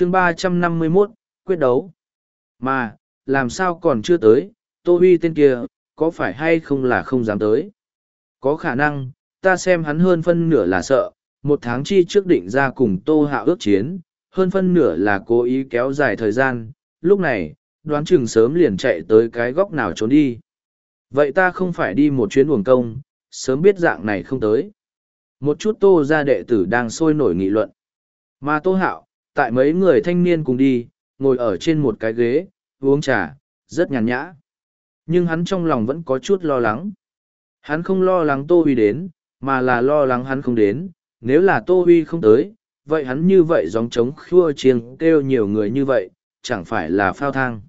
chương ba trăm năm mươi 351, quyết đấu. Mà, làm sao còn chưa tới, Tô Huy tên kia, có phải hay không là không dám tới? Có khả năng, ta xem hắn hơn phân nửa là sợ, một tháng chi trước định ra cùng Tô hạ ước chiến, hơn phân nửa là cố ý kéo dài thời gian, lúc này, đoán chừng sớm liền chạy tới cái góc nào trốn đi. Vậy ta không phải đi một chuyến uổng công, sớm biết dạng này không tới. Một chút tô ra đệ tử đang sôi nổi nghị luận. Mà tô hạo, tại mấy người thanh niên cùng đi, ngồi ở trên một cái ghế, uống trà, rất nhàn nhã. Nhưng hắn trong lòng vẫn có chút lo lắng. Hắn không lo lắng Tô Huy đến, mà là lo lắng hắn không đến. Nếu là Tô Huy không tới, vậy hắn như vậy gióng trống khua chiêng kêu nhiều người như vậy, chẳng phải là phao thang.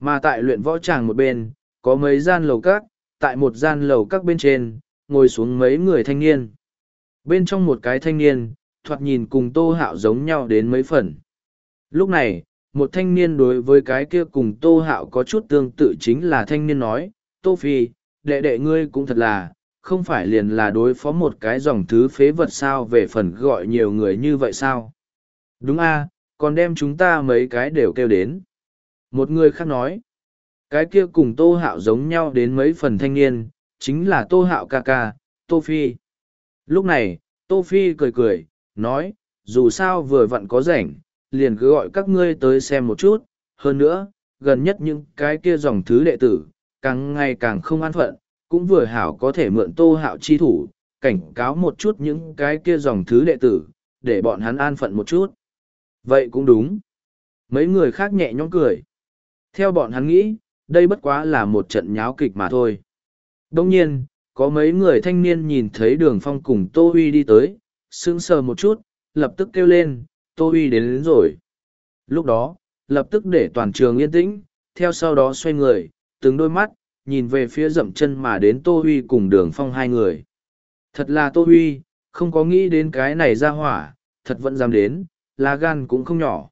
Mà tại luyện võ tràng một bên, có mấy gian lầu các, tại một gian lầu các bên trên, ngồi xuống mấy người thanh niên. Bên trong một cái thanh niên, thoạt nhìn cùng Tô Hạo giống nhau đến mấy phần. Lúc này, một thanh niên đối với cái kia cùng Tô Hạo có chút tương tự chính là thanh niên nói, Tô Phi, đệ đệ ngươi cũng thật là, không phải liền là đối phó một cái dòng thứ phế vật sao về phần gọi nhiều người như vậy sao? Đúng a còn đem chúng ta mấy cái đều kêu đến. Một người khác nói, cái kia cùng Tô Hạo giống nhau đến mấy phần thanh niên, chính là Tô Hạo ca ca, Tô Phi. Lúc này, Tô Phi cười cười, nói, dù sao vừa vặn có rảnh, liền cứ gọi các ngươi tới xem một chút, hơn nữa, gần nhất những cái kia dòng thứ đệ tử, càng ngày càng không an phận, cũng vừa hảo có thể mượn tô hạo chi thủ, cảnh cáo một chút những cái kia dòng thứ đệ tử, để bọn hắn an phận một chút. Vậy cũng đúng. Mấy người khác nhẹ nhõm cười. Theo bọn hắn nghĩ, đây bất quá là một trận nháo kịch mà thôi. Đông nhiên, có mấy người thanh niên nhìn thấy đường phong cùng Tô Huy đi tới, sững sờ một chút, lập tức kêu lên, Tô Huy đến, đến rồi. Lúc đó, lập tức để toàn trường yên tĩnh, theo sau đó xoay người, từng đôi mắt, nhìn về phía dậm chân mà đến Tô Huy cùng đường phong hai người. Thật là Tô Huy, không có nghĩ đến cái này ra hỏa, thật vẫn dám đến, lá gan cũng không nhỏ.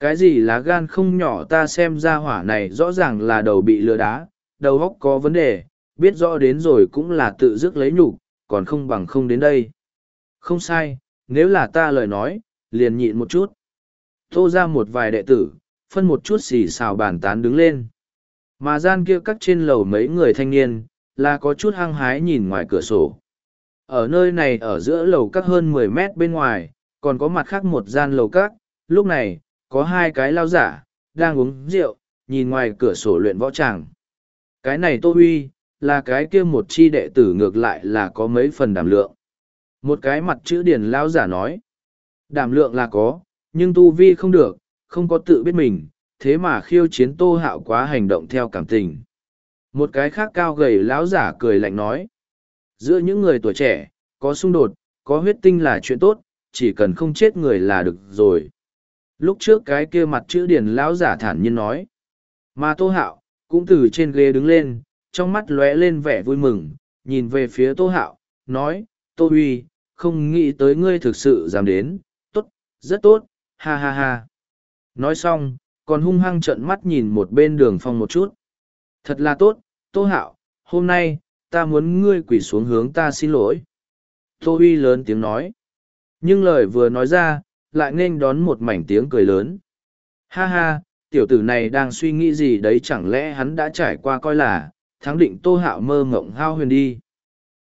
Cái gì lá gan không nhỏ ta xem ra hỏa này rõ ràng là đầu bị lừa đá, đầu góc có vấn đề, biết rõ đến rồi cũng là tự dứt lấy nhục còn không bằng không đến đây. Không sai, nếu là ta lời nói, liền nhịn một chút. Tô ra một vài đệ tử, phân một chút xì xào bàn tán đứng lên. Mà gian kia cắt trên lầu mấy người thanh niên, là có chút hăng hái nhìn ngoài cửa sổ. Ở nơi này ở giữa lầu các hơn mười mét bên ngoài, còn có mặt khác một gian lầu các, lúc này, có hai cái lao giả, đang uống rượu, nhìn ngoài cửa sổ luyện võ tràng. Cái này Tô Huy, là cái kia một chi đệ tử ngược lại là có mấy phần đảm lượng. Một cái mặt chữ điển lao giả nói, đảm lượng là có, nhưng tu vi không được, không có tự biết mình, thế mà khiêu chiến tô hạo quá hành động theo cảm tình. Một cái khác cao gầy lão giả cười lạnh nói, giữa những người tuổi trẻ, có xung đột, có huyết tinh là chuyện tốt, chỉ cần không chết người là được rồi. Lúc trước cái kia mặt chữ điển lão giả thản nhiên nói, mà tô hạo, cũng từ trên ghế đứng lên, trong mắt lóe lên vẻ vui mừng, nhìn về phía tô hạo, nói, tô huy, không nghĩ tới ngươi thực sự dám đến, tốt, rất tốt, ha ha ha. Nói xong, còn hung hăng trợn mắt nhìn một bên đường phong một chút. Thật là tốt, Tô Hạo, hôm nay, ta muốn ngươi quỳ xuống hướng ta xin lỗi. Tô Huy lớn tiếng nói. Nhưng lời vừa nói ra, lại nên đón một mảnh tiếng cười lớn. Ha ha, tiểu tử này đang suy nghĩ gì đấy chẳng lẽ hắn đã trải qua coi là, thắng định Tô Hạo mơ mộng hao huyền đi.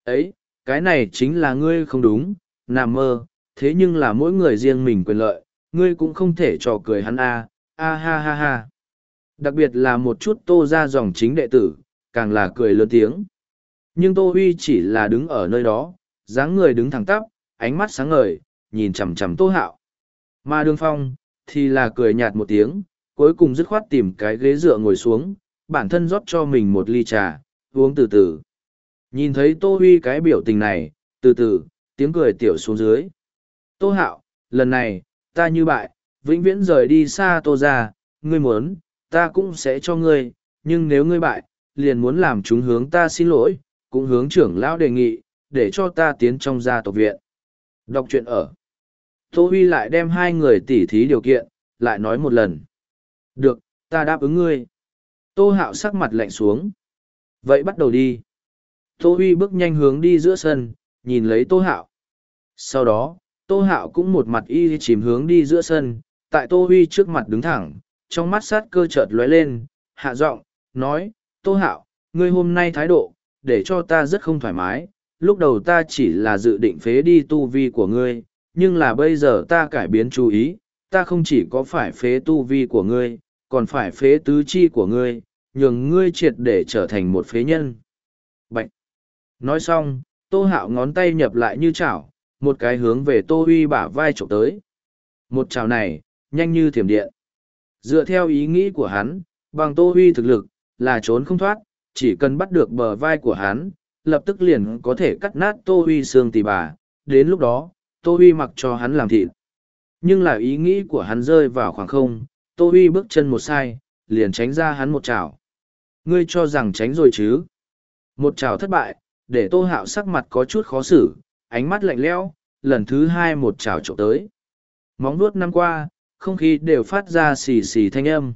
Ấy, cái này chính là ngươi không đúng, nằm mơ, thế nhưng là mỗi người riêng mình quyền lợi, ngươi cũng không thể trò cười hắn a a ha ha ha. Đặc biệt là một chút tô ra dòng chính đệ tử càng là cười lớn tiếng. Nhưng tô huy chỉ là đứng ở nơi đó dáng người đứng thẳng tắp ánh mắt sáng ngời nhìn chằm chằm tô hạo. Mà đương phong thì là cười nhạt một tiếng cuối cùng dứt khoát tìm cái ghế dựa ngồi xuống bản thân rót cho mình một ly trà uống từ từ nhìn thấy tô huy cái biểu tình này từ từ tiếng cười tiểu xuống dưới tô hạo lần này ta như bại, vĩnh viễn rời đi xa tô ra, ngươi muốn, ta cũng sẽ cho ngươi, nhưng nếu ngươi bại, liền muốn làm chúng hướng ta xin lỗi, cũng hướng trưởng lão đề nghị, để cho ta tiến trong gia tộc viện. Đọc truyện ở. Tô Huy lại đem hai người tỉ thí điều kiện, lại nói một lần. Được, ta đáp ứng ngươi. Tô Hạo sắc mặt lạnh xuống. Vậy bắt đầu đi. Tô Huy bước nhanh hướng đi giữa sân, nhìn lấy Tô Hạo. Sau đó, Tô Hạo cũng một mặt y chìm hướng đi giữa sân, tại Tô Huy trước mặt đứng thẳng, trong mắt sát cơ chợt lóe lên, hạ giọng, nói, Tô Hạo, ngươi hôm nay thái độ, để cho ta rất không thoải mái, lúc đầu ta chỉ là dự định phế đi tu vi của ngươi, nhưng là bây giờ ta cải biến chú ý, ta không chỉ có phải phế tu vi của ngươi, còn phải phế tứ chi của ngươi, nhường ngươi triệt để trở thành một phế nhân. Nói xong, tô hạo ngón tay nhập lại như chảo, một cái hướng về tô huy bả vai trộm tới. Một chảo này, nhanh như thiểm điện. Dựa theo ý nghĩ của hắn, bằng tô huy thực lực, là trốn không thoát, chỉ cần bắt được bờ vai của hắn, lập tức liền có thể cắt nát tô huy xương tì bà. Đến lúc đó, tô huy mặc cho hắn làm thịt. Nhưng là ý nghĩ của hắn rơi vào khoảng không, tô huy bước chân một sai, liền tránh ra hắn một chảo. Ngươi cho rằng tránh rồi chứ? Một chảo thất bại, để tô hạo sắc mặt có chút khó xử, ánh mắt lạnh lẽo, lần thứ hai một chảo trộm tới. Móng vuốt năm qua, không khí đều phát ra xì xì thanh âm.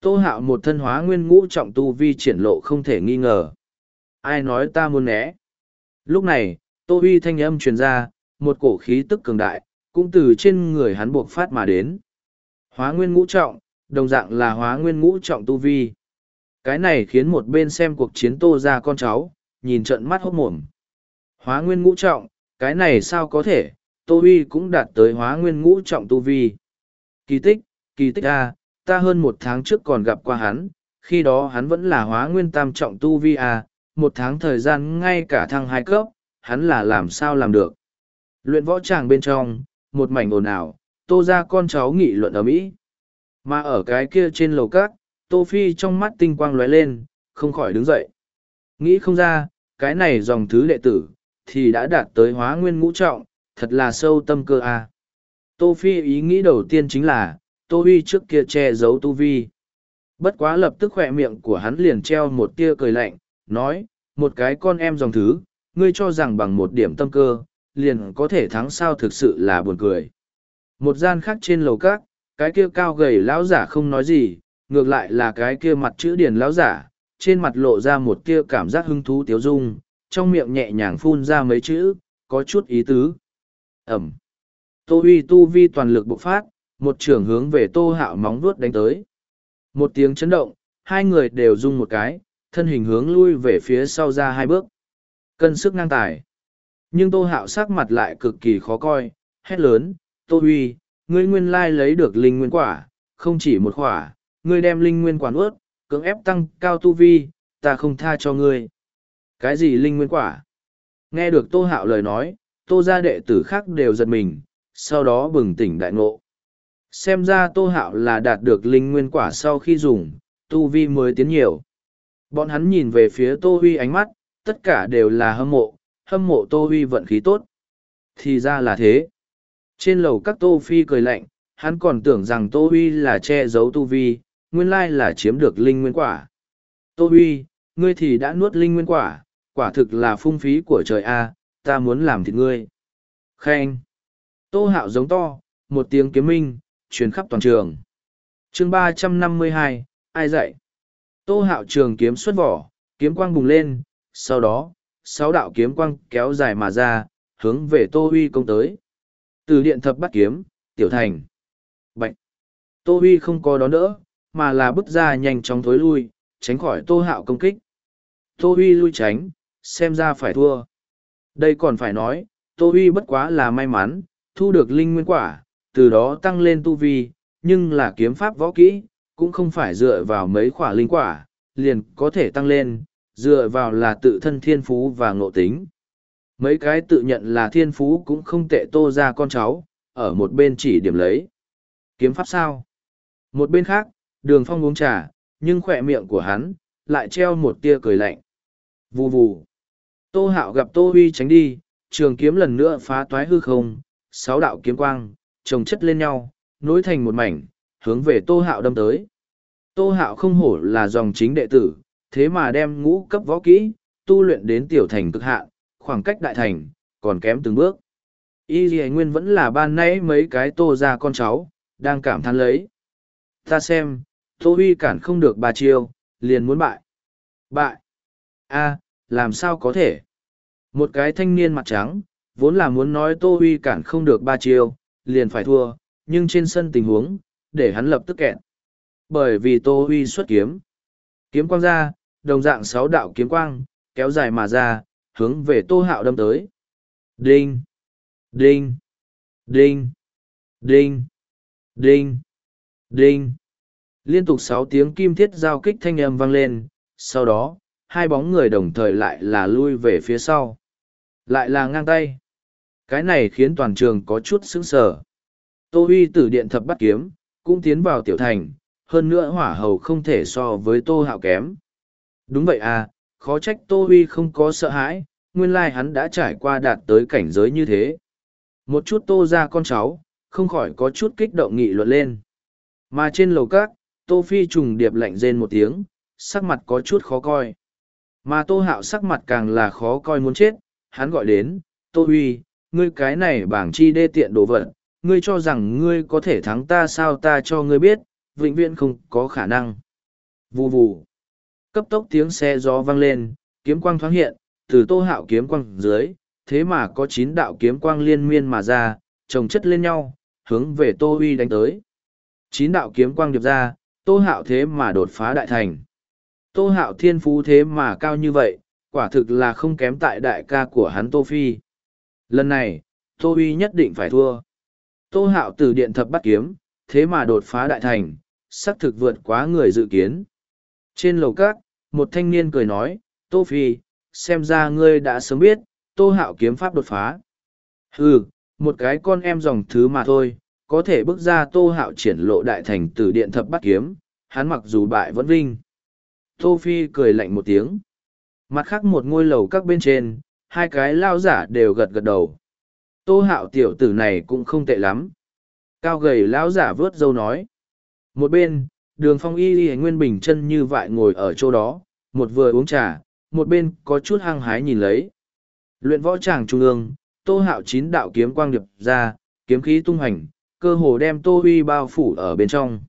Tô hạo một thân hóa nguyên ngũ trọng tu vi triển lộ không thể nghi ngờ. Ai nói ta muốn né? Lúc này, tô huy thanh âm truyền ra, một cổ khí tức cường đại, cũng từ trên người hắn buộc phát mà đến. Hóa nguyên ngũ trọng, đồng dạng là hóa nguyên ngũ trọng tu vi. Cái này khiến một bên xem cuộc chiến tô ra con cháu, nhìn trận mắt hốt mồm. Hóa nguyên ngũ trọng, cái này sao có thể, tô huy cũng đạt tới hóa nguyên ngũ trọng tu vi. Kỳ tích, kỳ tích A, ta hơn một tháng trước còn gặp qua hắn, khi đó hắn vẫn là hóa nguyên tam trọng tu vi A, một tháng thời gian ngay cả thăng hai cấp, hắn là làm sao làm được. Luyện võ tràng bên trong, một mảnh ồn ào, tô ra con cháu nghị luận ở mỹ mà ở cái kia trên lầu cát tô phi trong mắt tinh quang lóe lên không khỏi đứng dậy nghĩ không ra cái này dòng thứ đệ tử thì đã đạt tới hóa nguyên ngũ trọng thật là sâu tâm cơ a à. tô phi ý nghĩ đầu tiên chính là tô uy trước kia che giấu tu vi bất quá lập tức khỏe miệng của hắn liền treo một tia cười lạnh nói một cái con em dòng thứ ngươi cho rằng bằng một điểm tâm cơ liền có thể thắng sao thực sự là buồn cười một gian khác trên lầu cát, cái kia cao gầy lão giả không nói gì, ngược lại là cái kia mặt chữ điền lão giả, trên mặt lộ ra một tia cảm giác hứng thú tiếu dung, trong miệng nhẹ nhàng phun ra mấy chữ, có chút ý tứ. Ẩm. Tô Huy tu vi toàn lực bộc phát, một trường hướng về Tô Hạo móng vuốt đánh tới. Một tiếng chấn động, hai người đều rung một cái, thân hình hướng lui về phía sau ra hai bước. Cân sức ngang tài. Nhưng Tô Hạo sắc mặt lại cực kỳ khó coi, hét lớn, Tô Huy, ngươi nguyên lai lấy được linh nguyên quả, không chỉ một quả, ngươi đem linh nguyên quả nuốt, cưỡng ép tăng cao tu vi, ta không tha cho ngươi. Cái gì linh nguyên quả? Nghe được Tô Hạo lời nói, Tô gia đệ tử khác đều giật mình, sau đó bừng tỉnh đại ngộ. Xem ra Tô Hạo là đạt được linh nguyên quả sau khi dùng, tu vi mới tiến nhiều. Bọn hắn nhìn về phía Tô Huy ánh mắt, tất cả đều là hâm mộ, hâm mộ Tô Huy vận khí tốt. Thì ra là thế. Trên lầu các Tô Phi cười lạnh, hắn còn tưởng rằng Tô Huy là che giấu Tu Vi, nguyên lai là chiếm được linh nguyên quả. Tô Huy, ngươi thì đã nuốt linh nguyên quả, quả thực là phung phí của trời A, ta muốn làm thịt ngươi. Khen. Tô Hạo giống to, một tiếng kiếm minh, truyền khắp toàn trường. chương ba trăm năm mươi hai, ai dạy? Tô Hạo trường kiếm xuất vỏ, kiếm quang bùng lên, sau đó, sáu đạo kiếm quang kéo dài mà ra, hướng về Tô Huy công tới. Từ điện thập bắt kiếm, tiểu thành. Bạch. Tô Huy không có đón đỡ, mà là bước ra nhanh chóng thối lui, tránh khỏi Tô Hạo công kích. Tô Huy lui tránh, xem ra phải thua. Đây còn phải nói, Tô Huy bất quá là may mắn, thu được linh nguyên quả, từ đó tăng lên tu vi, nhưng là kiếm pháp võ kỹ, cũng không phải dựa vào mấy quả linh quả, liền có thể tăng lên, dựa vào là tự thân thiên phú và ngộ tính. Mấy cái tự nhận là thiên phú cũng không tệ tô ra con cháu, ở một bên chỉ điểm lấy. Kiếm pháp sao? Một bên khác, đường phong uống trà, nhưng khỏe miệng của hắn, lại treo một tia cười lạnh. Vù vù. Tô hạo gặp tô huy tránh đi, trường kiếm lần nữa phá toái hư không, sáu đạo kiếm quang, chồng chất lên nhau, nối thành một mảnh, hướng về tô hạo đâm tới. Tô hạo không hổ là dòng chính đệ tử, thế mà đem ngũ cấp võ kỹ, tu luyện đến tiểu thành cực hạn, khoảng cách đại thành, còn kém từng bước. Y dì nguyên vẫn là ban nãy mấy cái tô ra con cháu, đang cảm thán lấy. Ta xem, tô huy cản không được ba chiêu, liền muốn bại. Bại. a làm sao có thể? Một cái thanh niên mặt trắng, vốn là muốn nói tô huy cản không được ba chiêu, liền phải thua, nhưng trên sân tình huống, để hắn lập tức kẹt. Bởi vì Tô Huy xuất kiếm. Kiếm quang ra, đồng dạng sáu đạo kiếm quang, kéo dài mà ra, hướng về Tô Hạo đâm tới. Đinh! Đinh! Đinh! Đinh! Đinh! Đinh! Liên tục sáu tiếng kim thiết giao kích thanh âm vang lên, sau đó, hai bóng người đồng thời lại là lui về phía sau. Lại là ngang tay. Cái này khiến toàn trường có chút sững sờ. Tô Huy tử điện thập bắt kiếm, cũng tiến vào tiểu thành, hơn nữa hỏa hầu không thể so với Tô Hạo kém. Đúng vậy à, khó trách Tô Huy không có sợ hãi, nguyên lai hắn đã trải qua đạt tới cảnh giới như thế. Một chút Tô ra con cháu, không khỏi có chút kích động nghị luận lên. Mà trên lầu cát, Tô Phi trùng điệp lạnh rên một tiếng, sắc mặt có chút khó coi. Mà Tô Hạo sắc mặt càng là khó coi muốn chết, hắn gọi đến, Tô Huy, ngươi cái này bảng chi đê tiện đồ vật, ngươi cho rằng ngươi có thể thắng ta sao ta cho ngươi biết, vĩnh viễn không có khả năng. Vù vù. Cấp tốc tiếng xe gió vang lên, kiếm quang thoáng hiện, từ tô hạo kiếm quang dưới, thế mà có chín đạo kiếm quang liên miên mà ra, chồng chất lên nhau, hướng về tô huy đánh tới. Chín đạo kiếm quang điệp ra, tô hạo thế mà đột phá đại thành. Tô hạo thiên phú thế mà cao như vậy, quả thực là không kém tại đại ca của hắn tô phi. Lần này, tô uy nhất định phải thua. Tô hạo từ điện thập bắt kiếm, thế mà đột phá đại thành, xác thực vượt quá người dự kiến. Trên lầu cát, một thanh niên cười nói, Tô Phi, xem ra ngươi đã sớm biết, Tô Hạo kiếm pháp đột phá. Hừ, một cái con em dòng thứ mà thôi, có thể bước ra Tô Hạo triển lộ đại thành từ điện thập bắt kiếm, hắn mặc dù bại vẫn vinh. Tô Phi cười lạnh một tiếng. Mặt khác một ngôi lầu các bên trên, hai cái lao giả đều gật gật đầu. Tô Hạo tiểu tử này cũng không tệ lắm. Cao gầy lão giả vớt dâu nói. Một bên, đường phong y y nguyên bình chân như vại ngồi ở chỗ đó, một vừa uống trà, một bên có chút hăng hái nhìn lấy. Luyện võ tràng trung ương, tô hạo chín đạo kiếm quang điệp ra, kiếm khí tung hành, cơ hồ đem tô huy bao phủ ở bên trong.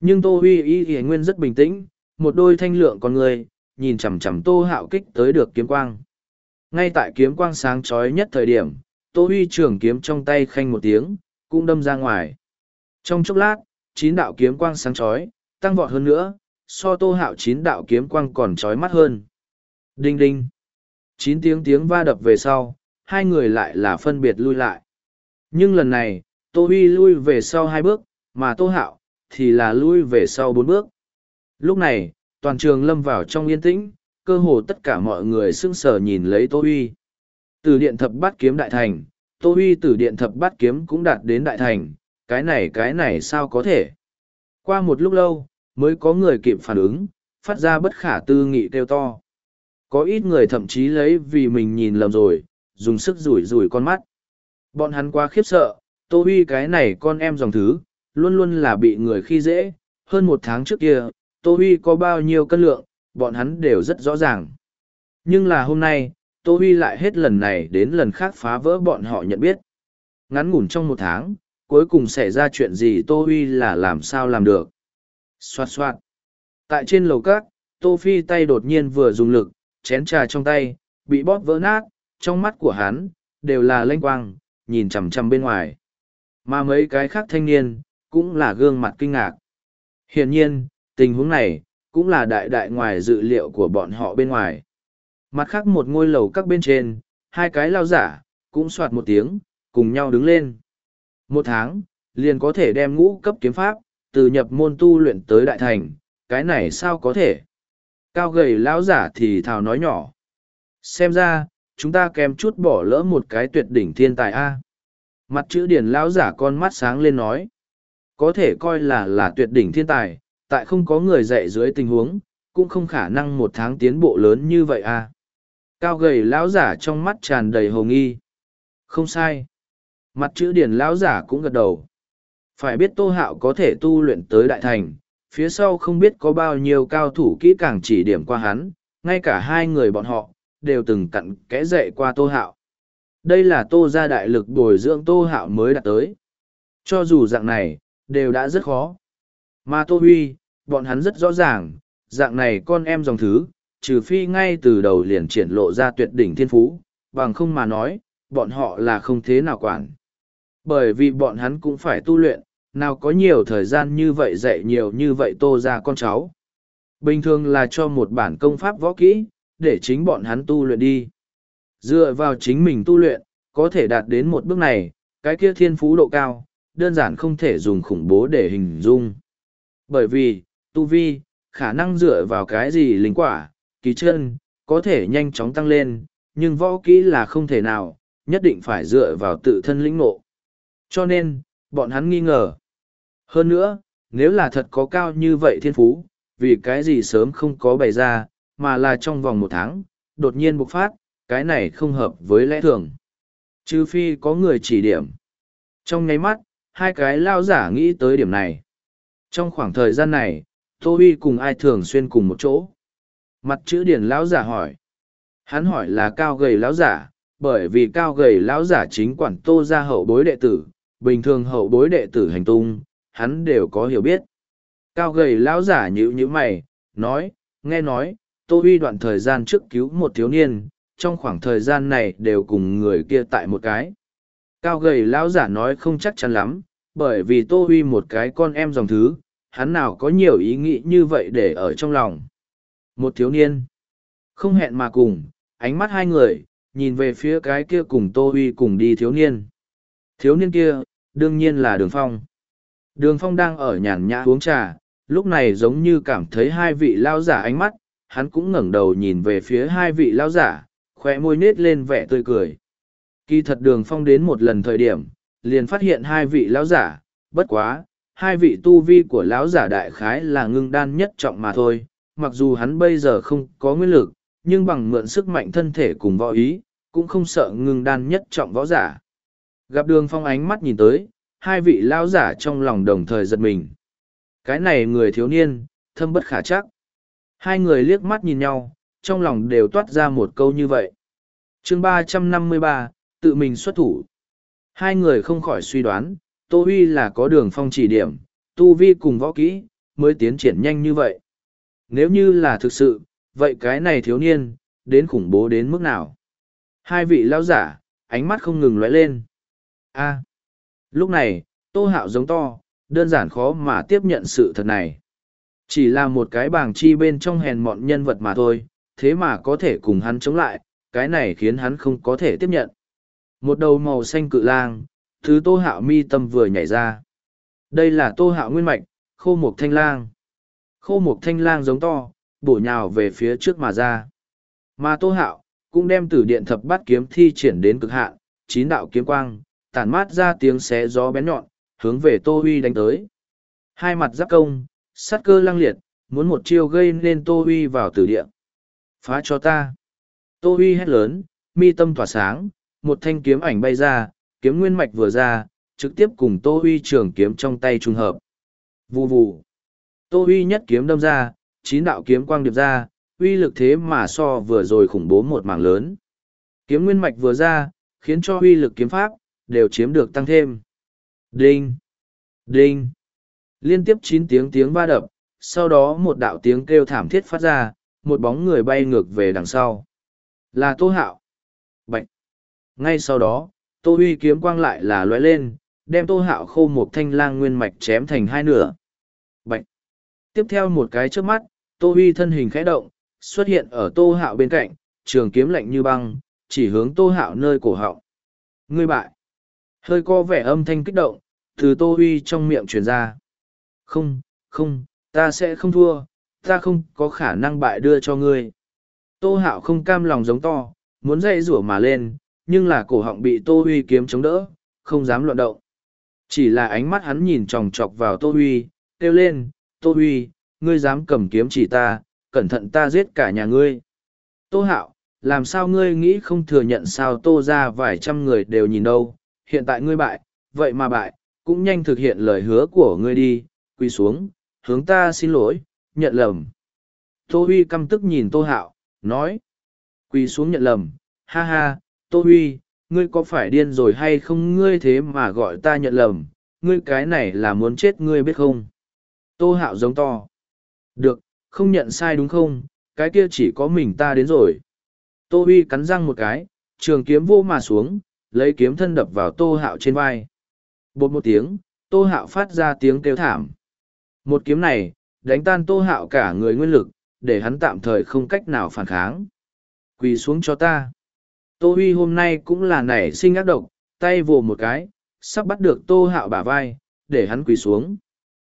Nhưng tô huy y y nguyên rất bình tĩnh, một đôi thanh lượng con người, nhìn chằm chằm tô hạo kích tới được kiếm quang. Ngay tại kiếm quang sáng chói nhất thời điểm, tô huy trường kiếm trong tay khanh một tiếng, cũng đâm ra ngoài. Trong chốc lát, chín đạo kiếm quang sáng chói, tăng vọt hơn nữa, so tô hạo chín đạo kiếm quang còn chói mắt hơn. Đinh đinh. Chín tiếng tiếng va đập về sau, hai người lại là phân biệt lui lại. Nhưng lần này, Tô Huy lui về sau hai bước, mà Tô Hạo, thì là lui về sau bốn bước. Lúc này, toàn trường lâm vào trong yên tĩnh, cơ hồ tất cả mọi người sững sờ nhìn lấy Tô Huy. Từ điện thập bát kiếm đại thành, Tô Huy từ điện thập bát kiếm cũng đạt đến đại thành, cái này cái này sao có thể. Qua một lúc lâu, mới có người kịp phản ứng, phát ra bất khả tư nghị kêu to. Có ít người thậm chí lấy vì mình nhìn lầm rồi, dùng sức rủi rủi con mắt. Bọn hắn quá khiếp sợ, Tô Huy cái này con em dòng thứ, luôn luôn là bị người khi dễ. Hơn một tháng trước kia, Tô Huy có bao nhiêu cân lượng, bọn hắn đều rất rõ ràng. Nhưng là hôm nay, Tô Huy lại hết lần này đến lần khác phá vỡ bọn họ nhận biết. Ngắn ngủn trong một tháng, cuối cùng xảy ra chuyện gì Tô Huy là làm sao làm được. Xoạt xoạt. Tại trên lầu cát, Tô Phi tay đột nhiên vừa dùng lực, chén trà trong tay, bị bóp vỡ nát, trong mắt của hắn, đều là lanh quang, nhìn chằm chằm bên ngoài. Mà mấy cái khác thanh niên, cũng là gương mặt kinh ngạc. Hiển nhiên, tình huống này, cũng là đại đại ngoài dự liệu của bọn họ bên ngoài. Mặt khác một ngôi lầu các bên trên, hai cái lao giả, cũng soạt một tiếng, cùng nhau đứng lên. Một tháng, liền có thể đem ngũ cấp kiếm pháp, từ nhập môn tu luyện tới đại thành, cái này sao có thể? Cao gầy lão giả thì thào nói nhỏ. Xem ra, chúng ta kèm chút bỏ lỡ một cái tuyệt đỉnh thiên tài A. Mặt chữ điển lão giả con mắt sáng lên nói. Có thể coi là là tuyệt đỉnh thiên tài, tại không có người dạy dưới tình huống, cũng không khả năng một tháng tiến bộ lớn như vậy à? cao gầy lão giả trong mắt tràn đầy hồ nghi không sai mặt chữ điển lão giả cũng gật đầu phải biết tô hạo có thể tu luyện tới đại thành phía sau không biết có bao nhiêu cao thủ kỹ càng chỉ điểm qua hắn ngay cả hai người bọn họ đều từng cặn kẽ dạy qua tô hạo đây là tô ra đại lực bồi dưỡng tô hạo mới đạt tới cho dù dạng này đều đã rất khó mà tô huy bọn hắn rất rõ ràng dạng này con em dòng thứ trừ phi ngay từ đầu liền triển lộ ra tuyệt đỉnh thiên phú, bằng không mà nói, bọn họ là không thế nào quản. Bởi vì bọn hắn cũng phải tu luyện, nào có nhiều thời gian như vậy dạy nhiều như vậy tô ra con cháu. Bình thường là cho một bản công pháp võ kỹ, để chính bọn hắn tu luyện đi. Dựa vào chính mình tu luyện, có thể đạt đến một bước này, cái kia thiên phú độ cao, đơn giản không thể dùng khủng bố để hình dung. Bởi vì, tu vi, khả năng dựa vào cái gì linh quả, kỳ chân, có thể nhanh chóng tăng lên, nhưng võ kỹ là không thể nào, nhất định phải dựa vào tự thân lĩnh ngộ. Cho nên, bọn hắn nghi ngờ. Hơn nữa, nếu là thật có cao như vậy thiên phú, vì cái gì sớm không có bày ra, mà là trong vòng một tháng, đột nhiên bộc phát, cái này không hợp với lẽ thường. Trừ phi có người chỉ điểm. Trong nháy mắt, hai cái lao giả nghĩ tới điểm này. Trong khoảng thời gian này, Tô Huy cùng ai thường xuyên cùng một chỗ. Mặt chữ điển lão giả hỏi. Hắn hỏi là cao gầy lão giả, bởi vì cao gầy lão giả chính quản tô ra hậu bối đệ tử, bình thường hậu bối đệ tử hành tung, hắn đều có hiểu biết. Cao gầy lão giả nhữ như mày, nói, nghe nói, Tô Huy đoạn thời gian trước cứu một thiếu niên, trong khoảng thời gian này đều cùng người kia tại một cái. Cao gầy lão giả nói không chắc chắn lắm, bởi vì Tô Huy một cái con em dòng thứ, hắn nào có nhiều ý nghĩ như vậy để ở trong lòng. Một thiếu niên, không hẹn mà cùng, ánh mắt hai người, nhìn về phía cái kia cùng Tô Huy cùng đi thiếu niên. Thiếu niên kia, đương nhiên là Đường Phong. Đường Phong đang ở nhàn nhã uống trà, lúc này giống như cảm thấy hai vị lao giả ánh mắt, hắn cũng ngẩng đầu nhìn về phía hai vị lao giả, khóe môi nết lên vẻ tươi cười. Kỳ thật đường phong đến một lần thời điểm, liền phát hiện hai vị lão giả, bất quá, hai vị tu vi của lão giả đại khái là ngưng đan nhất trọng mà thôi, mặc dù hắn bây giờ không có nguyên lực, nhưng bằng mượn sức mạnh thân thể cùng võ ý, cũng không sợ ngưng đan nhất trọng võ giả. Gặp đường phong ánh mắt nhìn tới, hai vị lão giả trong lòng đồng thời giật mình. Cái này người thiếu niên, thâm bất khả chắc. Hai người liếc mắt nhìn nhau, trong lòng đều toát ra một câu như vậy. chương ba trăm năm mươi ba tự mình xuất thủ. Hai người không khỏi suy đoán, Tô Huy là có đường phong chỉ điểm, tu vi cùng võ kỹ, mới tiến triển nhanh như vậy. Nếu như là thực sự, vậy cái này thiếu niên, đến khủng bố đến mức nào? Hai vị lao giả, ánh mắt không ngừng lóe lên. a lúc này, Tô Hạo giống to, đơn giản khó mà tiếp nhận sự thật này. Chỉ là một cái bảng chi bên trong hèn mọn nhân vật mà thôi, thế mà có thể cùng hắn chống lại, cái này khiến hắn không có thể tiếp nhận. Một đầu màu xanh cự lang, thứ tô hạo mi tâm vừa nhảy ra. Đây là tô hạo nguyên mạch, khô mục thanh lang. Khô mục thanh lang giống to, bổ nhào về phía trước mà ra. Mà tô hạo, cũng đem tử điện thập bát kiếm thi triển đến cực hạn, chín đạo kiếm quang, tản mát ra tiếng xé gió bén nhọn, hướng về tô huy đánh tới. Hai mặt giáp công, sát cơ lăng liệt, muốn một chiêu gây nên tô huy vào tử điện. Phá cho ta. Tô huy hét lớn, mi tâm tỏa sáng, một thanh kiếm ảnh bay ra, kiếm nguyên mạch vừa ra, trực tiếp cùng Tô Huy trường kiếm trong tay trùng hợp. Vù vù. Tô Huy nhất kiếm đâm ra, chín đạo kiếm quang điệp ra, uy lực thế mà so vừa rồi khủng bố một mảng lớn. Kiếm nguyên mạch vừa ra, khiến cho uy lực kiếm pháp, đều chiếm được tăng thêm. Đinh! Đinh! Liên tiếp chín tiếng tiếng va đập, sau đó một đạo tiếng kêu thảm thiết phát ra, một bóng người bay ngược về đằng sau. Là Tô Hạo. Bạch! ngay sau đó, tô huy kiếm quang lại là lóe lên, đem tô hạo khô một thanh lang nguyên mạch chém thành hai nửa Bạch! tiếp theo một cái trước mắt, tô huy thân hình khẽ động, xuất hiện ở tô hạo bên cạnh, trường kiếm lạnh như băng, chỉ hướng tô hạo nơi cổ họng ngươi bại hơi co vẻ âm thanh kích động, từ tô huy trong miệng truyền ra không không, ta sẽ không thua ta không có khả năng bại đưa cho ngươi. Tô hạo không cam lòng giống to, muốn dậy rủa mà lên, nhưng là cổ họng bị tô huy kiếm chống đỡ, không dám loạn động. Chỉ là ánh mắt hắn nhìn chòng chọc vào tô huy, kêu lên, tô huy, ngươi dám cầm kiếm chỉ ta, cẩn thận ta giết cả nhà ngươi. Tô hạo, làm sao ngươi nghĩ không thừa nhận sao tô ra vài trăm người đều nhìn đâu, hiện tại ngươi bại, vậy mà bại, cũng nhanh thực hiện lời hứa của ngươi đi, quỳ xuống, hướng ta xin lỗi nhận lầm tô huy căm tức nhìn tô hạo nói quỳ xuống nhận lầm ha ha Tô Huy, ngươi có phải điên rồi hay không ngươi thế mà gọi ta nhận lầm, ngươi cái này là muốn chết ngươi biết không? Tô Hạo giống to. Được, không nhận sai đúng không, cái kia chỉ có mình ta đến rồi. Tô Huy cắn răng một cái, trường kiếm vô mà xuống, lấy kiếm thân đập vào Tô Hạo trên vai. Bột một tiếng, tô hạo phát ra tiếng kêu thảm. Một kiếm này, đánh tan tô hạo cả người nguyên lực, để hắn tạm thời không cách nào phản kháng. Quỳ xuống cho ta. Tô Huy hôm nay cũng là nảy sinh ác độc, tay vồ một cái, sắp bắt được tô hạo bả vai, để hắn quỳ xuống.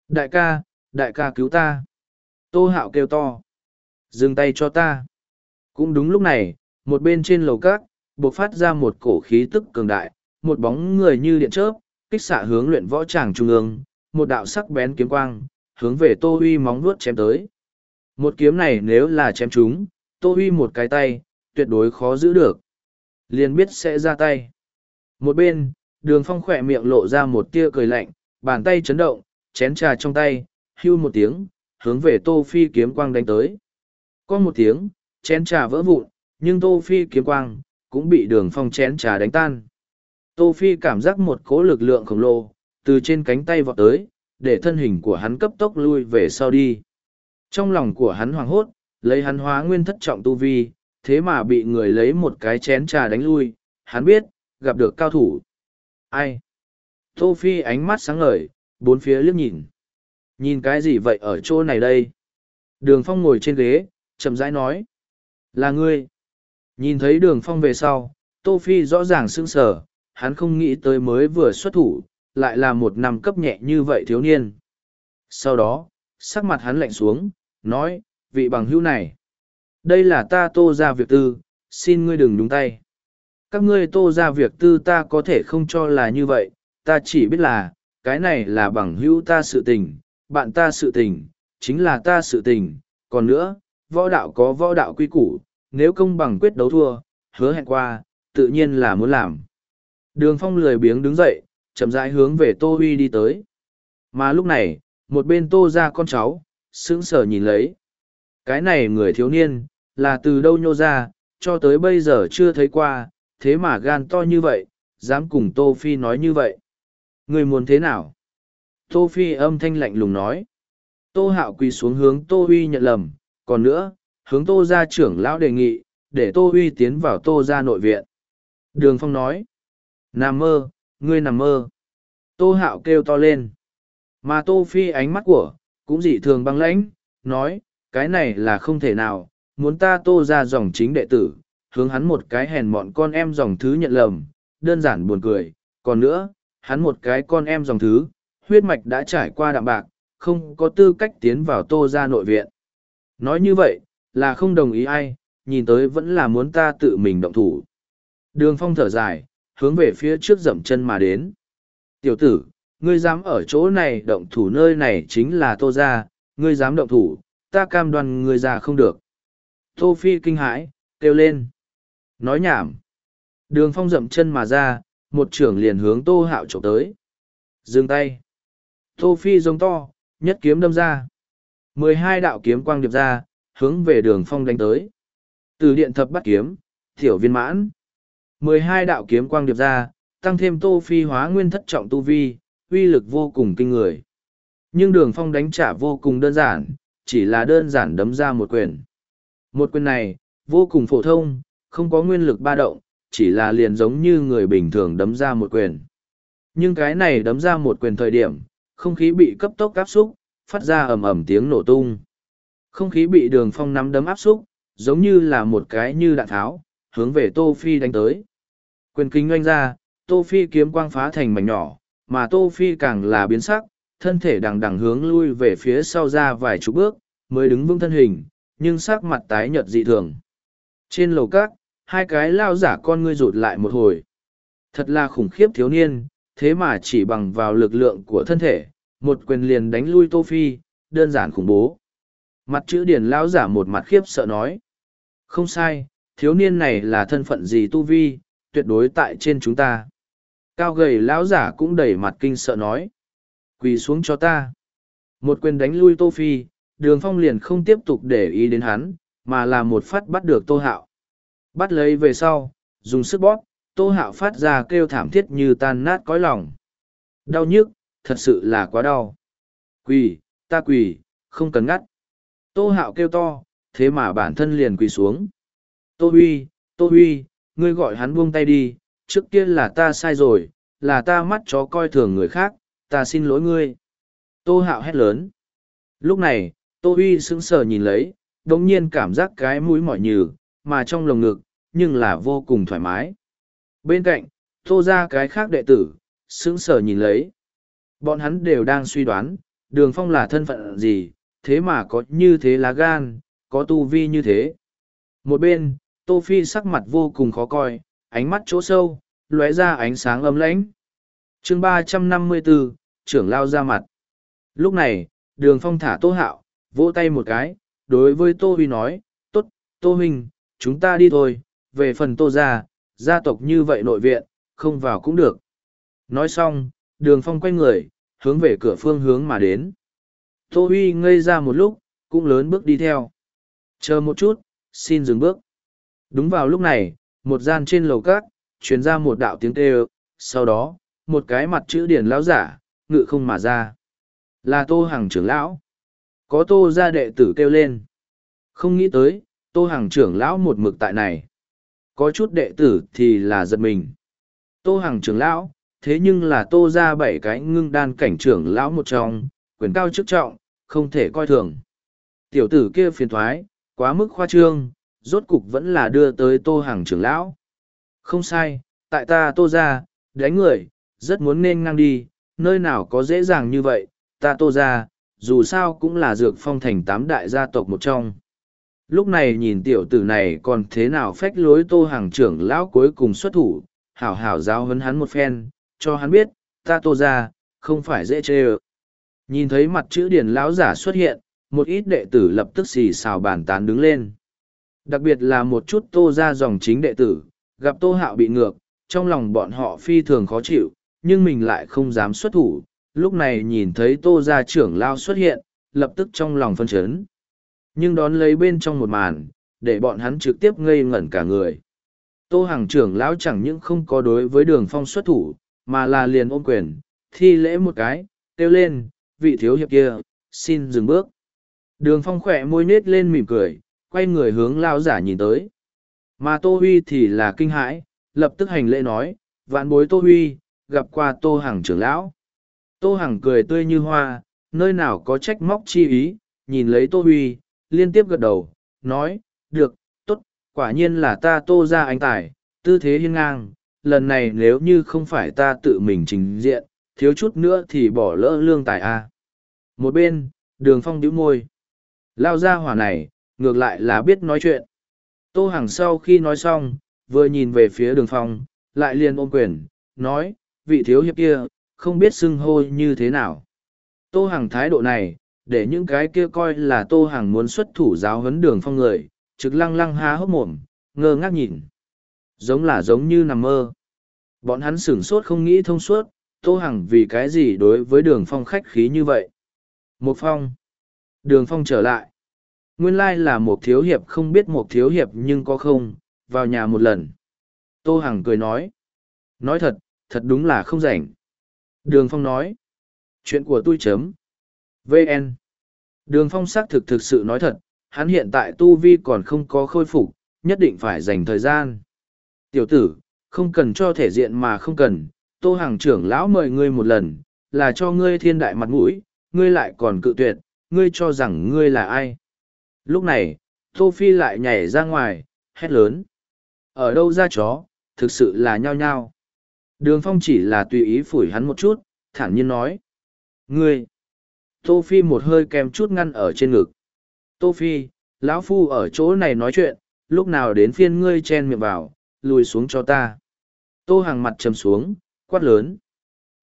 Đại ca, đại ca cứu ta. Tô hạo kêu to. Dừng tay cho ta. Cũng đúng lúc này, một bên trên lầu cát, bộc phát ra một cổ khí tức cường đại, một bóng người như điện chớp, kích xạ hướng luyện võ tràng trung ương, một đạo sắc bén kiếm quang, hướng về Tô Huy móng vuốt chém tới. Một kiếm này nếu là chém chúng, Tô Huy một cái tay, tuyệt đối khó giữ được. Liền biết sẽ ra tay. Một bên, đường phong khỏe miệng lộ ra một tia cười lạnh, bàn tay chấn động, chén trà trong tay, hưu một tiếng, hướng về Tô Phi kiếm quang đánh tới. Có một tiếng, chén trà vỡ vụn, nhưng Tô Phi kiếm quang, cũng bị đường phong chén trà đánh tan. Tô Phi cảm giác một cỗ lực lượng khổng lồ, từ trên cánh tay vọt tới, để thân hình của hắn cấp tốc lui về sau đi. Trong lòng của hắn hoảng hốt, lấy hắn hóa nguyên thất trọng tu vi, thế mà bị người lấy một cái chén trà đánh lui, hắn biết, gặp được cao thủ. Ai? Tô Phi ánh mắt sáng ngời, bốn phía liếc nhìn. Nhìn cái gì vậy ở chỗ này đây? Đường Phong ngồi trên ghế, chậm rãi nói. Là ngươi. Nhìn thấy đường Phong về sau, Tô Phi rõ ràng sững sờ, hắn không nghĩ tới mới vừa xuất thủ, lại là một năm cấp nhẹ như vậy thiếu niên. Sau đó, sắc mặt hắn lạnh xuống, nói, vị bằng hữu này. Đây là ta tô ra việc tư, xin ngươi đừng đúng tay. Các ngươi tô ra việc tư ta có thể không cho là như vậy, ta chỉ biết là, cái này là bằng hữu ta sự tình, bạn ta sự tình, chính là ta sự tình. Còn nữa, võ đạo có võ đạo quy củ, nếu công bằng quyết đấu thua, hứa hẹn qua, tự nhiên là muốn làm. Đường phong lười biếng đứng dậy, chậm rãi hướng về Tô Huy đi tới. Mà lúc này, một bên Tô ra con cháu, sững sờ nhìn lấy. Cái này người thiếu niên, là từ đâu nhô ra, cho tới bây giờ chưa thấy qua, thế mà gan to như vậy, dám cùng Tô Phi nói như vậy. Người muốn thế nào? Tô Phi âm thanh lạnh lùng nói. Tô Hạo quỳ xuống hướng Tô Huy nhận lầm, còn nữa, hướng Tô gia trưởng lão đề nghị, để Tô Huy tiến vào Tô gia nội viện. Đường Phong nói. Nằm mơ, ngươi nằm mơ. Tô Hạo kêu to lên. Mà Tô Phi ánh mắt của, cũng dị thường băng lãnh, nói, cái này là không thể nào, muốn ta tô ra dòng chính đệ tử, hướng hắn một cái hèn mọn con em dòng thứ nhận lầm, đơn giản buồn cười, còn nữa, hắn một cái con em dòng thứ, huyết mạch đã trải qua đạm bạc, không có tư cách tiến vào tô ra nội viện. Nói như vậy, là không đồng ý ai, nhìn tới vẫn là muốn ta tự mình động thủ. Đường phong thở dài, hướng về phía trước dậm chân mà đến. Tiểu tử, ngươi dám ở chỗ này động thủ nơi này chính là tô ra, ngươi dám động thủ, ta cam đoan ngươi ra không được. Tô Phi kinh hãi, kêu lên. Nói nhảm. Đường phong dậm chân mà ra, một trưởng liền hướng tô hạo trộm tới. Dừng tay. Tô Phi giống to, nhất kiếm đâm ra. mười hai đạo kiếm quang điệp ra, hướng về đường phong đánh tới. Từ điện thập bắt kiếm, thiểu viên mãn mười hai đạo kiếm quang điệp ra, tăng thêm tô phi hóa nguyên thất trọng tu vi, uy lực vô cùng kinh người. Nhưng đường phong đánh trả vô cùng đơn giản, chỉ là đơn giản đấm ra một quyền. Một quyền này, vô cùng phổ thông, không có nguyên lực ba động, chỉ là liền giống như người bình thường đấm ra một quyền. Nhưng cái này đấm ra một quyền thời điểm, không khí bị cấp tốc áp xúc, phát ra ầm ầm tiếng nổ tung. Không khí bị đường phong nắm đấm áp xúc, giống như là một cái như đạn tháo, hướng về Tô Phi đánh tới. Quyền kính oanh ra, Tô Phi kiếm quang phá thành mảnh nhỏ, mà Tô Phi càng là biến sắc, thân thể đằng đằng hướng lui về phía sau ra vài chục bước, mới đứng vững thân hình, nhưng sắc mặt tái nhợt dị thường. Trên lầu cát, hai cái lao giả con ngươi rụt lại một hồi. Thật là khủng khiếp thiếu niên, thế mà chỉ bằng vào lực lượng của thân thể, một quyền liền đánh lui Tô Phi, đơn giản khủng bố. Mặt chữ điển lao giả một mặt khiếp sợ nói. Không sai, thiếu niên này là thân phận gì Tu Vi, tuyệt đối tại trên chúng ta. Cao gầy lão giả cũng đẩy mặt kinh sợ nói. Quỳ xuống cho ta. Một quyền đánh lui Tô Phi, đường phong liền không tiếp tục để ý đến hắn, mà là một phát bắt được Tô Hạo. Bắt lấy về sau, dùng sức bóp, Tô Hạo phát ra kêu thảm thiết như tan nát cõi lòng. Đau nhức, thật sự là quá đau. Quỳ, ta quỳ, không cần ngắt. Tô Hạo kêu to, thế mà bản thân liền quỳ xuống. Tô Huy, Tô Huy, ngươi gọi hắn buông tay đi, trước kia là ta sai rồi, là ta mắt chó coi thường người khác, ta xin lỗi ngươi. Tô hạo hét lớn. Lúc này, Tô Huy sững sờ nhìn lấy, đồng nhiên cảm giác cái mũi mỏi nhừ, mà trong lồng ngực, nhưng là vô cùng thoải mái. Bên cạnh, Tô ra cái khác đệ tử, sững sờ nhìn lấy. Bọn hắn đều đang suy đoán, đường phong là thân phận gì, thế mà có như thế lá gan, có tu vi như thế. Một bên, Tô Phi sắc mặt vô cùng khó coi, ánh mắt chỗ sâu, lóe ra ánh sáng ấm lãnh. chương ba trăm năm mươi 354, trưởng lao ra mặt. Lúc này, đường phong thả Tô Hạo, vỗ tay một cái, đối với Tô Huy nói, tốt, Tô Huynh, chúng ta đi thôi, về phần Tô gia, gia tộc như vậy nội viện, không vào cũng được. Nói xong, đường phong quay người, hướng về cửa phương hướng mà đến. Tô Huy ngây ra một lúc, cũng lớn bước đi theo. Chờ một chút, xin dừng bước. Đúng vào lúc này, một gian trên lầu cát, truyền ra một đạo tiếng kêu, sau đó, một cái mặt chữ điển lão giả, ngự không mà ra. Là Tô Hằng trưởng lão. Có Tô ra đệ tử kêu lên. Không nghĩ tới, Tô Hằng trưởng lão một mực tại này. Có chút đệ tử thì là giật mình. Tô Hằng trưởng lão, thế nhưng là Tô ra bảy cái ngưng đan cảnh trưởng lão một trong, quyền cao chức trọng, không thể coi thường. Tiểu tử kia phiền thoái, quá mức khoa trương, rốt cục vẫn là đưa tới Tô hàng trưởng lão. Không sai, tại ta Tô gia, đánh người, rất muốn nên ngang đi, nơi nào có dễ dàng như vậy, ta Tô gia, dù sao cũng là dược phong thành tám đại gia tộc một trong. Lúc này nhìn tiểu tử này còn thế nào phách lối Tô hàng trưởng lão cuối cùng xuất thủ, hảo hảo giáo hấn hắn một phen, cho hắn biết, ta Tô gia, không phải dễ chê ơ. Nhìn thấy mặt chữ điển lão giả xuất hiện, một ít đệ tử lập tức xì xào bàn tán đứng lên. Đặc biệt là một chút tô ra dòng chính đệ tử, gặp tô hạo bị ngược, trong lòng bọn họ phi thường khó chịu, nhưng mình lại không dám xuất thủ. Lúc này nhìn thấy tô gia trưởng lao xuất hiện, lập tức trong lòng phân chấn. Nhưng đón lấy bên trong một màn, để bọn hắn trực tiếp ngây ngẩn cả người. Tô hàng trưởng lão chẳng những không có đối với đường phong xuất thủ, mà là liền ôm quyền, thi lễ một cái, kêu lên, vị thiếu hiệp kia, xin dừng bước. Đường phong khỏe môi nết lên mỉm cười, quay người hướng lao giả nhìn tới. Mà Tô Huy thì là kinh hãi, lập tức hành lễ nói, vạn bối Tô Huy, gặp qua Tô Hằng trưởng lão. Tô Hằng cười tươi như hoa, nơi nào có trách móc chi ý, nhìn lấy Tô Huy, liên tiếp gật đầu, nói, được, tốt, quả nhiên là ta Tô ra anh tài, tư thế hiên ngang, lần này nếu như không phải ta tự mình trình diện, thiếu chút nữa thì bỏ lỡ lương tài a. Một bên, đường phong đĩu môi. Lao ra hỏa này, ngược lại là biết nói chuyện. Tô Hằng sau khi nói xong, vừa nhìn về phía đường phong, lại liền ôm quyền, nói, vị thiếu hiệp kia, không biết xưng hô như thế nào. Tô Hằng thái độ này, để những cái kia coi là Tô Hằng muốn xuất thủ giáo huấn đường phong người, trực lăng lăng há hốc mồm, ngơ ngác nhìn. Giống là giống như nằm mơ. Bọn hắn sửng sốt không nghĩ thông suốt, Tô Hằng vì cái gì đối với đường phong khách khí như vậy. Một phong. Đường phong trở lại. Nguyên lai là một thiếu hiệp không biết một thiếu hiệp nhưng có không, vào nhà một lần. Tô Hằng cười nói. Nói thật, thật đúng là không rảnh. Đường phong nói. Chuyện của tôi chấm. VN. Đường phong xác thực thực sự nói thật, hắn hiện tại tu vi còn không có khôi phục, nhất định phải dành thời gian. Tiểu tử, không cần cho thể diện mà không cần, tô hàng trưởng lão mời ngươi một lần, là cho ngươi thiên đại mặt mũi, ngươi lại còn cự tuyệt, ngươi cho rằng ngươi là ai. Lúc này, Tô Phi lại nhảy ra ngoài, hét lớn. Ở đâu ra chó, thực sự là nhao nhao. Đường phong chỉ là tùy ý phủi hắn một chút, thản nhiên nói. Ngươi! Tô Phi một hơi kèm chút ngăn ở trên ngực. Tô Phi, lão phu ở chỗ này nói chuyện, lúc nào đến phiên ngươi chen miệng vào, lùi xuống cho ta. Tô hàng mặt trầm xuống, quát lớn.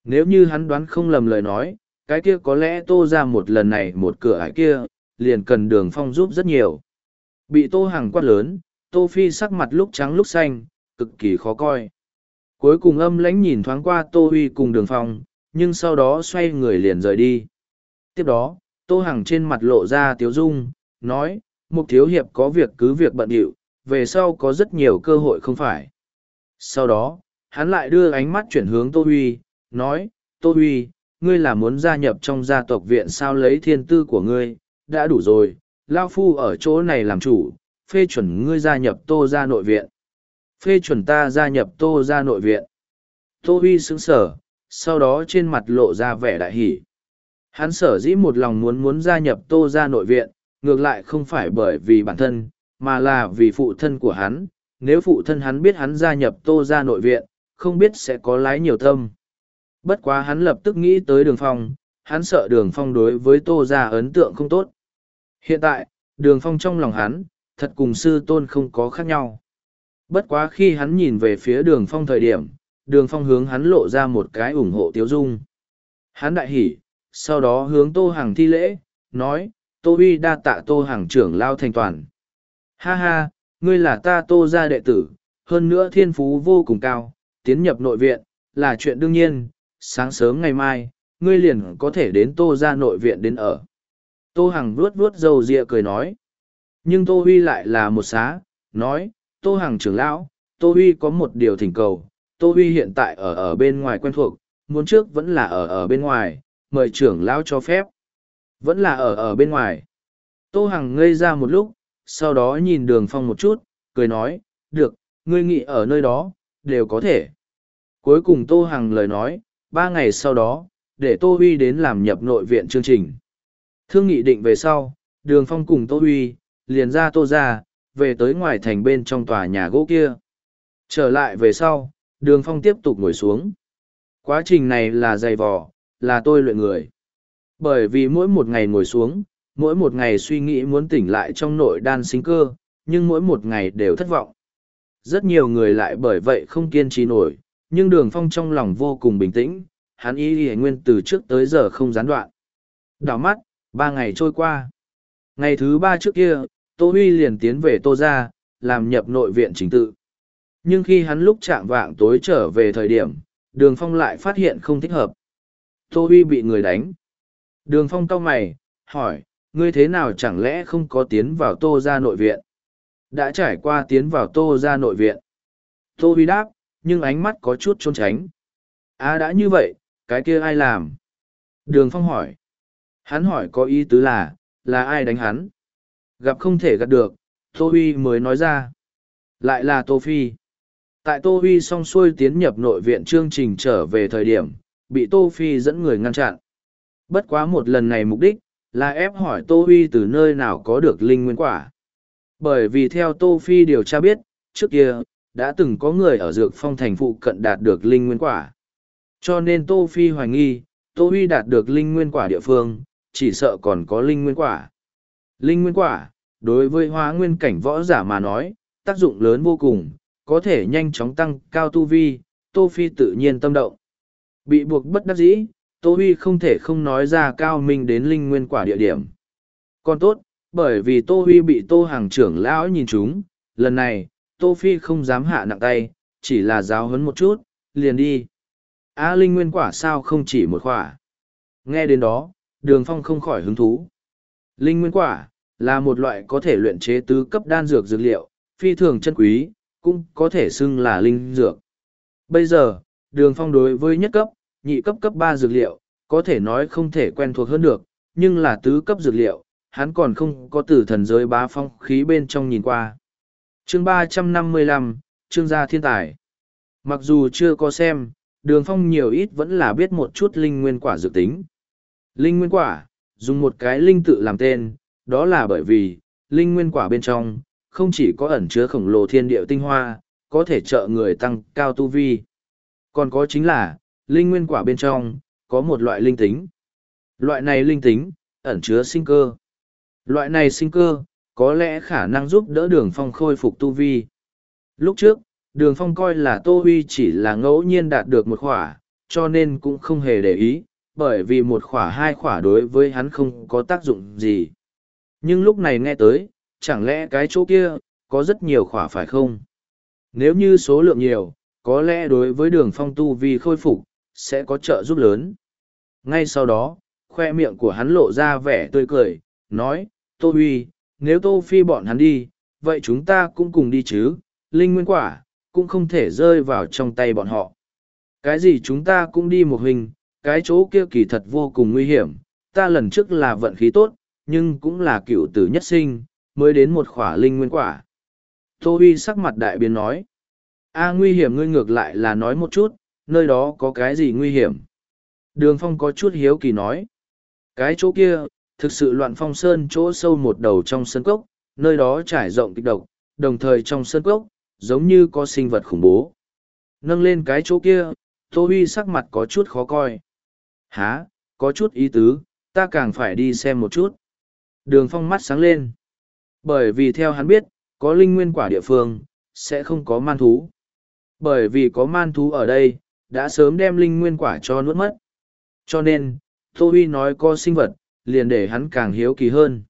Nếu như hắn đoán không lầm lời nói, cái kia có lẽ tô ra một lần này một cửa ải kia, liền cần đường phong giúp rất nhiều. Bị tô hàng quát lớn, tô phi sắc mặt lúc trắng lúc xanh, cực kỳ khó coi. Cuối cùng âm lãnh nhìn thoáng qua tô huy cùng đường phong, nhưng sau đó xoay người liền rời đi. Tiếp đó, tô hàng trên mặt lộ ra tiếu dung, nói, mục thiếu hiệp có việc cứ việc bận điệu, về sau có rất nhiều cơ hội không phải. Sau đó, hắn lại đưa ánh mắt chuyển hướng Tô Huy, nói, Tô Huy, ngươi là muốn gia nhập trong gia tộc viện sao lấy thiên tư của ngươi, đã đủ rồi, Lao Phu ở chỗ này làm chủ, phê chuẩn ngươi gia nhập Tô gia nội viện. Phê chuẩn ta gia nhập Tô gia nội viện. Tô Huy sững sở, sau đó trên mặt lộ ra vẻ đại hỷ. Hắn sở dĩ một lòng muốn muốn gia nhập Tô ra nội viện, ngược lại không phải bởi vì bản thân, mà là vì phụ thân của hắn. Nếu phụ thân hắn biết hắn gia nhập Tô ra nội viện, không biết sẽ có lái nhiều tâm. Bất quá hắn lập tức nghĩ tới đường phong, hắn sợ đường phong đối với Tô ra ấn tượng không tốt. Hiện tại, đường phong trong lòng hắn, thật cùng sư tôn không có khác nhau. Bất quá khi hắn nhìn về phía đường phong thời điểm, đường phong hướng hắn lộ ra một cái ủng hộ tiếu dung. Hắn đại hỉ, sau đó hướng tô hàng thi lễ, nói, tô uy đa tạ tô hàng trưởng lao thành toàn. Ha ha, ngươi là ta tô gia đệ tử, hơn nữa thiên phú vô cùng cao, tiến nhập nội viện, là chuyện đương nhiên, sáng sớm ngày mai, ngươi liền có thể đến tô gia nội viện đến ở. Tô Hằng vuốt vuốt râu ria cười nói. Nhưng Tô Huy lại là một xá, nói, Tô Hằng trưởng lão, Tô Huy có một điều thỉnh cầu, Tô Huy hiện tại ở ở bên ngoài quen thuộc, muốn trước vẫn là ở ở bên ngoài, mời trưởng lão cho phép. Vẫn là ở ở bên ngoài. Tô Hằng ngây ra một lúc, sau đó nhìn đường phong một chút, cười nói, được, ngươi nghĩ ở nơi đó, đều có thể. Cuối cùng Tô Hằng lời nói, ba ngày sau đó, để Tô Huy đến làm nhập nội viện chương trình. Thương nghị định về sau, đường phong cùng Tô Huy, liền ra Tô ra, về tới ngoài thành bên trong tòa nhà gỗ kia. Trở lại về sau, đường phong tiếp tục ngồi xuống. Quá trình này là dày vò, là tôi luyện người. Bởi vì mỗi một ngày ngồi xuống, mỗi một ngày suy nghĩ muốn tỉnh lại trong nội đan sinh cơ, nhưng mỗi một ngày đều thất vọng. Rất nhiều người lại bởi vậy không kiên trì nổi, nhưng đường phong trong lòng vô cùng bình tĩnh, hắn ý y nguyên từ trước tới giờ không gián đoạn. Đảo mắt, ba ngày trôi qua. Ngày thứ ba trước kia, Tô Huy liền tiến về Tô Gia, làm nhập nội viện chính tự. Nhưng khi hắn lúc chạm vạng tối trở về thời điểm, đường phong lại phát hiện không thích hợp. Tô Huy bị người đánh. Đường phong cau mày, hỏi, ngươi thế nào chẳng lẽ không có tiến vào Tô Gia nội viện? Đã trải qua tiến vào Tô Gia nội viện. Tô Huy đáp, nhưng ánh mắt có chút trốn tránh. À đã như vậy, cái kia ai làm? Đường phong hỏi. Hắn hỏi có ý tứ là, là ai đánh hắn? Gặp không thể gặp được, Tô Huy mới nói ra. Lại là Tô Phi. Tại Tô Huy song xuôi tiến nhập nội viện chương trình trở về thời điểm, bị Tô Phi dẫn người ngăn chặn. Bất quá một lần này mục đích, là ép hỏi Tô Huy từ nơi nào có được linh nguyên quả. Bởi vì theo Tô Phi điều tra biết, trước kia, đã từng có người ở dược phong thành phụ cận đạt được linh nguyên quả. Cho nên Tô Phi hoài nghi, Tô Huy đạt được linh nguyên quả địa phương, chỉ sợ còn có linh nguyên quả. Linh nguyên quả, đối với hóa nguyên cảnh võ giả mà nói, tác dụng lớn vô cùng, có thể nhanh chóng tăng cao tu vi, Tô Phi tự nhiên tâm động. Bị buộc bất đắc dĩ, Tô Huy không thể không nói ra cao minh đến linh nguyên quả địa điểm. Còn tốt, bởi vì Tô Huy bị Tô Hàng trưởng lão nhìn chúng, lần này, Tô Phi không dám hạ nặng tay, chỉ là giáo huấn một chút, liền đi. Á linh nguyên quả sao không chỉ một quả. Nghe đến đó, đường phong không khỏi hứng thú. Linh nguyên quả, là một loại có thể luyện chế tứ cấp đan dược dược liệu, phi thường chân quý, cũng có thể xưng là linh dược. Bây giờ, đường phong đối với nhất cấp, nhị cấp cấp ba dược liệu, có thể nói không thể quen thuộc hơn được, nhưng là tứ cấp dược liệu, hắn còn không có từ thần giới bá phong khí bên trong nhìn qua. chương ba trăm năm mươi lăm chương gia thiên tài. Mặc dù chưa có xem, đường phong nhiều ít vẫn là biết một chút linh nguyên quả dược tính. Linh nguyên quả, dùng một cái linh tự làm tên, đó là bởi vì, linh nguyên quả bên trong, không chỉ có ẩn chứa khổng lồ thiên địa tinh hoa, có thể trợ người tăng cao tu vi. Còn có chính là, linh nguyên quả bên trong, có một loại linh tính. Loại này linh tính, ẩn chứa sinh cơ. Loại này sinh cơ, có lẽ khả năng giúp đỡ đường phong khôi phục tu vi. Lúc trước, đường phong coi là tô huy chỉ là ngẫu nhiên đạt được một khỏa, cho nên cũng không hề để ý, bởi vì một khỏa hai khỏa đối với hắn không có tác dụng gì. Nhưng lúc này nghe tới, chẳng lẽ cái chỗ kia, có rất nhiều khỏa phải không? Nếu như số lượng nhiều, có lẽ đối với đường phong tu vi khôi phục, sẽ có trợ giúp lớn. Ngay sau đó, khoe miệng của hắn lộ ra vẻ tươi cười, nói, Tô Huy, nếu Tô Phi bọn hắn đi, vậy chúng ta cũng cùng đi chứ, linh nguyên quả, cũng không thể rơi vào trong tay bọn họ. Cái gì chúng ta cũng đi một hình, cái chỗ kia kỳ thật vô cùng nguy hiểm, ta lần trước là vận khí tốt, nhưng cũng là cựu tử nhất sinh, mới đến một khỏa linh nguyên quả. Tô Huy sắc mặt đại biến nói, a nguy hiểm ngươi ngược lại là nói một chút, nơi đó có cái gì nguy hiểm. Đường phong có chút hiếu kỳ nói. Cái chỗ kia, thực sự loạn phong sơn chỗ sâu một đầu trong sân cốc, nơi đó trải rộng kịch độc, đồng thời trong sân cốc, giống như có sinh vật khủng bố. Nâng lên cái chỗ kia, Tô Huy sắc mặt có chút khó coi. Há, có chút ý tứ, ta càng phải đi xem một chút. Đường phong mắt sáng lên. Bởi vì theo hắn biết, có linh nguyên quả địa phương, sẽ không có man thú. Bởi vì có man thú ở đây, đã sớm đem linh nguyên quả cho nuốt mất. Cho nên, Tô Huy nói có sinh vật, liền để hắn càng hiếu kỳ hơn.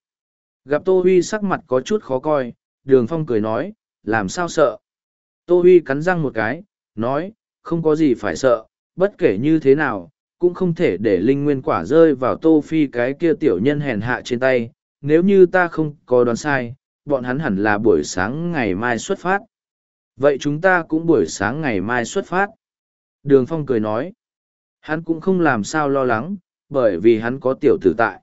Gặp Tô Huy sắc mặt có chút khó coi, đường phong cười nói, làm sao sợ. Tô Huy cắn răng một cái, nói, không có gì phải sợ, bất kể như thế nào, cũng không thể để linh nguyên quả rơi vào Tô Phi cái kia tiểu nhân hèn hạ trên tay, nếu như ta không có đoán sai, bọn hắn hẳn là buổi sáng ngày mai xuất phát. Vậy chúng ta cũng buổi sáng ngày mai xuất phát. Đường Phong cười nói, hắn cũng không làm sao lo lắng, bởi vì hắn có tiểu tử tại.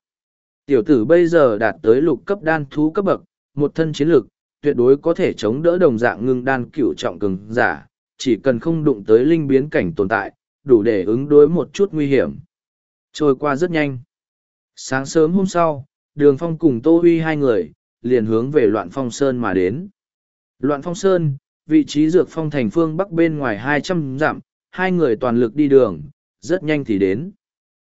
Tiểu tử bây giờ đạt tới lục cấp đan thú cấp bậc, một thân chiến lực, tuyệt đối có thể chống đỡ đồng dạng ngưng đan cửu trọng cường giả, chỉ cần không đụng tới linh biến cảnh tồn tại, đủ để ứng đối một chút nguy hiểm. Trôi qua rất nhanh. Sáng sớm hôm sau, Đường Phong cùng Tô Huy hai người, liền hướng về Loạn Phong Sơn mà đến. Loạn Phong Sơn, vị trí dược phong thành phương bắc bên ngoài hai trăm dặm, hai người toàn lực đi đường, rất nhanh thì đến.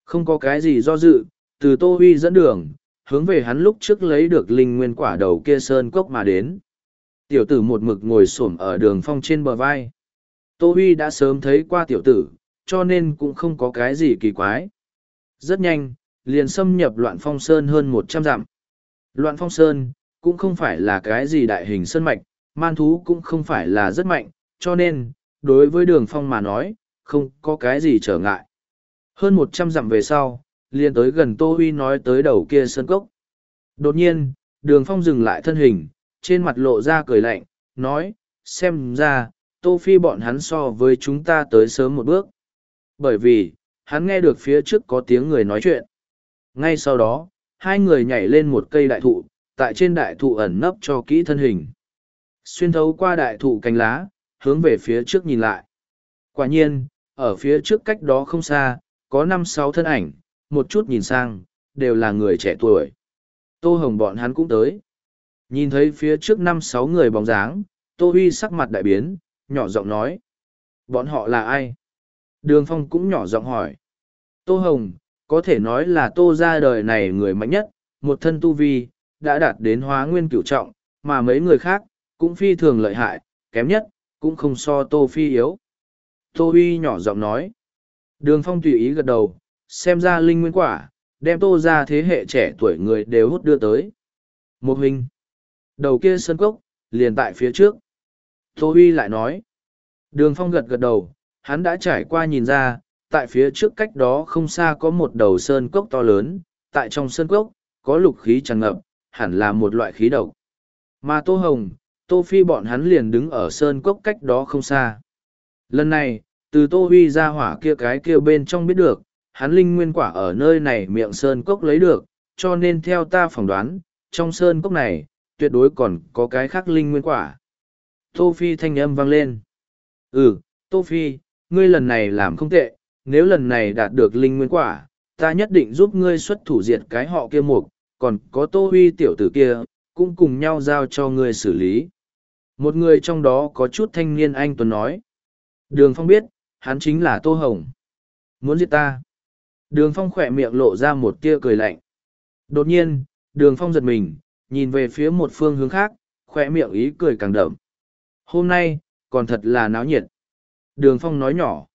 Không có cái gì do dự, từ Tô Huy dẫn đường, hướng về hắn lúc trước lấy được linh nguyên quả đầu kia sơn cốc mà đến. Tiểu tử một mực ngồi xổm ở đường phong trên bờ vai. Tô Huy đã sớm thấy qua tiểu tử, cho nên cũng không có cái gì kỳ quái. Rất nhanh, liền xâm nhập loạn phong sơn hơn một trăm dặm. Loạn phong sơn, cũng không phải là cái gì đại hình sơn mạch, man thú cũng không phải là rất mạnh, cho nên, đối với đường phong mà nói, không có cái gì trở ngại. Hơn một trăm dặm về sau, liền tới gần Tô Huy nói tới đầu kia sơn cốc. Đột nhiên, đường phong dừng lại thân hình, trên mặt lộ ra cười lạnh, nói, xem ra, Tô Phi bọn hắn so với chúng ta tới sớm một bước. Bởi vì, hắn nghe được phía trước có tiếng người nói chuyện. Ngay sau đó, hai người nhảy lên một cây đại thụ, tại trên đại thụ ẩn nấp cho kỹ thân hình. Xuyên thấu qua đại thụ cánh lá, hướng về phía trước nhìn lại. Quả nhiên, ở phía trước cách đó không xa, có năm sáu thân ảnh, một chút nhìn sang, đều là người trẻ tuổi. Tô Hồng bọn hắn cũng tới. Nhìn thấy phía trước năm sáu người bóng dáng, Tô Huy sắc mặt đại biến, nhỏ giọng nói. Bọn họ là ai? Đường Phong cũng nhỏ giọng hỏi. Tô Hồng, có thể nói là Tô ra đời này người mạnh nhất, một thân tu vi, đã đạt đến hóa nguyên cửu trọng, mà mấy người khác, cũng phi thường lợi hại, kém nhất, cũng không so Tô Phi yếu. Tô Huy nhỏ giọng nói. Đường Phong tùy ý gật đầu, xem ra linh nguyên quả, đem Tô ra thế hệ trẻ tuổi người đều hút đưa tới. Một hình. Đầu kia sân cốc, liền tại phía trước. Tô Huy lại nói. Đường Phong gật gật đầu, hắn đã trải qua nhìn ra, tại phía trước cách đó không xa có một đầu sơn cốc to lớn, tại trong sơn cốc, có lục khí tràn ngập, hẳn là một loại khí độc. Mà Tô Hồng, Tô Phi bọn hắn liền đứng ở sơn cốc cách đó không xa. Lần này, từ Tô Huy ra hỏa kia cái kia bên trong biết được, hắn linh nguyên quả ở nơi này miệng sơn cốc lấy được, cho nên theo ta phỏng đoán, trong sơn cốc này, tuyệt đối còn có cái khác linh nguyên quả. Tô Phi thanh âm vang lên. Ừ, Tô Phi, ngươi lần này làm không tệ, nếu lần này đạt được linh nguyên quả, ta nhất định giúp ngươi xuất thủ diệt cái họ kia mục, còn có Tô Huy tiểu tử kia, cũng cùng nhau giao cho ngươi xử lý. Một người trong đó có chút thanh niên anh Tuấn nói. Đường Phong biết, hắn chính là Tô Hồng. Muốn giết ta. Đường Phong khỏe miệng lộ ra một tia cười lạnh. Đột nhiên, đường Phong giật mình, nhìn về phía một phương hướng khác, khỏe miệng ý cười càng đậm. Hôm nay, còn thật là náo nhiệt. Đường Phong nói nhỏ.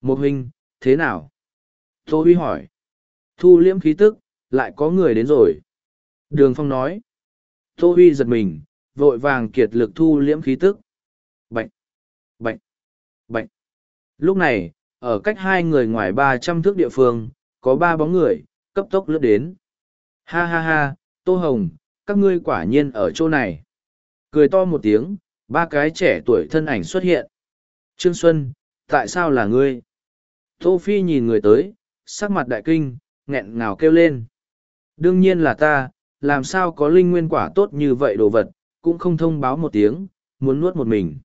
Một huynh, thế nào? Tô Huy hỏi. Thu liễm khí tức, lại có người đến rồi. Đường Phong nói. Tô Huy giật mình, vội vàng kiệt lực thu liễm khí tức. Bệnh, bệnh, bệnh. Lúc này, ở cách hai người ngoài ba trăm thước địa phương, có ba bóng người, cấp tốc lướt đến. Ha ha ha, Tô Hồng, các ngươi quả nhiên ở chỗ này. Cười to một tiếng, ba cái trẻ tuổi thân ảnh xuất hiện. Trương Xuân, tại sao là ngươi? Tô Phi nhìn người tới, sắc mặt đại kinh, nghẹn ngào kêu lên. Đương nhiên là ta, làm sao có linh nguyên quả tốt như vậy đồ vật, cũng không thông báo một tiếng, muốn nuốt một mình.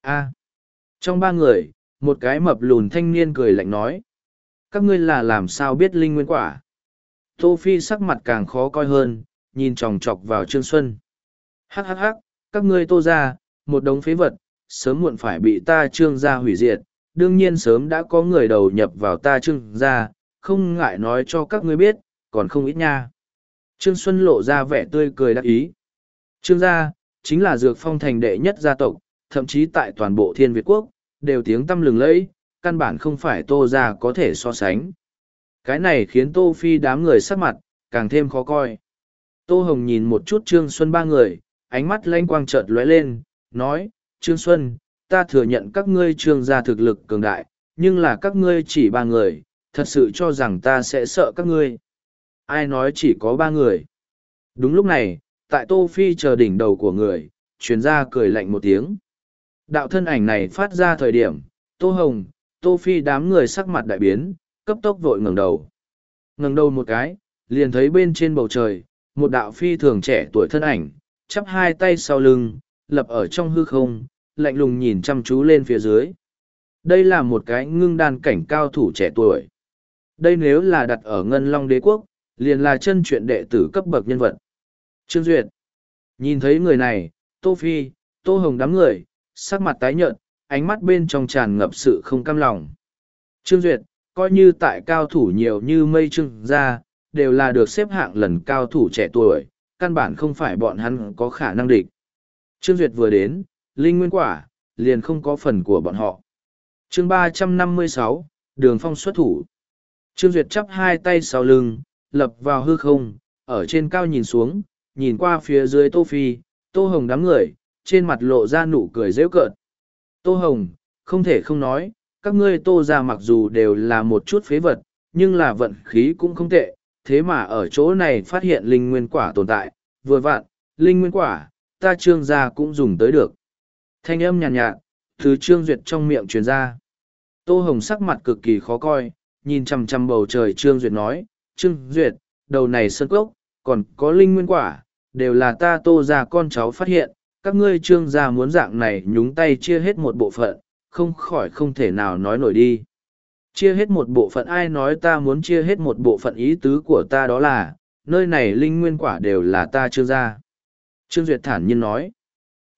A. trong ba người, một cái mập lùn thanh niên cười lạnh nói. Các ngươi là làm sao biết linh nguyên quả? Tô Phi sắc mặt càng khó coi hơn, nhìn tròng trọc vào Trương Xuân. Hắc hắc hắc, các ngươi tô ra, một đống phế vật, sớm muộn phải bị ta trương gia hủy diệt, đương nhiên sớm đã có người đầu nhập vào ta trương gia, không ngại nói cho các ngươi biết, còn không ít nha. Trương Xuân lộ ra vẻ tươi cười đắc ý. Trương gia, chính là dược phong thành đệ nhất gia tộc, thậm chí tại toàn bộ thiên Việt quốc, đều tiếng tâm lừng lẫy, căn bản không phải tô gia có thể so sánh. Cái này khiến tô phi đám người sắc mặt, càng thêm khó coi. Tô Hồng nhìn một chút Trương Xuân ba người, ánh mắt lanh quang chợt lóe lên, nói, Trương Xuân, ta thừa nhận các ngươi trương gia thực lực cường đại, nhưng là các ngươi chỉ ba người, thật sự cho rằng ta sẽ sợ các ngươi. Ai nói chỉ có ba người? Đúng lúc này, tại Tô Phi chờ đỉnh đầu của người, truyền gia cười lạnh một tiếng. Đạo thân ảnh này phát ra thời điểm, Tô Hồng, Tô Phi đám người sắc mặt đại biến, cấp tốc vội ngẩng đầu. ngẩng đầu một cái, liền thấy bên trên bầu trời, một đạo phi thường trẻ tuổi thân ảnh, chắp hai tay sau lưng, lập ở trong hư không, lạnh lùng nhìn chăm chú lên phía dưới. Đây là một cái ngưng đan cảnh cao thủ trẻ tuổi. Đây nếu là đặt ở Ngân Long Đế Quốc, liền là chân chuyện đệ tử cấp bậc nhân vật. Trương Duyệt. Nhìn thấy người này, Tô Phi, Tô Hồng đám người, sắc mặt tái nhợt, ánh mắt bên trong tràn ngập sự không cam lòng. Trương Duyệt, coi như tại cao thủ nhiều như mây trưng ra, đều là được xếp hạng lần cao thủ trẻ tuổi, căn bản không phải bọn hắn có khả năng địch. Trương Duyệt vừa đến, linh nguyên quả, liền không có phần của bọn họ. chương ba trăm năm mươi sáu đường phong xuất thủ. Trương Duyệt chắp hai tay sau lưng, lập vào hư không, ở trên cao nhìn xuống, nhìn qua phía dưới Tô Phi, Tô Hồng đám người, trên mặt lộ ra nụ cười dễ cợt. Tô Hồng, không thể không nói, các ngươi Tô ra mặc dù đều là một chút phế vật, nhưng là vận khí cũng không tệ, thế mà ở chỗ này phát hiện linh nguyên quả tồn tại, vừa vặn, linh nguyên quả, ta trương gia cũng dùng tới được. Thanh âm nhàn nhạt, nhạt, từ trương duyệt trong miệng truyền ra. Tô Hồng sắc mặt cực kỳ khó coi, nhìn chằm chằm bầu trời trương duyệt nói, trương duyệt, đầu này sơn cốc, còn có linh nguyên quả, đều là ta tô ra con cháu phát hiện, các ngươi trương gia muốn dạng này nhúng tay chia hết một bộ phận, không khỏi không thể nào nói nổi đi. Chia hết một bộ phận ai nói ta muốn chia hết một bộ phận ý tứ của ta đó là, nơi này linh nguyên quả đều là ta trương gia. Trương Duyệt thản nhiên nói.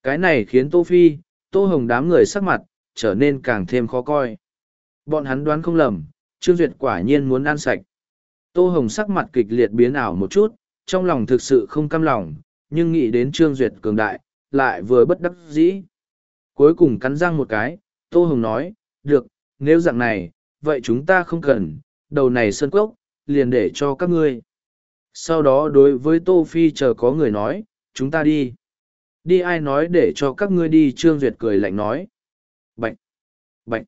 Cái này khiến Tô Phi, Tô Hồng đám người sắc mặt, trở nên càng thêm khó coi. Bọn hắn đoán không lầm, Trương Duyệt quả nhiên muốn ăn sạch. Tô Hồng sắc mặt kịch liệt biến ảo một chút, trong lòng thực sự không cam lòng, nhưng nghĩ đến Trương Duyệt cường đại, lại vừa bất đắc dĩ. Cuối cùng cắn răng một cái, Tô Hồng nói, được, nếu dạng này, vậy chúng ta không cần, đầu này sơn cốc, liền để cho các ngươi. Sau đó đối với Tô Phi chờ có người nói, chúng ta đi. Đi ai nói để cho các ngươi đi Trương Duyệt cười lạnh nói. Bạch! Bạch!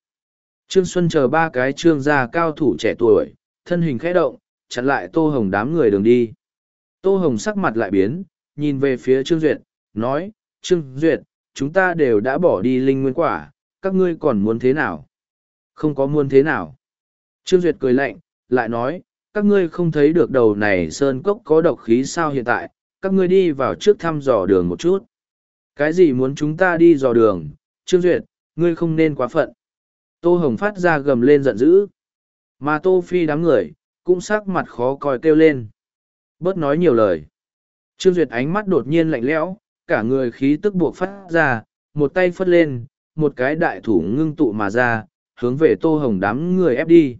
Trương Xuân chờ ba cái trương gia cao thủ trẻ tuổi, thân hình khẽ động, chặn lại Tô Hồng đám người đường đi. Tô Hồng sắc mặt lại biến, nhìn về phía Trương Duyệt, nói, Trương Duyệt, chúng ta đều đã bỏ đi linh nguyên quả, các ngươi còn muốn thế nào? Không có muốn thế nào. Trương Duyệt cười lạnh, lại nói, các ngươi không thấy được đầu này sơn cốc có độc khí sao hiện tại, các ngươi đi vào trước thăm dò đường một chút. Cái gì muốn chúng ta đi dò đường, Trương Duyệt, ngươi không nên quá phận. Tô Hồng phát ra gầm lên giận dữ. Mà Tô Phi đám người, cũng sắc mặt khó coi kêu lên. Bớt nói nhiều lời. Trương Duyệt ánh mắt đột nhiên lạnh lẽo, cả người khí tức buộc phát ra, một tay phất lên, một cái đại thủ ngưng tụ mà ra, hướng về Tô Hồng đám người ép đi.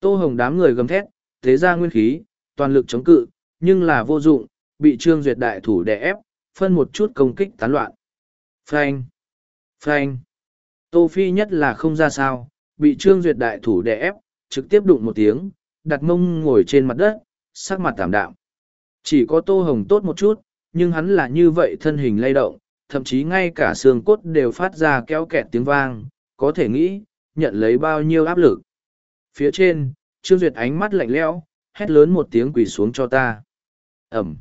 Tô Hồng đám người gầm thét, thế ra nguyên khí, toàn lực chống cự, nhưng là vô dụng, bị Trương Duyệt đại thủ đè ép, phân một chút công kích tán loạn. Phanh! Phanh! Tô Phi nhất là không ra sao, bị Trương Duyệt đại thủ đè ép, trực tiếp đụng một tiếng, đặt mông ngồi trên mặt đất, sắc mặt tạm đạm. Chỉ có Tô Hồng tốt một chút, nhưng hắn là như vậy thân hình lay động, thậm chí ngay cả xương cốt đều phát ra kéo kẹt tiếng vang, có thể nghĩ, nhận lấy bao nhiêu áp lực. Phía trên, Trương Duyệt ánh mắt lạnh lẽo, hét lớn một tiếng quỳ xuống cho ta. Ẩm.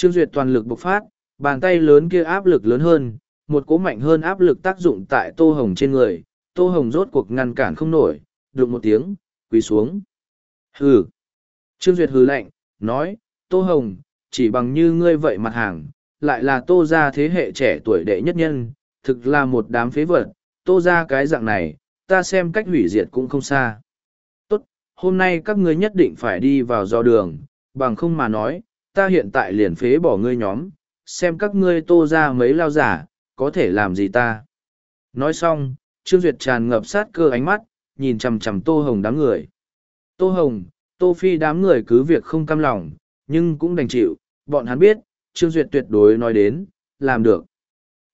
Trương Duyệt toàn lực bộc phát, bàn tay lớn kia áp lực lớn hơn, một cỗ mạnh hơn áp lực tác dụng tại Tô Hồng trên người, Tô Hồng rốt cuộc ngăn cản không nổi, đụng một tiếng, quỳ xuống. Hừ. Trương Duyệt hừ lạnh, nói, Tô Hồng, chỉ bằng như ngươi vậy mặt hàng, lại là Tô ra thế hệ trẻ tuổi đệ nhất nhân, thực là một đám phế vật, Tô ra cái dạng này, ta xem cách hủy diệt cũng không xa. Tốt, hôm nay các ngươi nhất định phải đi vào do đường, bằng không mà nói, ta hiện tại liền phế bỏ ngươi nhóm, xem các ngươi tô ra mấy lao giả, có thể làm gì ta. Nói xong, Trương Duyệt tràn ngập sát cơ ánh mắt, nhìn chằm chằm Tô Hồng đám người. Tô Hồng, Tô Phi đám người cứ việc không cam lòng, nhưng cũng đành chịu, bọn hắn biết, Trương Duyệt tuyệt đối nói đến, làm được.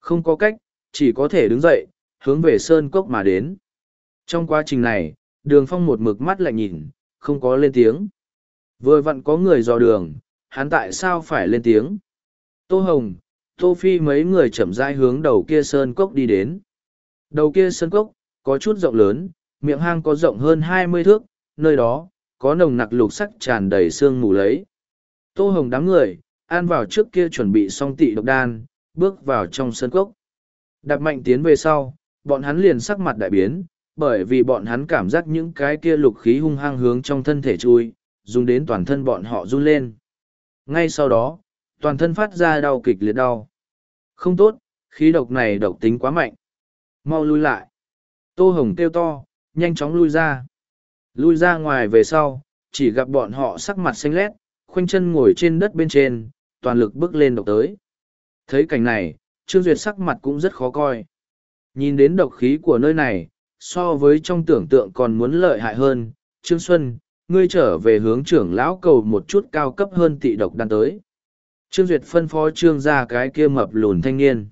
Không có cách, chỉ có thể đứng dậy, hướng về Sơn Cốc mà đến. Trong quá trình này, đường phong một mực mắt lạnh nhìn, không có lên tiếng. Vừa vặn có người dò đường, hắn tại sao phải lên tiếng. Tô Hồng, Tô Phi mấy người chậm rãi hướng đầu kia Sơn Cốc đi đến. Đầu kia Sơn Cốc, có chút rộng lớn, miệng hang có rộng hơn hai mươi thước, nơi đó, có nồng nặc lục sắc tràn đầy sương mù lấy. Tô Hồng đám người, an vào trước kia chuẩn bị xong tị độc đan, bước vào trong sân cốc. Đạp mạnh tiến về sau, bọn hắn liền sắc mặt đại biến, bởi vì bọn hắn cảm giác những cái kia lục khí hung hăng hướng trong thân thể chui, dùng đến toàn thân bọn họ run lên. Ngay sau đó, toàn thân phát ra đau kịch liệt đau. Không tốt, khí độc này độc tính quá mạnh. Mau lui lại. Tô Hồng kêu to, nhanh chóng lui ra. Lui ra ngoài về sau, chỉ gặp bọn họ sắc mặt xanh lét, khoanh chân ngồi trên đất bên trên, toàn lực bước lên độc tới. Thấy cảnh này, Trương Duyệt sắc mặt cũng rất khó coi. Nhìn đến độc khí của nơi này, so với trong tưởng tượng còn muốn lợi hại hơn. Trương Xuân, ngươi trở về hướng trưởng lão cầu một chút cao cấp hơn tị độc đan tới. Trương Duyệt phân phó Trương ra cái kia mập lùn thanh niên.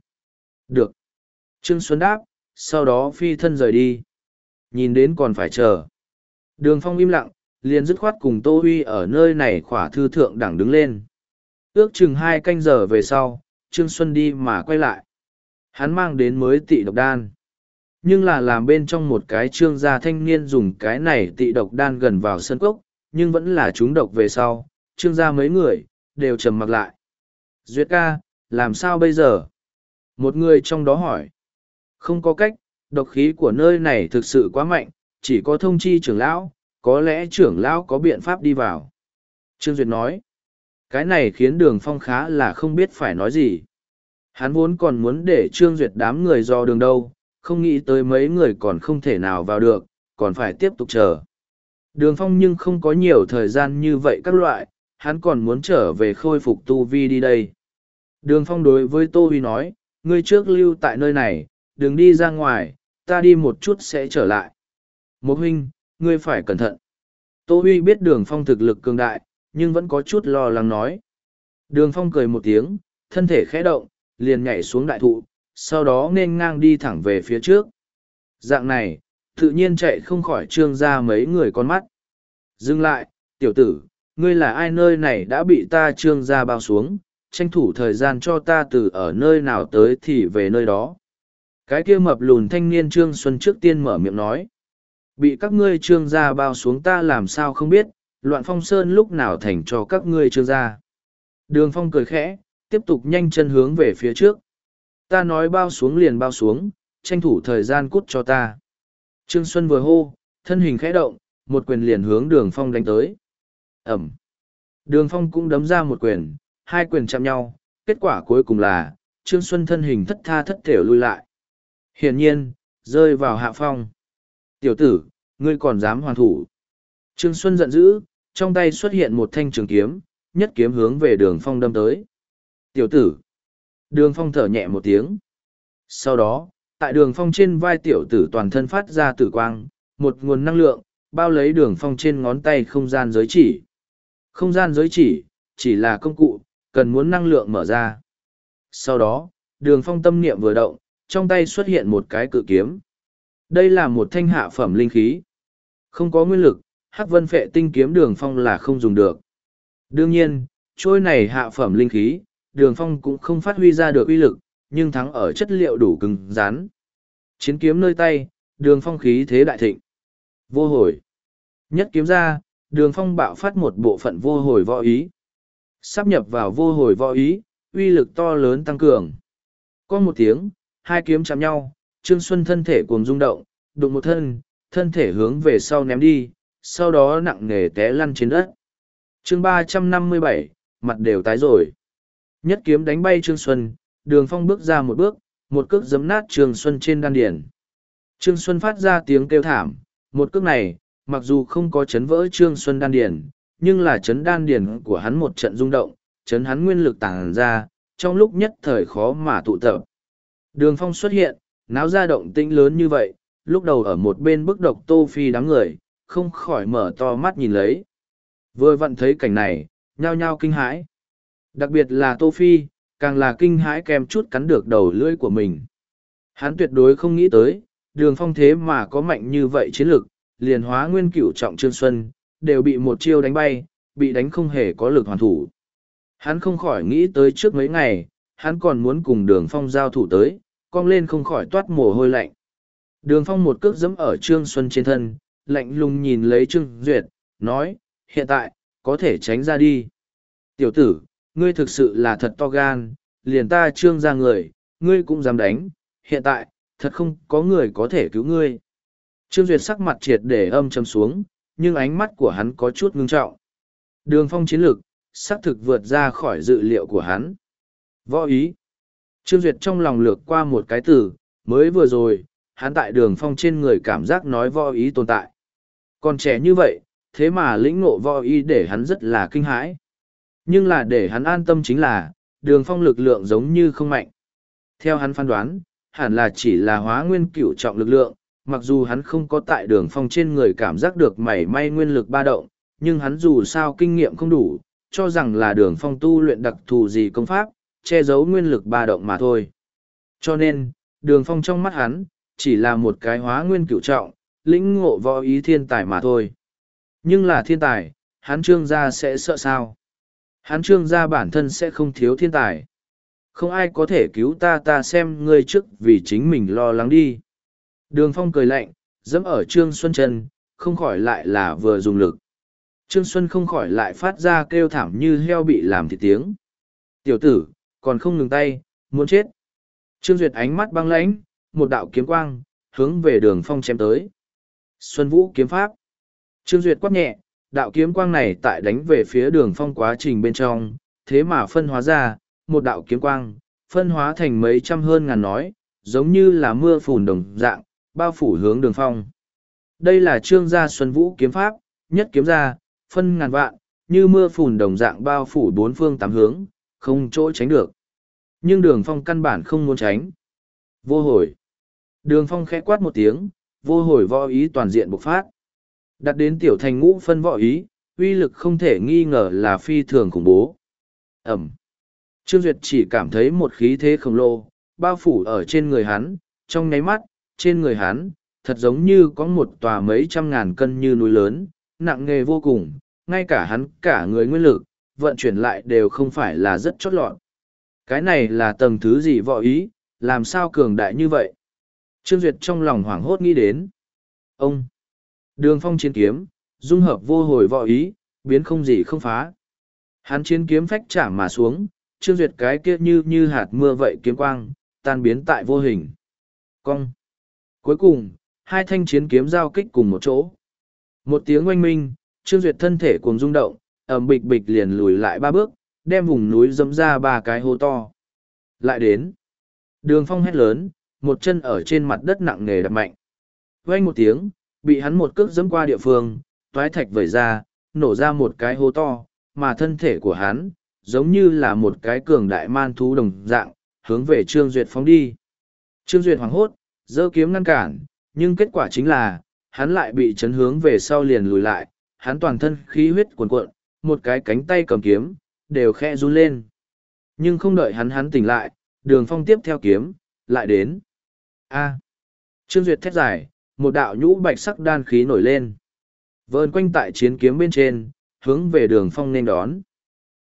Được. Trương Xuân đáp, sau đó phi thân rời đi. Nhìn đến còn phải chờ. Đường phong im lặng, liền dứt khoát cùng Tô Huy ở nơi này khỏa thư thượng đẳng đứng lên. Ước chừng hai canh giờ về sau, Trương Xuân đi mà quay lại. Hắn mang đến mới tị độc đan. Nhưng là làm bên trong một cái trương gia thanh niên dùng cái này tị độc đan gần vào sân cốc, nhưng vẫn là chúng độc về sau, trương gia mấy người, đều trầm mặc lại. Duyệt ca, làm sao bây giờ? Một người trong đó hỏi. Không có cách, độc khí của nơi này thực sự quá mạnh, chỉ có thông chi trưởng lão, có lẽ trưởng lão có biện pháp đi vào. Trương Duyệt nói. Cái này khiến đường phong khá là không biết phải nói gì. Hắn vốn còn muốn để Trương Duyệt đám người do đường đâu, không nghĩ tới mấy người còn không thể nào vào được, còn phải tiếp tục chờ. Đường phong nhưng không có nhiều thời gian như vậy các loại, hắn còn muốn trở về khôi phục tu vi đi đây. Đường phong đối với Tô Huy nói, ngươi trước lưu tại nơi này, đừng đi ra ngoài, ta đi một chút sẽ trở lại. Một huynh, ngươi phải cẩn thận. Tô Huy biết đường phong thực lực cường đại, nhưng vẫn có chút lo lắng nói. Đường phong cười một tiếng, thân thể khẽ động, liền nhảy xuống đại thụ, sau đó nên ngang đi thẳng về phía trước. Dạng này, tự nhiên chạy không khỏi trương ra mấy người con mắt. Dừng lại, tiểu tử, ngươi là ai nơi này đã bị ta trương ra bao xuống, tranh thủ thời gian cho ta từ ở nơi nào tới thì về nơi đó. Cái kia mập lùn thanh niên trương xuân trước tiên mở miệng nói. Bị các ngươi trương gia bao xuống ta làm sao không biết, loạn phong sơn lúc nào thành cho các ngươi trương gia. Đường phong cười khẽ, tiếp tục nhanh chân hướng về phía trước. Ta nói bao xuống liền bao xuống, tranh thủ thời gian cút cho ta. Trương Xuân vừa hô, thân hình khẽ động, một quyền liền hướng đường phong đánh tới. Ẩm. Đường phong cũng đấm ra một quyền, hai quyền chạm nhau, kết quả cuối cùng là, Trương Xuân thân hình thất tha thất thểu lui lại. Hiển nhiên, rơi vào hạ phong. Tiểu tử, ngươi còn dám hoàn thủ. Trương Xuân giận dữ, trong tay xuất hiện một thanh trường kiếm, nhất kiếm hướng về đường phong đâm tới. Tiểu tử. Đường phong thở nhẹ một tiếng. Sau đó, tại đường phong trên vai tiểu tử toàn thân phát ra tử quang, một nguồn năng lượng, bao lấy đường phong trên ngón tay không gian giới chỉ. Không gian giới chỉ, chỉ là công cụ, cần muốn năng lượng mở ra. Sau đó, đường phong tâm niệm vừa động, trong tay xuất hiện một cái cự kiếm. Đây là một thanh hạ phẩm linh khí. Không có nguyên lực, hắc vân phệ tinh kiếm đường phong là không dùng được. Đương nhiên, trôi này hạ phẩm linh khí, đường phong cũng không phát huy ra được uy lực, nhưng thắng ở chất liệu đủ cứng rắn. Chiến kiếm nơi tay, đường phong khí thế đại thịnh. Vô hồi. Nhất kiếm ra, đường phong bạo phát một bộ phận vô hồi võ ý. Sắp nhập vào vô hồi võ ý, uy lực to lớn tăng cường. Có một tiếng, hai kiếm chạm nhau, Trương Xuân thân thể cuồng rung động, đụng một thân, thân thể hướng về sau ném đi, sau đó nặng nề té lăn trên đất. chương ba trăm năm mươi bảy mặt đều tái rồi. Nhất kiếm đánh bay Trương Xuân, đường phong bước ra một bước, một cước giấm nát Trương Xuân trên đan điển. Trương Xuân phát ra tiếng kêu thảm, một cước này, mặc dù không có chấn vỡ Trương Xuân đan điền, nhưng là chấn đan điền của hắn một trận rung động, chấn hắn nguyên lực tàng ra, trong lúc nhất thời khó mà tụ tập. Đường phong xuất hiện, náo ra động tĩnh lớn như vậy, lúc đầu ở một bên bức độc tô phi đám người, không khỏi mở to mắt nhìn lấy. Vừa vặn thấy cảnh này, nhao nhao kinh hãi. Đặc biệt là tô phi, càng là kinh hãi kèm chút cắn được đầu lưỡi của mình. Hắn tuyệt đối không nghĩ tới, đường phong thế mà có mạnh như vậy chiến lực, liền hóa nguyên cửu trọng trương xuân, đều bị một chiêu đánh bay, bị đánh không hề có lực hoàn thủ. Hắn không khỏi nghĩ tới trước mấy ngày, hắn còn muốn cùng đường phong giao thủ tới, cong lên không khỏi toát mồ hôi lạnh. Đường phong một cước dẫm ở Trương Xuân trên thân, lạnh lùng nhìn lấy Trương Duyệt, nói, hiện tại, có thể tránh ra đi. Tiểu tử, ngươi thực sự là thật to gan, liền ta trương ra người, ngươi cũng dám đánh, hiện tại, thật không có người có thể cứu ngươi. Trương Duyệt sắc mặt triệt để âm châm xuống, nhưng ánh mắt của hắn có chút ngưng trọng. Đường phong chiến lược, xác thực vượt ra khỏi dự liệu của hắn. Võ ý. Trương Duyệt trong lòng lược qua một cái từ, mới vừa rồi, hắn tại đường phong trên người cảm giác nói võ ý tồn tại. Còn trẻ như vậy, thế mà lĩnh ngộ võ ý để hắn rất là kinh hãi. Nhưng là để hắn an tâm chính là, đường phong lực lượng giống như không mạnh. Theo hắn phán đoán, hẳn là chỉ là hóa nguyên cửu trọng lực lượng, mặc dù hắn không có tại đường phong trên người cảm giác được mảy may nguyên lực ba động, nhưng hắn dù sao kinh nghiệm không đủ, cho rằng là đường phong tu luyện đặc thù gì công pháp, che giấu nguyên lực ba động mà thôi. Cho nên, đường phong trong mắt hắn, chỉ là một cái hóa nguyên cửu trọng, lĩnh ngộ võ ý thiên tài mà thôi. Nhưng là thiên tài, hắn trương gia sẽ sợ sao? Hắn trương gia bản thân sẽ không thiếu thiên tài. Không ai có thể cứu ta ta xem ngươi trước vì chính mình lo lắng đi. Đường phong cười lạnh, dẫm ở trương xuân chân, không khỏi lại là vừa dùng lực. Trương Xuân không khỏi lại phát ra kêu thảm như heo bị làm thịt tiếng. Tiểu tử, còn không ngừng tay, muốn chết. Trương Duyệt ánh mắt băng lãnh, một đạo kiếm quang, hướng về đường phong chém tới. Xuân Vũ kiếm pháp. Trương Duyệt quát nhẹ, đạo kiếm quang này tại đánh về phía đường phong quá trình bên trong, thế mà phân hóa ra, một đạo kiếm quang, phân hóa thành mấy trăm hơn ngàn nói, giống như là mưa phùn đồng dạng, bao phủ hướng đường phong. Đây là trương gia Xuân Vũ kiếm pháp, nhất kiếm gia, phân ngàn vạn, như mưa phùn đồng dạng bao phủ bốn phương tám hướng, không chỗ tránh được. Nhưng đường phong căn bản không muốn tránh. Vô hồi. Đường phong khẽ quát một tiếng, vô hồi võ ý toàn diện bộc phát. Đặt đến tiểu thành ngũ phân võ ý, uy lực không thể nghi ngờ là phi thường khủng bố. Ẩm. Trương Duyệt chỉ cảm thấy một khí thế khổng lồ, bao phủ ở trên người hắn, trong nháy mắt, trên người hắn, thật giống như có một tòa mấy trăm ngàn cân như núi lớn, nặng nghề vô cùng, ngay cả hắn cả người nguyên lực, vận chuyển lại đều không phải là rất chót lọt. Cái này là tầng thứ gì võ ý, làm sao cường đại như vậy? Trương Duyệt trong lòng hoảng hốt nghĩ đến. Ông! Đường phong chiến kiếm, dung hợp vô hồi võ ý, biến không gì không phá. Hắn chiến kiếm phách chạm mà xuống, Trương Duyệt cái kia như như hạt mưa vậy kiếm quang, tan biến tại vô hình. Cong! Cuối cùng, hai thanh chiến kiếm giao kích cùng một chỗ. Một tiếng oanh minh, Trương Duyệt thân thể cuồng rung động, ẩm bịch bịch liền lùi lại ba bước, đem vùng núi dẫm ra ba cái hố to. Lại đến. Đường phong hét lớn, một chân ở trên mặt đất nặng nề đập mạnh. Oanh một tiếng, bị hắn một cước dẫm qua địa phương, toái thạch vẩy ra, nổ ra một cái hố to, mà thân thể của hắn, giống như là một cái cường đại man thú đồng dạng, hướng về Trương Duyệt phóng đi. Trương Duyệt hoảng hốt, giơ kiếm ngăn cản, nhưng kết quả chính là, hắn lại bị chấn hướng về sau liền lùi lại, hắn toàn thân khí huyết cuồn cuộn, một cái cánh tay cầm kiếm, đều khẽ run lên. Nhưng không đợi hắn hắn tỉnh lại, đường phong tiếp theo kiếm, lại đến. A. Trương Duyệt thét dài, một đạo nhũ bạch sắc đan khí nổi lên. vơn quanh tại chiến kiếm bên trên, hướng về đường phong nên đón.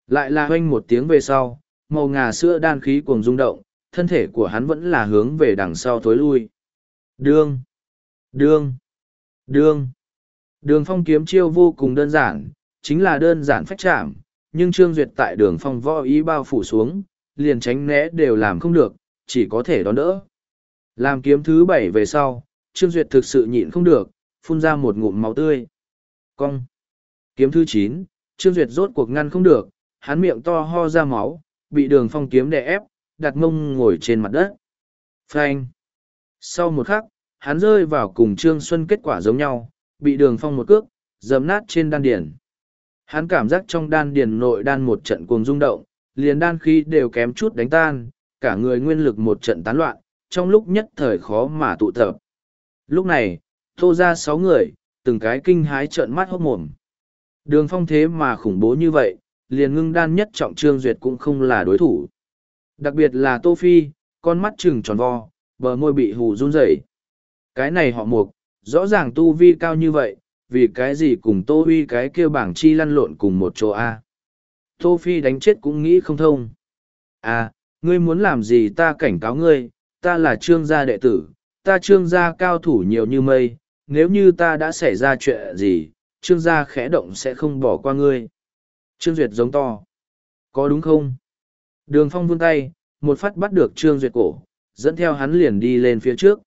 Lại là hoanh một tiếng về sau, màu ngà sữa đan khí cuồng rung động, thân thể của hắn vẫn là hướng về đằng sau thối lui. Đương! Đương! Đương! Đường phong kiếm chiêu vô cùng đơn giản, chính là đơn giản phách chạm, nhưng Trương Duyệt tại đường phong võ ý bao phủ xuống, liền tránh né đều làm không được, chỉ có thể đón đỡ. Làm kiếm thứ bảy về sau, Trương Duyệt thực sự nhịn không được, phun ra một ngụm máu tươi. Cong. Kiếm thứ chín, Trương Duyệt rốt cuộc ngăn không được, hắn miệng to ho ra máu, bị đường phong kiếm đè ép, đặt mông ngồi trên mặt đất. Phanh. Sau một khắc, hắn rơi vào cùng Trương Xuân kết quả giống nhau, bị đường phong một cước, dầm nát trên đan điền. Hắn cảm giác trong đan điền nội đan một trận cuồng rung động, liền đan khí đều kém chút đánh tan, cả người nguyên lực một trận tán loạn, trong lúc nhất thời khó mà tụ tập. Lúc này, tô ra sáu người, từng cái kinh hái trợn mắt hốt mồm. Đường phong thế mà khủng bố như vậy, liền ngưng đan nhất trọng trương duyệt cũng không là đối thủ. Đặc biệt là Tô Phi, con mắt trừng tròn vo, bờ môi bị hù run rẩy. Cái này họ mục, rõ ràng tu vi cao như vậy, vì cái gì cùng Tô Huy cái kia bảng chi lăn lộn cùng một chỗ A. Tô Phi đánh chết cũng nghĩ không thông. À, ngươi muốn làm gì ta cảnh cáo ngươi, ta là trương gia đệ tử, ta trương gia cao thủ nhiều như mây, nếu như ta đã xảy ra chuyện gì, trương gia khẽ động sẽ không bỏ qua ngươi. Trương Duyệt giống to. Có đúng không? Đường phong vươn tay, một phát bắt được Trương Duyệt cổ, dẫn theo hắn liền đi lên phía trước.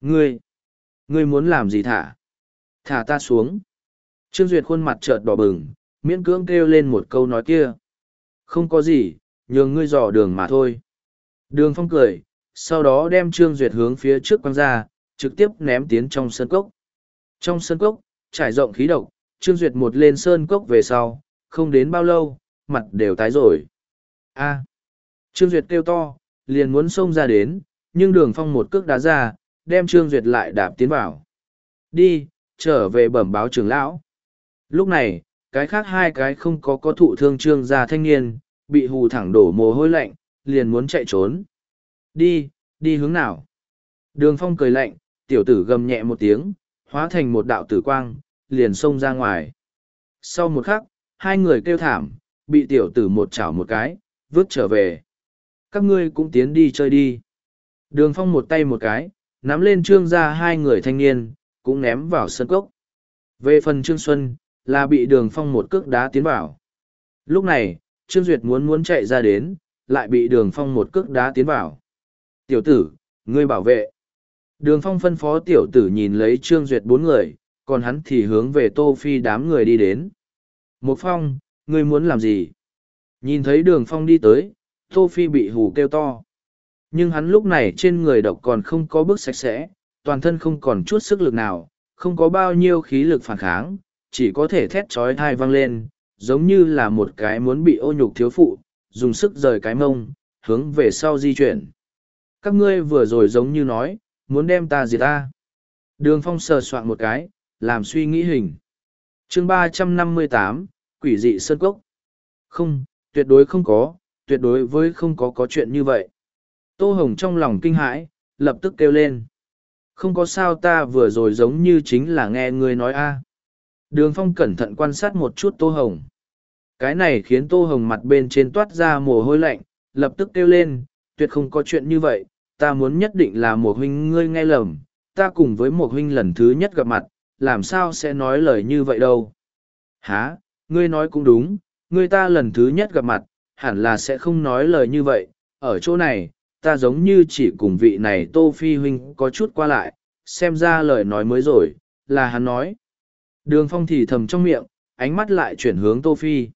Ngươi! Ngươi muốn làm gì thả? Thả ta xuống. Trương Duyệt khuôn mặt chợt đỏ bừng, miễn cưỡng kêu lên một câu nói kia. Không có gì, nhường ngươi dò đường mà thôi. Đường phong cười, sau đó đem Trương Duyệt hướng phía trước quăng ra, trực tiếp ném tiến trong sân cốc. Trong sân cốc, trải rộng khí độc, Trương Duyệt một lên sơn cốc về sau, không đến bao lâu, mặt đều tái rồi. A. Trương Duyệt kêu to, liền muốn xông ra đến, nhưng đường phong một cước đá ra, đem Trương Duyệt lại đạp tiến vào. Đi, trở về bẩm báo trưởng lão. Lúc này, cái khác hai cái không có có thụ thương trương gia thanh niên, bị hù thẳng đổ mồ hôi lạnh, liền muốn chạy trốn. Đi, đi hướng nào? Đường phong cười lạnh, tiểu tử gầm nhẹ một tiếng, hóa thành một đạo tử quang, liền xông ra ngoài. Sau một khắc, hai người kêu thảm, bị tiểu tử một chảo một cái, vứt trở về. Các ngươi cũng tiến đi chơi đi. Đường phong một tay một cái, nắm lên trương ra hai người thanh niên, cũng ném vào sân cốc. Về phần trương xuân, là bị đường phong một cước đá tiến vào. Lúc này, trương duyệt muốn muốn chạy ra đến, lại bị đường phong một cước đá tiến vào. Tiểu tử, ngươi bảo vệ. Đường phong phân phó tiểu tử nhìn lấy trương duyệt bốn người, còn hắn thì hướng về tô phi đám người đi đến. Một phong, ngươi muốn làm gì? Nhìn thấy đường phong đi tới, Tô Phi bị hù kêu to. Nhưng hắn lúc này trên người độc còn không có bước sạch sẽ, toàn thân không còn chút sức lực nào, không có bao nhiêu khí lực phản kháng, chỉ có thể thét trói thai vang lên, giống như là một cái muốn bị ô nhục thiếu phụ, dùng sức rời cái mông, hướng về sau di chuyển. Các ngươi vừa rồi giống như nói, muốn đem ta diệt ta. Đường phong sờ soạn một cái, làm suy nghĩ hình. chương ba trăm năm mươi tám quỷ dị sơn cốc. Không, tuyệt đối không có, tuyệt đối với không có có chuyện như vậy. Tô Hồng trong lòng kinh hãi, lập tức kêu lên. Không có sao ta vừa rồi giống như chính là nghe ngươi nói a. Đường Phong cẩn thận quan sát một chút Tô Hồng. Cái này khiến Tô Hồng mặt bên trên toát ra mồ hôi lạnh, lập tức kêu lên, tuyệt không có chuyện như vậy, ta muốn nhất định là một huynh ngươi nghe lầm, ta cùng với một huynh lần thứ nhất gặp mặt, làm sao sẽ nói lời như vậy đâu. Hả, ngươi nói cũng đúng, ngươi ta lần thứ nhất gặp mặt, hẳn là sẽ không nói lời như vậy, ở chỗ này, ta giống như chỉ cùng vị này Tô Phi huynh có chút qua lại, xem ra lời nói mới rồi, là hắn nói. Đường phong thì thầm trong miệng, ánh mắt lại chuyển hướng Tô Phi.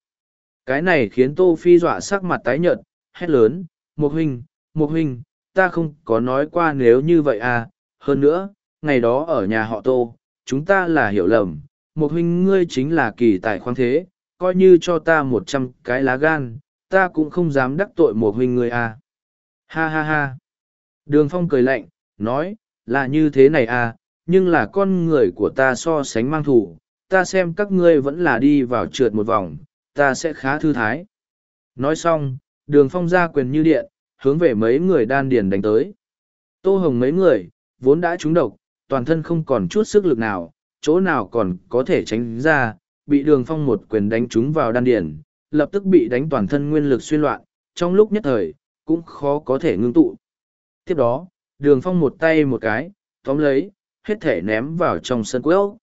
Cái này khiến Tô Phi dọa sắc mặt tái nhợt, hét lớn, một huynh, một huynh, ta không có nói qua nếu như vậy à, hơn nữa, ngày đó ở nhà họ Tô, chúng ta là hiểu lầm, một huynh ngươi chính là kỳ tài khoáng thế, coi như cho ta một trăm cái lá gan, ta cũng không dám đắc tội một huynh ngươi à. Ha ha ha. Đường phong cười lạnh, nói, là như thế này à, nhưng là con người của ta so sánh mang thủ, ta xem các ngươi vẫn là đi vào trượt một vòng, ta sẽ khá thư thái. Nói xong, đường phong ra quyền như điện, hướng về mấy người đan điền đánh tới. Tô hồng mấy người, vốn đã trúng độc, toàn thân không còn chút sức lực nào, chỗ nào còn có thể tránh ra, bị đường phong một quyền đánh trúng vào đan điền, lập tức bị đánh toàn thân nguyên lực xuyên loạn, trong lúc nhất thời, cũng khó có thể ngưng tụ. Tiếp đó, đường phong một tay một cái, tóm lấy, hết thể ném vào trong sân quốc.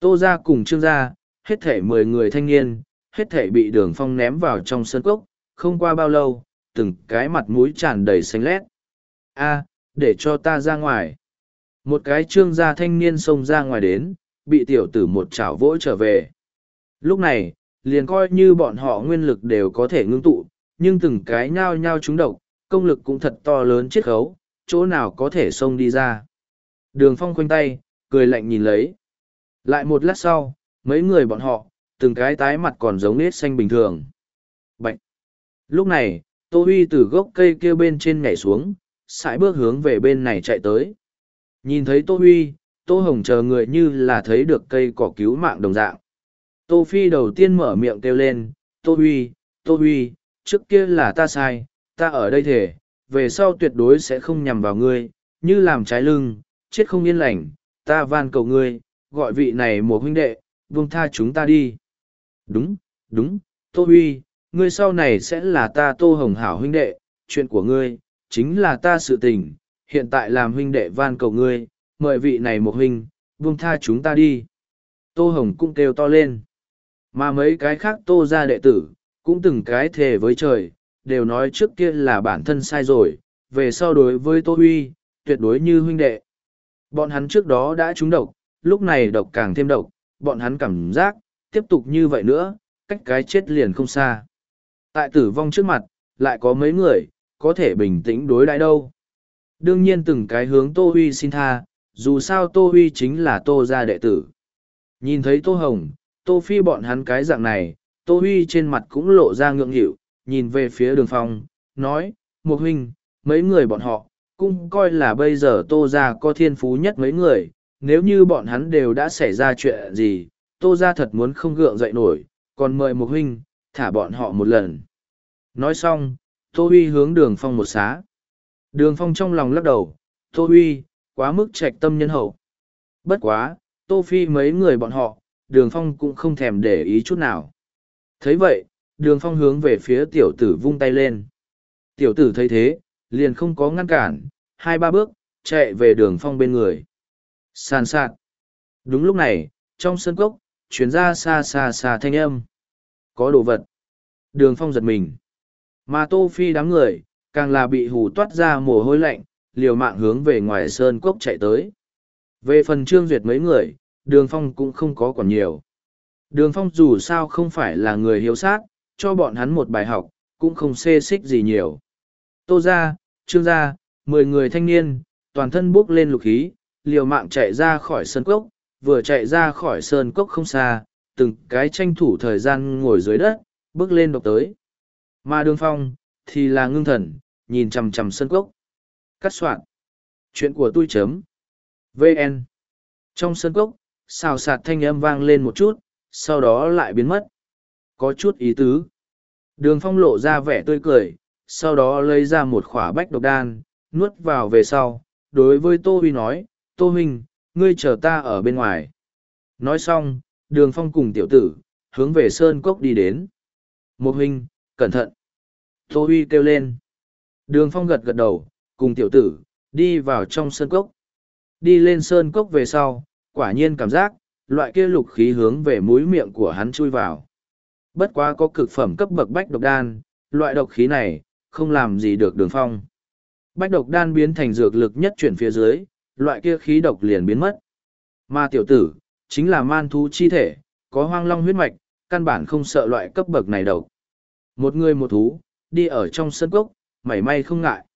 Tô ra cùng trương gia, hết thể mười người thanh niên, hết thể bị đường phong ném vào trong sân cốc, không qua bao lâu, từng cái mặt mũi tràn đầy xanh lét. a để cho ta ra ngoài. Một cái trương gia thanh niên xông ra ngoài đến, bị tiểu tử một chảo vỗ trở về. Lúc này, liền coi như bọn họ nguyên lực đều có thể ngưng tụ, nhưng từng cái nhao nhao trúng độc, công lực cũng thật to lớn chết khấu, chỗ nào có thể xông đi ra. Đường phong khoanh tay, cười lạnh nhìn lấy. Lại một lát sau, mấy người bọn họ, từng cái tái mặt còn giống nết xanh bình thường. Bạch! Lúc này, Tô Huy từ gốc cây kêu bên trên nhảy xuống, sải bước hướng về bên này chạy tới. Nhìn thấy Tô Huy, Tô Hồng chờ người như là thấy được cây cỏ cứu mạng đồng dạng. Tô Phi đầu tiên mở miệng kêu lên, Tô Huy, Tô Huy, trước kia là ta sai, ta ở đây thể, về sau tuyệt đối sẽ không nhằm vào ngươi, như làm trái lưng, chết không yên lành, ta van cầu ngươi, gọi vị này một huynh đệ, buông tha chúng ta đi. Đúng, đúng, Tô Huy, ngươi sau này sẽ là ta Tô Hồng Hảo huynh đệ, chuyện của ngươi, chính là ta sự tình, hiện tại làm huynh đệ van cầu ngươi, mời vị này một huynh, buông tha chúng ta đi. Tô Hồng cũng kêu to lên. Mà mấy cái khác Tô ra đệ tử, cũng từng cái thề với trời, đều nói trước kia là bản thân sai rồi, về sau đối với Tô Huy, tuyệt đối như huynh đệ. Bọn hắn trước đó đã trúng độc, lúc này độc càng thêm độc, bọn hắn cảm giác, tiếp tục như vậy nữa, cách cái chết liền không xa. Tại tử vong trước mặt, lại có mấy người, có thể bình tĩnh đối đãi đâu. Đương nhiên từng cái hướng Tô Huy xin tha, dù sao Tô Huy chính là Tô gia đệ tử. Nhìn thấy Tô Hồng, Tô Phi bọn hắn cái dạng này, Tô Huy trên mặt cũng lộ ra ngượng nghịu, nhìn về phía đường phong, nói, một huynh, mấy người bọn họ, cũng coi là bây giờ Tô gia có thiên phú nhất mấy người, nếu như bọn hắn đều đã xảy ra chuyện gì, Tô gia thật muốn không gượng dậy nổi, còn mời một huynh, thả bọn họ một lần. Nói xong, Tô Huy hướng đường phong một xá. Đường phong trong lòng lắc đầu, Tô Huy, quá mức trạch tâm nhân hậu. Bất quá, Tô Phi mấy người bọn họ, đường phong cũng không thèm để ý chút nào. thấy vậy, đường phong hướng về phía tiểu tử vung tay lên. Tiểu tử thấy thế, liền không có ngăn cản, hai ba bước, chạy về đường phong bên người. Sàn sạt. Đúng lúc này, trong sân cốc, chuyển ra xa xa xa thanh âm. Có đồ vật. Đường phong giật mình. Mà Tô Phi đám người, càng là bị hù toát ra mồ hôi lạnh, liều mạng hướng về ngoài sơn cốc chạy tới. Về phần trương duyệt mấy người, đường phong cũng không có còn nhiều. Đường phong dù sao không phải là người hiếu sát, cho bọn hắn một bài học, cũng không xê xích gì nhiều. Tô ra, trương gia, mười người thanh niên, toàn thân bốc lên lục khí, liều mạng chạy ra khỏi sơn cốc, vừa chạy ra khỏi sơn cốc không xa, từng cái tranh thủ thời gian ngồi dưới đất, bước lên độc tới. Mà đường phong, thì là ngưng thần, nhìn chằm chằm sơn cốc. Cắt soạn. Chuyện của tôi chấm. VN. Trong sơn cốc, xào sạt thanh âm vang lên một chút, sau đó lại biến mất. Có chút ý tứ. Đường phong lộ ra vẻ tươi cười, sau đó lấy ra một khỏa bách độc đan, nuốt vào về sau. Đối với Tô Huy nói, Tô Huynh, ngươi chờ ta ở bên ngoài. Nói xong, đường phong cùng tiểu tử, hướng về sơn cốc đi đến. Một huynh, cẩn thận. Tô Huy kêu lên. Đường phong gật gật đầu, cùng tiểu tử, đi vào trong sơn cốc. Đi lên sơn cốc về sau, quả nhiên cảm giác, loại kia lục khí hướng về mũi miệng của hắn chui vào. Bất quá có cực phẩm cấp bậc bách độc đan, loại độc khí này, không làm gì được đường phong. Bách độc đan biến thành dược lực nhất chuyển phía dưới, loại kia khí độc liền biến mất. Mà tiểu tử, chính là man thú chi thể, có hoang long huyết mạch, căn bản không sợ loại cấp bậc này độc. Một người một thú, đi ở trong sân cốc, mảy may không ngại.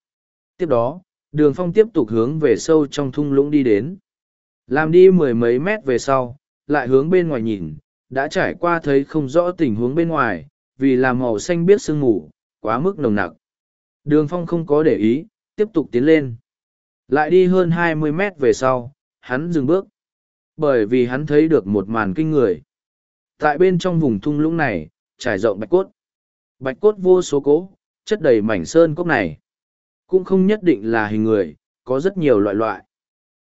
Tiếp đó, đường phong tiếp tục hướng về sâu trong thung lũng đi đến. Làm đi mười mấy mét về sau, lại hướng bên ngoài nhìn, đã trải qua thấy không rõ tình huống bên ngoài, vì là màu xanh biết sương mù, quá mức nồng nặc. Đường phong không có để ý, tiếp tục tiến lên. Lại đi hơn hai mươi mét về sau, hắn dừng bước. Bởi vì hắn thấy được một màn kinh người. Tại bên trong vùng thung lũng này, trải rộng bạch cốt. Bạch cốt vô số cố, chất đầy mảnh sơn cốc này. Cũng không nhất định là hình người, có rất nhiều loại loại.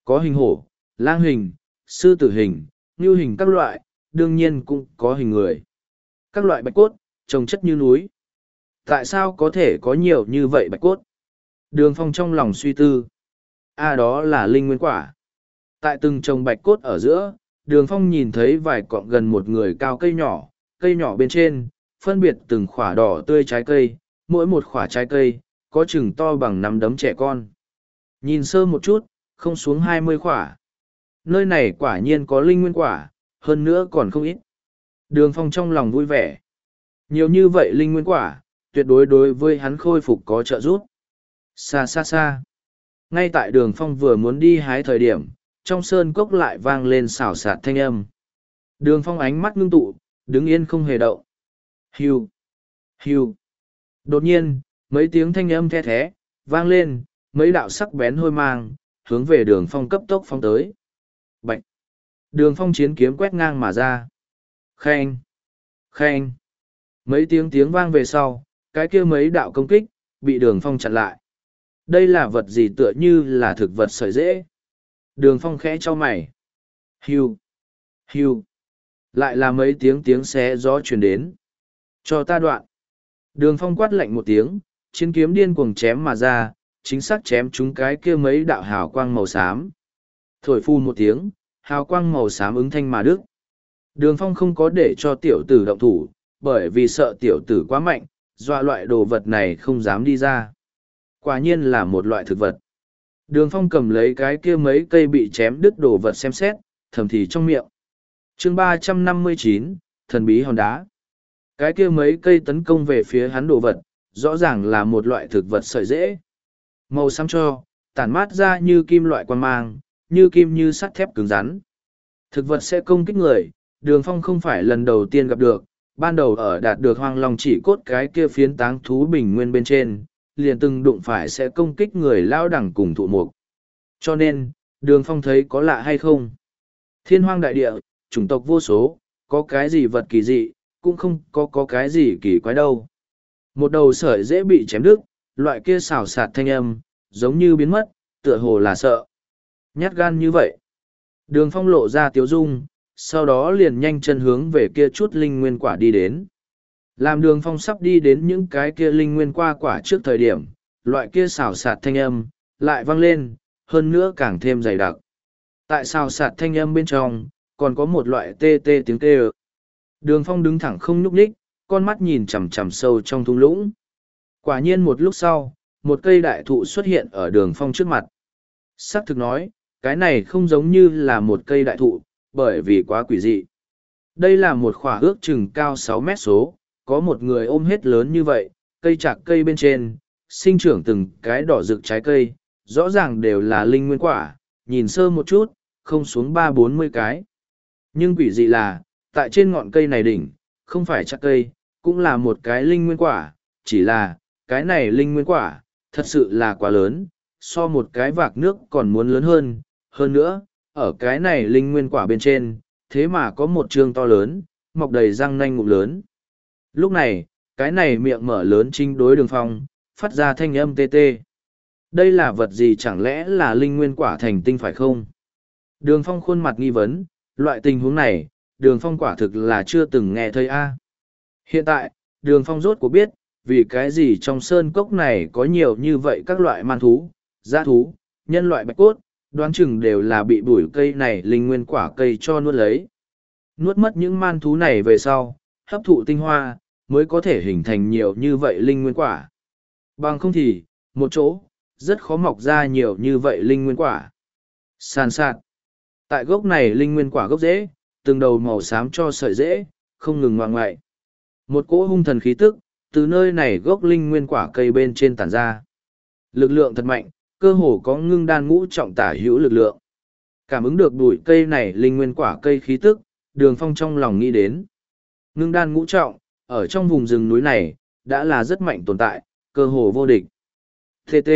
Có hình hổ, lang hình, sư tử hình, ngưu hình các loại, đương nhiên cũng có hình người. Các loại bạch cốt, trồng chất như núi. Tại sao có thể có nhiều như vậy bạch cốt? Đường phong trong lòng suy tư. A à, đó là linh nguyên quả. Tại từng trồng bạch cốt ở giữa, đường phong nhìn thấy vài cọng gần một người cao cây nhỏ, cây nhỏ bên trên, phân biệt từng khỏa đỏ tươi trái cây, mỗi một khỏa trái cây, có chừng to bằng nắm đấm trẻ con. Nhìn sơ một chút, không xuống hai mươi khỏa. Nơi này quả nhiên có linh nguyên quả, hơn nữa còn không ít. Đường phong trong lòng vui vẻ. Nhiều như vậy linh nguyên quả, tuyệt đối đối với hắn khôi phục có trợ giúp. Xa xa xa. Ngay tại đường phong vừa muốn đi hái thời điểm, trong sơn cốc lại vang lên xào xạc thanh âm. Đường phong ánh mắt ngưng tụ, đứng yên không hề động. Hiu, hiu. Đột nhiên, mấy tiếng thanh âm the thé, vang lên, mấy đạo sắc bén hôi mang, hướng về đường phong cấp tốc phong tới. Bạch. Đường phong chiến kiếm quét ngang mà ra. Khen. Khen. Mấy tiếng tiếng vang về sau, cái kia mấy đạo công kích, bị đường phong chặn lại. Đây là vật gì tựa như là thực vật sợi dễ. Đường phong khẽ cho mày. Hiu. Hiu. Lại là mấy tiếng tiếng xé gió truyền đến. Cho ta đoạn. Đường phong quát lạnh một tiếng, chiến kiếm điên cuồng chém mà ra, chính xác chém chúng cái kia mấy đạo hào quang màu xám. Thổi phun một tiếng, hào quang màu xám ứng thanh mà đức. Đường phong không có để cho tiểu tử động thủ, bởi vì sợ tiểu tử quá mạnh, dọa loại đồ vật này không dám đi ra. Quả nhiên là một loại thực vật. Đường phong cầm lấy cái kia mấy cây bị chém đứt đồ vật xem xét, thầm thì trong miệng. chương ba trăm năm mươi chín thần bí hòn đá. Cái kia mấy cây tấn công về phía hắn đồ vật, rõ ràng là một loại thực vật sợi dễ. Màu xám cho, tản mát ra như kim loại quan mang, như kim như sắt thép cứng rắn. Thực vật sẽ công kích người, đường phong không phải lần đầu tiên gặp được, ban đầu ở đạt được hoang long chỉ cốt cái kia phiến táng thú bình nguyên bên trên, liền từng đụng phải sẽ công kích người lao đẳng cùng thụ mục. Cho nên, đường phong thấy có lạ hay không? Thiên hoang đại địa, chủng tộc vô số, có cái gì vật kỳ dị, cũng không có có cái gì kỳ quái đâu. Một đầu sợi dễ bị chém đứt, loại kia xào sạt thanh âm, giống như biến mất, tựa hồ là sợ. Nhát gan như vậy. Đường phong lộ ra tiếu dung, sau đó liền nhanh chân hướng về kia chút linh nguyên quả đi đến. Làm đường phong sắp đi đến những cái kia linh nguyên qua quả trước thời điểm, loại kia xào sạt thanh âm, lại vang lên, hơn nữa càng thêm dày đặc. Tại xào sạt thanh âm bên trong, còn có một loại tê tê tiếng tê ực. Đường phong đứng thẳng không nhúc nhích, con mắt nhìn chằm chằm sâu trong thung lũng. Quả nhiên một lúc sau, một cây đại thụ xuất hiện ở đường phong trước mặt. Sắc thực nói, cái này không giống như là một cây đại thụ, bởi vì quá quỷ dị. Đây là một khỏa ước chừng cao sáu mét số, có một người ôm hết lớn như vậy, cây chạc cây bên trên, sinh trưởng từng cái đỏ rực trái cây, rõ ràng đều là linh nguyên quả, nhìn sơ một chút, không xuống ba bốn mươi cái. Nhưng quỷ dị là, tại trên ngọn cây này đỉnh, không phải chắc cây, cũng là một cái linh nguyên quả, chỉ là, cái này linh nguyên quả, thật sự là quá lớn, so một cái vạc nước còn muốn lớn hơn, hơn nữa, ở cái này linh nguyên quả bên trên, thế mà có một trường to lớn, mọc đầy răng nanh ngụm lớn. Lúc này, cái này miệng mở lớn chính đối đường phong, phát ra thanh âm tê tê. Đây là vật gì chẳng lẽ là linh nguyên quả thành tinh phải không? Đường phong khuôn mặt nghi vấn, loại tình huống này, đường phong quả thực là chưa từng nghe thấy a Hiện tại, đường phong rốt của biết, vì cái gì trong sơn cốc này có nhiều như vậy các loại man thú, giã thú, nhân loại bạch cốt, đoán chừng đều là bị bụi cây này linh nguyên quả cây cho nuốt lấy. Nuốt mất những man thú này về sau, hấp thụ tinh hoa, mới có thể hình thành nhiều như vậy linh nguyên quả. Bằng không thì, một chỗ, rất khó mọc ra nhiều như vậy linh nguyên quả. Sàn sạt. Tại gốc này linh nguyên quả gốc dễ từng đầu màu xám cho sợi dễ, không ngừng ngoạ ngoại. Một cỗ hung thần khí tức, từ nơi này gốc linh nguyên quả cây bên trên tản ra. Lực lượng thật mạnh, cơ hồ có ngưng đan ngũ trọng tả hữu lực lượng. Cảm ứng được bụi cây này linh nguyên quả cây khí tức, đường phong trong lòng nghĩ đến. Ngưng đan ngũ trọng, ở trong vùng rừng núi này, đã là rất mạnh tồn tại, cơ hồ vô địch. TT.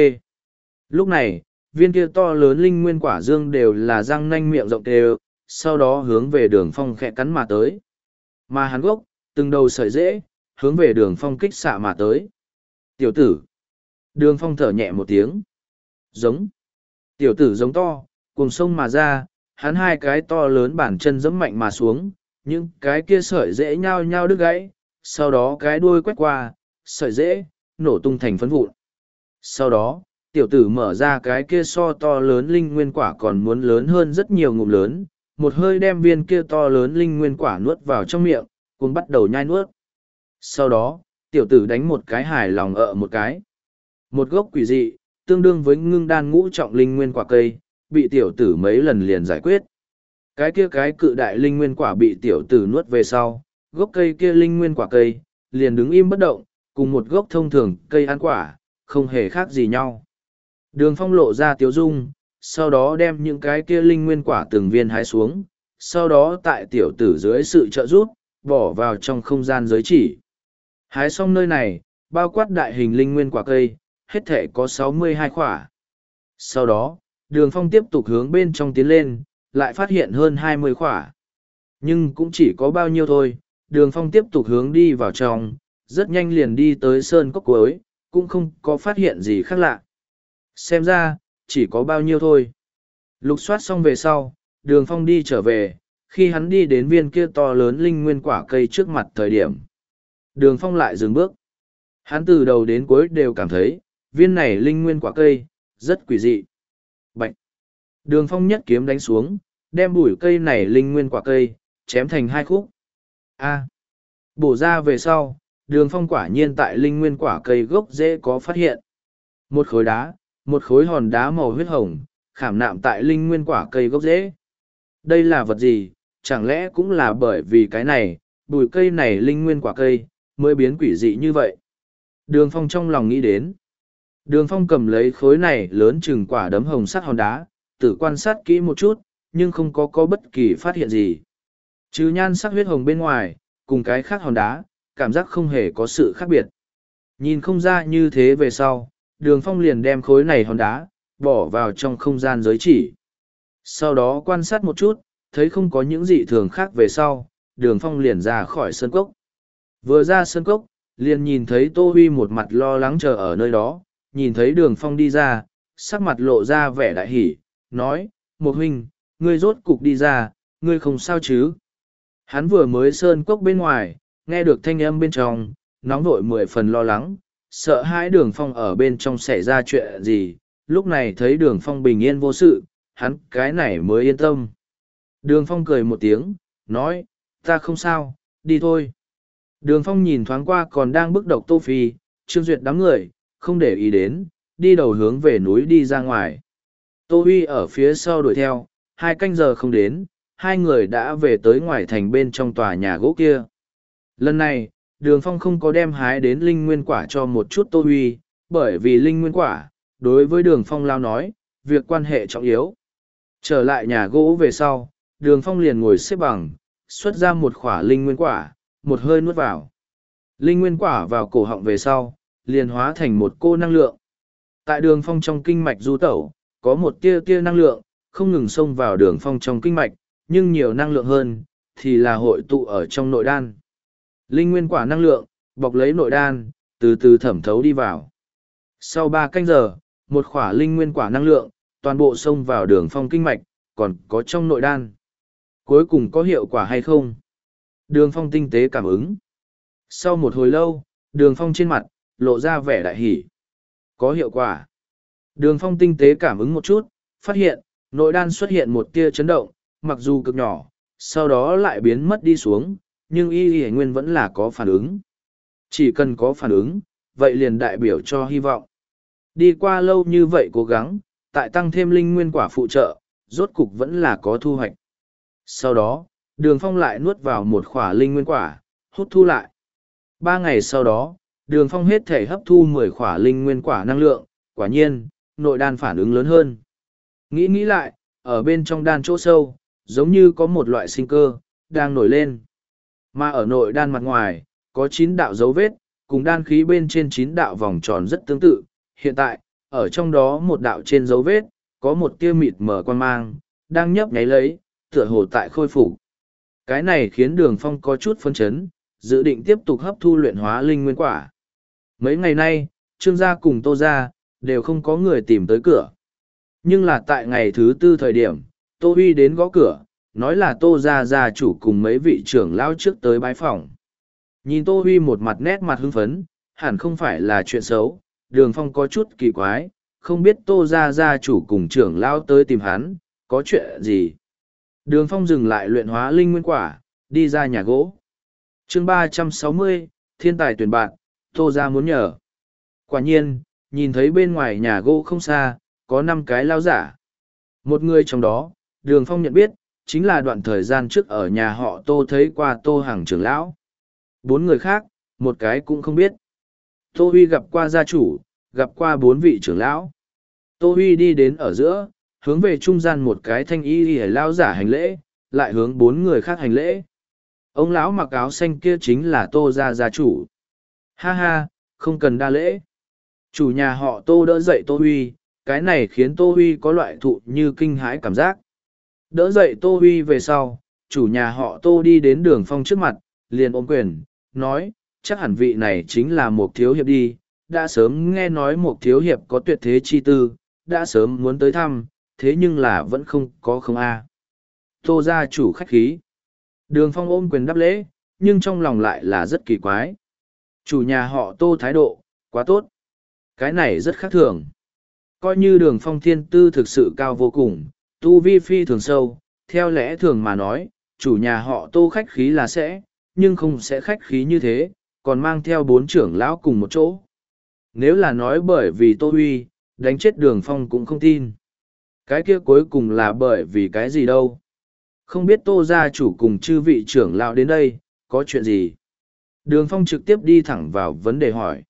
Lúc này, viên kia to lớn linh nguyên quả dương đều là răng nanh miệng rộng đều, sau đó hướng về đường phong khẽ cắn mà tới. Mà hắn gốc, từng đầu sợi dễ, hướng về đường phong kích xạ mà tới. Tiểu tử. Đường phong thở nhẹ một tiếng. Giống. Tiểu tử giống to, cùng sông mà ra, hắn hai cái to lớn bản chân giẫm mạnh mà xuống, những cái kia sợi dễ nhao nhao đứt gãy, sau đó cái đuôi quét qua, sợi dễ, nổ tung thành phấn vụn. Sau đó, tiểu tử mở ra cái kia so to lớn linh nguyên quả còn muốn lớn hơn rất nhiều ngụm lớn, một hơi đem viên kia to lớn linh nguyên quả nuốt vào trong miệng, cùng bắt đầu nhai nuốt. Sau đó, tiểu tử đánh một cái hài lòng ợ một cái. Một gốc quỷ dị, tương đương với ngưng đan ngũ trọng linh nguyên quả cây, bị tiểu tử mấy lần liền giải quyết. Cái kia cái cự đại linh nguyên quả bị tiểu tử nuốt về sau, gốc cây kia linh nguyên quả cây, liền đứng im bất động, cùng một gốc thông thường cây ăn quả, không hề khác gì nhau. Đường phong lộ ra tiếu dung, sau đó đem những cái kia linh nguyên quả từng viên hái xuống, sau đó tại tiểu tử dưới sự trợ giúp, bỏ vào trong không gian giới chỉ. Hái xong nơi này, bao quát đại hình linh nguyên quả cây, hết thể có sáu mươi hai quả. Sau đó, đường phong tiếp tục hướng bên trong tiến lên, lại phát hiện hơn hai mươi quả. Nhưng cũng chỉ có bao nhiêu thôi, đường phong tiếp tục hướng đi vào trong, rất nhanh liền đi tới sơn cốc cuối, cũng không có phát hiện gì khác lạ. Xem ra, chỉ có bao nhiêu thôi. Lục soát xong về sau, đường phong đi trở về, khi hắn đi đến viên kia to lớn linh nguyên quả cây trước mặt thời điểm. Đường phong lại dừng bước. Hắn từ đầu đến cuối đều cảm thấy, viên này linh nguyên quả cây, rất quỷ dị. Bạch! Đường phong nhất kiếm đánh xuống, đem bụi cây này linh nguyên quả cây, chém thành hai khúc. A! Bổ ra về sau, đường phong quả nhiên tại linh nguyên quả cây gốc dễ có phát hiện. Một khối đá, một khối hòn đá màu huyết hồng, khảm nạm tại linh nguyên quả cây gốc rễ. Đây là vật gì, chẳng lẽ cũng là bởi vì cái này, bùi cây này linh nguyên quả cây, mới biến quỷ dị như vậy. Đường phong trong lòng nghĩ đến. Đường phong cầm lấy khối này lớn chừng quả đấm hồng sắt hòn đá, tự quan sát kỹ một chút, nhưng không có có bất kỳ phát hiện gì. Chứ nhan sắc huyết hồng bên ngoài, cùng cái khác hòn đá, cảm giác không hề có sự khác biệt. Nhìn không ra như thế về sau, đường phong liền đem khối này hòn đá, bỏ vào trong không gian giới chỉ. Sau đó quan sát một chút, thấy không có những gì thường khác về sau, đường phong liền ra khỏi sân cốc. Vừa ra sân cốc, liền nhìn thấy Tô Huy một mặt lo lắng chờ ở nơi đó, nhìn thấy đường phong đi ra, sắc mặt lộ ra vẻ đại hỉ, nói, một huynh, ngươi rốt cục đi ra, ngươi không sao chứ. Hắn vừa mới sơn cốc bên ngoài, nghe được thanh âm bên trong, nóng vội mười phần lo lắng, sợ hãi đường phong ở bên trong xảy ra chuyện gì, lúc này thấy đường phong bình yên vô sự, hắn cái này mới yên tâm. Đường phong cười một tiếng, nói, ta không sao, đi thôi. Đường phong nhìn thoáng qua còn đang bức độc tô phi, trương duyệt đám người, không để ý đến, đi đầu hướng về núi đi ra ngoài. Tô Huy ở phía sau đuổi theo, hai canh giờ không đến, hai người đã về tới ngoài thành bên trong tòa nhà gỗ kia. Lần này, đường phong không có đem hái đến linh nguyên quả cho một chút Tô Huy, bởi vì linh nguyên quả, đối với đường phong lao nói, việc quan hệ trọng yếu. Trở lại nhà gỗ về sau, đường phong liền ngồi xếp bằng, xuất ra một khỏa linh nguyên quả, một hơi nuốt vào. Linh nguyên quả vào cổ họng về sau, liền hóa thành một cô năng lượng. Tại đường phong trong kinh mạch du tẩu, có một tia tia năng lượng, không ngừng xông vào đường phong trong kinh mạch, nhưng nhiều năng lượng hơn, thì là hội tụ ở trong nội đan. Linh nguyên quả năng lượng, bọc lấy nội đan, từ từ thẩm thấu đi vào. Sau ba canh giờ, một khỏa linh nguyên quả năng lượng, toàn bộ xông vào đường phong kinh mạch, còn có trong nội đan. Cuối cùng có hiệu quả hay không? Đường phong tinh tế cảm ứng. Sau một hồi lâu, đường phong trên mặt, lộ ra vẻ đại hỷ. Có hiệu quả. Đường phong tinh tế cảm ứng một chút, phát hiện, nội đan xuất hiện một tia chấn động, mặc dù cực nhỏ, sau đó lại biến mất đi xuống, nhưng y y nguyên vẫn là có phản ứng. Chỉ cần có phản ứng, vậy liền đại biểu cho hy vọng. Đi qua lâu như vậy cố gắng, tại tăng thêm linh nguyên quả phụ trợ, rốt cục vẫn là có thu hoạch. Sau đó, đường phong lại nuốt vào một khỏa linh nguyên quả, hút thu lại. Ba ngày sau đó, đường phong hết thể hấp thu mười khỏa linh nguyên quả năng lượng, quả nhiên, nội đan phản ứng lớn hơn. Nghĩ nghĩ lại, ở bên trong đan chỗ sâu, giống như có một loại sinh cơ, đang nổi lên. Mà ở nội đan mặt ngoài, có chín đạo dấu vết, cùng đan khí bên trên chín đạo vòng tròn rất tương tự. Hiện tại, ở trong đó một đạo trên dấu vết, có một tia mịt mở quan mang, đang nhấp nháy lấy, tựa hồ tại khôi phục. Cái này khiến đường phong có chút phân chấn, dự định tiếp tục hấp thu luyện hóa linh nguyên quả. Mấy ngày nay, Trương gia cùng Tô gia đều không có người tìm tới cửa. Nhưng là tại ngày thứ tư thời điểm, Tô Huy đến gõ cửa, nói là Tô gia gia chủ cùng mấy vị trưởng lao trước tới bái phòng. Nhìn Tô Huy một mặt nét mặt hưng phấn, hẳn không phải là chuyện xấu, đường phong có chút kỳ quái, không biết Tô gia gia chủ cùng trưởng lao tới tìm hắn, có chuyện gì. Đường phong dừng lại luyện hóa linh nguyên quả, đi ra nhà gỗ. chương ba trăm sáu mươi thiên tài tuyển bạn, Tô gia muốn nhờ. Quả nhiên, nhìn thấy bên ngoài nhà gỗ không xa, có năm cái lao giả. Một người trong đó, đường phong nhận biết, chính là đoạn thời gian trước ở nhà họ tô thấy qua tô hàng trưởng lão. Bốn người khác, một cái cũng không biết. Tô Huy gặp qua gia chủ, gặp qua bốn vị trưởng lão. Tô Huy đi đến ở giữa, hướng về trung gian một cái thanh y y lao giả hành lễ, lại hướng bốn người khác hành lễ. Ông lão mặc áo xanh kia chính là Tô Gia gia chủ. Ha ha, không cần đa lễ. Chủ nhà họ Tô đỡ dậy Tô Huy, cái này khiến Tô Huy có loại thụ như kinh hãi cảm giác. Đỡ dậy Tô Huy về sau, chủ nhà họ Tô đi đến đường phong trước mặt, liền ôm quyền, nói, chắc hẳn vị này chính là một thiếu hiệp đi, đã sớm nghe nói một thiếu hiệp có tuyệt thế chi tư, đã sớm muốn tới thăm, thế nhưng là vẫn không có không a. Tô gia chủ khách khí. Đường phong ôm quyền đáp lễ, nhưng trong lòng lại là rất kỳ quái. Chủ nhà họ tô thái độ, quá tốt. Cái này rất khác thường. Coi như đường phong thiên tư thực sự cao vô cùng, tu vi phi thường sâu, theo lẽ thường mà nói, chủ nhà họ tô khách khí là sẽ, nhưng không sẽ khách khí như thế, còn mang theo bốn trưởng lão cùng một chỗ. Nếu là nói bởi vì tô huy, đánh chết đường phong cũng không tin. Cái kia cuối cùng là bởi vì cái gì đâu. Không biết tô gia chủ cùng chư vị trưởng lão đến đây, có chuyện gì? Đường phong trực tiếp đi thẳng vào vấn đề hỏi.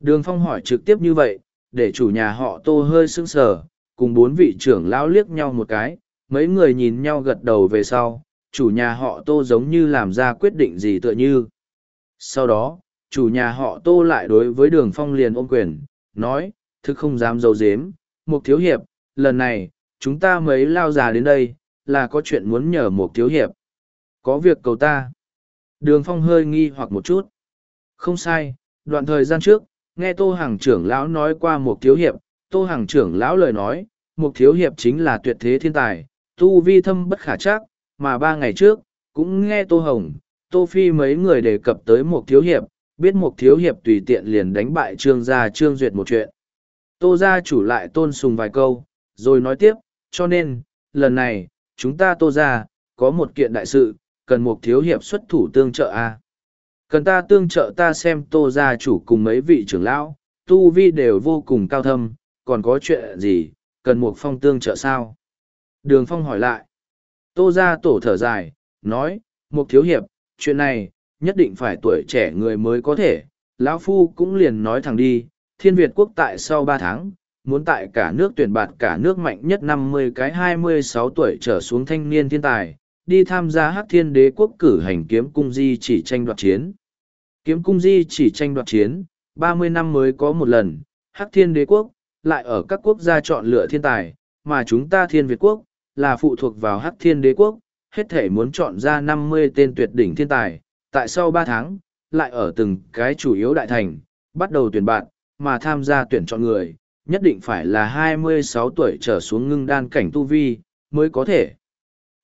Đường phong hỏi trực tiếp như vậy, để chủ nhà họ tô hơi sững sờ, cùng bốn vị trưởng lão liếc nhau một cái, mấy người nhìn nhau gật đầu về sau, chủ nhà họ tô giống như làm ra quyết định gì tựa như. Sau đó, chủ nhà họ tô lại đối với đường phong liền ôm quyền, nói, thực không dám dấu dếm, một thiếu hiệp, lần này, chúng ta mấy lao già đến đây, là có chuyện muốn nhờ một thiếu hiệp. Có việc cầu ta. Đường phong hơi nghi hoặc một chút. Không sai, đoạn thời gian trước, nghe tô hàng trưởng lão nói qua một thiếu hiệp, tô hàng trưởng lão lời nói, mục thiếu hiệp chính là tuyệt thế thiên tài, tu vi thâm bất khả chắc, mà ba ngày trước, cũng nghe tô hồng, tô phi mấy người đề cập tới mục thiếu hiệp, biết mục thiếu hiệp tùy tiện liền đánh bại trương gia trương duyệt một chuyện. Tô gia chủ lại tôn sùng vài câu, rồi nói tiếp, cho nên, lần này, chúng ta tô gia, có một kiện đại sự, cần mục thiếu hiệp xuất thủ tương trợ a Cần ta tương trợ ta xem tô gia chủ cùng mấy vị trưởng lão, tu vi đều vô cùng cao thâm, còn có chuyện gì, cần một phong tương trợ sao? Đường phong hỏi lại. Tô gia tổ thở dài, nói, một thiếu hiệp, chuyện này, nhất định phải tuổi trẻ người mới có thể. Lão Phu cũng liền nói thẳng đi, thiên Việt quốc tại sau ba tháng, muốn tại cả nước tuyển bạt cả nước mạnh nhất năm mươi cái hai mươi sáu tuổi trở xuống thanh niên thiên tài, đi tham gia hắc thiên đế quốc cử hành kiếm cung di chỉ tranh đoạt chiến. Kiếm cung di chỉ tranh đoạt chiến, ba mươi năm mới có một lần, hắc thiên đế quốc, lại ở các quốc gia chọn lựa thiên tài, mà chúng ta thiên Việt quốc, là phụ thuộc vào hắc thiên đế quốc, hết thể muốn chọn ra năm mươi tên tuyệt đỉnh thiên tài, tại sau ba tháng, lại ở từng cái chủ yếu đại thành, bắt đầu tuyển bạn, mà tham gia tuyển chọn người, nhất định phải là hai mươi sáu tuổi trở xuống ngưng đan cảnh tu vi, mới có thể.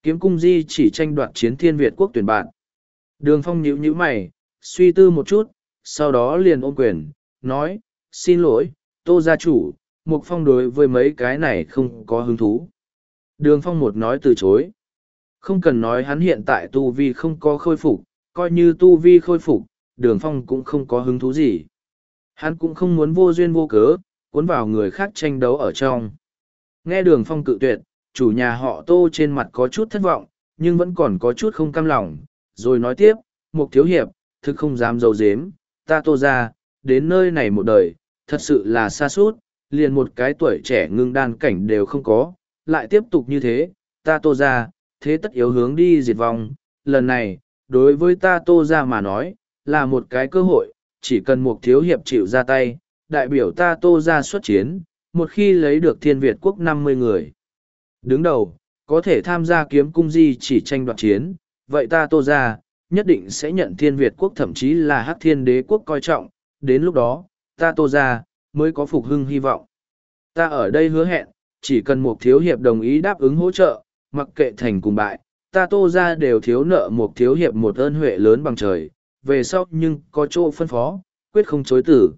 Kiếm cung di chỉ tranh đoạt chiến thiên Việt quốc tuyển bạn. Đường phong nhíu nhíu mày, suy tư một chút, sau đó liền ôm quyền, nói, xin lỗi, tô gia chủ, mục phong đối với mấy cái này không có hứng thú. Đường phong một nói từ chối. Không cần nói hắn hiện tại tu vi không có khôi phục, coi như tu vi khôi phục, đường phong cũng không có hứng thú gì. Hắn cũng không muốn vô duyên vô cớ, cuốn vào người khác tranh đấu ở trong. Nghe đường phong cự tuyệt, chủ nhà họ tô trên mặt có chút thất vọng, nhưng vẫn còn có chút không cam lòng, rồi nói tiếp, Mục thiếu hiệp, thực không dám dầu dếm, ta tô ra, đến nơi này một đời, thật sự là xa suốt, liền một cái tuổi trẻ ngưng đan cảnh đều không có, lại tiếp tục như thế, ta tô ra, thế tất yếu hướng đi diệt vong, lần này, đối với ta tô ra mà nói, là một cái cơ hội, chỉ cần một thiếu hiệp chịu ra tay, đại biểu ta tô ra xuất chiến, một khi lấy được thiên Việt quốc năm mươi người. Đứng đầu, có thể tham gia kiếm cung di chỉ tranh đoạt chiến, vậy ta tô ra, nhất định sẽ nhận thiên Việt quốc thậm chí là hắc thiên đế quốc coi trọng, đến lúc đó, ta tô ra, mới có phục hưng hy vọng. Ta ở đây hứa hẹn, chỉ cần một thiếu hiệp đồng ý đáp ứng hỗ trợ, mặc kệ thành cùng bại, ta tô ra đều thiếu nợ một thiếu hiệp một ơn huệ lớn bằng trời, về sau nhưng có chỗ phân phó, quyết không chối tử.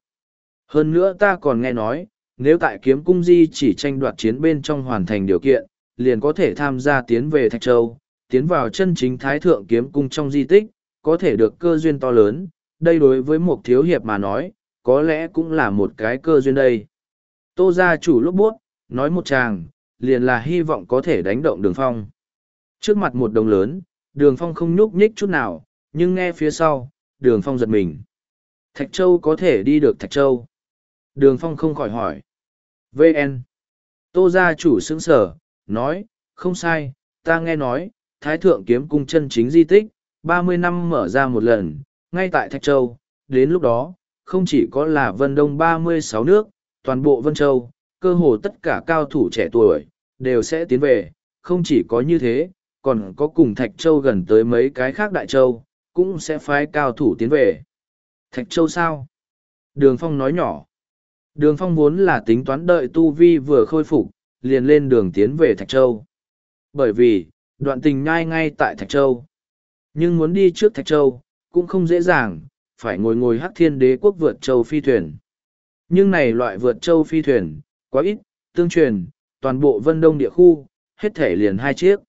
Hơn nữa ta còn nghe nói, nếu tại kiếm cung di chỉ tranh đoạt chiến bên trong hoàn thành điều kiện, liền có thể tham gia tiến về Thạch Châu, tiến vào chân chính thái thượng kiếm cung trong di tích, có thể được cơ duyên to lớn, đây đối với một thiếu hiệp mà nói, có lẽ cũng là một cái cơ duyên đây. Tô gia chủ lúc buốt, nói một chàng, liền là hy vọng có thể đánh động đường phong. Trước mặt một đồng lớn, đường phong không nhúc nhích chút nào, nhưng nghe phía sau, đường phong giật mình. Thạch Châu có thể đi được Thạch Châu. Đường phong không khỏi hỏi. VN. Tô gia chủ sững sở, nói, không sai, ta nghe nói, Thái Thượng kiếm cung chân chính di tích, ba mươi năm mở ra một lần, ngay tại Thạch Châu, đến lúc đó, không chỉ có là Vân Đông ba mươi sáu nước, toàn bộ Vân Châu, cơ hồ tất cả cao thủ trẻ tuổi, đều sẽ tiến về, không chỉ có như thế, còn có cùng Thạch Châu gần tới mấy cái khác Đại Châu, cũng sẽ phái cao thủ tiến về. Thạch Châu sao? Đường Phong nói nhỏ. Đường Phong vốn là tính toán đợi Tu Vi vừa khôi phục, liền lên đường tiến về Thạch Châu. Bởi vì, đoạn tình ngay ngay tại Thạch Châu. Nhưng muốn đi trước Thạch Châu, cũng không dễ dàng, phải ngồi ngồi hắc thiên đế quốc vượt châu phi thuyền. Nhưng này loại vượt châu phi thuyền, quá ít, tương truyền, toàn bộ vân đông địa khu, hết thể liền hai chiếc.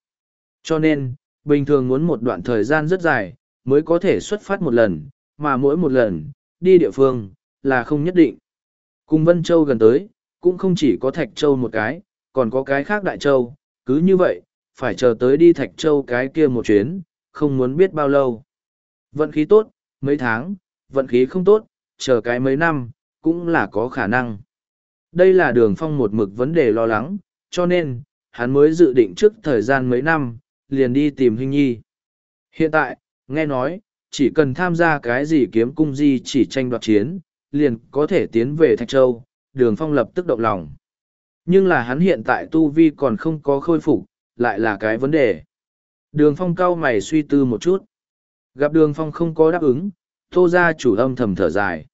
Cho nên, bình thường muốn một đoạn thời gian rất dài, mới có thể xuất phát một lần, mà mỗi một lần, đi địa phương, là không nhất định. Cùng Vân Châu gần tới, cũng không chỉ có Thạch Châu một cái, còn có cái khác Đại Châu, cứ như vậy, phải chờ tới đi Thạch Châu cái kia một chuyến, không muốn biết bao lâu. Vận khí tốt, mấy tháng, vận khí không tốt, chờ cái mấy năm, cũng là có khả năng. Đây là đường phong một mực vấn đề lo lắng, cho nên, hắn mới dự định trước thời gian mấy năm, liền đi tìm Hinh Nhi. Hiện tại, nghe nói, chỉ cần tham gia cái gì kiếm cung di chỉ tranh đoạt chiến, liền có thể tiến về Thạch Châu, đường phong lập tức động lòng. Nhưng là hắn hiện tại tu vi còn không có khôi phục, lại là cái vấn đề. Đường phong cau mày suy tư một chút. Gặp đường phong không có đáp ứng, tô ra chủ âm thầm thở dài.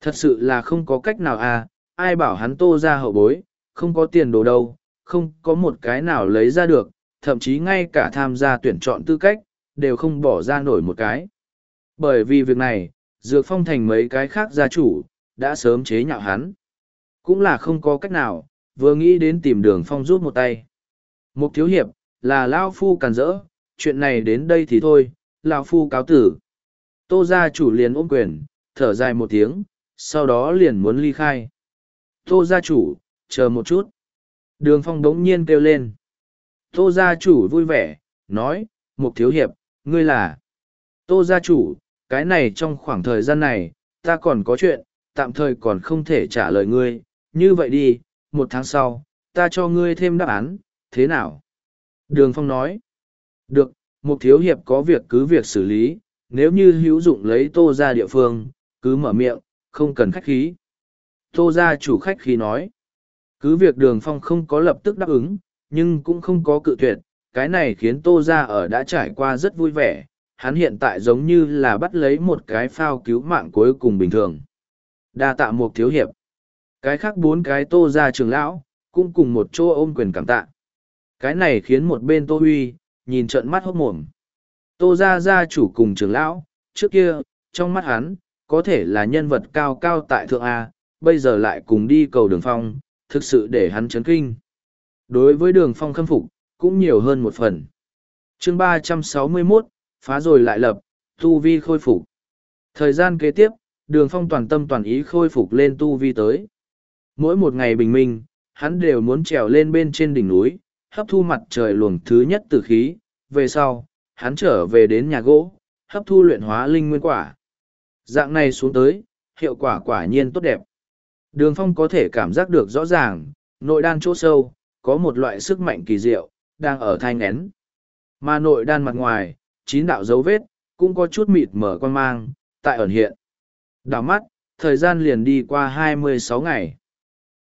Thật sự là không có cách nào à, ai bảo hắn tô ra hậu bối, không có tiền đồ đâu, không có một cái nào lấy ra được, thậm chí ngay cả tham gia tuyển chọn tư cách, đều không bỏ ra nổi một cái. Bởi vì việc này, Dược Phong thành mấy cái khác gia chủ, đã sớm chế nhạo hắn. Cũng là không có cách nào, vừa nghĩ đến tìm đường Phong rút một tay. Mục thiếu hiệp, là Lao Phu càn rỡ, chuyện này đến đây thì thôi, Lao Phu cáo tử. Tô gia chủ liền ôm quyền, thở dài một tiếng, sau đó liền muốn ly khai. Tô gia chủ, chờ một chút. Đường Phong đống nhiên kêu lên. Tô gia chủ vui vẻ, nói, Mục thiếu hiệp, ngươi là. Tô gia chủ, cái này trong khoảng thời gian này, ta còn có chuyện, tạm thời còn không thể trả lời ngươi, như vậy đi, một tháng sau, ta cho ngươi thêm đáp án, thế nào? Đường Phong nói, được, một thiếu hiệp có việc cứ việc xử lý, nếu như hữu dụng lấy tô ra địa phương, cứ mở miệng, không cần khách khí. Tô ra chủ khách khí nói, cứ việc đường Phong không có lập tức đáp ứng, nhưng cũng không có cự tuyệt, cái này khiến tô ra ở đã trải qua rất vui vẻ, hắn hiện tại giống như là bắt lấy một cái phao cứu mạng cuối cùng bình thường. Đa tạ một thiếu hiệp. Cái khác bốn cái tô ra trường lão, cũng cùng một chỗ ôm quyền cảm tạ. Cái này khiến một bên tô huy, nhìn trận mắt hốt mồm. Tô gia gia chủ cùng trưởng lão, trước kia, trong mắt hắn, có thể là nhân vật cao cao tại thượng A, bây giờ lại cùng đi cầu đường phong, thực sự để hắn chấn kinh. Đối với đường phong khâm phục, cũng nhiều hơn một phần. chương ba trăm sáu mươi 361, phá rồi lại lập, tu vi khôi phục. Thời gian kế tiếp, đường phong toàn tâm toàn ý khôi phục lên tu vi tới. Mỗi một ngày bình minh, hắn đều muốn trèo lên bên trên đỉnh núi, hấp thu mặt trời luồng thứ nhất từ khí, về sau, hắn trở về đến nhà gỗ, hấp thu luyện hóa linh nguyên quả. Dạng này xuống tới, hiệu quả quả nhiên tốt đẹp. Đường phong có thể cảm giác được rõ ràng, nội đan chỗ sâu, có một loại sức mạnh kỳ diệu, đang ở thai ngén. Mà nội đan mặt ngoài, chín đạo dấu vết, cũng có chút mịt mở quan mang, tại ẩn hiện. Đảo mắt, thời gian liền đi qua 26 ngày.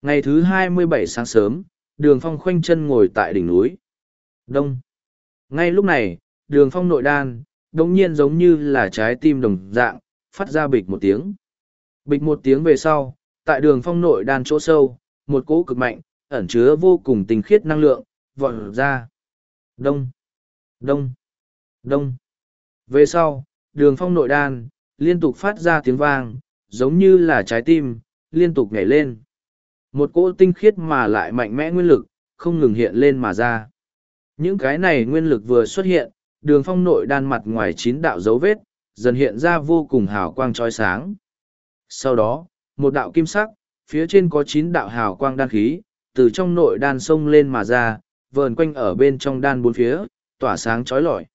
Ngày thứ 27 sáng sớm, đường phong khoanh chân ngồi tại đỉnh núi. Đông. Ngay lúc này, đường phong nội đan, đồng nhiên giống như là trái tim đồng dạng, phát ra bịch một tiếng. Bịch một tiếng về sau, tại đường phong nội đan chỗ sâu, một cỗ cực mạnh, ẩn chứa vô cùng tinh khiết năng lượng, vọt ra. Đông. Đông. Đông. Về sau, đường phong nội đan, liên tục phát ra tiếng vang, giống như là trái tim, liên tục nhảy lên. Một cỗ tinh khiết mà lại mạnh mẽ nguyên lực, không ngừng hiện lên mà ra. Những cái này nguyên lực vừa xuất hiện, đường phong nội đan mặt ngoài chín đạo dấu vết, dần hiện ra vô cùng hào quang trói sáng. Sau đó, một đạo kim sắc, phía trên có chín đạo hào quang đan khí, từ trong nội đan sông lên mà ra, vờn quanh ở bên trong đan bốn phía, tỏa sáng trói lọi.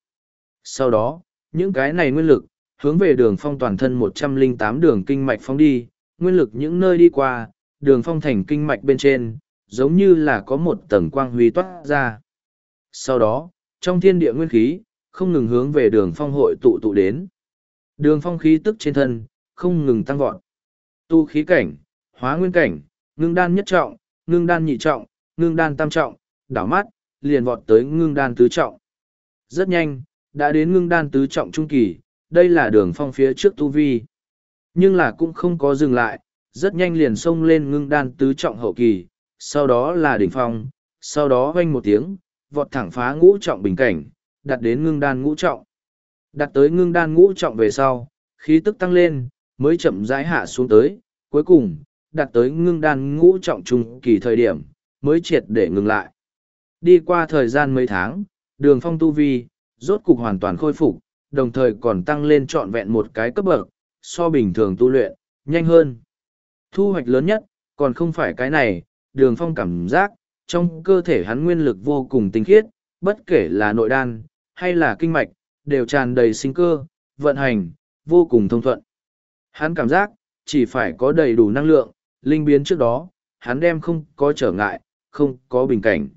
Sau đó, những cái này nguyên lực, hướng về đường phong toàn thân một trăm linh tám đường kinh mạch phong đi, nguyên lực những nơi đi qua, đường phong thành kinh mạch bên trên, giống như là có một tầng quang huy toát ra. Sau đó, trong thiên địa nguyên khí, không ngừng hướng về đường phong hội tụ tụ đến. Đường phong khí tức trên thân, không ngừng tăng vọt. Tu khí cảnh, hóa nguyên cảnh, ngưng đan nhất trọng, ngưng đan nhị trọng, ngưng đan tam trọng, đảo mắt, liền vọt tới ngưng đan tứ trọng. Rất nhanh, đã đến ngưng đan tứ trọng trung kỳ, đây là đường phong phía trước tu vi. Nhưng là cũng không có dừng lại, rất nhanh liền xông lên ngưng đan tứ trọng hậu kỳ, sau đó là đỉnh phong, sau đó hoanh một tiếng, vọt thẳng phá ngũ trọng bình cảnh, đặt đến ngưng đan ngũ trọng. Đặt tới ngưng đan ngũ trọng về sau, khí tức tăng lên, mới chậm rãi hạ xuống tới, cuối cùng, đặt tới ngưng đan ngũ trọng trung kỳ thời điểm, mới triệt để ngừng lại. Đi qua thời gian mấy tháng, đường phong tu vi, rốt cục hoàn toàn khôi phục, đồng thời còn tăng lên trọn vẹn một cái cấp bậc, so bình thường tu luyện, nhanh hơn. Thu hoạch lớn nhất, còn không phải cái này, đường phong cảm giác, trong cơ thể hắn nguyên lực vô cùng tinh khiết, bất kể là nội đan, hay là kinh mạch, đều tràn đầy sinh cơ, vận hành, vô cùng thông thuận. Hắn cảm giác, chỉ phải có đầy đủ năng lượng, linh biến trước đó, hắn đem không có trở ngại, không có bình cảnh.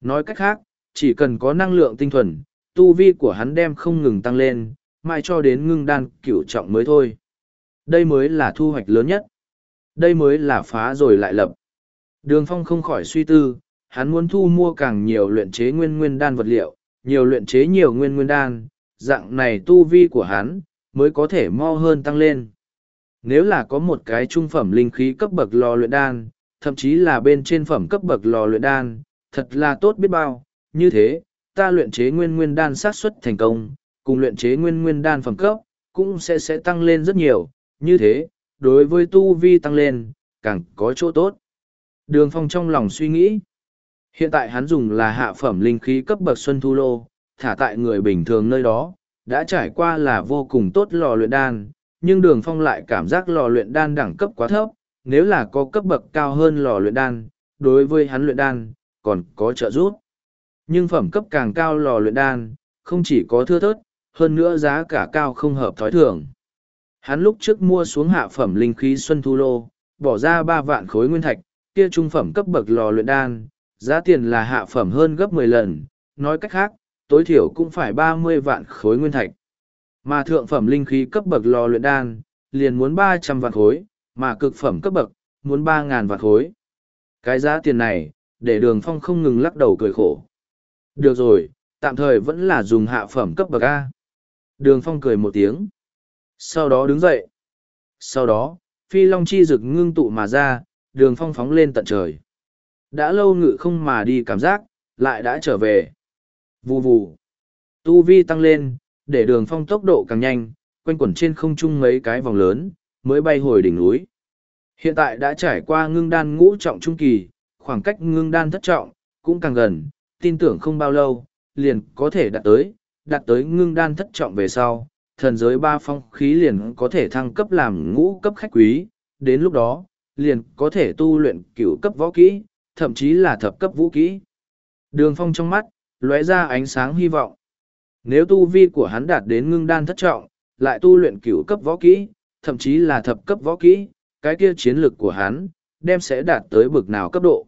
Nói cách khác, chỉ cần có năng lượng tinh thuần, tu vi của hắn đem không ngừng tăng lên, mãi cho đến ngưng đan cửu trọng mới thôi. Đây mới là thu hoạch lớn nhất. Đây mới là phá rồi lại lập. Đường Phong không khỏi suy tư, hắn muốn thu mua càng nhiều luyện chế nguyên nguyên đan vật liệu, nhiều luyện chế nhiều nguyên nguyên đan, dạng này tu vi của hắn, mới có thể mo hơn tăng lên. Nếu là có một cái trung phẩm linh khí cấp bậc lò luyện đan, thậm chí là bên trên phẩm cấp bậc lò luyện đan, thật là tốt biết bao, như thế, ta luyện chế nguyên nguyên đan sát xuất thành công, cùng luyện chế nguyên nguyên đan phẩm cấp, cũng sẽ sẽ tăng lên rất nhiều, như thế, đối với tu vi tăng lên, càng có chỗ tốt. Đường Phong trong lòng suy nghĩ, hiện tại hắn dùng là hạ phẩm linh khí cấp bậc Xuân Thu Lô, thả tại người bình thường nơi đó, đã trải qua là vô cùng tốt lò luyện đan, nhưng đường phong lại cảm giác lò luyện đan đẳng cấp quá thấp, nếu là có cấp bậc cao hơn lò luyện đan, đối với hắn luyện đan, còn có trợ giúp. Nhưng phẩm cấp càng cao lò luyện đan, không chỉ có thưa thớt, hơn nữa giá cả cao không hợp thói thường. Hắn lúc trước mua xuống hạ phẩm linh khí Xuân Thu Lô, bỏ ra ba vạn khối nguyên thạch, kia trung phẩm cấp bậc lò luyện đan, giá tiền là hạ phẩm hơn gấp mười lần, nói cách khác, tối thiểu cũng phải ba mươi vạn khối nguyên thạch. Mà thượng phẩm linh khí cấp bậc lò luyện đan, liền muốn ba trăm vạn khối, mà cực phẩm cấp bậc, muốn ba ngàn vạn khối. Cái giá tiền này, để đường phong không ngừng lắc đầu cười khổ. Được rồi, tạm thời vẫn là dùng hạ phẩm cấp bậc A. Đường phong cười một tiếng. Sau đó đứng dậy. Sau đó, phi long chi rực ngưng tụ mà ra, đường phong phóng lên tận trời. Đã lâu ngự không mà đi cảm giác, lại đã trở về. Vù vù. Tu vi tăng lên, để đường phong tốc độ càng nhanh, quanh quẩn trên không trung mấy cái vòng lớn, mới bay hồi đỉnh núi. Hiện tại đã trải qua ngưng đan ngũ trọng trung kỳ, khoảng cách ngưng đan thất trọng, cũng càng gần, tin tưởng không bao lâu, liền có thể đạt tới, đạt tới ngưng đan thất trọng về sau, thần giới ba phong khí liền có thể thăng cấp làm ngũ cấp khách quý, đến lúc đó, liền có thể tu luyện cửu cấp võ kỹ, thậm chí là thập cấp vũ kỹ. Đường phong trong mắt, lóe ra ánh sáng hy vọng. Nếu tu vi của hắn đạt đến ngưng đan thất trọng, lại tu luyện cửu cấp võ kỹ, thậm chí là thập cấp võ kỹ, cái kia chiến lực của hắn, đem sẽ đạt tới bực nào cấp độ.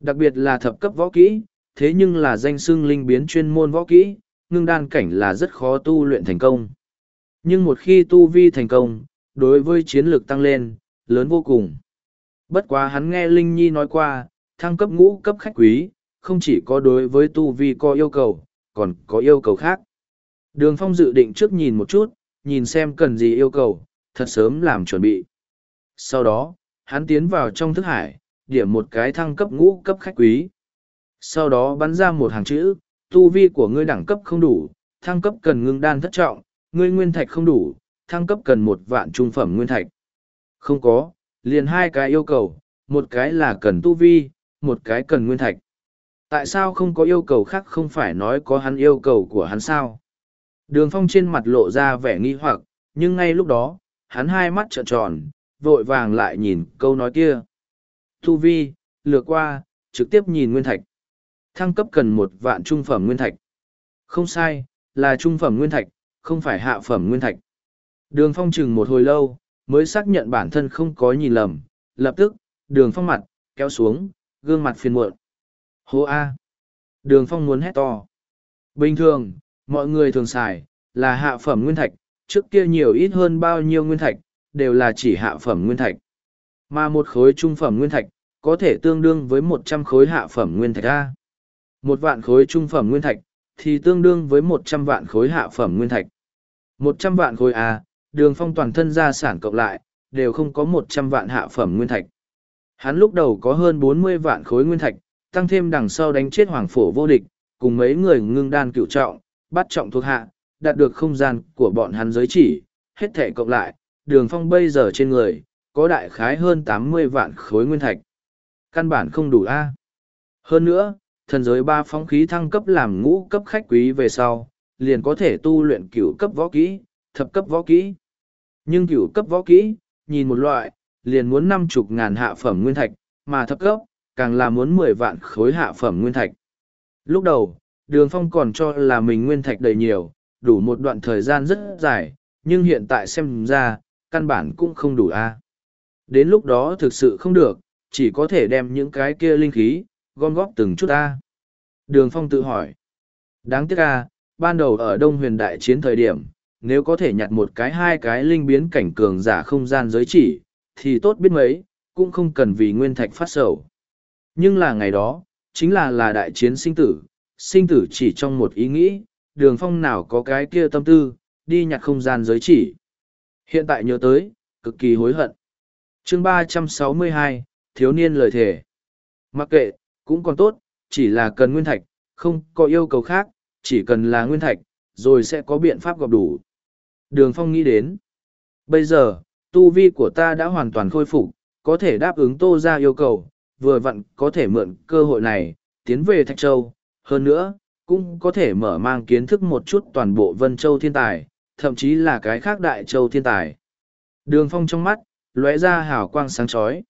Đặc biệt là thập cấp võ kỹ, thế nhưng là danh xưng linh biến chuyên môn võ kỹ, ngưng đan cảnh là rất khó tu luyện thành công. Nhưng một khi tu vi thành công, đối với chiến lược tăng lên, lớn vô cùng. Bất quá hắn nghe Linh Nhi nói qua, thăng cấp ngũ cấp khách quý, không chỉ có đối với tu vi có yêu cầu, còn có yêu cầu khác. Đường Phong dự định trước nhìn một chút, nhìn xem cần gì yêu cầu, thật sớm làm chuẩn bị. Sau đó, hắn tiến vào trong thức hải, điểm một cái thăng cấp ngũ cấp khách quý. Sau đó bắn ra một hàng chữ, tu vi của ngươi đẳng cấp không đủ, thăng cấp cần ngưng đan thất trọng, ngươi nguyên thạch không đủ, thăng cấp cần một vạn trung phẩm nguyên thạch. Không có, liền hai cái yêu cầu, một cái là cần tu vi, một cái cần nguyên thạch. Tại sao không có yêu cầu khác không phải nói có hắn yêu cầu của hắn sao? Đường phong trên mặt lộ ra vẻ nghi hoặc, nhưng ngay lúc đó, hắn hai mắt trợn tròn, vội vàng lại nhìn câu nói kia. Thu vi lừa qua, trực tiếp nhìn nguyên thạch. Thăng cấp cần một vạn trung phẩm nguyên thạch. Không sai, là trung phẩm nguyên thạch, không phải hạ phẩm nguyên thạch. Đường phong chừng một hồi lâu, mới xác nhận bản thân không có nhìn lầm, lập tức, đường phong mặt, kéo xuống gương mặt phiền muộn. Hô A. Đường phong muốn hét to. Bình thường, mọi người thường xài, là hạ phẩm nguyên thạch, trước kia nhiều ít hơn bao nhiêu nguyên thạch, đều là chỉ hạ phẩm nguyên thạch. Mà một khối trung phẩm nguyên thạch, có thể tương đương với một trăm khối hạ phẩm nguyên thạch A. Một vạn khối trung phẩm nguyên thạch, thì tương đương với một trăm vạn khối hạ phẩm nguyên thạch. Một trăm vạn khối A, đường phong toàn thân gia sản cộng lại, đều không có một trăm vạn hạ phẩm nguyên thạch. Hắn lúc đầu có hơn bốn mươi vạn khối nguyên thạch, tăng thêm đằng sau đánh chết hoàng phổ vô địch, cùng mấy người ngưng đan cựu trọng, bắt trọng thuộc hạ, đạt được không gian của bọn hắn giới chỉ, hết thể cộng lại, đường phong bây giờ trên người, có đại khái hơn tám mươi vạn khối nguyên thạch. Căn bản không đủ A. Hơn nữa, thần giới ba phóng khí thăng cấp làm ngũ cấp khách quý về sau, liền có thể tu luyện cửu cấp võ kỹ, thập cấp võ kỹ. Nhưng cửu cấp võ kỹ, nhìn một loại, liền muốn năm chục ngàn hạ phẩm nguyên thạch, mà thấp cấp, càng là muốn mười vạn khối hạ phẩm nguyên thạch. Lúc đầu, đường phong còn cho là mình nguyên thạch đầy nhiều, đủ một đoạn thời gian rất dài, nhưng hiện tại xem ra, căn bản cũng không đủ a. Đến lúc đó thực sự không được, chỉ có thể đem những cái kia linh khí, gom góp từng chút a. Đường phong tự hỏi. Đáng tiếc a, ban đầu ở Đông huyền đại chiến thời điểm, nếu có thể nhặt một cái hai cái linh biến cảnh cường giả không gian giới chỉ, thì tốt biết mấy, cũng không cần vì nguyên thạch phát sầu. Nhưng là ngày đó, chính là là đại chiến sinh tử, sinh tử chỉ trong một ý nghĩ, đường phong nào có cái kia tâm tư, đi nhặt không gian giới chỉ. Hiện tại nhớ tới, cực kỳ hối hận. chương ba trăm sáu mươi hai thiếu niên lời thề. Mặc kệ, cũng còn tốt, chỉ là cần nguyên thạch, không có yêu cầu khác, chỉ cần là nguyên thạch, rồi sẽ có biện pháp gặp đủ. Đường Phong nghĩ đến. Bây giờ, tu vi của ta đã hoàn toàn khôi phục, có thể đáp ứng tô ra yêu cầu, vừa vặn có thể mượn cơ hội này, tiến về Thạch Châu. Hơn nữa, cũng có thể mở mang kiến thức một chút toàn bộ Vân Châu thiên tài, thậm chí là cái khác Đại Châu thiên tài. Đường Phong trong mắt, lóe ra hào quang sáng chói.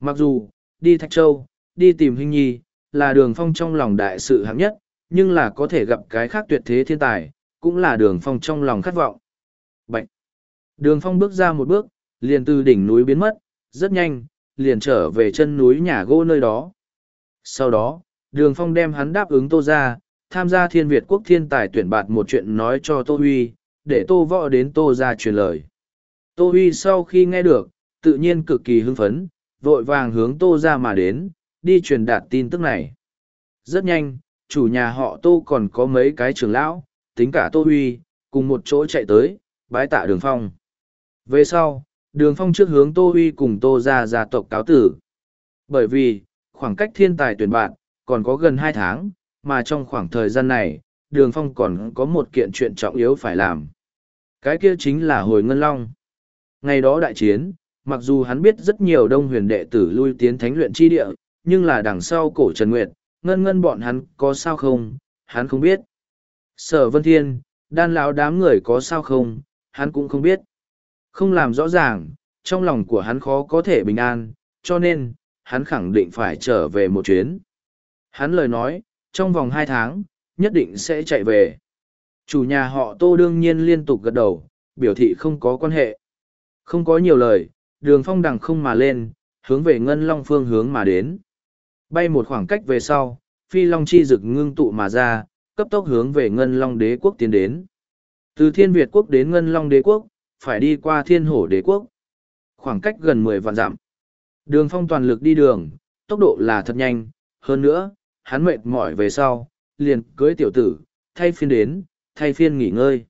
Mặc dù, đi Thạch Châu, đi tìm Hinh Nhi, là đường Phong trong lòng đại sự hạng nhất, nhưng là có thể gặp cái khác tuyệt thế thiên tài, cũng là đường Phong trong lòng khát vọng. Đường Phong bước ra một bước, liền từ đỉnh núi biến mất, rất nhanh, liền trở về chân núi nhà gỗ nơi đó. Sau đó, đường Phong đem hắn đáp ứng Tô ra, tham gia thiên Việt quốc thiên tài tuyển bạt một chuyện nói cho Tô Huy, để Tô võ đến Tô ra truyền lời. Tô Huy sau khi nghe được, tự nhiên cực kỳ hưng phấn, vội vàng hướng Tô ra mà đến, đi truyền đạt tin tức này. Rất nhanh, chủ nhà họ Tô còn có mấy cái trưởng lão, tính cả Tô Huy, cùng một chỗ chạy tới, bái tạ đường phong. Về sau, đường phong trước hướng Tô Huy cùng Tô ra gia tộc cáo tử. Bởi vì, khoảng cách thiên tài tuyển bạn, còn có gần hai tháng, mà trong khoảng thời gian này, đường phong còn có một kiện chuyện trọng yếu phải làm. Cái kia chính là hồi Ngân Long. Ngày đó đại chiến, mặc dù hắn biết rất nhiều đông huyền đệ tử lui tiến thánh luyện chi địa, nhưng là đằng sau cổ Trần Nguyệt, ngân ngân bọn hắn có sao không, hắn không biết. Sở Vân Thiên, đan lão đám người có sao không, hắn cũng không biết. Không làm rõ ràng, trong lòng của hắn khó có thể bình an, cho nên, hắn khẳng định phải trở về một chuyến. Hắn lời nói, trong vòng hai tháng, nhất định sẽ chạy về. Chủ nhà họ Tô đương nhiên liên tục gật đầu, biểu thị không có quan hệ. Không có nhiều lời, đường phong đằng không mà lên, hướng về ngân long phương hướng mà đến. Bay một khoảng cách về sau, phi long chi rực ngưng tụ mà ra, cấp tốc hướng về ngân long đế quốc tiến đến. Từ thiên Việt quốc đến ngân long đế quốc, phải đi qua thiên hổ đế quốc. Khoảng cách gần mười vạn dặm. Đường phong toàn lực đi đường, tốc độ là thật nhanh, hơn nữa, hắn mệt mỏi về sau, liền cưới tiểu tử, thay phiên đến, thay phiên nghỉ ngơi.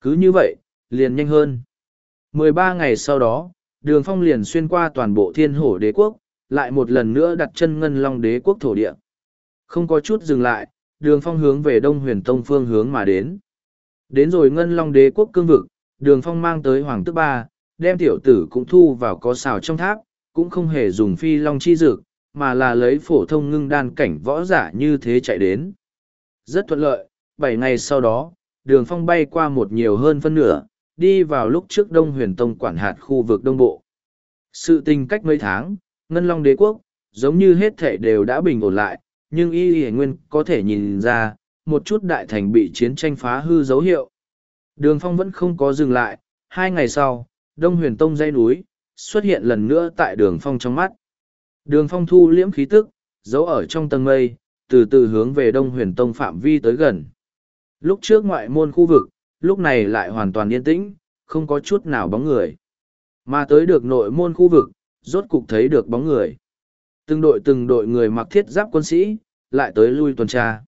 Cứ như vậy, liền nhanh hơn. mười ba ngày sau đó, đường phong liền xuyên qua toàn bộ thiên hổ đế quốc, lại một lần nữa đặt chân ngân long đế quốc thổ địa. Không có chút dừng lại, đường phong hướng về đông huyền tông phương hướng mà đến. Đến rồi ngân long đế quốc cương vực, đường phong mang tới hoàng tước ba, đem tiểu tử cũng thu vào có xào trong tháp, cũng không hề dùng phi long chi dược, mà là lấy phổ thông ngưng đan cảnh võ giả như thế chạy đến. Rất thuận lợi, bảy ngày sau đó, đường phong bay qua một nhiều hơn phân nửa, đi vào lúc trước đông huyền tông quản hạt khu vực đông bộ. Sự tình cách mấy tháng, Ngân Long đế quốc, giống như hết thể đều đã bình ổn lại, nhưng y y nguyên có thể nhìn ra, một chút đại thành bị chiến tranh phá hư dấu hiệu. Đường phong vẫn không có dừng lại, hai ngày sau, Đông Huyền Tông dây núi, xuất hiện lần nữa tại đường phong trong mắt. Đường phong thu liễm khí tức, giấu ở trong tầng mây, từ từ hướng về Đông Huyền Tông phạm vi tới gần. Lúc trước ngoại môn khu vực, lúc này lại hoàn toàn yên tĩnh, không có chút nào bóng người. Mà tới được nội môn khu vực, rốt cục thấy được bóng người. Từng đội từng đội người mặc thiết giáp quân sĩ, lại tới lui tuần tra.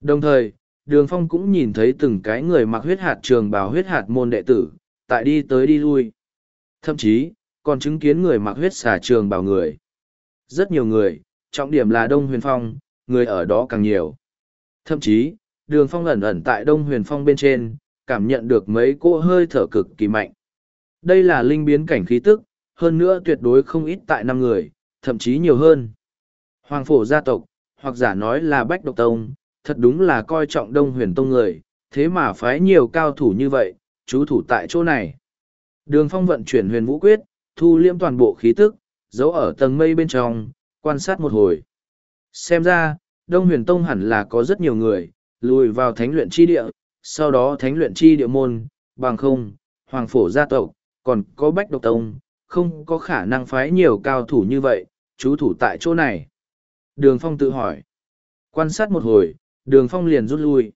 Đồng thời, Đường Phong cũng nhìn thấy từng cái người mặc huyết hạt trường bào huyết hạt môn đệ tử, tại đi tới đi lui. Thậm chí, còn chứng kiến người mặc huyết xà trường bào người. Rất nhiều người, trọng điểm là Đông Huyền Phong, người ở đó càng nhiều. Thậm chí, đường phong ẩn ẩn tại Đông Huyền Phong bên trên, cảm nhận được mấy cỗ hơi thở cực kỳ mạnh. Đây là linh biến cảnh khí tức, hơn nữa tuyệt đối không ít tại năm người, thậm chí nhiều hơn. Hoàng phổ gia tộc, hoặc giả nói là Bách Độc Tông, thật đúng là coi trọng Đông Huyền Tông người, thế mà phái nhiều cao thủ như vậy, chú thủ tại chỗ này. Đường phong vận chuyển huyền vũ quyết, thu liêm toàn bộ khí tức, giấu ở tầng mây bên trong, quan sát một hồi. Xem ra, Đông Huyền Tông hẳn là có rất nhiều người, lùi vào thánh luyện chi địa, sau đó thánh luyện chi địa môn, bằng không, hoàng phổ gia tộc, còn có bách độc tông, không có khả năng phái nhiều cao thủ như vậy, chú thủ tại chỗ này. Đường Phong tự hỏi. Quan sát một hồi, đường Phong liền rút lui.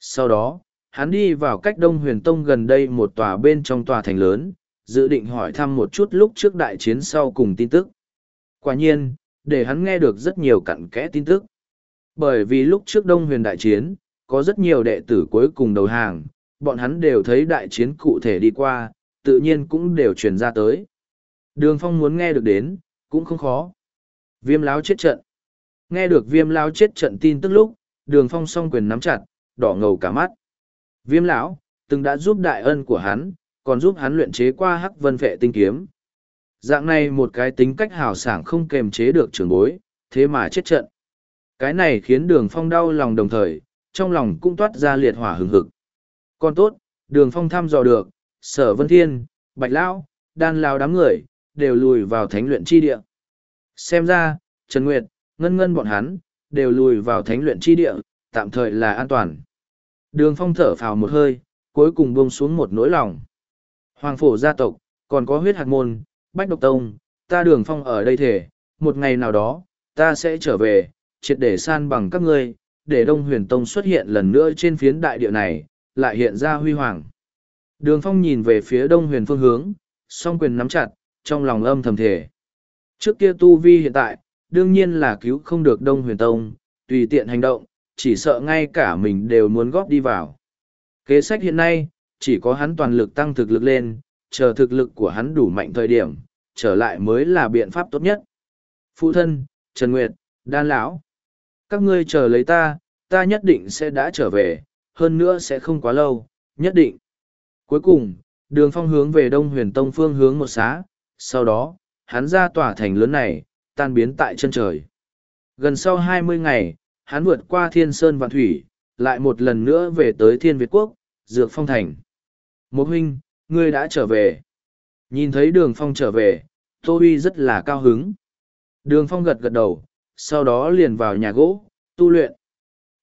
Sau đó, hắn đi vào cách Đông Huyền Tông gần đây một tòa bên trong tòa thành lớn, dự định hỏi thăm một chút lúc trước đại chiến sau cùng tin tức. Quả nhiên, để hắn nghe được rất nhiều cặn kẽ tin tức. Bởi vì lúc trước Đông Huyền đại chiến, có rất nhiều đệ tử cuối cùng đầu hàng, bọn hắn đều thấy đại chiến cụ thể đi qua, tự nhiên cũng đều truyền ra tới. Đường Phong muốn nghe được đến, cũng không khó. Viêm láo chết trận. Nghe được viêm lao chết trận tin tức lúc, đường phong song quyền nắm chặt, đỏ ngầu cả mắt. Viêm lão từng đã giúp đại ân của hắn, còn giúp hắn luyện chế qua hắc vân vệ tinh kiếm. Dạng này một cái tính cách hào sảng không kềm chế được trường bối, thế mà chết trận. Cái này khiến đường phong đau lòng đồng thời, trong lòng cũng toát ra liệt hỏa hừng hực. Còn tốt, đường phong thăm dò được, sở vân thiên, bạch lão, đan lao đám người, đều lùi vào thánh luyện chi địa. Xem ra, Trần Nguyệt, Ngân Ngân bọn hắn, đều lùi vào thánh luyện chi địa, tạm thời là an toàn. Đường phong thở phào một hơi, cuối cùng buông xuống một nỗi lòng. Hoàng phổ gia tộc, còn có huyết hạt môn, bách độc tông, ta đường phong ở đây thể, một ngày nào đó, ta sẽ trở về, triệt để san bằng các ngươi, để Đông Huyền Tông xuất hiện lần nữa trên phiến đại địa này, lại hiện ra huy hoàng. Đường Phong nhìn về phía Đông Huyền phương hướng, song quyền nắm chặt, trong lòng âm thầm thể. Trước kia Tu Vi hiện tại, đương nhiên là cứu không được Đông Huyền Tông, tùy tiện hành động, chỉ sợ ngay cả mình đều muốn góp đi vào. Kế sách hiện nay, chỉ có hắn toàn lực tăng thực lực lên, chờ thực lực của hắn đủ mạnh thời điểm, trở lại mới là biện pháp tốt nhất. Phụ thân, Trần Nguyệt, Đan Lão, các ngươi chờ lấy ta, ta nhất định sẽ đã trở về, hơn nữa sẽ không quá lâu, nhất định. Cuối cùng, đường phong hướng về Đông Huyền Tông phương hướng một xá, sau đó, hắn ra tỏa thành lớn này, tan biến tại chân trời. Gần sau hai mươi ngày, hắn vượt qua thiên sơn vạn thủy, lại một lần nữa về tới thiên Việt Quốc, Dược Phong Thành. Một huynh, ngươi đã trở về. Nhìn thấy đường phong trở về, Tô Huy rất là cao hứng. Đường phong gật gật đầu, sau đó liền vào nhà gỗ, tu luyện.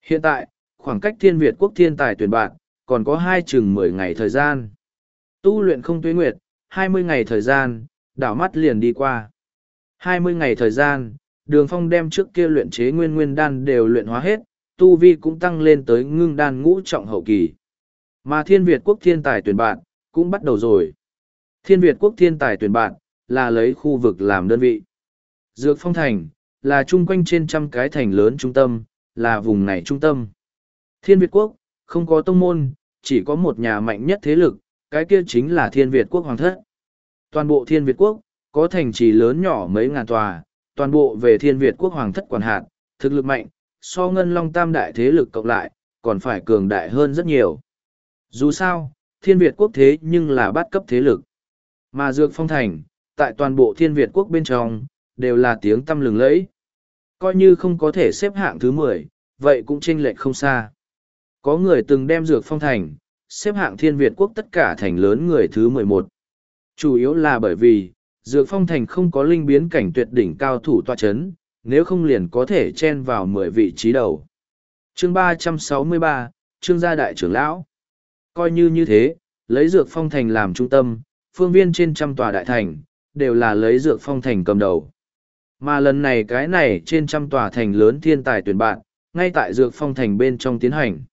Hiện tại, khoảng cách thiên Việt quốc thiên tài tuyển bạn, còn có hai chừng mười ngày thời gian. Tu luyện không tuế nguyệt, hai mươi ngày thời gian, đảo mắt liền đi qua hai mươi ngày thời gian, đường phong đem trước kia luyện chế nguyên nguyên đan đều luyện hóa hết, tu vi cũng tăng lên tới ngưng đan ngũ trọng hậu kỳ. Mà thiên Việt quốc thiên tài tuyển bạn, cũng bắt đầu rồi. Thiên Việt quốc thiên tài tuyển bạn, là lấy khu vực làm đơn vị. Dược phong thành, là chung quanh trên trăm cái thành lớn trung tâm, là vùng này trung tâm. Thiên Việt quốc, không có tông môn, chỉ có một nhà mạnh nhất thế lực, cái kia chính là Thiên Việt quốc hoàng thất. Toàn bộ Thiên Việt quốc, có thành trì lớn nhỏ mấy ngàn tòa, toàn bộ về Thiên Việt quốc hoàng thất quản hạt, thực lực mạnh, so ngân long tam đại thế lực cộng lại, còn phải cường đại hơn rất nhiều. Dù sao, Thiên Việt quốc thế nhưng là bát cấp thế lực. Mà Dược Phong Thành, tại toàn bộ Thiên Việt quốc bên trong, đều là tiếng tâm lừng lẫy. Coi như không có thể xếp hạng thứ mười, vậy cũng chênh lệch không xa. Có người từng đem Dược Phong Thành, xếp hạng Thiên Việt quốc tất cả thành lớn người thứ mười một. Chủ yếu là bởi vì, Dược Phong Thành không có linh biến cảnh tuyệt đỉnh cao thủ tọa chấn, nếu không liền có thể chen vào mười vị trí đầu. Chương ba trăm sáu mươi ba, Trương gia đại trưởng lão. Coi như như thế, lấy Dược Phong Thành làm trung tâm, phương viên trên trăm tòa đại thành, đều là lấy Dược Phong Thành cầm đầu. Mà lần này cái này trên trăm tòa thành lớn thiên tài tuyển bạn, ngay tại Dược Phong Thành bên trong tiến hành.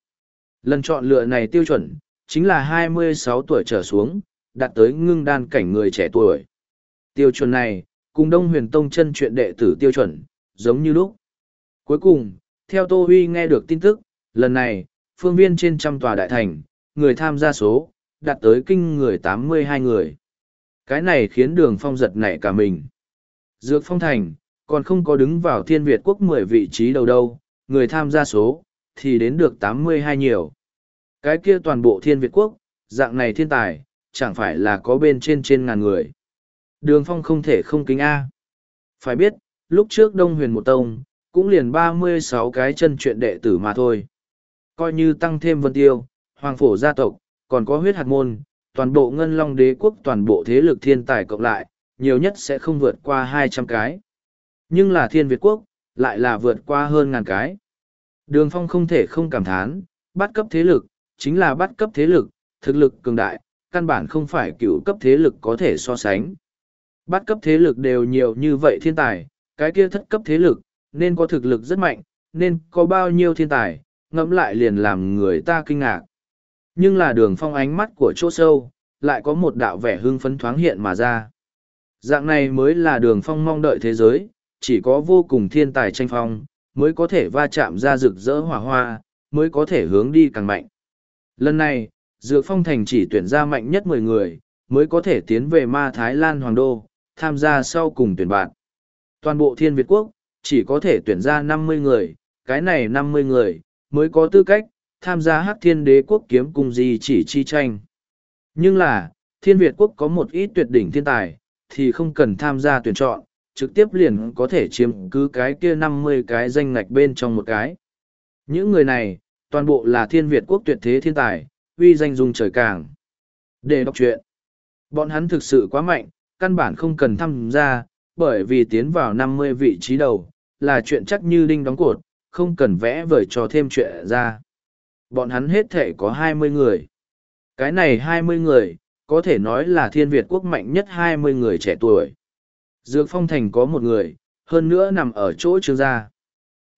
Lần chọn lựa này tiêu chuẩn, chính là 26 tuổi trở xuống, đạt tới ngưng đan cảnh người trẻ tuổi. Tiêu chuẩn này, cùng Đông Huyền Tông chân chuyện đệ tử tiêu chuẩn, giống như lúc. Cuối cùng, theo Tô Huy nghe được tin tức, lần này, phương viên trên trăm tòa đại thành, người tham gia số, đạt tới kinh người 82 người. Cái này khiến đường phong giật nảy cả mình. Dược phong thành, còn không có đứng vào thiên Việt quốc 10 vị trí đầu đâu, người tham gia số, thì đến được 82 nhiều. Cái kia toàn bộ thiên Việt quốc, dạng này thiên tài, chẳng phải là có bên trên trên ngàn người. Đường phong không thể không kính A. Phải biết, lúc trước Đông Huyền Một Tông, cũng liền 36 cái chân chuyện đệ tử mà thôi. Coi như tăng thêm vân tiêu, hoàng phổ gia tộc, còn có huyết hạt môn, toàn bộ ngân long đế quốc toàn bộ thế lực thiên tài cộng lại, nhiều nhất sẽ không vượt qua 200 cái. Nhưng là thiên Việt quốc, lại là vượt qua hơn ngàn cái. Đường phong không thể không cảm thán, bắt cấp thế lực, chính là bắt cấp thế lực, thực lực cường đại, căn bản không phải cựu cấp thế lực có thể so sánh. Bắt cấp thế lực đều nhiều như vậy thiên tài, cái kia thất cấp thế lực, nên có thực lực rất mạnh, nên có bao nhiêu thiên tài, ngẫm lại liền làm người ta kinh ngạc. Nhưng là đường phong ánh mắt của chỗ sâu, lại có một đạo vẻ hưng phấn thoáng hiện mà ra. Dạng này mới là đường phong mong đợi thế giới, chỉ có vô cùng thiên tài tranh phong, mới có thể va chạm ra rực rỡ hỏa hoa, mới có thể hướng đi càng mạnh. Lần này, Dược Phong Thành chỉ tuyển ra mạnh nhất mười người, mới có thể tiến về ma Thái Lan Hoàng Đô, tham gia sau cùng tuyển bạn. Toàn bộ thiên Việt Quốc, chỉ có thể tuyển ra năm mươi người, cái này năm mươi người, mới có tư cách, tham gia hắc thiên đế quốc kiếm cùng gì chỉ chi tranh. Nhưng là, thiên Việt Quốc có một ít tuyệt đỉnh thiên tài, thì không cần tham gia tuyển chọn, trực tiếp liền có thể chiếm cứ cái kia năm mươi cái danh ngạch bên trong một cái. Những người này, toàn bộ là thiên Việt quốc tuyệt thế thiên tài, uy danh dung trời càng. Để đọc truyện, bọn hắn thực sự quá mạnh, căn bản không cần tham gia, bởi vì tiến vào năm mươi vị trí đầu, là chuyện chắc như đinh đóng cột, không cần vẽ vời cho thêm chuyện ra. Bọn hắn hết thể có hai mươi người. Cái này hai mươi người, có thể nói là thiên Việt quốc mạnh nhất hai mươi người trẻ tuổi. Dược Phong Thành có một người, hơn nữa nằm ở chỗ trương gia.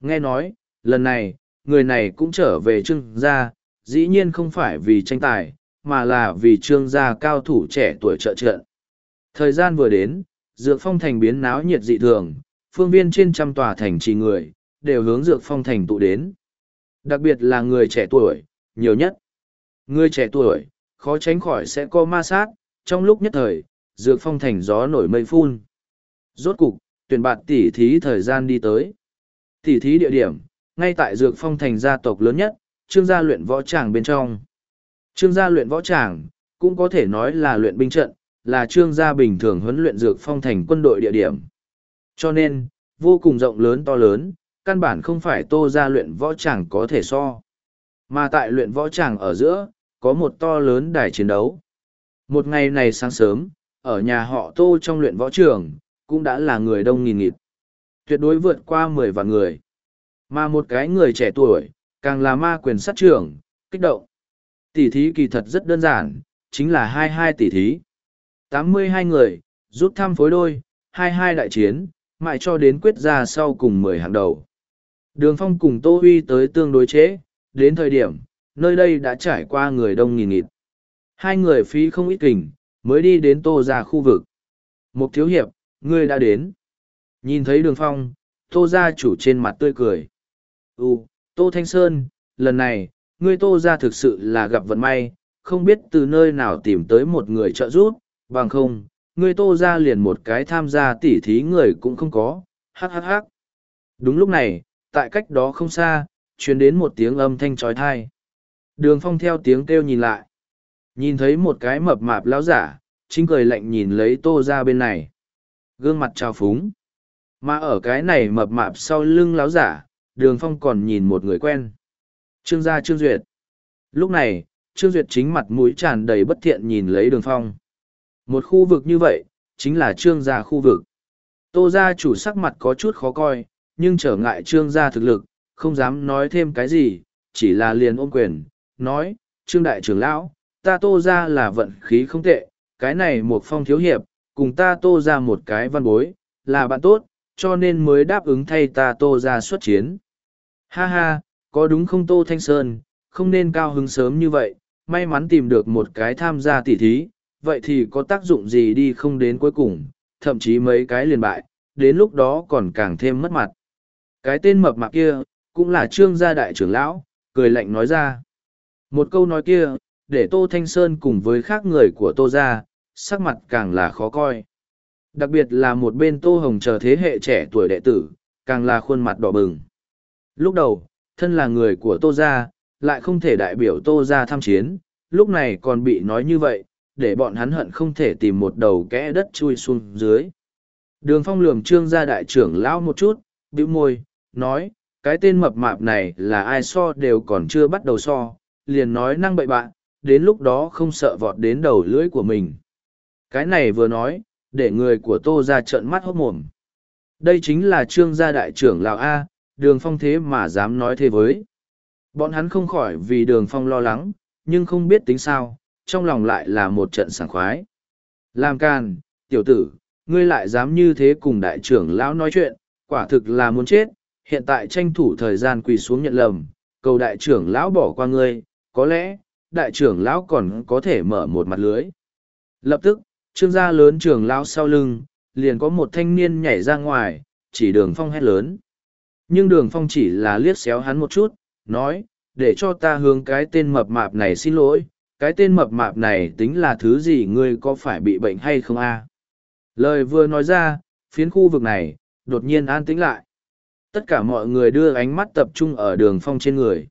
Nghe nói, lần này, người này cũng trở về trương gia, dĩ nhiên không phải vì tranh tài, mà là vì trương gia cao thủ trẻ tuổi trợ trận. Thời gian vừa đến, Dược Phong Thành biến náo nhiệt dị thường, phương viên trên trăm tòa thành trì người, đều hướng Dược Phong Thành tụ đến. Đặc biệt là người trẻ tuổi, nhiều nhất. Người trẻ tuổi, khó tránh khỏi sẽ có ma sát, trong lúc nhất thời, Dược Phong Thành gió nổi mây phun. Rốt cục, tuyển bạn tỉ thí thời gian đi tới. Tỉ thí địa điểm, ngay tại Dược Phong thành gia tộc lớn nhất, trương gia luyện võ tràng bên trong. Trương gia luyện võ tràng, cũng có thể nói là luyện binh trận, là trương gia bình thường huấn luyện Dược Phong thành quân đội địa điểm. Cho nên, vô cùng rộng lớn to lớn, căn bản không phải tô gia luyện võ tràng có thể so. Mà tại luyện võ tràng ở giữa, có một to lớn đài chiến đấu. Một ngày này sáng sớm, ở nhà họ tô trong luyện võ trường, cũng đã là người đông nghìn nghịt. Tuyệt đối vượt qua mười vạn người. Mà một cái người trẻ tuổi, càng là ma quyền sát trưởng, kích động. Tỷ thí kỳ thật rất đơn giản, chính là hai hai tỷ thí tám mươi hai người, rút thăm phối đôi, hai hai đại chiến, mãi cho đến quyết ra sau cùng mười hàng đầu. Đường phong cùng Tô Huy tới tương đối chế, đến thời điểm, nơi đây đã trải qua người đông nghìn nghịt. Hai người phí không ít kình, mới đi đến tô ra khu vực. Một thiếu hiệp, ngươi đã đến. Nhìn thấy đường phong, tô gia chủ trên mặt tươi cười. Ừ, tô thanh sơn, lần này, ngươi tô gia thực sự là gặp vận may, không biết từ nơi nào tìm tới một người trợ giúp, bằng không, ngươi tô ra liền một cái tham gia tỉ thí người cũng không có, hắc hắc hắc. Đúng lúc này, tại cách đó không xa, truyền đến một tiếng âm thanh trói thai. Đường phong theo tiếng kêu nhìn lại. Nhìn thấy một cái mập mạp lão giả, chính cười lạnh nhìn lấy tô ra bên này gương mặt trào phúng. Mà ở cái này mập mạp sau lưng lão giả, đường phong còn nhìn một người quen. Trương gia Trương Duyệt. Lúc này, Trương Duyệt chính mặt mũi tràn đầy bất thiện nhìn lấy đường phong. Một khu vực như vậy, chính là trương gia khu vực. Tô gia chủ sắc mặt có chút khó coi, nhưng trở ngại trương gia thực lực, không dám nói thêm cái gì, chỉ là liền ôm quyền, nói, trương đại trưởng lão, ta tô gia là vận khí không tệ, cái này một phong thiếu hiệp, cùng ta tô ra một cái văn bối, là bạn tốt, cho nên mới đáp ứng thay ta tô ra xuất chiến. Ha ha, có đúng không tô thanh sơn, không nên cao hứng sớm như vậy, may mắn tìm được một cái tham gia tỉ thí, vậy thì có tác dụng gì đi không đến cuối cùng, thậm chí mấy cái liền bại, đến lúc đó còn càng thêm mất mặt. Cái tên mập mạp kia, cũng là trương gia đại trưởng lão, cười lạnh nói ra. Một câu nói kia, để Tô Thanh Sơn cùng với khác người của Tô gia, sắc mặt càng là khó coi. Đặc biệt là một bên Tô Hồng chờ thế hệ trẻ tuổi đệ tử, càng là khuôn mặt đỏ bừng. Lúc đầu, thân là người của Tô gia, lại không thể đại biểu Tô gia tham chiến, lúc này còn bị nói như vậy, để bọn hắn hận không thể tìm một đầu kẽ đất chui xuống dưới. Đường phong lườm trương gia đại trưởng lão một chút, bĩu môi, nói, cái tên mập mạp này là ai so đều còn chưa bắt đầu so, liền nói năng bậy bạn, đến lúc đó không sợ vọt đến đầu lưỡi của mình. Cái này vừa nói, để người của tô ra trợn mắt hốt mồm. Đây chính là trương gia đại trưởng lão A, đường phong thế mà dám nói thế với. Bọn hắn không khỏi vì đường phong lo lắng, nhưng không biết tính sao, trong lòng lại là một trận sảng khoái. Làm can, tiểu tử, ngươi lại dám như thế cùng đại trưởng lão nói chuyện, quả thực là muốn chết, hiện tại tranh thủ thời gian quỳ xuống nhận lầm, cầu đại trưởng lão bỏ qua ngươi, có lẽ, đại trưởng lão còn có thể mở một mặt lưới. Lập tức, trương gia lớn trưởng lão sau lưng, liền có một thanh niên nhảy ra ngoài, chỉ đường phong hét lớn. Nhưng đường phong chỉ là liếc xéo hắn một chút, nói, để cho ta hướng cái tên mập mạp này xin lỗi, cái tên mập mạp này tính là thứ gì ngươi có phải bị bệnh hay không a? Lời vừa nói ra, phiến khu vực này, đột nhiên an tĩnh lại. Tất cả mọi người đưa ánh mắt tập trung ở đường phong trên người.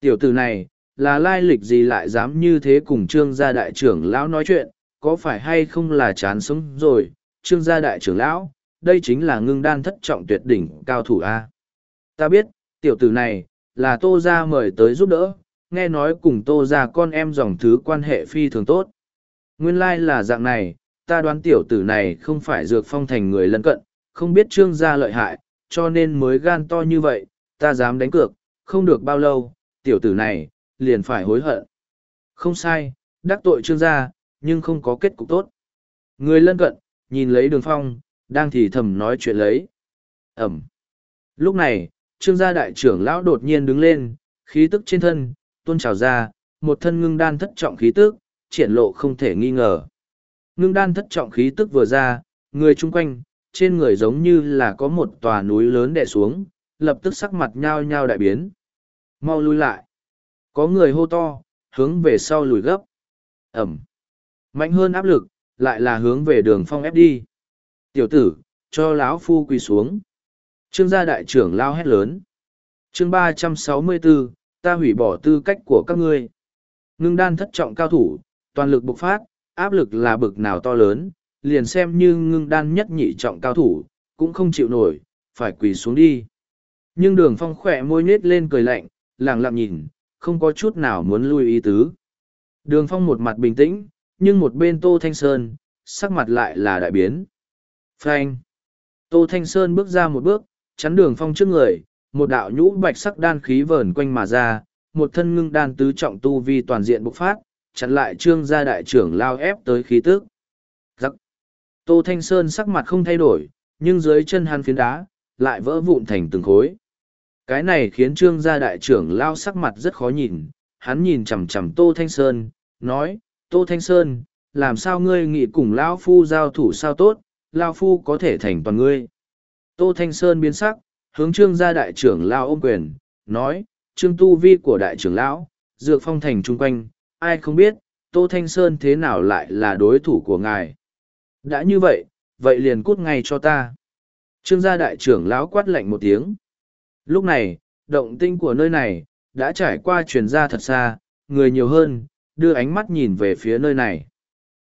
Tiểu tử này, là lai lịch gì lại dám như thế cùng trương gia đại trưởng lão nói chuyện? Có phải hay không là chán sống rồi? Trương gia đại trưởng lão, đây chính là ngưng đan thất trọng tuyệt đỉnh cao thủ a. Ta biết, tiểu tử này, là tô gia mời tới giúp đỡ nghe nói cùng tô ra con em dòng thứ quan hệ phi thường tốt. Nguyên lai là dạng này, ta đoán tiểu tử này không phải dược phong thành người lân cận, không biết trương gia lợi hại, cho nên mới gan to như vậy, ta dám đánh cược, không được bao lâu, tiểu tử này, liền phải hối hận. Không sai, đắc tội trương gia, nhưng không có kết cục tốt. Người lân cận, nhìn lấy đường phong, đang thì thầm nói chuyện lấy. Ẩm. Lúc này, trương gia đại trưởng lão đột nhiên đứng lên, khí tức trên thân, tuôn trào ra, một thân ngưng đan thất trọng khí tức, triển lộ không thể nghi ngờ. Ngưng đan thất trọng khí tức vừa ra, người chung quanh, trên người giống như là có một tòa núi lớn đè xuống, lập tức sắc mặt nhao nhao đại biến. Mau lui lại. Có người hô to, hướng về sau lùi gấp. Ẩm. Mạnh hơn áp lực, lại là hướng về đường phong ép đi. Tiểu tử, cho lão phu quỳ xuống. Trương gia đại trưởng lao hét lớn. chương ba trăm sáu mươi bốn ta hủy bỏ tư cách của các ngươi. Ngưng đan thất trọng cao thủ, toàn lực bộc phát, áp lực là bực nào to lớn, liền xem như ngưng đan nhất nhị trọng cao thủ, cũng không chịu nổi, phải quỳ xuống đi. Nhưng đường phong khỏe môi nết lên cười lạnh, lẳng lặng nhìn, không có chút nào muốn lui ý tứ. Đường phong một mặt bình tĩnh, nhưng một bên Tô Thanh Sơn, sắc mặt lại là đại biến. Frank! Tô Thanh Sơn bước ra một bước, chắn đường phong trước người, một đạo nhũ bạch sắc đan khí vờn quanh mà ra, một thân ngưng đan tứ trọng tu vi toàn diện bộc phát, chặn lại trương gia đại trưởng lao ép tới khí tức. Giắc! Tô Thanh Sơn sắc mặt không thay đổi, nhưng dưới chân hắn phiến đá, lại vỡ vụn thành từng khối. Cái này khiến trương gia đại trưởng lao sắc mặt rất khó nhìn, hắn nhìn chằm chằm Tô Thanh Sơn, nói, Tô Thanh Sơn, làm sao ngươi nghĩ cùng lão Phu giao thủ sao tốt, lão Phu có thể thành toàn ngươi. Tô Thanh Sơn biến sắc, hướng trương gia đại trưởng lao ôm quyền, nói, trương tu vi của đại trưởng lão, dược phong thành chung quanh, ai không biết, Tô Thanh Sơn thế nào lại là đối thủ của ngài. Đã như vậy, vậy liền cút ngay cho ta. Trương gia đại trưởng lão quát lạnh một tiếng. Lúc này, động tinh của nơi này, đã trải qua truyền ra thật xa, người nhiều hơn, đưa ánh mắt nhìn về phía nơi này.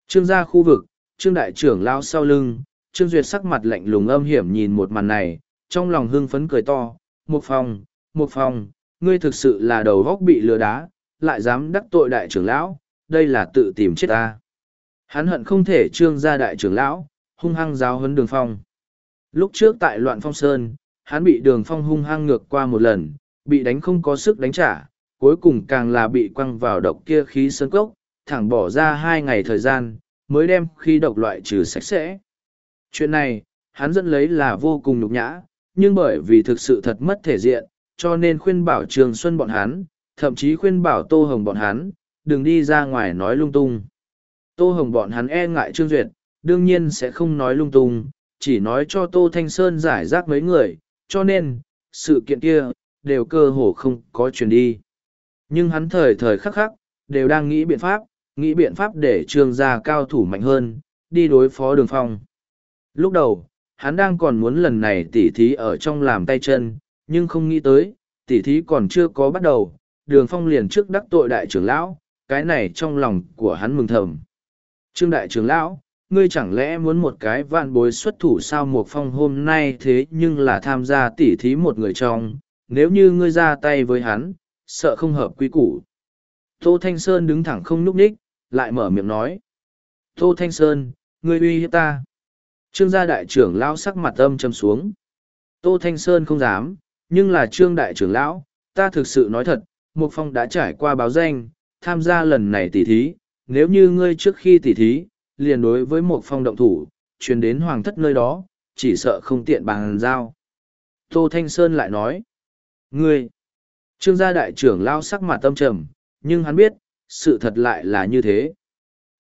Trương gia khu vực, trương đại trưởng lão sau lưng, trương duyệt sắc mặt lạnh lùng âm hiểm nhìn một màn này, trong lòng hưng phấn cười to, một phòng, một phòng, ngươi thực sự là đầu góc bị lừa đá, lại dám đắc tội đại trưởng lão, đây là tự tìm chết ta. Hắn hận không thể trương ra đại trưởng lão, hung hăng giáo huấn đường phong. Lúc trước tại loạn phong sơn, hắn bị đường phong hung hăng ngược qua một lần, bị đánh không có sức đánh trả, cuối cùng càng là bị quăng vào độc kia khí sơn cốc, thẳng bỏ ra hai ngày thời gian, mới đem khí độc loại trừ sạch sẽ. Chuyện này, hắn dẫn lấy là vô cùng nhục nhã, nhưng bởi vì thực sự thật mất thể diện, cho nên khuyên bảo Trường Xuân bọn hắn, thậm chí khuyên bảo Tô Hồng bọn hắn, đừng đi ra ngoài nói lung tung. Tô Hồng bọn hắn e ngại Trương Duyệt, đương nhiên sẽ không nói lung tung, chỉ nói cho Tô Thanh Sơn giải rác mấy người, cho nên, sự kiện kia, đều cơ hồ không có chuyển đi. Nhưng hắn thời thời khắc khắc, đều đang nghĩ biện pháp, nghĩ biện pháp để trương gia cao thủ mạnh hơn, đi đối phó đường phong. Lúc đầu, hắn đang còn muốn lần này tỉ thí ở trong làm tay chân, nhưng không nghĩ tới, tỉ thí còn chưa có bắt đầu, đường phong liền trước đắc tội đại trưởng lão, cái này trong lòng của hắn mừng thầm. Trương đại trưởng lão, ngươi chẳng lẽ muốn một cái vạn bối xuất thủ sao một phong hôm nay thế nhưng là tham gia tỉ thí một người trong, nếu như ngươi ra tay với hắn, sợ không hợp quy củ. Tô Thanh Sơn đứng thẳng không núp ních, lại mở miệng nói. Tô Thanh Sơn, ngươi uy hiếp ta. Trương gia đại trưởng lão sắc mặt âm châm xuống. Tô Thanh Sơn không dám, nhưng là trương đại trưởng lão, ta thực sự nói thật, Mục Phong đã trải qua báo danh, tham gia lần này tỉ thí, nếu như ngươi trước khi tỉ thí, liền đối với Mục Phong động thủ, truyền đến hoàng thất nơi đó, chỉ sợ không tiện bàn giao. Tô Thanh Sơn lại nói, ngươi, trương gia đại trưởng lão sắc mặt tâm trầm, nhưng hắn biết, sự thật lại là như thế.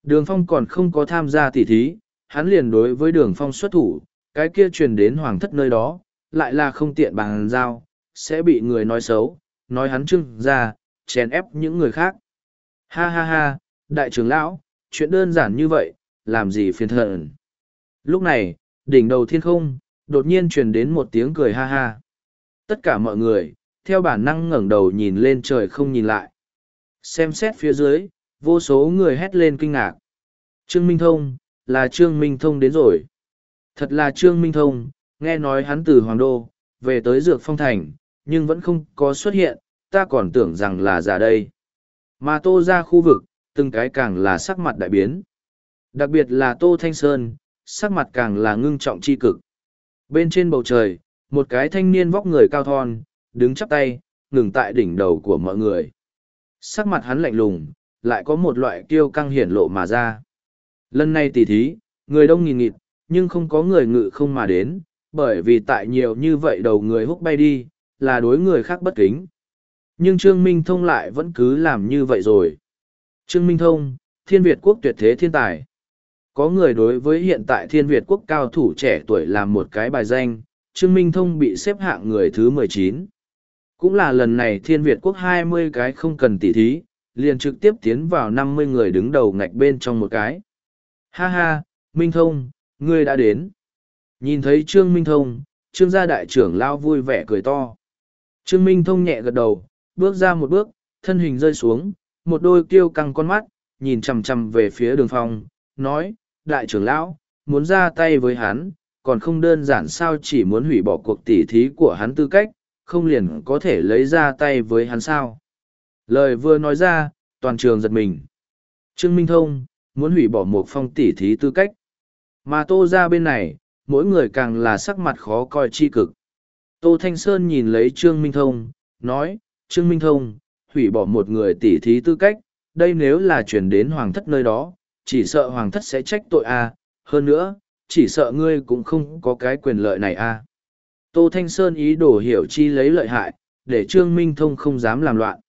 Đường Phong còn không có tham gia tỉ thí, hắn liền đối với đường Phong xuất thủ, cái kia truyền đến hoàng thất nơi đó, lại là không tiện bằng giao, sẽ bị người nói xấu, nói hắn trưng ra, chèn ép những người khác. Ha ha ha, đại trưởng lão, chuyện đơn giản như vậy, làm gì phiền thận. Lúc này, đỉnh đầu thiên không, đột nhiên truyền đến một tiếng cười ha ha. Tất cả mọi người, theo bản năng ngẩng đầu nhìn lên trời không nhìn lại xem xét phía dưới vô số người hét lên kinh ngạc trương minh thông là trương minh thông đến rồi. Thật là trương minh thông nghe nói hắn từ hoàng đô về tới dược phong thành nhưng vẫn không có xuất hiện ta còn tưởng rằng là giả đây. Mà tô ra khu vực từng cái càng là sắc mặt đại biến. Đặc biệt là tô thanh sơn sắc mặt càng là ngưng trọng chi cực. Bên trên bầu trời một cái thanh niên vóc người cao thon đứng chắp tay ngừng tại đỉnh đầu của mọi người. Sắc mặt hắn lạnh lùng, lại có một loại kiêu căng hiển lộ mà ra. Lần này tỉ thí, người đông nghìn nghịt, nhưng không có người ngự không mà đến, bởi vì tại nhiều như vậy đầu người húc bay đi, là đối người khác bất kính. Nhưng Trương Minh Thông lại vẫn cứ làm như vậy rồi. Trương Minh Thông, thiên Việt quốc tuyệt thế thiên tài. Có người đối với hiện tại thiên Việt quốc cao thủ trẻ tuổi làm một cái bài danh, Trương Minh Thông bị xếp hạng người thứ mười chín cũng là lần này thiên Việt quốc hai mươi cái không cần tỉ thí, liền trực tiếp tiến vào năm mươi người đứng đầu ngạch bên trong một cái. Ha ha, Minh Thông, ngươi đã đến. Nhìn thấy Trương Minh Thông, Trương gia đại trưởng lao vui vẻ cười to. Trương Minh Thông nhẹ gật đầu, bước ra một bước, thân hình rơi xuống, một đôi kiêu căng con mắt, nhìn chằm chằm về phía đường phong, nói, đại trưởng lão, muốn ra tay với hắn, còn không đơn giản sao chỉ muốn hủy bỏ cuộc tỉ thí của hắn tư cách, không liền có thể lấy ra tay với hắn sao. Lời vừa nói ra, toàn trường giật mình. Trương Minh Thông, muốn hủy bỏ một phong tỉ thí tư cách. Mà tô ra bên này, mỗi người càng là sắc mặt khó coi chi cực. Tô Thanh Sơn nhìn lấy Trương Minh Thông, nói, Trương Minh Thông, hủy bỏ một người tỉ thí tư cách, đây nếu là chuyển đến hoàng thất nơi đó, chỉ sợ hoàng thất sẽ trách tội a hơn nữa, chỉ sợ ngươi cũng không có cái quyền lợi này a Tô Thanh Sơn ý đồ hiểu chi lấy lợi hại, để Trương Minh Thông không dám làm loạn.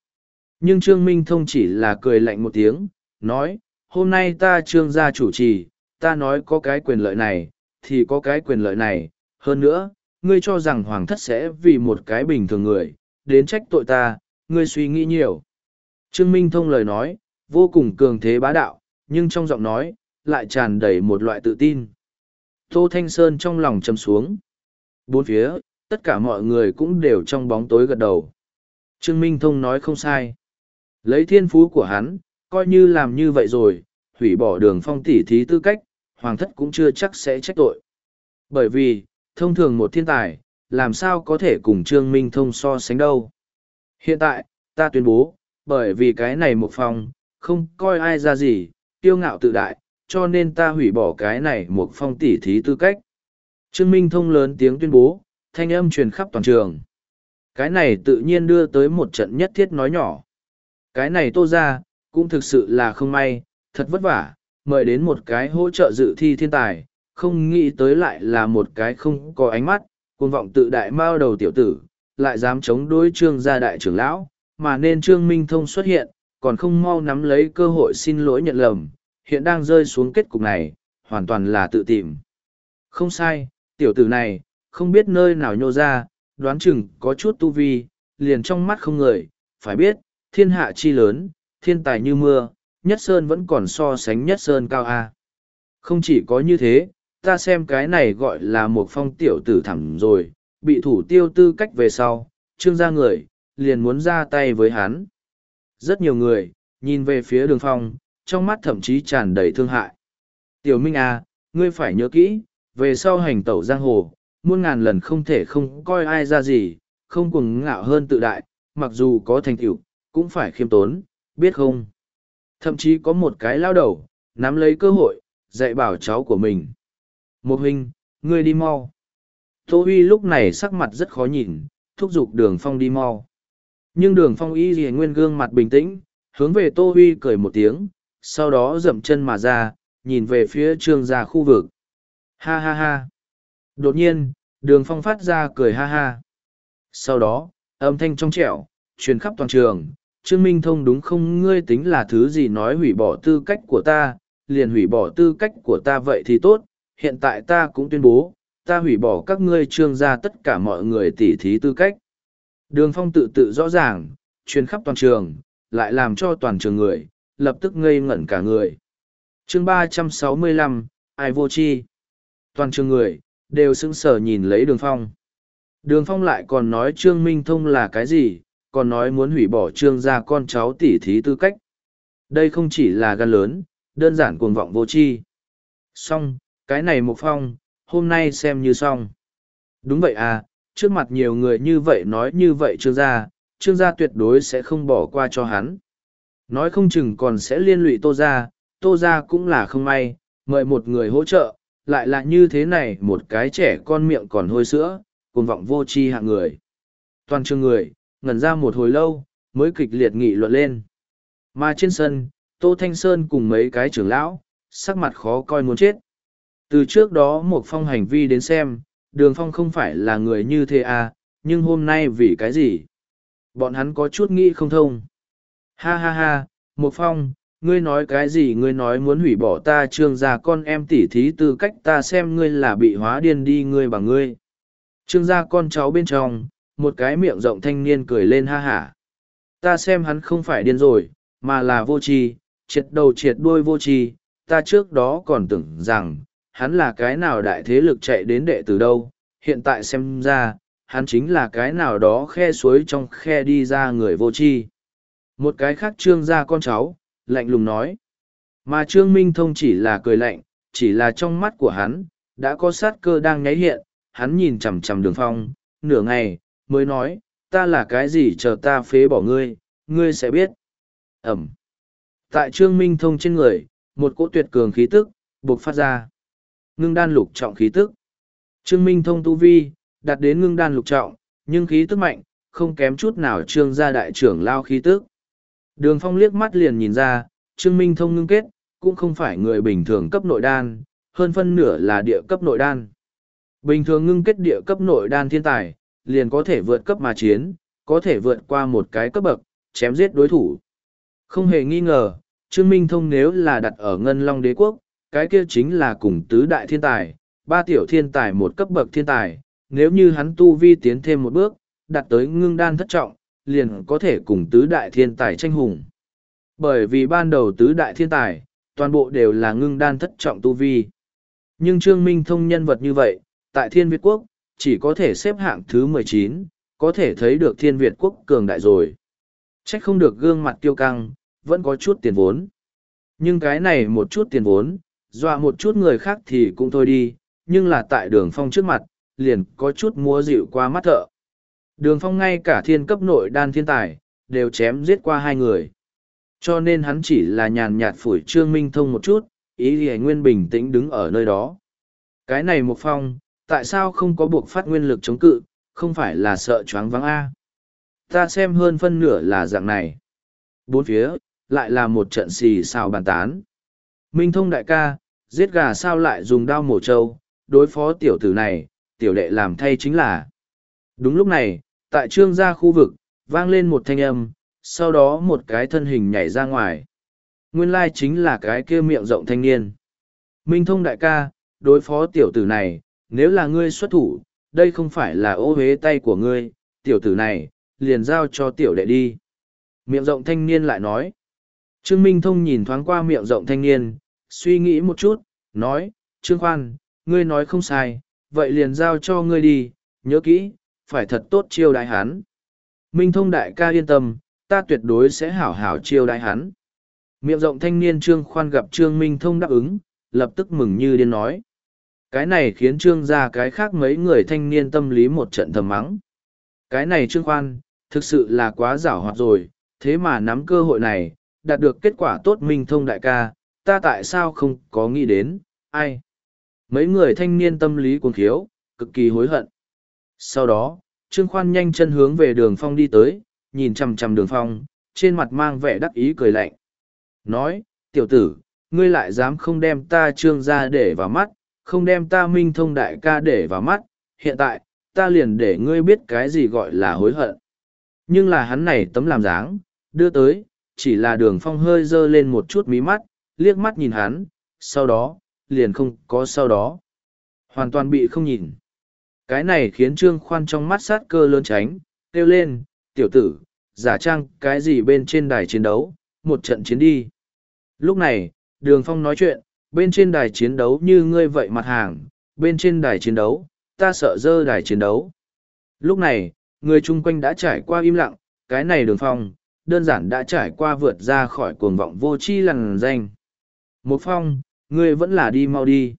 Nhưng Trương Minh Thông chỉ là cười lạnh một tiếng, nói, hôm nay ta trương gia chủ trì, ta nói có cái quyền lợi này, thì có cái quyền lợi này. Hơn nữa, ngươi cho rằng Hoàng thất sẽ vì một cái bình thường người, đến trách tội ta, ngươi suy nghĩ nhiều. Trương Minh Thông lời nói, vô cùng cường thế bá đạo, nhưng trong giọng nói, lại tràn đầy một loại tự tin. Tô Thanh Sơn trong lòng chầm xuống. Bốn phía, tất cả mọi người cũng đều trong bóng tối gật đầu. Trương Minh Thông nói không sai. Lấy thiên phú của hắn, coi như làm như vậy rồi, hủy bỏ đường phong tỷ thí tư cách, hoàng thất cũng chưa chắc sẽ trách tội. Bởi vì, thông thường một thiên tài, làm sao có thể cùng Trương Minh Thông so sánh đâu. Hiện tại, ta tuyên bố, bởi vì cái này một phong, không coi ai ra gì, tiêu ngạo tự đại, cho nên ta hủy bỏ cái này một phong tỷ thí tư cách. Trương Minh Thông lớn tiếng tuyên bố, thanh âm truyền khắp toàn trường. Cái này tự nhiên đưa tới một trận nhất thiết nói nhỏ. Cái này tô ra, cũng thực sự là không may, thật vất vả, mời đến một cái hỗ trợ dự thi thiên tài, không nghĩ tới lại là một cái không có ánh mắt, cuồng vọng tự đại mao đầu tiểu tử, lại dám chống đối trương gia đại trưởng lão, mà nên trương minh thông xuất hiện, còn không mau nắm lấy cơ hội xin lỗi nhận lầm, hiện đang rơi xuống kết cục này, hoàn toàn là tự tìm. Không sai, tiểu tử này, không biết nơi nào nhô ra, đoán chừng có chút tu vi, liền trong mắt không người, phải biết, thiên hạ chi lớn, thiên tài như mưa, nhất sơn vẫn còn so sánh nhất sơn cao a. Không chỉ có như thế, ta xem cái này gọi là một phong tiểu tử thẳng rồi, bị thủ tiêu tư cách về sau, trương ra người, liền muốn ra tay với hắn. Rất nhiều người, nhìn về phía đường phong, trong mắt thậm chí tràn đầy thương hại. Tiểu Minh à, ngươi phải nhớ kỹ, về sau hành tẩu giang hồ, muôn ngàn lần không thể không coi ai ra gì, không cuồng ngạo hơn tự đại, mặc dù có thành tựu, cũng phải khiêm tốn, biết không? Thậm chí có một cái lao đầu, nắm lấy cơ hội, dạy bảo cháu của mình. Một hình, ngươi đi mau. Tô Huy lúc này sắc mặt rất khó nhìn, thúc giục đường phong đi mau. Nhưng đường phong y gì nguyên gương mặt bình tĩnh, hướng về Tô Huy cười một tiếng, sau đó dậm chân mà ra, nhìn về phía trương gia khu vực. Ha ha ha. Đột nhiên, đường phong phát ra cười ha ha. Sau đó, âm thanh trong trẻo, truyền khắp toàn trường. Trương Minh Thông đúng không ngươi tính là thứ gì nói hủy bỏ tư cách của ta, liền hủy bỏ tư cách của ta vậy thì tốt, hiện tại ta cũng tuyên bố, ta hủy bỏ các ngươi trương gia tất cả mọi người tỉ thí tư cách. Đường phong tự tự rõ ràng, truyền khắp toàn trường, lại làm cho toàn trường người, lập tức ngây ngẩn cả người. chương ba trăm sáu mươi lăm ai vô chi? Toàn trường người, đều sững sờ nhìn lấy đường phong. Đường phong lại còn nói trương minh thông là cái gì, còn nói muốn hủy bỏ trương gia con cháu tỉ thí tư cách. Đây không chỉ là gan lớn, đơn giản cuồng vọng vô chi. Xong, cái này một phong, hôm nay xem như xong. Đúng vậy à, trước mặt nhiều người như vậy nói như vậy trương gia, trương gia tuyệt đối sẽ không bỏ qua cho hắn. Nói không chừng còn sẽ liên lụy tô gia, tô gia cũng là không may, mời một người hỗ trợ, lại là như thế này một cái trẻ con miệng còn hôi sữa, cuồng vọng vô tri hạng người. Toàn trường người, ngẩn ra một hồi lâu, mới kịch liệt nghị luận lên. Mà trên sân, Tô Thanh Sơn cùng mấy cái trưởng lão, sắc mặt khó coi muốn chết. Từ trước đó một phong hành vi đến xem, đường phong không phải là người như thế à, nhưng hôm nay vì cái gì? Bọn hắn có chút nghĩ không thông. Ha ha ha, một phong, ngươi nói cái gì ngươi nói muốn hủy bỏ ta trương gia con em tỉ thí tư cách ta xem ngươi là bị hóa điên đi ngươi bằng ngươi. Trương gia con cháu bên trong, một cái miệng rộng thanh niên cười lên ha hả. Ta xem hắn không phải điên rồi, mà là vô tri, triệt đầu triệt đuôi vô tri, ta trước đó còn tưởng rằng, hắn là cái nào đại thế lực chạy đến đệ từ đâu, hiện tại xem ra, hắn chính là cái nào đó khe suối trong khe đi ra người vô tri. Một cái khác trương gia con cháu, lạnh lùng nói. Mà trương minh thông chỉ là cười lạnh, chỉ là trong mắt của hắn, đã có sát cơ đang nháy hiện, hắn nhìn chằm chằm đường phong, nửa ngày, mới nói, ta là cái gì chờ ta phế bỏ ngươi, ngươi sẽ biết. Ẩm. Tại trương minh thông trên người, một cỗ tuyệt cường khí tức, buộc phát ra. Ngưng đan lục trọng khí tức. Trương minh thông tu vi, đạt đến ngưng đan lục trọng, nhưng khí tức mạnh, không kém chút nào trương gia đại trưởng lao khí tức. Đường phong liếc mắt liền nhìn ra, trương minh thông ngưng kết, cũng không phải người bình thường cấp nội đan, hơn phân nửa là địa cấp nội đan. Bình thường ngưng kết địa cấp nội đan thiên tài, liền có thể vượt cấp mà chiến, có thể vượt qua một cái cấp bậc, chém giết đối thủ. Không hề nghi ngờ, Trương Minh Thông nếu là đặt ở Ngân Long Đế Quốc, cái kia chính là cùng tứ đại thiên tài, ba tiểu thiên tài một cấp bậc thiên tài, nếu như hắn tu vi tiến thêm một bước, đặt tới ngưng đan thất trọng, liền có thể cùng tứ đại thiên tài tranh hùng. Bởi vì ban đầu tứ đại thiên tài, toàn bộ đều là ngưng đan thất trọng tu vi. Nhưng Trương Minh Thông nhân vật như vậy, tại Thiên Việt Quốc, chỉ có thể xếp hạng thứ mười chín, có thể thấy được Thiên Việt Quốc cường đại rồi. Trách không được gương mặt tiêu căng, vẫn có chút tiền vốn. Nhưng cái này một chút tiền vốn, dọa một chút người khác thì cũng thôi đi, nhưng là tại đường phong trước mặt, liền có chút múa dịu qua mắt thợ. Đường phong ngay cả thiên cấp nội đan thiên tài, đều chém giết qua hai người. Cho nên hắn chỉ là nhàn nhạt phủi Trương Minh Thông một chút, ý thì nguyên bình tĩnh đứng ở nơi đó. Cái này một phong, tại sao không có buộc phát nguyên lực chống cự, không phải là sợ choáng vắng A. Ta xem hơn phân nửa là dạng này. Bốn phía, lại là một trận xì xào bàn tán. Minh thông đại ca, giết gà sao lại dùng đao mổ trâu, đối phó tiểu tử này, tiểu đệ làm thay chính là. Đúng lúc này, tại trương gia khu vực, vang lên một thanh âm, sau đó một cái thân hình nhảy ra ngoài. Nguyên lai chính là cái kia miệng rộng thanh niên. Minh thông đại ca, đối phó tiểu tử này, nếu là ngươi xuất thủ, đây không phải là ô huế tay của ngươi, tiểu tử này, liền giao cho tiểu đệ đi. Miệng rộng thanh niên lại nói. Trương Minh Thông nhìn thoáng qua miệng rộng thanh niên, suy nghĩ một chút, nói, Trương Khoan, ngươi nói không sai, vậy liền giao cho ngươi đi, nhớ kỹ, phải thật tốt chiêu đại hắn. Minh Thông đại ca yên tâm, ta tuyệt đối sẽ hảo hảo chiêu đại hắn. Miệng rộng thanh niên Trương Khoan gặp Trương Minh Thông đáp ứng, lập tức mừng như điên nói. Cái này khiến Trương gia cái khác mấy người thanh niên tâm lý một trận thầm mắng. Cái này Trương Khoan, thực sự là quá giảo hoạt rồi, thế mà nắm cơ hội này, đạt được kết quả tốt Minh Thông đại ca, ta tại sao không có nghĩ đến, ai? Mấy người thanh niên tâm lý cuồng khiếu, cực kỳ hối hận. Sau đó, Trương Khoan nhanh chân hướng về đường phong đi tới, nhìn chằm chằm đường phong, trên mặt mang vẻ đắc ý cười lạnh. Nói, tiểu tử, ngươi lại dám không đem ta trương ra để vào mắt, không đem ta minh thông đại ca để vào mắt, hiện tại, ta liền để ngươi biết cái gì gọi là hối hận. Nhưng là hắn này tấm làm dáng, đưa tới, chỉ là đường phong hơi dơ lên một chút mí mắt, liếc mắt nhìn hắn, sau đó, liền không có sau đó. Hoàn toàn bị không nhìn. Cái này khiến Trương Khoan trong mắt sát cơ lớn tránh, kêu lên, tiểu tử, giả trang cái gì bên trên đài chiến đấu, một trận chiến đi. Lúc này, Đường Phong nói chuyện, bên trên đài chiến đấu như ngươi vậy mặt hàng, bên trên đài chiến đấu, ta sợ dơ đài chiến đấu. Lúc này, người chung quanh đã trải qua im lặng, cái này Đường Phong, đơn giản đã trải qua vượt ra khỏi cuồng vọng vô chi lằn danh. Một Phong, ngươi vẫn là đi mau đi.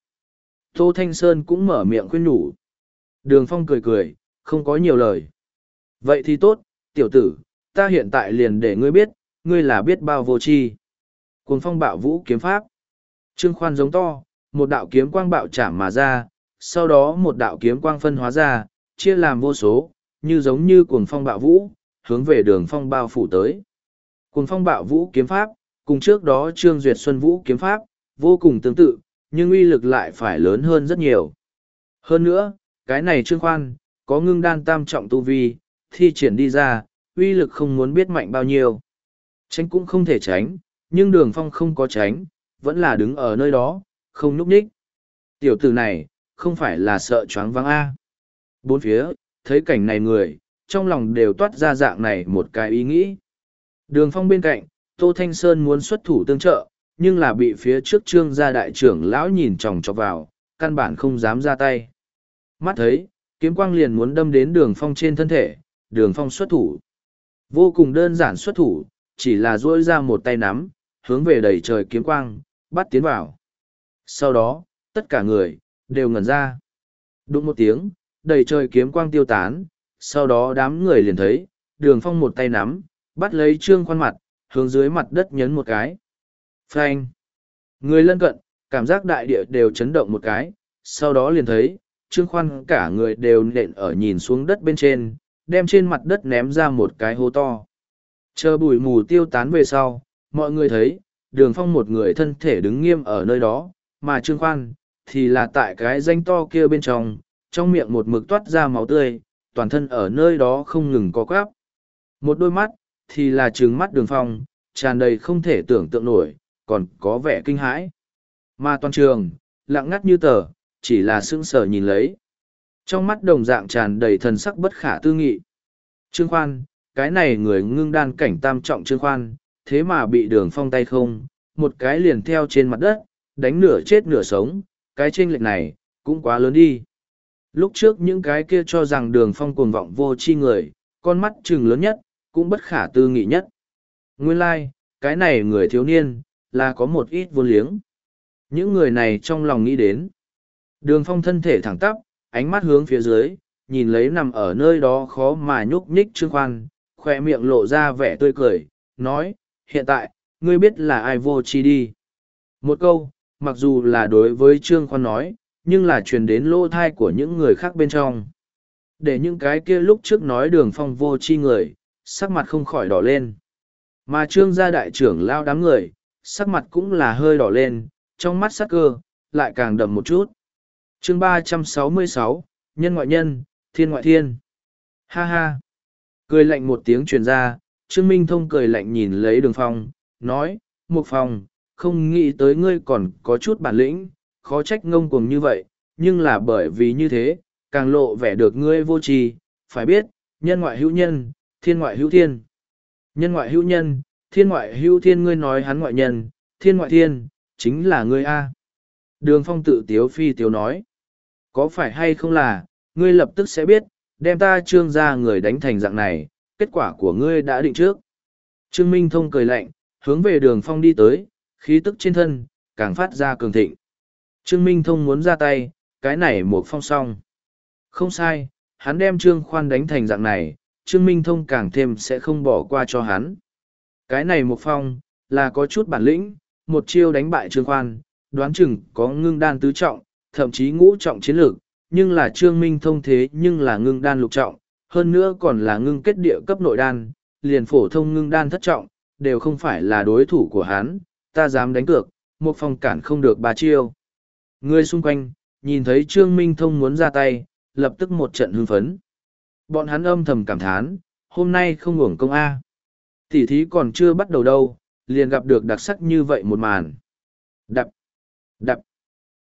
Tô Thanh Sơn cũng mở miệng khuyên nhủ. Đường Phong cười cười, không có nhiều lời. Vậy thì tốt, tiểu tử, ta hiện tại liền để ngươi biết, ngươi là biết bao vô chi. Cuồng phong bạo vũ kiếm pháp. Trương khoan giống to, một đạo kiếm quang bạo chạm mà ra, sau đó một đạo kiếm quang phân hóa ra, chia làm vô số, như giống như cuồng phong bạo vũ, hướng về đường phong bao phủ tới. Cuồng phong bạo vũ kiếm pháp, cùng trước đó Trương Duyệt Xuân Vũ kiếm pháp, vô cùng tương tự, nhưng uy lực lại phải lớn hơn rất nhiều. Hơn nữa, cái này Trương Khoan, có ngưng đan tam trọng tu vi, thi triển đi ra, uy lực không muốn biết mạnh bao nhiêu. Tránh cũng không thể tránh, nhưng đường phong không có tránh, vẫn là đứng ở nơi đó, không núp ních. Tiểu tử này, không phải là sợ choáng váng A. Bốn phía, thấy cảnh này người, trong lòng đều toát ra dạng này một cái ý nghĩ. Đường phong bên cạnh, Tô Thanh Sơn muốn xuất thủ tương trợ, nhưng là bị phía trước trương gia đại trưởng lão nhìn chòng chọc vào, căn bản không dám ra tay. Mắt thấy, kiếm quang liền muốn đâm đến đường phong trên thân thể, đường phong xuất thủ. Vô cùng đơn giản xuất thủ, chỉ là duỗi ra một tay nắm, hướng về đầy trời kiếm quang, bắt tiến vào. Sau đó, tất cả người, đều ngẩn ra. Đúng một tiếng, đầy trời kiếm quang tiêu tán, sau đó đám người liền thấy, đường phong một tay nắm, bắt lấy trương khoan mặt, hướng dưới mặt đất nhấn một cái. Phanh! Người lân cận, cảm giác đại địa đều chấn động một cái, sau đó liền thấy, trương khoan cả người đều nện ở nhìn xuống đất bên trên, đem trên mặt đất ném ra một cái hố to. Chờ bụi mù tiêu tán về sau, mọi người thấy, đường phong một người thân thể đứng nghiêm ở nơi đó, mà trương khoan, thì là tại cái danh to kia bên trong, trong miệng một mực toát ra máu tươi, toàn thân ở nơi đó không ngừng có quáp. Một đôi mắt, thì là trừng mắt đường phong, tràn đầy không thể tưởng tượng nổi, còn có vẻ kinh hãi. Mà toàn trường, lặng ngắt như tờ, chỉ là sững sờ nhìn lấy. Trong mắt đồng dạng tràn đầy thần sắc bất khả tư nghị. Trương khoan, cái này người ngưng đan cảnh tam trọng trương khoan, thế mà bị đường phong tay không, một cái liền theo trên mặt đất, đánh nửa chết nửa sống, cái chênh lệch này, cũng quá lớn đi. Lúc trước những cái kia cho rằng đường phong cuồng vọng vô chi người, con mắt chừng lớn nhất, cũng bất khả tư nghị nhất. Nguyên lai, like, cái này người thiếu niên, là có một ít vô liếng. Những người này trong lòng nghĩ đến. Đường phong thân thể thẳng tắp, ánh mắt hướng phía dưới, nhìn lấy nằm ở nơi đó khó mà nhúc nhích trương khoan, khoe miệng lộ ra vẻ tươi cười, nói, hiện tại, ngươi biết là ai vô chi đi. Một câu, mặc dù là đối với Trương Khoan nói, nhưng là truyền đến lỗ thai của những người khác bên trong. Để những cái kia lúc trước nói đường phong vô chi người, sắc mặt không khỏi đỏ lên. Mà Trương gia đại trưởng lao đám người, sắc mặt cũng là hơi đỏ lên, trong mắt sắc cơ, lại càng đậm một chút. chương ba trăm sáu mươi sáu nhân ngoại nhân, thiên ngoại thiên. Ha ha. Cười lạnh một tiếng truyền ra, Trương Minh Thông cười lạnh nhìn lấy đường phong, nói, Mục Phong, không nghĩ tới ngươi còn có chút bản lĩnh, khó trách ngông cuồng như vậy, nhưng là bởi vì như thế, càng lộ vẻ được ngươi vô tri phải biết, nhân ngoại hữu nhân, thiên ngoại hữu thiên. Nhân ngoại hữu nhân, thiên ngoại hữu thiên ngươi nói hắn ngoại nhân, thiên ngoại thiên, chính là ngươi A. Đường phong tự tiếu phi tiếu nói, có phải hay không là, ngươi lập tức sẽ biết, đem ta trương ra người đánh thành dạng này, kết quả của ngươi đã định trước. Trương Minh Thông cười lạnh, hướng về đường phong đi tới, khí tức trên thân, càng phát ra cường thịnh. Trương Minh Thông muốn ra tay, cái này một phong song. Không sai, hắn đem Trương Khoan đánh thành dạng này, Trương Minh Thông càng thêm sẽ không bỏ qua cho hắn. Cái này một phong, là có chút bản lĩnh, một chiêu đánh bại Trương Khoan, đoán chừng có ngưng đan tứ trọng, thậm chí ngũ trọng chiến lược, nhưng là Trương Minh Thông thế nhưng là ngưng đan lục trọng, hơn nữa còn là ngưng kết địa cấp nội đan, liền phổ thông ngưng đan thất trọng, đều không phải là đối thủ của hắn, ta dám đánh cược, một phong cản không được ba chiêu. Người xung quanh, nhìn thấy Trương Minh Thông muốn ra tay, lập tức một trận hưng phấn. Bọn hắn âm thầm cảm thán, hôm nay không uổng công A. Tỉ thí còn chưa bắt đầu đâu, liền gặp được đặc sắc như vậy một màn. Đập, đập.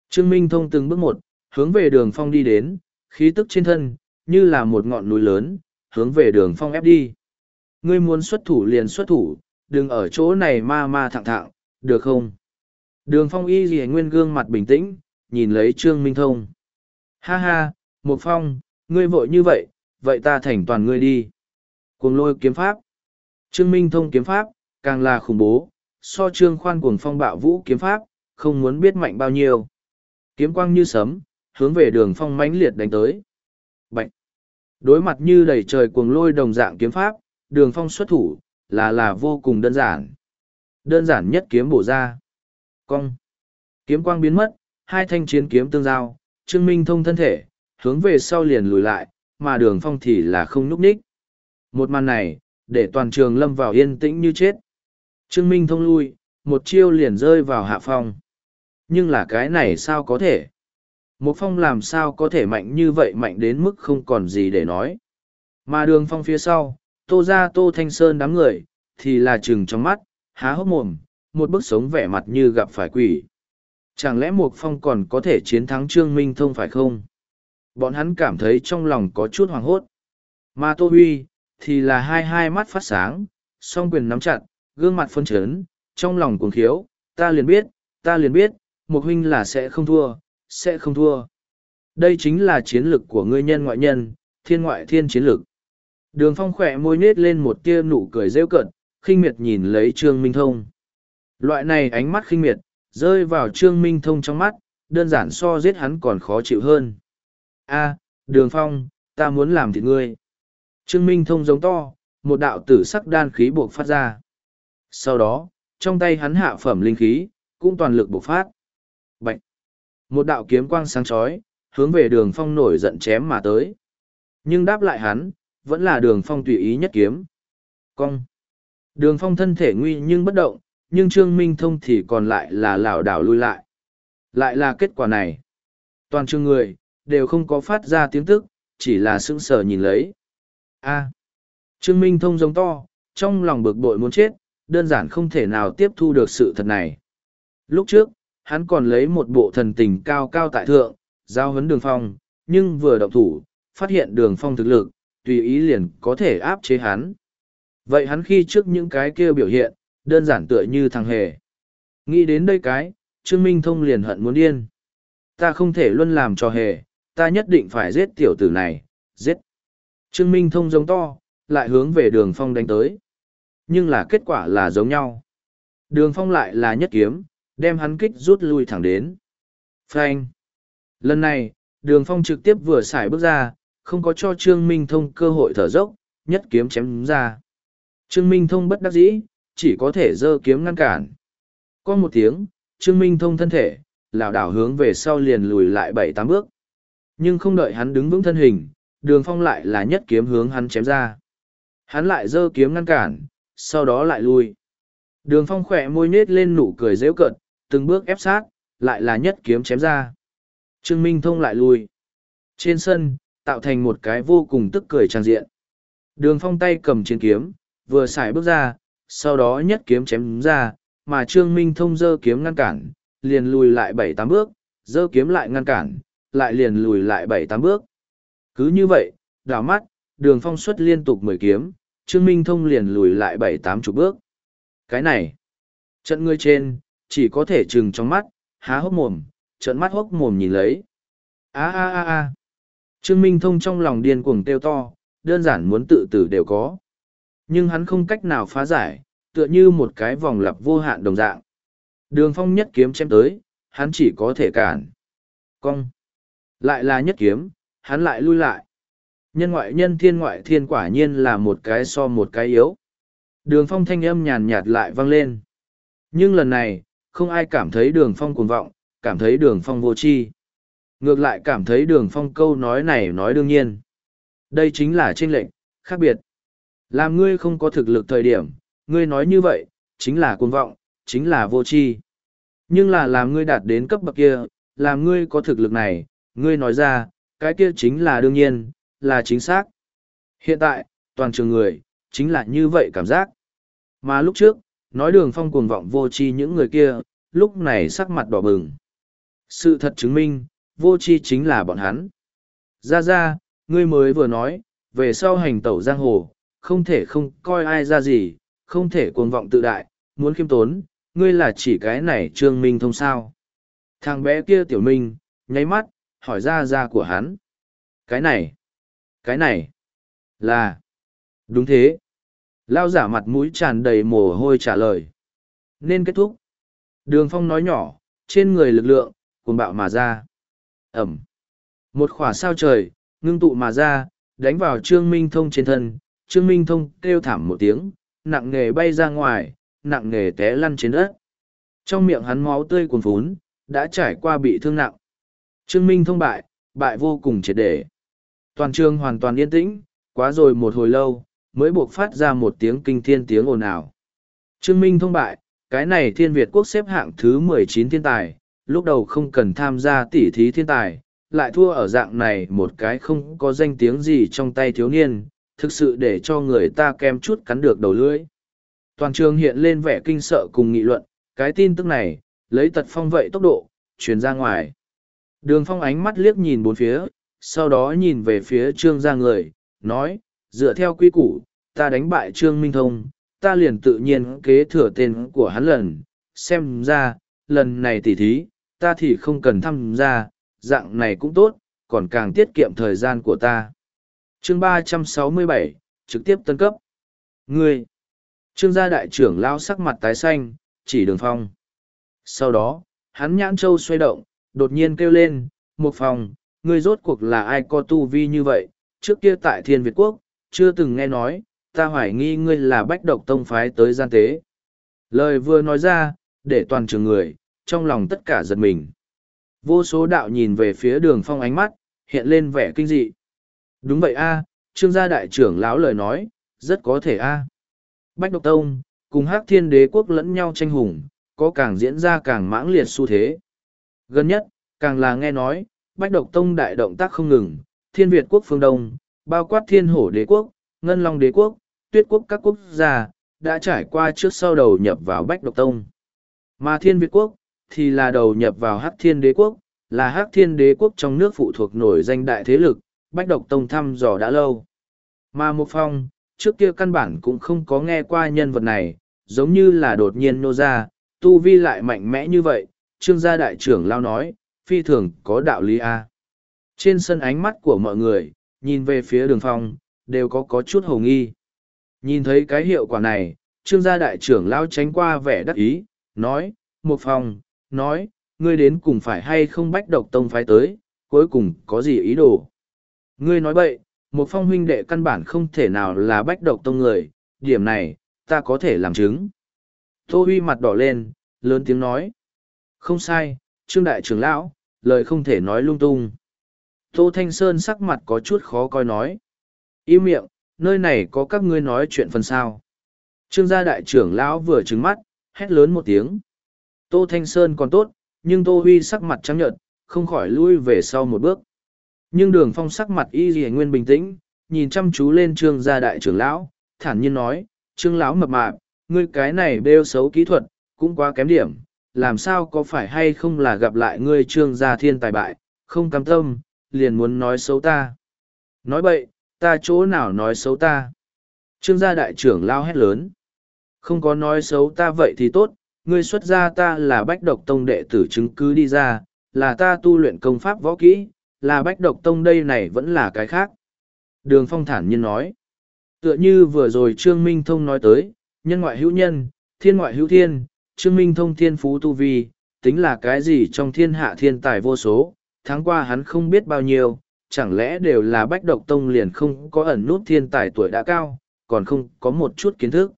Trương Minh Thông từng bước một, hướng về đường phong đi đến, khí tức trên thân, như là một ngọn núi lớn, hướng về đường phong ép đi. Ngươi muốn xuất thủ liền xuất thủ, đừng ở chỗ này ma ma thẳng thẳng, được không? Đường phong y gì nguyên gương mặt bình tĩnh, nhìn lấy Trương Minh Thông. Ha ha, một phong, ngươi vội như vậy, vậy ta thành toàn ngươi đi. Cuồng lôi kiếm pháp. Trương Minh Thông kiếm pháp, càng là khủng bố, so trương khoan cuồng phong bạo vũ kiếm pháp, không muốn biết mạnh bao nhiêu. Kiếm quang như sấm, hướng về đường phong mãnh liệt đánh tới. Bạch! Đối mặt như đầy trời cuồng lôi đồng dạng kiếm pháp, đường phong xuất thủ, là là vô cùng đơn giản. Đơn giản nhất kiếm bổ ra. Cong! Kiếm quang biến mất, hai thanh chiến kiếm tương giao, Trương Minh thông thân thể, hướng về sau liền lùi lại, mà đường phong thì là không núp ních. Một màn này, để toàn trường lâm vào yên tĩnh như chết. Trương Minh thông lui, một chiêu liền rơi vào hạ phong. Nhưng là cái này sao có thể? Một phong làm sao có thể mạnh như vậy mạnh đến mức không còn gì để nói. Mà đường phong phía sau, tô ra tô thanh sơn đám người, thì là chừng trong mắt, há hốc mồm, một bức sống vẻ mặt như gặp phải quỷ. Chẳng lẽ một phong còn có thể chiến thắng Trương Minh Thông phải không? Bọn hắn cảm thấy trong lòng có chút hoảng hốt. Mà Tô Huy, thì là hai hai mắt phát sáng, song quyền nắm chặt, gương mặt phân chấn, trong lòng cuồng khiếu, ta liền biết, ta liền biết, một huynh là sẽ không thua, sẽ không thua. Đây chính là chiến lược của ngươi nhân ngoại nhân, thiên ngoại thiên chiến lược. Đường phong khỏe môi nết lên một tia nụ cười rêu cận, khinh miệt nhìn lấy Trương Minh Thông. Loại này ánh mắt khinh miệt, rơi vào Trương Minh Thông trong mắt, đơn giản so giết hắn còn khó chịu hơn. A, đường phong, ta muốn làm thịt ngươi. Trương Minh Thông giống to, một đạo tử sắc đan khí buộc phát ra. Sau đó, trong tay hắn hạ phẩm linh khí, cũng toàn lực bộc phát. Bạch! Một đạo kiếm quang sáng chói, hướng về đường phong nổi giận chém mà tới. Nhưng đáp lại hắn, vẫn là đường phong tùy ý nhất kiếm. Cong! Đường phong thân thể nguy nhưng bất động, nhưng Trương Minh Thông thì còn lại là lảo đảo lui lại. Lại là kết quả này. Toàn trường người, đều không có phát ra tiếng tức, chỉ là sững sờ nhìn lấy. A. Trương Minh Thông giống to, trong lòng bực bội muốn chết, đơn giản không thể nào tiếp thu được sự thật này. Lúc trước, hắn còn lấy một bộ thần tình cao cao tại thượng, giao hấn đường phong, nhưng vừa động thủ, phát hiện đường phong thực lực, tùy ý liền có thể áp chế hắn. Vậy hắn khi trước những cái kia biểu hiện, đơn giản tựa như thằng hề. Nghĩ đến đây cái, Trương Minh Thông liền hận muốn điên. Ta không thể luôn làm cho hề, ta nhất định phải giết tiểu tử này, giết. Trương Minh Thông giống to, lại hướng về đường phong đánh tới. Nhưng là kết quả là giống nhau. Đường phong lại là nhất kiếm, đem hắn kích rút lui thẳng đến. Phanh. Lần này, đường phong trực tiếp vừa xài bước ra, không có cho Trương Minh Thông cơ hội thở dốc, nhất kiếm chém ra. Trương Minh Thông bất đắc dĩ, chỉ có thể giơ kiếm ngăn cản. Có một tiếng, Trương Minh Thông thân thể, lảo đảo hướng về sau liền lùi lại bảy tám bước. Nhưng không đợi hắn đứng vững thân hình, đường phong lại là nhất kiếm hướng hắn chém ra. Hắn lại giơ kiếm ngăn cản, sau đó lại lui. Đường phong khỏe môi nết lên nụ cười dễu cợt, từng bước ép sát, lại là nhất kiếm chém ra. Trương Minh Thông lại lui. Trên sân, tạo thành một cái vô cùng tức cười trang diện. Đường phong tay cầm chiến kiếm, vừa xài bước ra, sau đó nhất kiếm chém ra, mà Trương Minh Thông giơ kiếm ngăn cản, liền lùi lại bảy tám bước, giơ kiếm lại ngăn cản, lại liền lùi lại bảy tám bước. Cứ như vậy, đảo mắt, đường phong xuất liên tục mười kiếm, Trương Minh Thông liền lùi lại bảy tám chục bước. Cái này, trận ngươi trên, chỉ có thể chừng trong mắt, há hốc mồm, trợn mắt hốc mồm nhìn lấy. a a a a Trương Minh Thông trong lòng điên cuồng kêu to, đơn giản muốn tự tử đều có. Nhưng hắn không cách nào phá giải, tựa như một cái vòng lặp vô hạn đồng dạng. Đường phong nhất kiếm chém tới, hắn chỉ có thể cản. Cong. Lại là nhất kiếm, hắn lại lui lại. Nhân ngoại nhân thiên ngoại thiên quả nhiên là một cái so một cái yếu. Đường phong thanh âm nhàn nhạt lại vang lên. Nhưng lần này, không ai cảm thấy đường phong cuồng vọng, cảm thấy đường phong vô tri Ngược lại cảm thấy đường phong câu nói này nói đương nhiên. Đây chính là tranh lệch, khác biệt. Làm ngươi không có thực lực thời điểm, ngươi nói như vậy, chính là cuồng vọng, chính là vô tri Nhưng là làm ngươi đạt đến cấp bậc kia, làm ngươi có thực lực này, ngươi nói ra, cái kia chính là đương nhiên, là chính xác. Hiện tại, toàn trường người, chính là như vậy cảm giác. Mà lúc trước, nói đường phong cuồng vọng vô tri những người kia, lúc này sắc mặt đỏ bừng. Sự thật chứng minh, vô tri chính là bọn hắn. Ra ra, ngươi mới vừa nói, về sau hành tẩu giang hồ, không thể không coi ai ra gì, không thể cuồng vọng tự đại, muốn khiêm tốn, ngươi là chỉ cái này trương minh thông sao. Thằng bé kia tiểu minh, nháy mắt, hỏi ra ra của hắn. Cái này, cái này, là, đúng thế. Lao giả mặt mũi tràn đầy mồ hôi trả lời. Nên kết thúc. Đường phong nói nhỏ, trên người lực lượng, cuồng bạo mà ra. Ẩm. Một khỏa sao trời, ngưng tụ mà ra, đánh vào Trương Minh Thông trên thân. Trương Minh Thông kêu thảm một tiếng, nặng nghề bay ra ngoài, nặng nghề té lăn trên đất. Trong miệng hắn máu tươi cuồn phún, đã trải qua bị thương nặng. Trương Minh Thông bại, bại vô cùng triệt để. Toàn trường hoàn toàn yên tĩnh, quá rồi một hồi lâu, mới buộc phát ra một tiếng kinh thiên tiếng ồn ào. Trương Minh thông bại, cái này thiên Việt quốc xếp hạng thứ mười chín thiên tài, lúc đầu không cần tham gia tỉ thí thiên tài, lại thua ở dạng này một cái không có danh tiếng gì trong tay thiếu niên, thực sự để cho người ta kem chút cắn được đầu lưỡi. Toàn trường hiện lên vẻ kinh sợ cùng nghị luận, cái tin tức này, lấy tật phong vậy tốc độ, truyền ra ngoài. Đường phong ánh mắt liếc nhìn bốn phía, sau đó nhìn về phía trương ra người, nói, dựa theo quy củ, ta đánh bại trương minh thông, ta liền tự nhiên kế thừa tên của hắn lần, xem ra, lần này tỉ thí, ta thì không cần tham gia, dạng này cũng tốt, còn càng tiết kiệm thời gian của ta. Chương ba trăm sáu mươi bảy trực tiếp tân cấp. Ngươi! Trương gia đại trưởng lao sắc mặt tái xanh, chỉ đường phong. Sau đó, hắn nhãn châu xoay động, đột nhiên kêu lên, một phòng, ngươi rốt cuộc là ai có tu vi như vậy, trước kia tại thiên Việt Quốc, chưa từng nghe nói, ta hoài nghi ngươi là bách độc tông phái tới gian tế. Lời vừa nói ra, để toàn trường người, trong lòng tất cả giật mình. Vô số đạo nhìn về phía đường phong ánh mắt, hiện lên vẻ kinh dị. Đúng vậy a trương gia đại trưởng lão lời nói, rất có thể a Bách độc tông, cùng hắc thiên đế quốc lẫn nhau tranh hùng, có càng diễn ra càng mãng liệt xu thế. Gần nhất, càng là nghe nói, Bách độc tông đại động tác không ngừng, thiên Việt quốc phương Đông, bao quát thiên hổ đế quốc, ngân long đế quốc, tuyết quốc các quốc gia, đã trải qua trước sau đầu nhập vào Bách độc tông. Mà thiên Việt quốc, thì là đầu nhập vào hắc thiên đế quốc, là hắc thiên đế quốc trong nước phụ thuộc nổi danh đại thế lực, Bách độc tông thăm dò đã lâu. Mà một phong, trước kia căn bản cũng không có nghe qua nhân vật này, giống như là đột nhiên nô ra, tu vi lại mạnh mẽ như vậy, trương gia đại trưởng lao nói, phi thường có đạo lý A. Trên sân ánh mắt của mọi người, nhìn về phía đường phong, đều có có chút hồng nghi. Nhìn thấy cái hiệu quả này, trương gia đại trưởng lao tránh qua vẻ đắc ý, nói, một phòng, nói, ngươi đến cùng phải hay không bách độc tông phái tới, cuối cùng có gì ý đồ. Ngươi nói bậy, một phong huynh đệ căn bản không thể nào là bách độc tông người, điểm này, ta có thể làm chứng. Tô Huy mặt đỏ lên, lớn tiếng nói. Không sai, Trương Đại trưởng lão, lời không thể nói lung tung. Tô Thanh Sơn sắc mặt có chút khó coi nói. Im miệng, nơi này có các ngươi nói chuyện phần sao. Trương gia đại trưởng lão vừa trứng mắt, hét lớn một tiếng. Tô Thanh Sơn còn tốt, nhưng Tô Huy sắc mặt trắng nhợt, không khỏi lui về sau một bước. Nhưng đường phong sắc mặt y dì nguyên bình tĩnh, nhìn chăm chú lên trương gia đại trưởng lão, thản nhiên nói, trương lão mập mạp, ngươi cái này bêu xấu kỹ thuật, cũng quá kém điểm, làm sao có phải hay không là gặp lại ngươi trương gia thiên tài bại, không cam tâm, liền muốn nói xấu ta. Nói bậy, ta chỗ nào nói xấu ta. Trương gia đại trưởng lao hét lớn. Không có nói xấu ta vậy thì tốt, ngươi xuất gia ta là bách độc tông đệ tử chứng cứ đi ra, là ta tu luyện công pháp võ kỹ, là bách độc tông đây này vẫn là cái khác. Đường phong thản nhiên nói. Tựa như vừa rồi Trương Minh Thông nói tới, nhân ngoại hữu nhân, thiên ngoại hữu thiên, Trương Minh Thông thiên phú tu vi, tính là cái gì trong thiên hạ thiên tài vô số, tháng qua hắn không biết bao nhiêu, chẳng lẽ đều là bách độc tông liền không có ẩn nút thiên tài tuổi đã cao, còn không có một chút kiến thức.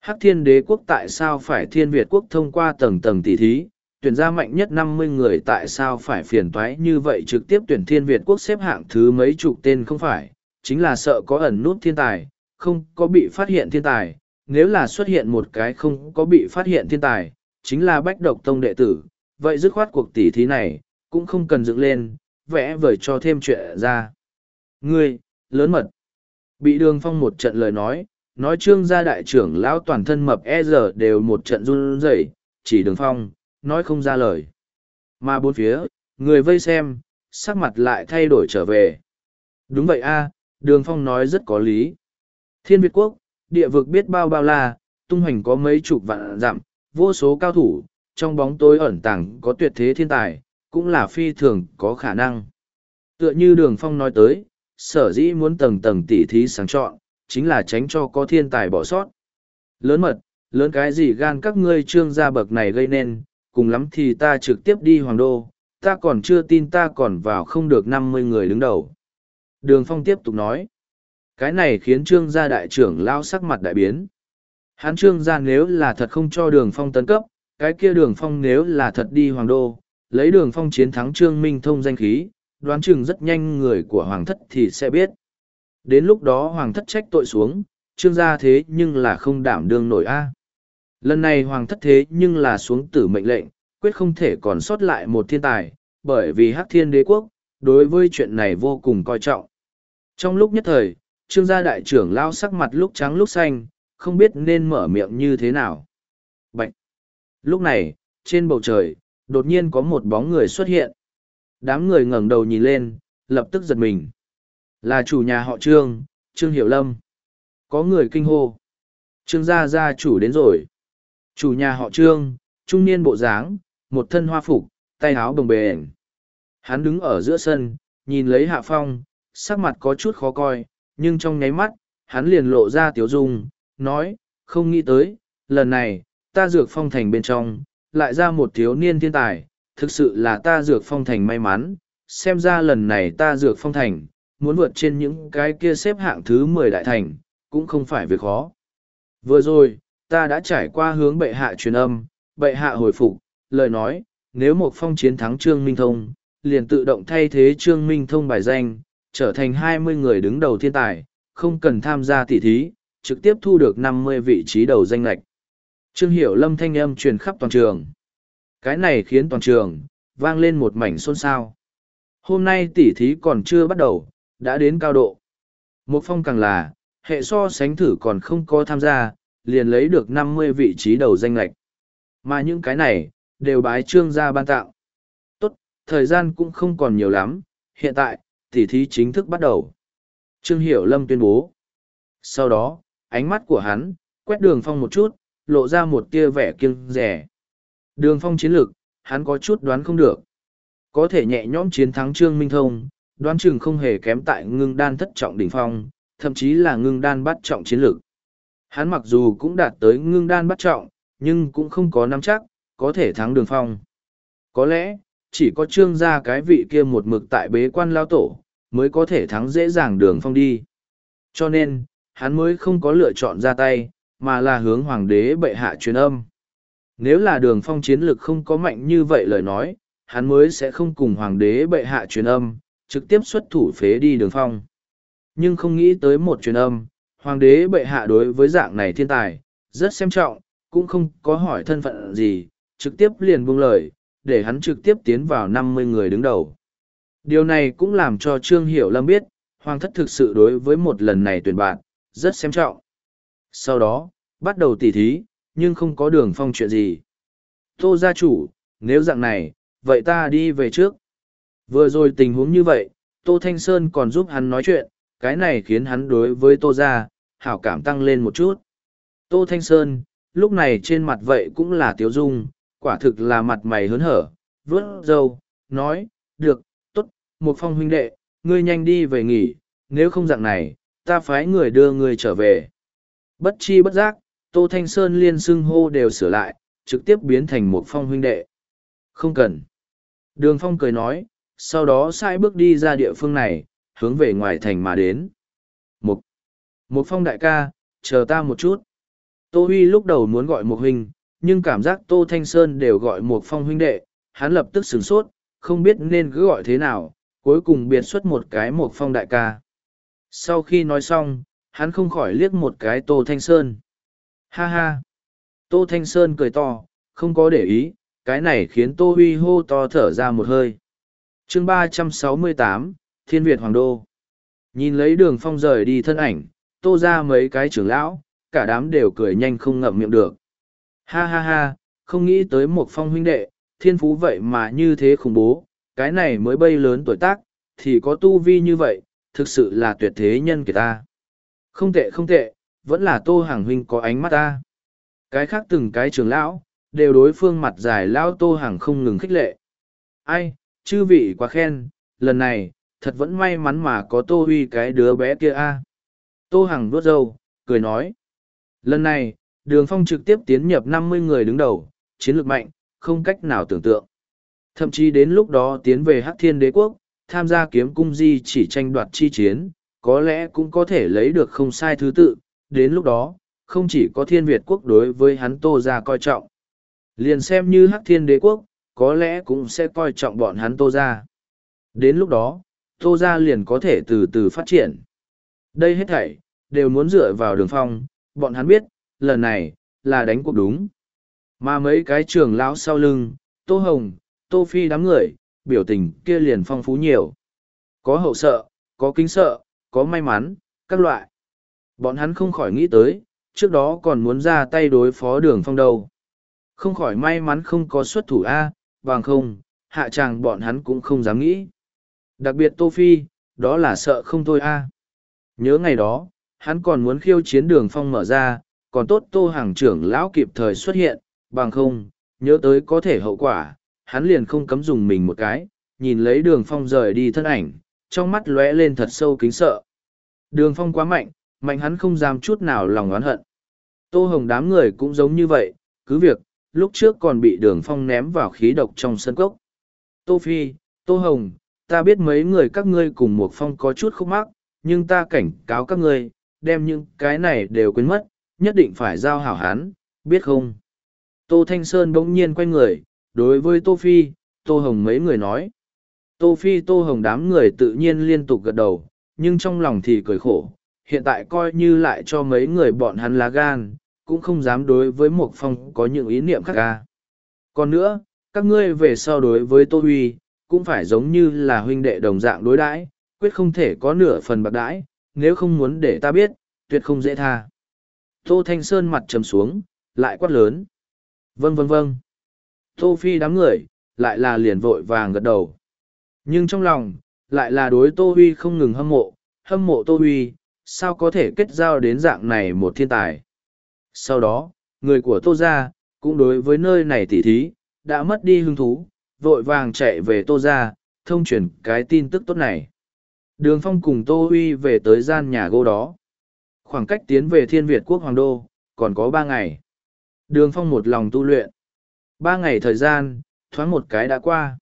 Hắc thiên đế quốc tại sao phải thiên Việt quốc thông qua tầng tầng tỷ thí, tuyển ra mạnh nhất năm mươi người tại sao phải phiền toái như vậy trực tiếp tuyển thiên Việt quốc xếp hạng thứ mấy chục tên không phải, chính là sợ có ẩn nút thiên tài, không có bị phát hiện thiên tài, nếu là xuất hiện một cái không có bị phát hiện thiên tài, chính là bách độc tông đệ tử, vậy dứt khoát cuộc tỷ thí này, cũng không cần dựng lên, vẽ vời cho thêm chuyện ra. Ngươi, lớn mật. Bị đường phong một trận lời nói, nói trương gia đại trưởng lão toàn thân mập e giờ đều một trận run rẩy, chỉ đường phong, nói không ra lời. Mà bốn phía, người vây xem, sắc mặt lại thay đổi trở về. Đúng vậy a đường phong nói rất có lý. Thiên Việt Quốc, địa vực biết bao bao la, tung hoành có mấy chục vạn dặm, vô số cao thủ, trong bóng tối ẩn tàng có tuyệt thế thiên tài, cũng là phi thường có khả năng. Tựa như đường phong nói tới, sở dĩ muốn tầng tầng tỉ thí sáng chọn, chính là tránh cho có thiên tài bỏ sót. Lớn mật, lớn cái gì gan các ngươi trương gia bậc này gây nên, cùng lắm thì ta trực tiếp đi hoàng đô, ta còn chưa tin ta còn vào không được năm mươi người đứng đầu. Đường phong tiếp tục nói, cái này khiến trương gia đại trưởng lao sắc mặt đại biến. Hán trương gia nếu là thật không cho đường phong tấn cấp, cái kia đường phong nếu là thật đi hoàng đô, lấy đường phong chiến thắng trương minh thông danh khí, đoán chừng rất nhanh người của hoàng thất thì sẽ biết. Đến lúc đó hoàng thất trách tội xuống, trương gia thế nhưng là không đảm đương nổi a. Lần này hoàng thất thế nhưng là xuống tử mệnh lệnh, quyết không thể còn sót lại một thiên tài, bởi vì hắc thiên đế quốc, đối với chuyện này vô cùng coi trọng. Trong lúc nhất thời, trương gia đại trưởng lao sắc mặt lúc trắng lúc xanh, không biết nên mở miệng như thế nào. Bạch! Lúc này, trên bầu trời, đột nhiên có một bóng người xuất hiện. Đám người ngẩng đầu nhìn lên, lập tức giật mình. Là chủ nhà họ Trương, Trương Hiểu Lâm. Có người kinh hô. Trương gia gia chủ đến rồi. Chủ nhà họ Trương, trung niên bộ dáng, một thân hoa phục, tay áo bồng bềnh. Hắn đứng ở giữa sân, nhìn lấy Hạ Phong, sắc mặt có chút khó coi, nhưng trong nháy mắt, hắn liền lộ ra tiếu dung, nói, không nghĩ tới, lần này, ta dược phong thành bên trong, lại ra một thiếu niên thiên tài, thực sự là ta dược phong thành may mắn, xem ra lần này ta dược phong thành, muốn vượt trên những cái kia xếp hạng thứ mười đại thành, cũng không phải việc khó. Vừa rồi, ta đã trải qua hướng bệ hạ truyền âm, bệ hạ hồi phục, lời nói, nếu một phong chiến thắng Trương Minh Thông, liền tự động thay thế Trương Minh Thông bài danh, trở thành hai mươi người đứng đầu thiên tài, không cần tham gia tỷ thí, trực tiếp thu được năm mươi vị trí đầu danh lạch. Trương Hiểu Lâm thanh âm truyền khắp toàn trường. Cái này khiến toàn trường, vang lên một mảnh xôn xao. Hôm nay tỷ thí còn chưa bắt đầu, đã đến cao độ. Một phong càng là, hệ so sánh thử còn không có tham gia, liền lấy được năm mươi vị trí đầu danh lạch. Mà những cái này, đều bái trương gia ban tạo. Tốt, thời gian cũng không còn nhiều lắm, hiện tại, tỷ thí chính thức bắt đầu. Trương Hiểu Lâm tuyên bố. Sau đó, ánh mắt của hắn, quét đường phong một chút, lộ ra một tia vẻ kiêng rẻ. Đường phong chiến lược, hắn có chút đoán không được. Có thể nhẹ nhõm chiến thắng Trương Minh Thông, đoán chừng không hề kém tại ngưng đan thất trọng đỉnh phong, thậm chí là ngưng đan bắt trọng chiến lược. Hắn mặc dù cũng đạt tới ngưng đan bắt trọng, nhưng cũng không có nắm chắc, có thể thắng đường phong. Có lẽ, chỉ có trương gia cái vị kia một mực tại bế quan lao tổ, mới có thể thắng dễ dàng đường phong đi. Cho nên, hắn mới không có lựa chọn ra tay, mà là hướng hoàng đế bệ hạ truyền âm. Nếu là đường phong chiến lực không có mạnh như vậy lời nói, hắn mới sẽ không cùng hoàng đế bệ hạ truyền âm, trực tiếp xuất thủ phế đi đường phong. Nhưng không nghĩ tới một truyền âm, hoàng đế bệ hạ đối với dạng này thiên tài, rất xem trọng, cũng không có hỏi thân phận gì, trực tiếp liền buông lời, để hắn trực tiếp tiến vào năm mươi người đứng đầu. Điều này cũng làm cho Trương Hiểu Lâm biết, Hoàng thất thực sự đối với một lần này tuyển bạn, rất xem trọng. Sau đó, bắt đầu tỉ thí, nhưng không có đường phong chuyện gì. Tô gia chủ, nếu dạng này, vậy ta đi về trước. Vừa rồi tình huống như vậy, Tô Thanh Sơn còn giúp hắn nói chuyện, cái này khiến hắn đối với Tô gia, hảo cảm tăng lên một chút. Tô Thanh Sơn, lúc này trên mặt vậy cũng là tiếu dung, quả thực là mặt mày hớn hở, vớt dâu nói, được, tốt, một phong huynh đệ, ngươi nhanh đi về nghỉ, nếu không dạng này, ta phái người đưa ngươi trở về. Bất chi bất giác, Tô Thanh Sơn liên xưng hô đều sửa lại, trực tiếp biến thành một phong huynh đệ. Không cần. Đường phong cười nói, sau đó sai bước đi ra địa phương này, hướng về ngoài thành mà đến. Một. Một phong đại ca, chờ ta một chút. Tô Huy lúc đầu muốn gọi một huynh, nhưng cảm giác Tô Thanh Sơn đều gọi một phong huynh đệ, hắn lập tức sửng sốt, không biết nên cứ gọi thế nào, cuối cùng biệt xuất một cái một phong đại ca. Sau khi nói xong, hắn không khỏi liếc một cái Tô Thanh Sơn. Ha ha! Tô Thanh Sơn cười to, không có để ý, cái này khiến Tô Huy hô to thở ra một hơi. chương ba trăm sáu mươi tám Thiên Việt Hoàng Đô. Nhìn lấy đường phong rời đi thân ảnh, tô ra mấy cái trưởng lão, cả đám đều cười nhanh không ngậm miệng được. Ha ha ha, không nghĩ tới một phong huynh đệ, thiên phú vậy mà như thế khủng bố, cái này mới bay lớn tuổi tác, thì có tu vi như vậy, thực sự là tuyệt thế nhân kìa ta. Không tệ không tệ, vẫn là tô hàng huynh có ánh mắt ta. Cái khác từng cái trưởng lão, đều đối phương mặt dài lão tô hàng không ngừng khích lệ. Ai, chư vị quá khen, lần này, thật vẫn may mắn mà có tô huy cái đứa bé kia a Tô Hằng vuốt râu, cười nói. Lần này, đường phong trực tiếp tiến nhập năm mươi người đứng đầu, chiến lược mạnh, không cách nào tưởng tượng. Thậm chí đến lúc đó tiến về Hắc Thiên Đế Quốc, tham gia kiếm cung di chỉ tranh đoạt chi chiến, có lẽ cũng có thể lấy được không sai thứ tự. Đến lúc đó, không chỉ có Thiên Việt Quốc đối với hắn Tô gia coi trọng. Liền xem như Hắc Thiên Đế Quốc, có lẽ cũng sẽ coi trọng bọn hắn Tô gia Đến lúc đó, Tô gia liền có thể từ từ phát triển. Đây hết thảy, đều muốn dựa vào đường phong, bọn hắn biết, lần này, là đánh cuộc đúng. Mà mấy cái trường lão sau lưng, Tô Hồng, Tô Phi đám người, biểu tình kia liền phong phú nhiều. Có hậu sợ, có kính sợ, có may mắn, các loại. Bọn hắn không khỏi nghĩ tới, trước đó còn muốn ra tay đối phó đường phong đâu. Không khỏi may mắn không có xuất thủ A, bằng không, hạ tràng bọn hắn cũng không dám nghĩ. Đặc biệt Tô Phi, đó là sợ không thôi A. Nhớ ngày đó, hắn còn muốn khiêu chiến đường phong mở ra, còn tốt tô hàng trưởng lão kịp thời xuất hiện, bằng không, nhớ tới có thể hậu quả, hắn liền không cấm dùng mình một cái, nhìn lấy đường phong rời đi thân ảnh, trong mắt lóe lên thật sâu kính sợ. Đường phong quá mạnh, mạnh hắn không dám chút nào lòng oán hận. Tô hồng đám người cũng giống như vậy, cứ việc, lúc trước còn bị đường phong ném vào khí độc trong sân cốc. Tô Phi, Tô Hồng, ta biết mấy người các ngươi cùng một phong có chút khúc mắc, nhưng ta cảnh cáo các ngươi, đem những cái này đều quên mất, nhất định phải giao hảo hán, biết không? Tô Thanh Sơn bỗng nhiên quay người, đối với Tô Phi, Tô Hồng mấy người nói. Tô Phi Tô Hồng đám người tự nhiên liên tục gật đầu, nhưng trong lòng thì cười khổ, hiện tại coi như lại cho mấy người bọn hắn lá gan, cũng không dám đối với Mộc Phong có những ý niệm khác ca. Còn nữa, các ngươi về so đối với Tô Huy, cũng phải giống như là huynh đệ đồng dạng đối đãi, quyết không thể có nửa phần bạc đãi, nếu không muốn để ta biết, tuyệt không dễ tha. Tô Thanh Sơn mặt trầm xuống, lại quát lớn. Vâng vâng vâng. Tô Phi đám người, lại là liền vội vàng gật đầu. Nhưng trong lòng, lại là đối Tô Huy không ngừng hâm mộ, hâm mộ Tô Huy, sao có thể kết giao đến dạng này một thiên tài. Sau đó, người của Tô Gia, cũng đối với nơi này tỉ thí, đã mất đi hứng thú, vội vàng chạy về Tô Gia, thông truyền cái tin tức tốt này. Đường Phong cùng Tô Huy về tới gian nhà gỗ đó. Khoảng cách tiến về Thiên Việt quốc Hoàng Đô, còn có ba ngày. Đường Phong một lòng tu luyện. Ba ngày thời gian, thoáng một cái đã qua.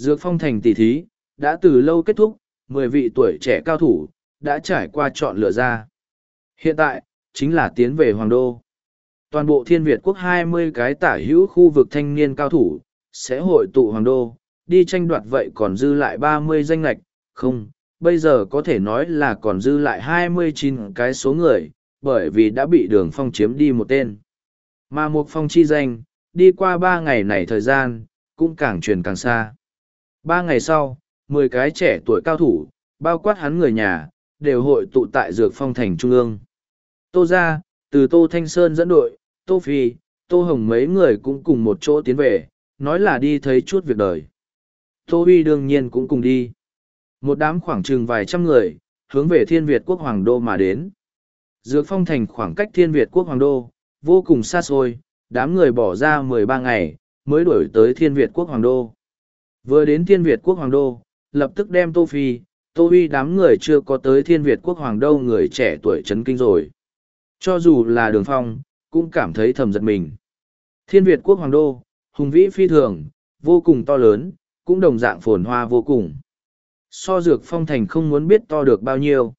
Dược Phong thành tỷ thí, đã từ lâu kết thúc, mười vị tuổi trẻ cao thủ, đã trải qua chọn lựa ra. Hiện tại, chính là tiến về Hoàng Đô. Toàn bộ Thiên Việt quốc hai mươi cái tả hữu khu vực thanh niên cao thủ, sẽ hội tụ Hoàng Đô, đi tranh đoạt vậy còn dư lại ba mươi danh lạch, không, bây giờ có thể nói là còn dư lại 29 cái số người, bởi vì đã bị đường phong chiếm đi một tên. Mà một phong chi danh, đi qua ba ngày này thời gian, cũng càng truyền càng xa. Ba ngày sau, mười cái trẻ tuổi cao thủ, bao quát hắn người nhà, đều hội tụ tại Dược Phong Thành Trung ương. Tô ra, từ Tô Thanh Sơn dẫn đội, Tô Phi, Tô Hồng mấy người cũng cùng một chỗ tiến về, nói là đi thấy chút việc đời. Tô Huy đương nhiên cũng cùng đi. Một đám khoảng chừng vài trăm người, hướng về Thiên Việt Quốc Hoàng Đô mà đến. Dược Phong Thành khoảng cách Thiên Việt Quốc Hoàng Đô, vô cùng xa xôi, đám người bỏ ra mười ba ngày, mới đổi tới Thiên Việt Quốc Hoàng Đô. Vừa đến Thiên Việt Quốc Hoàng Đô, lập tức đem Tô Phi, Tô Huy đám người chưa có tới Thiên Việt Quốc Hoàng Đô người trẻ tuổi chấn kinh rồi. Cho dù là đường phong, cũng cảm thấy thầm giật mình. Thiên Việt Quốc Hoàng Đô, hùng vĩ phi thường, vô cùng to lớn, cũng đồng dạng phồn hoa vô cùng. So dược phong thành không muốn biết to được bao nhiêu.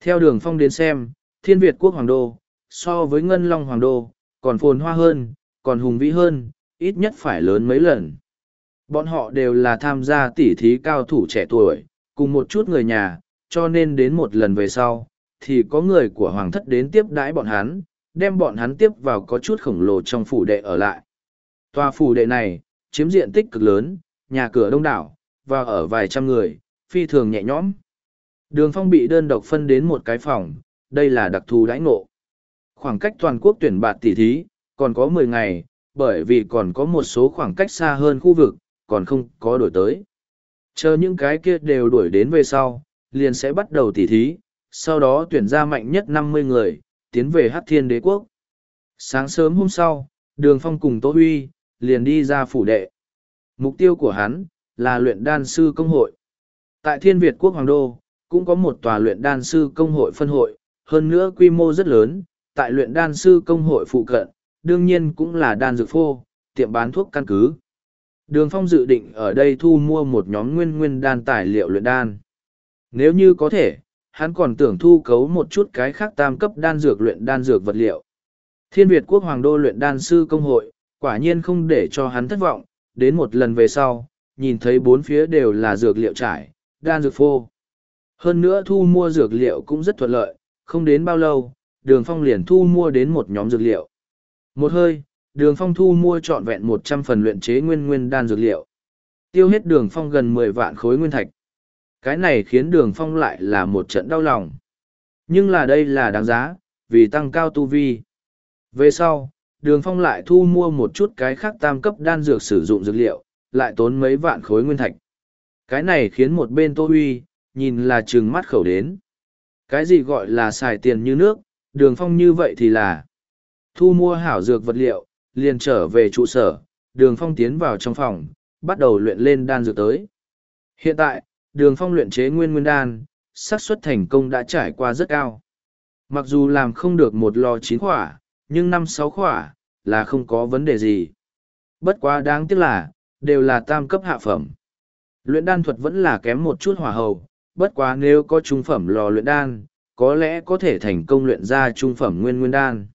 Theo đường phong đến xem, Thiên Việt Quốc Hoàng Đô, so với Ngân Long Hoàng Đô, còn phồn hoa hơn, còn hùng vĩ hơn, ít nhất phải lớn mấy lần. Bọn họ đều là tham gia tỉ thí cao thủ trẻ tuổi, cùng một chút người nhà, cho nên đến một lần về sau, thì có người của Hoàng thất đến tiếp đãi bọn hắn, đem bọn hắn tiếp vào có chút khổng lồ trong phủ đệ ở lại. Tòa phủ đệ này, chiếm diện tích cực lớn, nhà cửa đông đảo, và ở vài trăm người, phi thường nhẹ nhõm. Đường phong bị đơn độc phân đến một cái phòng, đây là đặc thù đãi ngộ. Khoảng cách toàn quốc tuyển bạt tỷ thí, còn có mười ngày, bởi vì còn có một số khoảng cách xa hơn khu vực, còn không có đổi tới. Chờ những cái kia đều đuổi đến về sau, liền sẽ bắt đầu tỉ thí, sau đó tuyển ra mạnh nhất năm mươi người, tiến về Hắc Thiên Đế Quốc. Sáng sớm hôm sau, Đường Phong cùng Tô Huy, liền đi ra phủ đệ. Mục tiêu của hắn, là luyện đan sư công hội. Tại Thiên Việt Quốc Hoàng Đô, cũng có một tòa luyện đan sư công hội phân hội, hơn nữa quy mô rất lớn, tại luyện đan sư công hội phụ cận, đương nhiên cũng là đan dược phô, tiệm bán thuốc căn cứ. Đường Phong dự định ở đây thu mua một nhóm nguyên nguyên đan tài liệu luyện đan. Nếu như có thể, hắn còn tưởng thu cấu một chút cái khác tam cấp đan dược luyện đan dược vật liệu. Thiên Việt Quốc Hoàng Đô luyện đan sư công hội, quả nhiên không để cho hắn thất vọng, đến một lần về sau, nhìn thấy bốn phía đều là dược liệu trải, đan dược phô. Hơn nữa thu mua dược liệu cũng rất thuận lợi, không đến bao lâu, đường phong liền thu mua đến một nhóm dược liệu. Một hơi, đường phong thu mua trọn vẹn một trăm phần luyện chế nguyên nguyên đan dược liệu. Tiêu hết đường phong gần mười vạn khối nguyên thạch. Cái này khiến đường phong lại là một trận đau lòng. Nhưng là đây là đáng giá, vì tăng cao tu vi. Về sau, đường phong lại thu mua một chút cái khác tam cấp đan dược sử dụng dược liệu, lại tốn mấy vạn khối nguyên thạch. Cái này khiến một bên Tô Huy, nhìn là chừng mắt khẩu đến. Cái gì gọi là xài tiền như nước, đường phong như vậy thì là thu mua hảo dược vật liệu, liền trở về trụ sở, đường phong tiến vào trong phòng, bắt đầu luyện lên đan dược tới. Hiện tại, đường phong luyện chế nguyên nguyên đan, xác suất thành công đã trải qua rất cao. Mặc dù làm không được một lò chín khỏa, nhưng năm sáu khỏa, là không có vấn đề gì. Bất quá đáng tiếc là, đều là tam cấp hạ phẩm. Luyện đan thuật vẫn là kém một chút hỏa hầu, bất quá nếu có trung phẩm lò luyện đan, có lẽ có thể thành công luyện ra trung phẩm nguyên nguyên đan.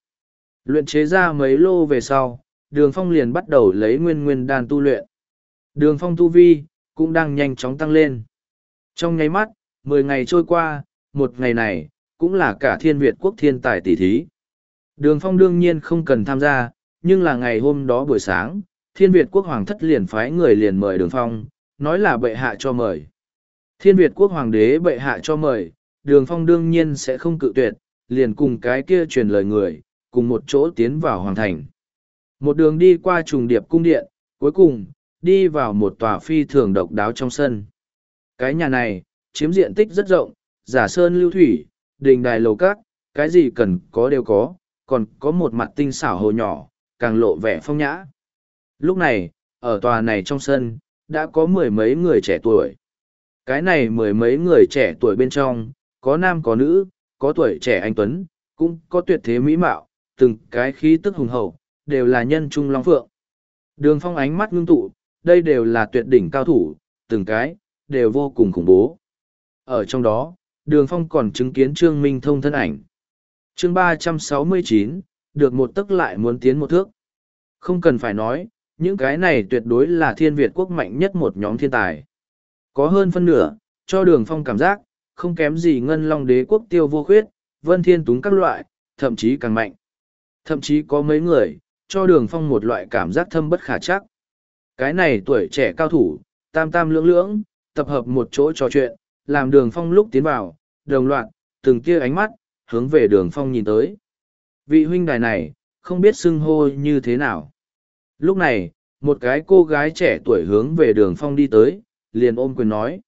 Luyện chế ra mấy lô về sau, đường phong liền bắt đầu lấy nguyên nguyên đan tu luyện. Đường phong tu vi, cũng đang nhanh chóng tăng lên. Trong nháy mắt, mười ngày trôi qua, một ngày này, cũng là cả thiên Việt quốc thiên tài tỷ thí. Đường phong đương nhiên không cần tham gia, nhưng là ngày hôm đó buổi sáng, thiên Việt quốc hoàng thất liền phái người liền mời đường phong, nói là bệ hạ cho mời. Thiên Việt quốc hoàng đế bệ hạ cho mời, đường phong đương nhiên sẽ không cự tuyệt, liền cùng cái kia truyền lời người, cùng một chỗ tiến vào hoàng thành. Một đường đi qua trùng điệp cung điện, cuối cùng, đi vào một tòa phi thường độc đáo trong sân. Cái nhà này, chiếm diện tích rất rộng, giả sơn lưu thủy, đình đài lầu các, cái gì cần có đều có, còn có một mặt tinh xảo hồ nhỏ, càng lộ vẻ phong nhã. Lúc này, ở tòa này trong sân, đã có mười mấy người trẻ tuổi. Cái này mười mấy người trẻ tuổi bên trong, có nam có nữ, có tuổi trẻ anh Tuấn, cũng có tuyệt thế mỹ mạo, từng cái khí tức hùng hậu, đều là nhân trung long phượng. Đường phong ánh mắt ngưng tụ, đây đều là tuyệt đỉnh cao thủ, từng cái, đều vô cùng khủng bố. Ở trong đó, đường phong còn chứng kiến Trương Minh Thông thân ảnh. chương ba trăm sáu mươi chín được một tức lại muốn tiến một thước. Không cần phải nói, những cái này tuyệt đối là thiên Việt quốc mạnh nhất một nhóm thiên tài. Có hơn phân nửa, cho đường phong cảm giác, không kém gì ngân long đế quốc tiêu vô khuyết, vân thiên túng các loại, thậm chí càng mạnh. Thậm chí có mấy người, cho đường phong một loại cảm giác thâm bất khả chắc. Cái này tuổi trẻ cao thủ, tam tam lưỡng lưỡng, tập hợp một chỗ trò chuyện, làm đường phong lúc tiến vào, đồng loạt, từng kia ánh mắt, hướng về đường phong nhìn tới. Vị huynh đài này, không biết xưng hô như thế nào. Lúc này, một cái cô gái trẻ tuổi hướng về đường phong đi tới, liền ôm quyền nói.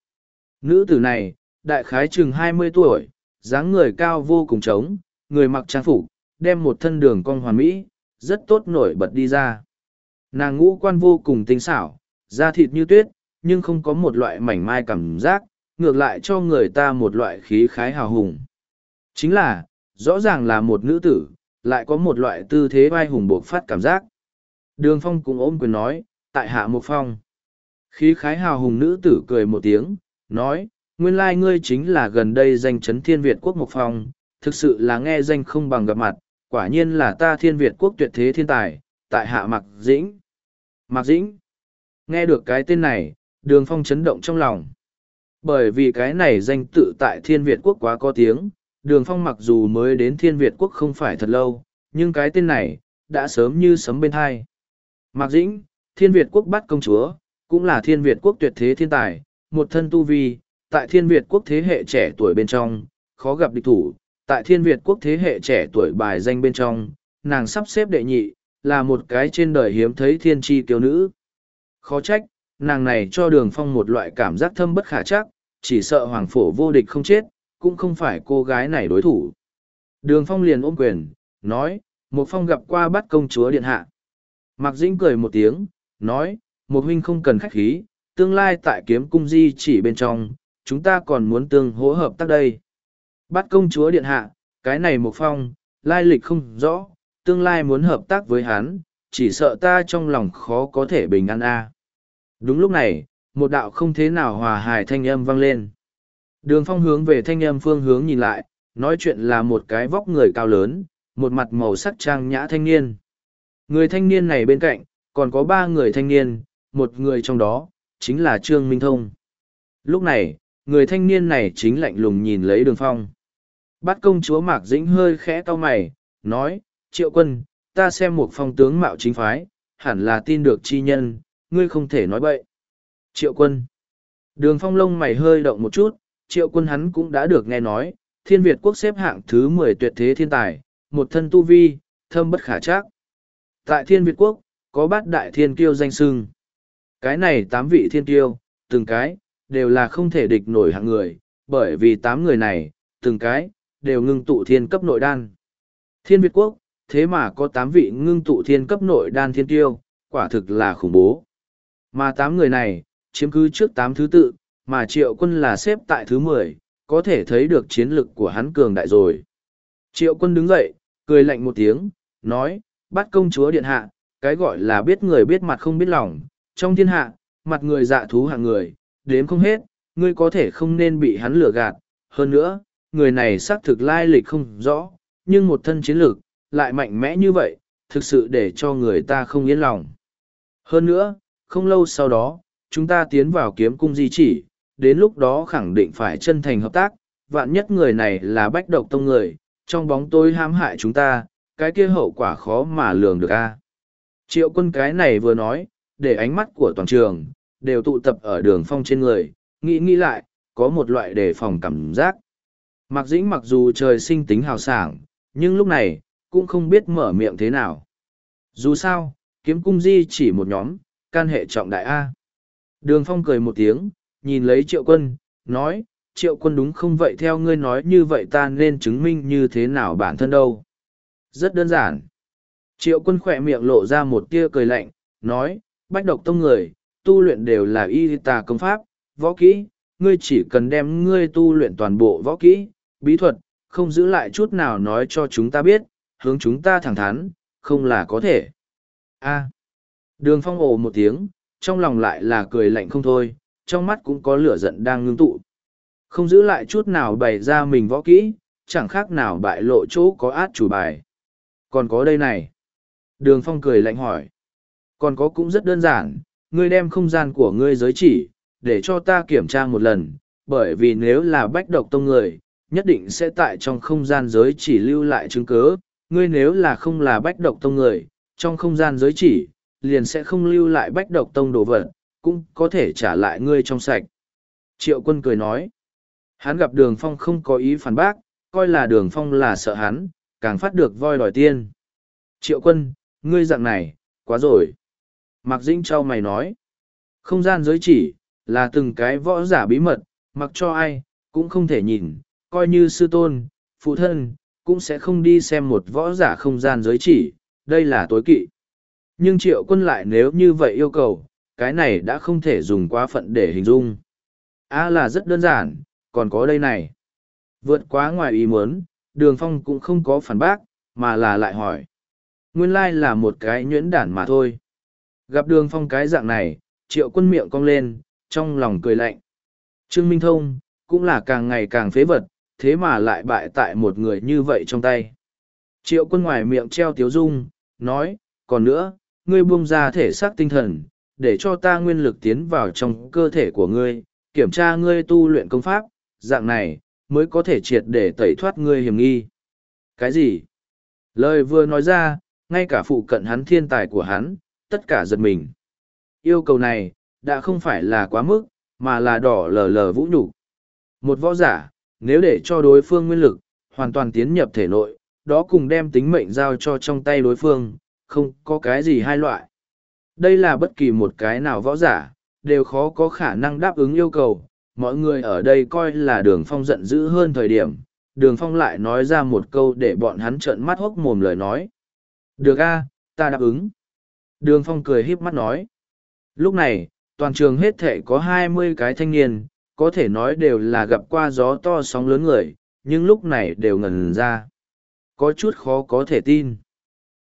Nữ tử này, đại khái chừng hai mươi tuổi, dáng người cao vô cùng trống, người mặc trang phục, đem một thân đường cong hoàn mỹ, rất tốt nổi bật đi ra. Nàng ngũ quan vô cùng tinh xảo, da thịt như tuyết, nhưng không có một loại mảnh mai cảm giác, ngược lại cho người ta một loại khí khái hào hùng. Chính là, rõ ràng là một nữ tử, lại có một loại tư thế vai hùng buộc phát cảm giác. Đường phong cũng ôm quyền nói, tại hạ một phong. Khí khái hào hùng nữ tử cười một tiếng, nói, nguyên lai ngươi chính là gần đây danh chấn thiên Việt quốc một phong, thực sự là nghe danh không bằng gặp mặt, quả nhiên là ta thiên Việt quốc tuyệt thế thiên tài, tại hạ Mạc Dĩnh. Mạc Dĩnh. Nghe được cái tên này, đường phong chấn động trong lòng. Bởi vì cái này danh tự tại thiên Việt quốc quá có tiếng, đường phong mặc dù mới đến thiên Việt quốc không phải thật lâu, nhưng cái tên này, đã sớm như sấm bên thai. Mạc Dĩnh, thiên Việt quốc bắt công chúa, cũng là thiên Việt quốc tuyệt thế thiên tài, một thân tu vi, tại thiên Việt quốc thế hệ trẻ tuổi bên trong, khó gặp địch thủ, tại thiên Việt quốc thế hệ trẻ tuổi bài danh bên trong, nàng sắp xếp đệ nhị, là một cái trên đời hiếm thấy thiên tri kiêu nữ. Khó trách, nàng này cho đường phong một loại cảm giác thâm bất khả chắc, chỉ sợ hoàng phổ vô địch không chết, cũng không phải cô gái này đối thủ. Đường phong liền ôm quyền, nói, một phong gặp qua bắt công chúa điện hạ. Mạc Dĩnh cười một tiếng, nói, một huynh không cần khách khí, tương lai tại kiếm cung di chỉ bên trong, chúng ta còn muốn tương hỗ hợp tác đây. Bắt công chúa điện hạ, cái này một phong, lai lịch không rõ, tương lai muốn hợp tác với hắn, chỉ sợ ta trong lòng khó có thể bình an a. Đúng lúc này, một đạo không thế nào hòa hài thanh âm vang lên. Đường phong hướng về thanh âm phương hướng nhìn lại, nói chuyện là một cái vóc người cao lớn, một mặt màu sắc trang nhã thanh niên. Người thanh niên này bên cạnh, còn có ba người thanh niên, một người trong đó, chính là Trương Minh Thông. Lúc này, người thanh niên này chính lạnh lùng nhìn lấy đường phong bát công chúa Mạc Dĩnh hơi khẽ cau mày, nói, triệu quân, ta xem một phong tướng mạo chính phái, hẳn là tin được chi nhân, ngươi không thể nói bậy. Triệu quân. Đường phong lông mày hơi động một chút, triệu quân hắn cũng đã được nghe nói, thiên Việt quốc xếp hạng thứ mười tuyệt thế thiên tài, một thân tu vi, thâm bất khả trác. Tại thiên Việt quốc, có bát đại thiên kiêu danh sưng. Cái này tám vị thiên kiêu, từng cái, đều là không thể địch nổi hạng người, bởi vì tám người này, từng cái, đều ngưng tụ thiên cấp nội đan. Thiên Việt quốc, thế mà có tám vị ngưng tụ thiên cấp nội đan thiên tiêu, quả thực là khủng bố. Mà tám người này, chiếm cứ trước tám thứ tự, mà triệu quân là xếp tại thứ mười, có thể thấy được chiến lực của hắn cường đại rồi. Triệu quân đứng dậy, cười lạnh một tiếng, nói, bắt công chúa điện hạ, cái gọi là biết người biết mặt không biết lòng, trong thiên hạ, mặt người dạ thú hạng người, đếm không hết, ngươi có thể không nên bị hắn lừa gạt. Hơn nữa, người này xác thực lai lịch không rõ, nhưng một thân chiến lược, lại mạnh mẽ như vậy, thực sự để cho người ta không yên lòng. Hơn nữa, không lâu sau đó, chúng ta tiến vào kiếm cung di chỉ, đến lúc đó khẳng định phải chân thành hợp tác, vạn nhất người này là bách độc tông người, trong bóng tối hãm hại chúng ta, cái kia hậu quả khó mà lường được a. Triệu quân cái này vừa nói, để ánh mắt của toàn trường, đều tụ tập ở đường phong trên người, nghĩ nghĩ lại, có một loại đề phòng cảm giác. Mạc Dĩnh mặc dù trời sinh tính hào sảng, nhưng lúc này, cũng không biết mở miệng thế nào. Dù sao, kiếm cung di chỉ một nhóm, can hệ trọng đại A. Đường phong cười một tiếng, nhìn lấy triệu quân, nói, triệu quân đúng không vậy theo ngươi nói như vậy ta nên chứng minh như thế nào bản thân đâu. Rất đơn giản. Triệu quân khỏe miệng lộ ra một tia cười lạnh, nói, bách độc tông người, tu luyện đều là y tà công pháp, võ kỹ, ngươi chỉ cần đem ngươi tu luyện toàn bộ võ kỹ, bí thuật, không giữ lại chút nào nói cho chúng ta biết, hướng chúng ta thẳng thắn, không là có thể. A. Đường phong ồ một tiếng, trong lòng lại là cười lạnh không thôi, trong mắt cũng có lửa giận đang ngưng tụ. Không giữ lại chút nào bày ra mình võ kỹ, chẳng khác nào bại lộ chỗ có át chủ bài. Còn có đây này. Đường phong cười lạnh hỏi. Còn có cũng rất đơn giản, ngươi đem không gian của ngươi giới chỉ, để cho ta kiểm tra một lần, bởi vì nếu là bách độc tông người, nhất định sẽ tại trong không gian giới chỉ lưu lại chứng cớ, ngươi nếu là không là bách độc tông người, trong không gian giới chỉ, liền sẽ không lưu lại bách độc tông đồ vật, cũng có thể trả lại ngươi trong sạch. Triệu quân cười nói, hắn gặp đường phong không có ý phản bác, coi là đường phong là sợ hắn, càng phát được voi đòi tiên. Triệu quân, ngươi dạng này, quá rồi. Mạc Dĩnh Châu mày nói, không gian giới chỉ, là từng cái võ giả bí mật, mặc cho ai, cũng không thể nhìn, coi như sư tôn, phụ thân, cũng sẽ không đi xem một võ giả không gian giới chỉ, đây là tối kỵ. Nhưng triệu quân lại nếu như vậy yêu cầu, cái này đã không thể dùng quá phận để hình dung. A là rất đơn giản, còn có đây này. Vượt quá ngoài ý muốn, đường phong cũng không có phản bác, mà là lại hỏi. Nguyên lai là một cái nhuyễn đản mà thôi. Gặp đường phong cái dạng này, triệu quân miệng cong lên, trong lòng cười lạnh. Trương Minh Thông, cũng là càng ngày càng phế vật, thế mà lại bại tại một người như vậy trong tay. Triệu quân ngoài miệng treo tiếu dung, nói, còn nữa, ngươi buông ra thể xác tinh thần, để cho ta nguyên lực tiến vào trong cơ thể của ngươi, kiểm tra ngươi tu luyện công pháp, dạng này, mới có thể triệt để tẩy thoát ngươi hiểm nghi. Cái gì? Lời vừa nói ra, ngay cả phụ cận hắn thiên tài của hắn, tất cả giật mình. Yêu cầu này, đã không phải là quá mức, mà là đỏ lờ lờ vũ nhục Một võ giả, nếu để cho đối phương nguyên lực, hoàn toàn tiến nhập thể nội, đó cùng đem tính mệnh giao cho trong tay đối phương, không có cái gì hai loại. Đây là bất kỳ một cái nào võ giả, đều khó có khả năng đáp ứng yêu cầu. Mọi người ở đây coi là đường phong giận dữ hơn thời điểm, đường phong lại nói ra một câu để bọn hắn trợn mắt hốc mồm lời nói. Được a ta đáp ứng. Đường phong cười híp mắt nói. Lúc này, toàn trường hết thể có hai mươi cái thanh niên, có thể nói đều là gặp qua gió to sóng lớn người, nhưng lúc này đều ngần ra. Có chút khó có thể tin.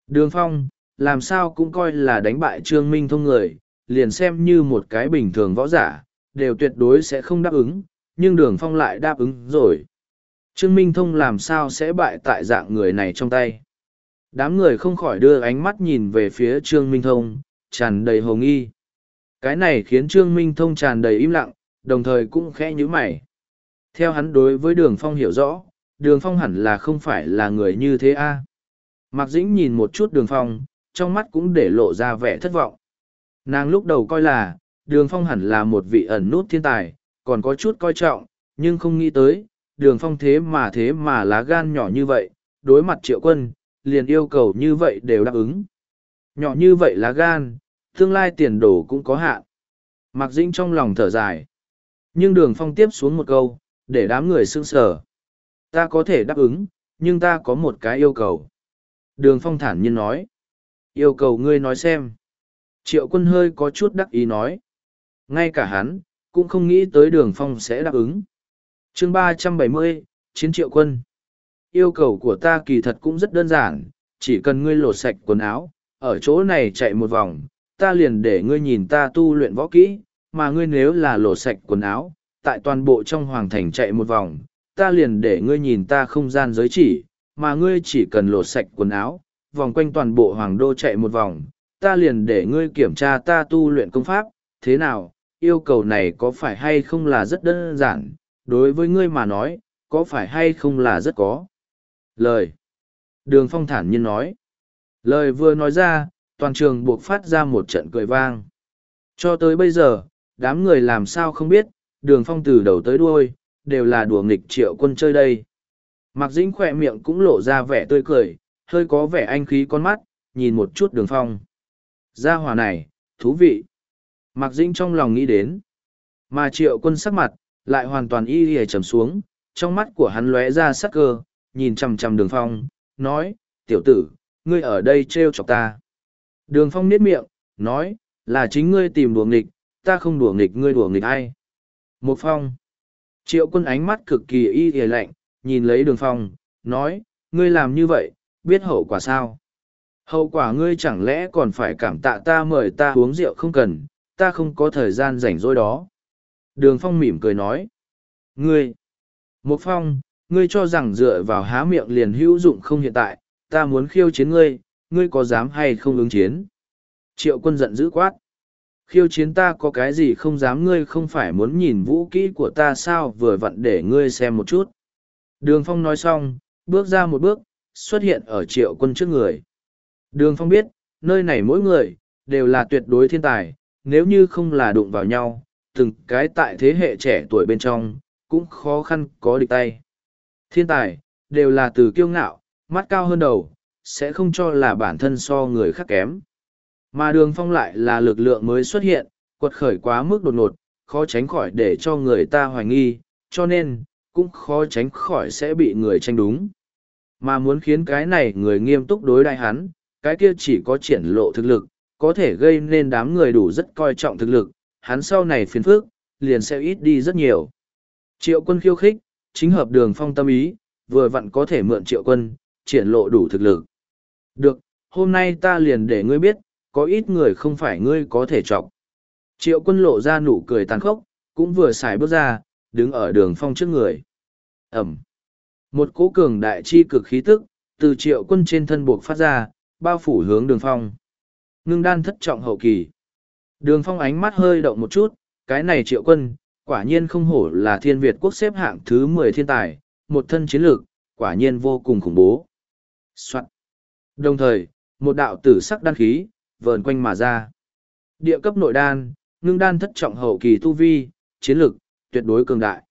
Đường phong, làm sao cũng coi là đánh bại trương minh thông người, liền xem như một cái bình thường võ giả, đều tuyệt đối sẽ không đáp ứng, nhưng đường phong lại đáp ứng rồi. Trương Minh Thông làm sao sẽ bại tại dạng người này trong tay. Đám người không khỏi đưa ánh mắt nhìn về phía Trương Minh Thông, tràn đầy hồ nghi. Cái này khiến Trương Minh Thông tràn đầy im lặng, đồng thời cũng khẽ nhíu mày. Theo hắn đối với đường phong hiểu rõ, đường phong hẳn là không phải là người như thế a Mạc Dĩnh nhìn một chút đường phong, trong mắt cũng để lộ ra vẻ thất vọng. Nàng lúc đầu coi là, đường phong hẳn là một vị ẩn nút thiên tài, còn có chút coi trọng, nhưng không nghĩ tới, đường phong thế mà thế mà lá gan nhỏ như vậy, đối mặt triệu quân, liền yêu cầu như vậy đều đáp ứng. Nhỏ như vậy lá gan, tương lai tiền đồ cũng có hạn. Mạc Dĩnh trong lòng thở dài. Nhưng đường phong tiếp xuống một câu, để đám người sương sờ Ta có thể đáp ứng, nhưng ta có một cái yêu cầu. Đường phong thản nhiên nói. Yêu cầu ngươi nói xem. Triệu quân hơi có chút đắc ý nói. Ngay cả hắn, cũng không nghĩ tới đường phong sẽ đáp ứng. chương ba trăm bảy mươi chiến triệu quân. Yêu cầu của ta kỳ thật cũng rất đơn giản, chỉ cần ngươi lột sạch quần áo, ở chỗ này chạy một vòng, ta liền để ngươi nhìn ta tu luyện võ kỹ, mà ngươi nếu là lột sạch quần áo, tại toàn bộ trong hoàng thành chạy một vòng, ta liền để ngươi nhìn ta không gian giới chỉ, mà ngươi chỉ cần lột sạch quần áo, vòng quanh toàn bộ hoàng đô chạy một vòng, ta liền để ngươi kiểm tra ta tu luyện công pháp, thế nào, yêu cầu này có phải hay không là rất đơn giản, đối với ngươi mà nói, có phải hay không là rất có. Lời. Đường phong thản nhiên nói. Lời vừa nói ra, toàn trường buộc phát ra một trận cười vang. Cho tới bây giờ, đám người làm sao không biết, đường phong từ đầu tới đuôi, đều là đùa nghịch triệu quân chơi đây. Mạc Dĩnh khỏe miệng cũng lộ ra vẻ tươi cười, hơi có vẻ anh khí con mắt, nhìn một chút đường phong. Gia hỏa này, thú vị. Mạc Dĩnh trong lòng nghĩ đến. Mà triệu quân sắc mặt, lại hoàn toàn y hề trầm xuống, trong mắt của hắn lóe ra sắc cơ, nhìn chằm chằm đường phong, nói, tiểu tử, ngươi ở đây trêu chọc ta. Đường phong niết miệng, nói, là chính ngươi tìm đùa nghịch, ta không đùa nghịch ngươi đùa nghịch ai. Một phong. Triệu quân ánh mắt cực kỳ y hề lạnh, nhìn lấy đường phong, nói, ngươi làm như vậy, biết hậu quả sao? Hậu quả ngươi chẳng lẽ còn phải cảm tạ ta mời ta uống rượu không cần, ta không có thời gian rảnh rỗi đó. Đường phong mỉm cười nói. Ngươi! Một phong, ngươi cho rằng dựa vào há miệng liền hữu dụng không hiện tại, ta muốn khiêu chiến ngươi, ngươi có dám hay không ứng chiến? Triệu quân giận dữ quát. Khiêu chiến ta có cái gì không dám ngươi không phải muốn nhìn vũ kỹ của ta sao vừa vặn để ngươi xem một chút. Đường phong nói xong, bước ra một bước, xuất hiện ở triệu quân trước người. Đường phong biết, nơi này mỗi người, đều là tuyệt đối thiên tài, nếu như không là đụng vào nhau, từng cái tại thế hệ trẻ tuổi bên trong, cũng khó khăn có địch tay. Thiên tài, đều là từ kiêu ngạo, mắt cao hơn đầu, sẽ không cho là bản thân so người khác kém. Mà đường phong lại là lực lượng mới xuất hiện, quật khởi quá mức đột ngột, khó tránh khỏi để cho người ta hoài nghi, cho nên, cũng khó tránh khỏi sẽ bị người tranh đúng. Mà muốn khiến cái này người nghiêm túc đối đại hắn, cái kia chỉ có triển lộ thực lực, có thể gây nên đám người đủ rất coi trọng thực lực, hắn sau này phiền phức, liền sẽ ít đi rất nhiều. Triệu quân khiêu khích, chính hợp đường phong tâm ý, vừa vặn có thể mượn triệu quân, triển lộ đủ thực lực. Được, hôm nay ta liền để ngươi biết, có ít người không phải ngươi có thể chọc. Triệu quân lộ ra nụ cười tàn khốc, cũng vừa xài bước ra, đứng ở đường phong trước người. Ẩm. Một cố cường đại chi cực khí tức, từ triệu quân trên thân buộc phát ra, bao phủ hướng đường phong. Ngưng đan thất trọng hậu kỳ. Đường phong ánh mắt hơi động một chút, cái này triệu quân, quả nhiên không hổ là thiên Việt quốc xếp hạng thứ mười thiên tài, một thân chiến lược, quả nhiên vô cùng khủng bố. Soạn. Đồng thời, một đạo tử sắc đan khí, vờn quanh mà ra. Địa cấp nội đan, ngưng đan thất trọng hậu kỳ tu vi, chiến lược, tuyệt đối cường đại.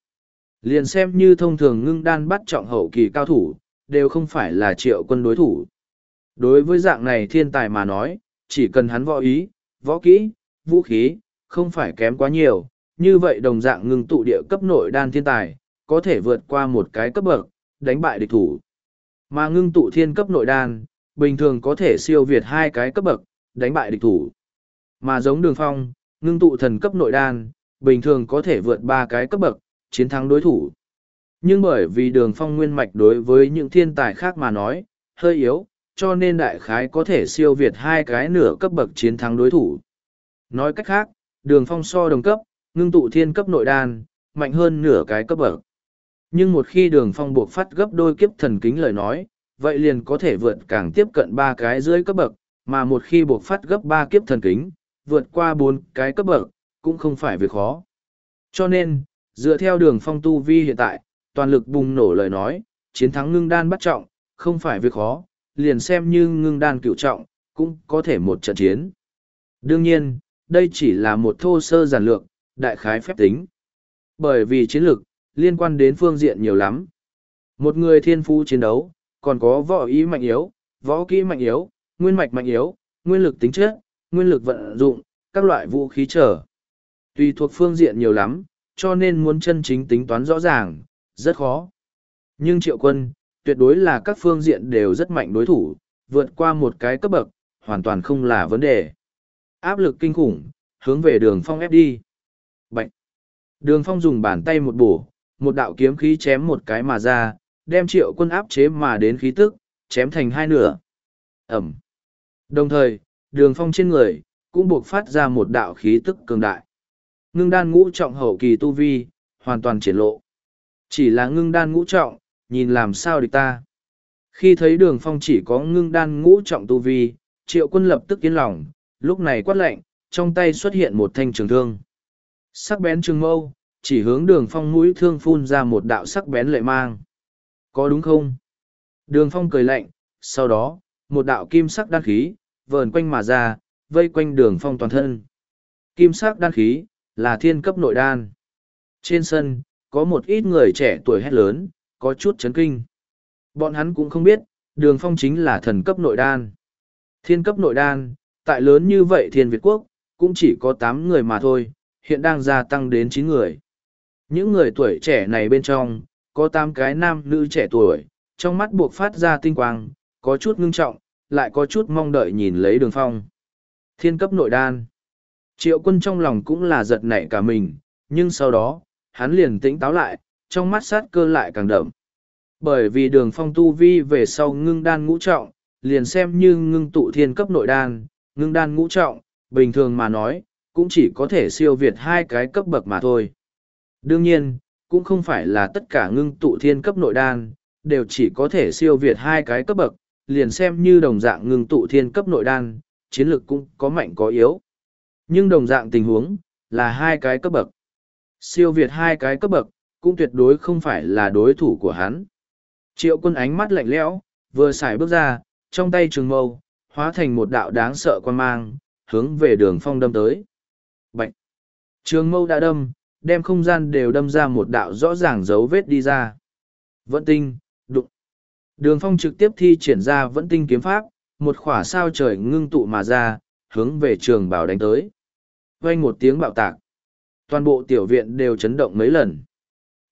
Liền xem như thông thường ngưng đan bắt trọng hậu kỳ cao thủ, đều không phải là triệu quân đối thủ. Đối với dạng này thiên tài mà nói, chỉ cần hắn võ ý, võ kỹ, vũ khí, không phải kém quá nhiều, như vậy đồng dạng ngưng tụ địa cấp nội đan thiên tài, có thể vượt qua một cái cấp bậc, đánh bại địch thủ. Mà ngưng tụ thiên cấp nội đan, bình thường có thể siêu việt hai cái cấp bậc, đánh bại địch thủ. Mà giống đường phong, ngưng tụ thần cấp nội đan, bình thường có thể vượt ba cái cấp bậc, chiến thắng đối thủ. Nhưng bởi vì đường phong nguyên mạch đối với những thiên tài khác mà nói, hơi yếu, cho nên đại khái có thể siêu việt hai cái nửa cấp bậc chiến thắng đối thủ. Nói cách khác, đường phong so đồng cấp, ngưng tụ thiên cấp nội đan, mạnh hơn nửa cái cấp bậc. Nhưng một khi đường phong buộc phát gấp đôi kiếp thần kính lời nói, vậy liền có thể vượt càng tiếp cận ba cái dưới cấp bậc, mà một khi buộc phát gấp ba kiếp thần kính, vượt qua bốn cái cấp bậc, cũng không phải việc khó. Cho nên, dựa theo đường phong tu vi hiện tại, toàn lực bùng nổ lời nói, chiến thắng ngưng đan bắt trọng, không phải việc khó, liền xem như ngưng đan cựu trọng, cũng có thể một trận chiến. Đương nhiên, đây chỉ là một thô sơ giản lược, đại khái phép tính. Bởi vì chiến lược, liên quan đến phương diện nhiều lắm. Một người thiên phú chiến đấu, còn có võ ý mạnh yếu, võ kỹ mạnh yếu, nguyên mạch mạnh yếu, nguyên lực tính chất, nguyên lực vận dụng, các loại vũ khí trở. Tùy thuộc phương diện nhiều lắm, cho nên muốn chân chính tính toán rõ ràng, rất khó. Nhưng triệu quân, tuyệt đối là các phương diện đều rất mạnh đối thủ, vượt qua một cái cấp bậc, hoàn toàn không là vấn đề. Áp lực kinh khủng, hướng về đường phong ép đi. Bạch! Đường phong dùng bàn tay một bổ, một đạo kiếm khí chém một cái mà ra, đem triệu quân áp chế mà đến khí tức, chém thành hai nửa. Ẩm! Đồng thời, đường phong trên người, cũng buộc phát ra một đạo khí tức cường đại. Ngưng đan ngũ trọng hậu kỳ tu vi, hoàn toàn triển lộ. Chỉ là ngưng đan ngũ trọng, nhìn làm sao địch ta. Khi thấy đường phong chỉ có ngưng đan ngũ trọng tu vi, triệu quân lập tức yên lòng, lúc này quát lạnh, trong tay xuất hiện một thanh trường thương. Sắc bén trường mâu, chỉ hướng đường phong mũi thương phun ra một đạo sắc bén lệ mang. Có đúng không? Đường phong cười lạnh, sau đó, một đạo kim sắc đan khí, vờn quanh mà ra, vây quanh đường phong toàn thân. Kim sắc đan khí, là thiên cấp nội đan. Trên sân, có một ít người trẻ tuổi hét lớn, có chút chấn kinh. Bọn hắn cũng không biết, đường phong chính là thần cấp nội đan. Thiên cấp nội đan, tại lớn như vậy thiên Việt Quốc, cũng chỉ có tám người mà thôi, hiện đang gia tăng đến chín người. Những người tuổi trẻ này bên trong, có tám cái nam nữ trẻ tuổi, trong mắt buộc phát ra tinh quang, có chút ngưng trọng, lại có chút mong đợi nhìn lấy đường phong. Thiên cấp nội đan. Triệu quân trong lòng cũng là giật nảy cả mình, nhưng sau đó, hắn liền tĩnh táo lại, trong mắt sát cơ lại càng đậm. Bởi vì đường phong tu vi về sau ngưng đan ngũ trọng, liền xem như ngưng tụ thiên cấp nội đan, ngưng đan ngũ trọng, bình thường mà nói, cũng chỉ có thể siêu việt hai cái cấp bậc mà thôi. Đương nhiên, cũng không phải là tất cả ngưng tụ thiên cấp nội đan, đều chỉ có thể siêu việt hai cái cấp bậc, liền xem như đồng dạng ngưng tụ thiên cấp nội đan, chiến lược cũng có mạnh có yếu. Nhưng đồng dạng tình huống, là hai cái cấp bậc. Siêu việt hai cái cấp bậc, cũng tuyệt đối không phải là đối thủ của hắn. Triệu quân ánh mắt lạnh lẽo, vừa xài bước ra, trong tay trường mâu, hóa thành một đạo đáng sợ quan mang, hướng về đường phong đâm tới. Bạch! Trường mâu đã đâm, đem không gian đều đâm ra một đạo rõ ràng dấu vết đi ra. Vẫn tinh. Đường phong trực tiếp thi triển ra vẫn tinh kiếm pháp, một khỏa sao trời ngưng tụ mà ra, hướng về trường bảo đánh tới. Vang một tiếng bạo tạc. Toàn bộ tiểu viện đều chấn động mấy lần.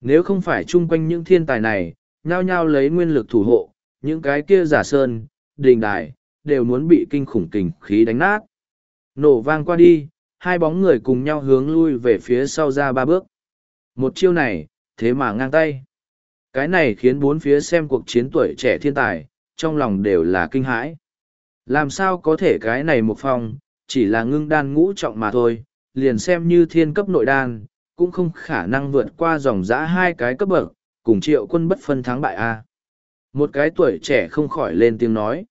Nếu không phải chung quanh những thiên tài này, nhao nhao lấy nguyên lực thủ hộ, những cái kia giả sơn, đình đài, đều muốn bị kinh khủng kình khí đánh nát. Nổ vang qua đi, hai bóng người cùng nhau hướng lui về phía sau ra ba bước. Một chiêu này, thế mà ngang tay. Cái này khiến bốn phía xem cuộc chiến tuổi trẻ thiên tài, trong lòng đều là kinh hãi. Làm sao có thể cái này một phong, chỉ là ngưng đan ngũ trọng mà thôi, liền xem như thiên cấp nội đan, cũng không khả năng vượt qua dòng giã hai cái cấp bậc, cùng triệu quân bất phân thắng bại a. Một cái tuổi trẻ không khỏi lên tiếng nói.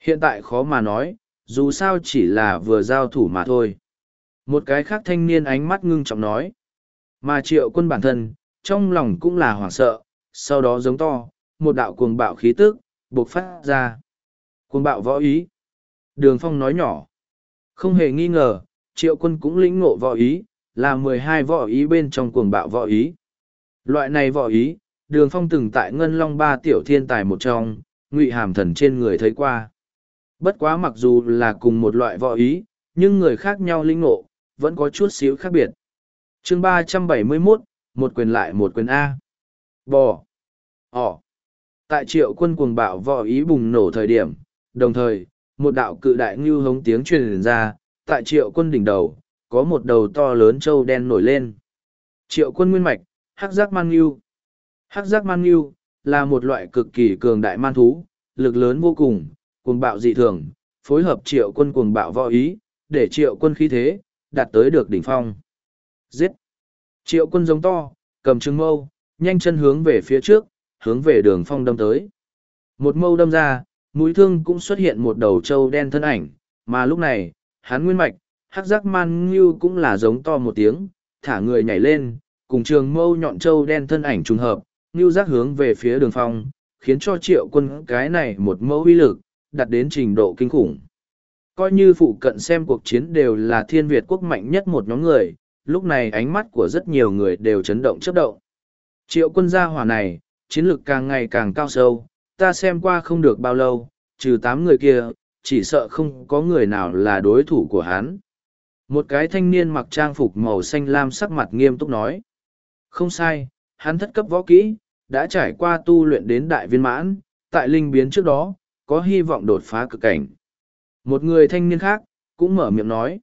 Hiện tại khó mà nói, dù sao chỉ là vừa giao thủ mà thôi. Một cái khác thanh niên ánh mắt ngưng trọng nói. Mà triệu quân bản thân, trong lòng cũng là hoảng sợ, sau đó giống to, một đạo cuồng bạo khí tức, bộc phát ra. Cuồng bạo võ ý. Đường phong nói nhỏ. Không hề nghi ngờ, triệu quân cũng lĩnh ngộ võ ý, là mười hai võ ý bên trong cuồng bạo võ ý. Loại này võ ý, đường phong từng tại ngân long ba tiểu thiên tài một trong, ngụy hàm thần trên người thấy qua. Bất quá mặc dù là cùng một loại võ ý, nhưng người khác nhau lĩnh ngộ, vẫn có chút xíu khác biệt. chương ba trăm bảy mươi 371, một quyền lại một quyền A. Bò. Ỏ. Tại triệu quân cuồng bạo võ ý bùng nổ thời điểm, đồng thời, một đạo cự đại ngưu hống tiếng truyền ra, tại triệu quân đỉnh đầu, có một đầu to lớn trâu đen nổi lên. Triệu quân nguyên mạch, hắc giác man ngưu. Hắc giác man ngưu, là một loại cực kỳ cường đại man thú, lực lớn vô cùng, cuồng bạo dị thường, phối hợp triệu quân cuồng bạo võ ý, để triệu quân khí thế, đạt tới được đỉnh phong. Giết! Triệu quân giống to, cầm trưng mâu, nhanh chân hướng về phía trước, hướng về đường phong đâm tới. Một mâu đâm ra, mũi thương cũng xuất hiện một đầu trâu đen thân ảnh, mà lúc này, hắn nguyên mạch, hắc giác man ngưu cũng là giống to một tiếng, thả người nhảy lên, cùng trường mâu nhọn trâu đen thân ảnh trùng hợp, ngưu giác hướng về phía đường phong, khiến cho triệu quân cái này một mẫu uy lực, đạt đến trình độ kinh khủng. Coi như phụ cận xem cuộc chiến đều là thiên Việt quốc mạnh nhất một nhóm người, lúc này ánh mắt của rất nhiều người đều chấn động chấp động. Triệu quân gia hỏa này, chiến lược càng ngày càng cao sâu, ta xem qua không được bao lâu, trừ tám người kia, chỉ sợ không có người nào là đối thủ của hắn. Một cái thanh niên mặc trang phục màu xanh lam sắc mặt nghiêm túc nói. Không sai, hắn thất cấp võ kỹ, đã trải qua tu luyện đến đại viên mãn, tại linh biến trước đó, có hy vọng đột phá cực cảnh. Một người thanh niên khác, cũng mở miệng nói.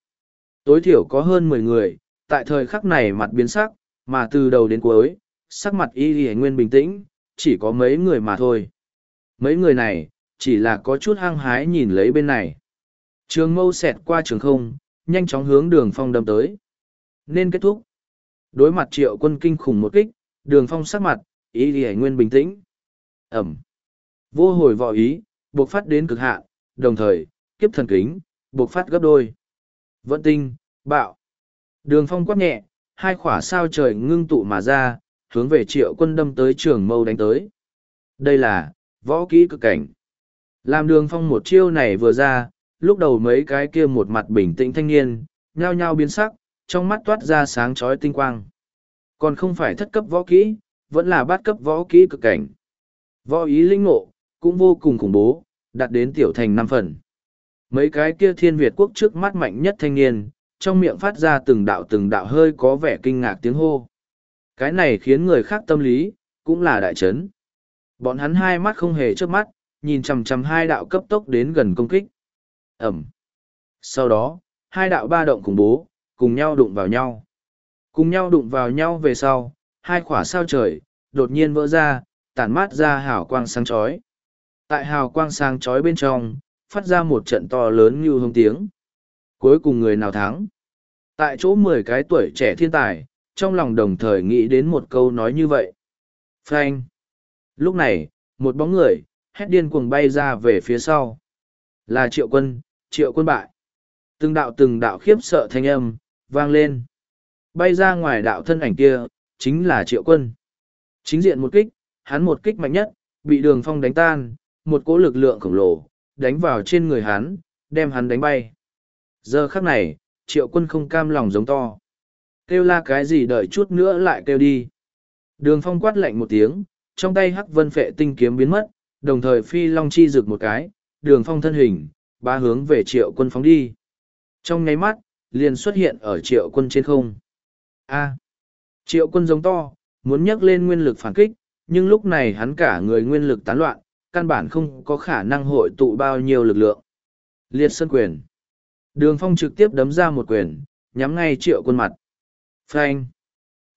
Tối thiểu có hơn mười người, tại thời khắc này mặt biến sắc, mà từ đầu đến cuối, sắc mặt y y nguyên bình tĩnh, chỉ có mấy người mà thôi. Mấy người này, chỉ là có chút hăng hái nhìn lấy bên này. Trường mâu xẹt qua trường không, nhanh chóng hướng đường phong đâm tới. Nên kết thúc. Đối mặt triệu quân kinh khủng một kích, đường phong sắc mặt, ý y nguyên bình tĩnh. Ẩm. Vô hồi vọ ý, buộc phát đến cực hạn, đồng thời, kiếp thần kính, buộc phát gấp đôi. Vận tinh, bạo. Đường phong quát nhẹ, hai khỏa sao trời ngưng tụ mà ra, hướng về triệu quân đâm tới trường mâu đánh tới. Đây là, võ kỹ cực cảnh. Làm đường phong một chiêu này vừa ra, lúc đầu mấy cái kia một mặt bình tĩnh thanh niên, nhao nhao biến sắc, trong mắt toát ra sáng chói tinh quang. Còn không phải thất cấp võ kỹ, vẫn là bát cấp võ kỹ cực cảnh. Võ ý linh ngộ, cũng vô cùng khủng bố, đạt đến tiểu thành năm phần. Mấy cái kia thiên Việt quốc trước mắt mạnh nhất thanh niên, trong miệng phát ra từng đạo từng đạo hơi có vẻ kinh ngạc tiếng hô. Cái này khiến người khác tâm lý, cũng là đại chấn. Bọn hắn hai mắt không hề trước mắt, nhìn chằm chằm hai đạo cấp tốc đến gần công kích. Ẩm. Sau đó, hai đạo ba động khủng bố, cùng nhau đụng vào nhau. Cùng nhau đụng vào nhau về sau, hai khỏa sao trời, đột nhiên vỡ ra, tản mát ra hào quang sáng chói. Tại hào quang sáng chói bên trong, phát ra một trận to lớn như hông tiếng. Cuối cùng người nào thắng? Tại chỗ mười cái tuổi trẻ thiên tài, trong lòng đồng thời nghĩ đến một câu nói như vậy. Frank. Lúc này, một bóng người, hét điên cuồng bay ra về phía sau. Là triệu quân, triệu quân bại. Từng đạo từng đạo khiếp sợ thanh âm, vang lên. Bay ra ngoài đạo thân ảnh kia, chính là triệu quân. Chính diện một kích, hắn một kích mạnh nhất, bị đường phong đánh tan, một cỗ lực lượng khổng lồ, đánh vào trên người hắn, đem hắn đánh bay. Giờ khắc này, triệu quân không cam lòng giống to. Kêu la cái gì đợi chút nữa lại kêu đi. Đường phong quát lạnh một tiếng, trong tay hắc vân phệ tinh kiếm biến mất, đồng thời phi long chi rực một cái, đường phong thân hình, ba hướng về triệu quân phóng đi. Trong nháy mắt, liền xuất hiện ở triệu quân trên không. A. triệu quân giống to, muốn nhấc lên nguyên lực phản kích, nhưng lúc này hắn cả người nguyên lực tán loạn, căn bản không có khả năng hội tụ bao nhiêu lực lượng. Liệt sân quyền. Đường phong trực tiếp đấm ra một quyền, nhắm ngay triệu quân mặt. Phanh.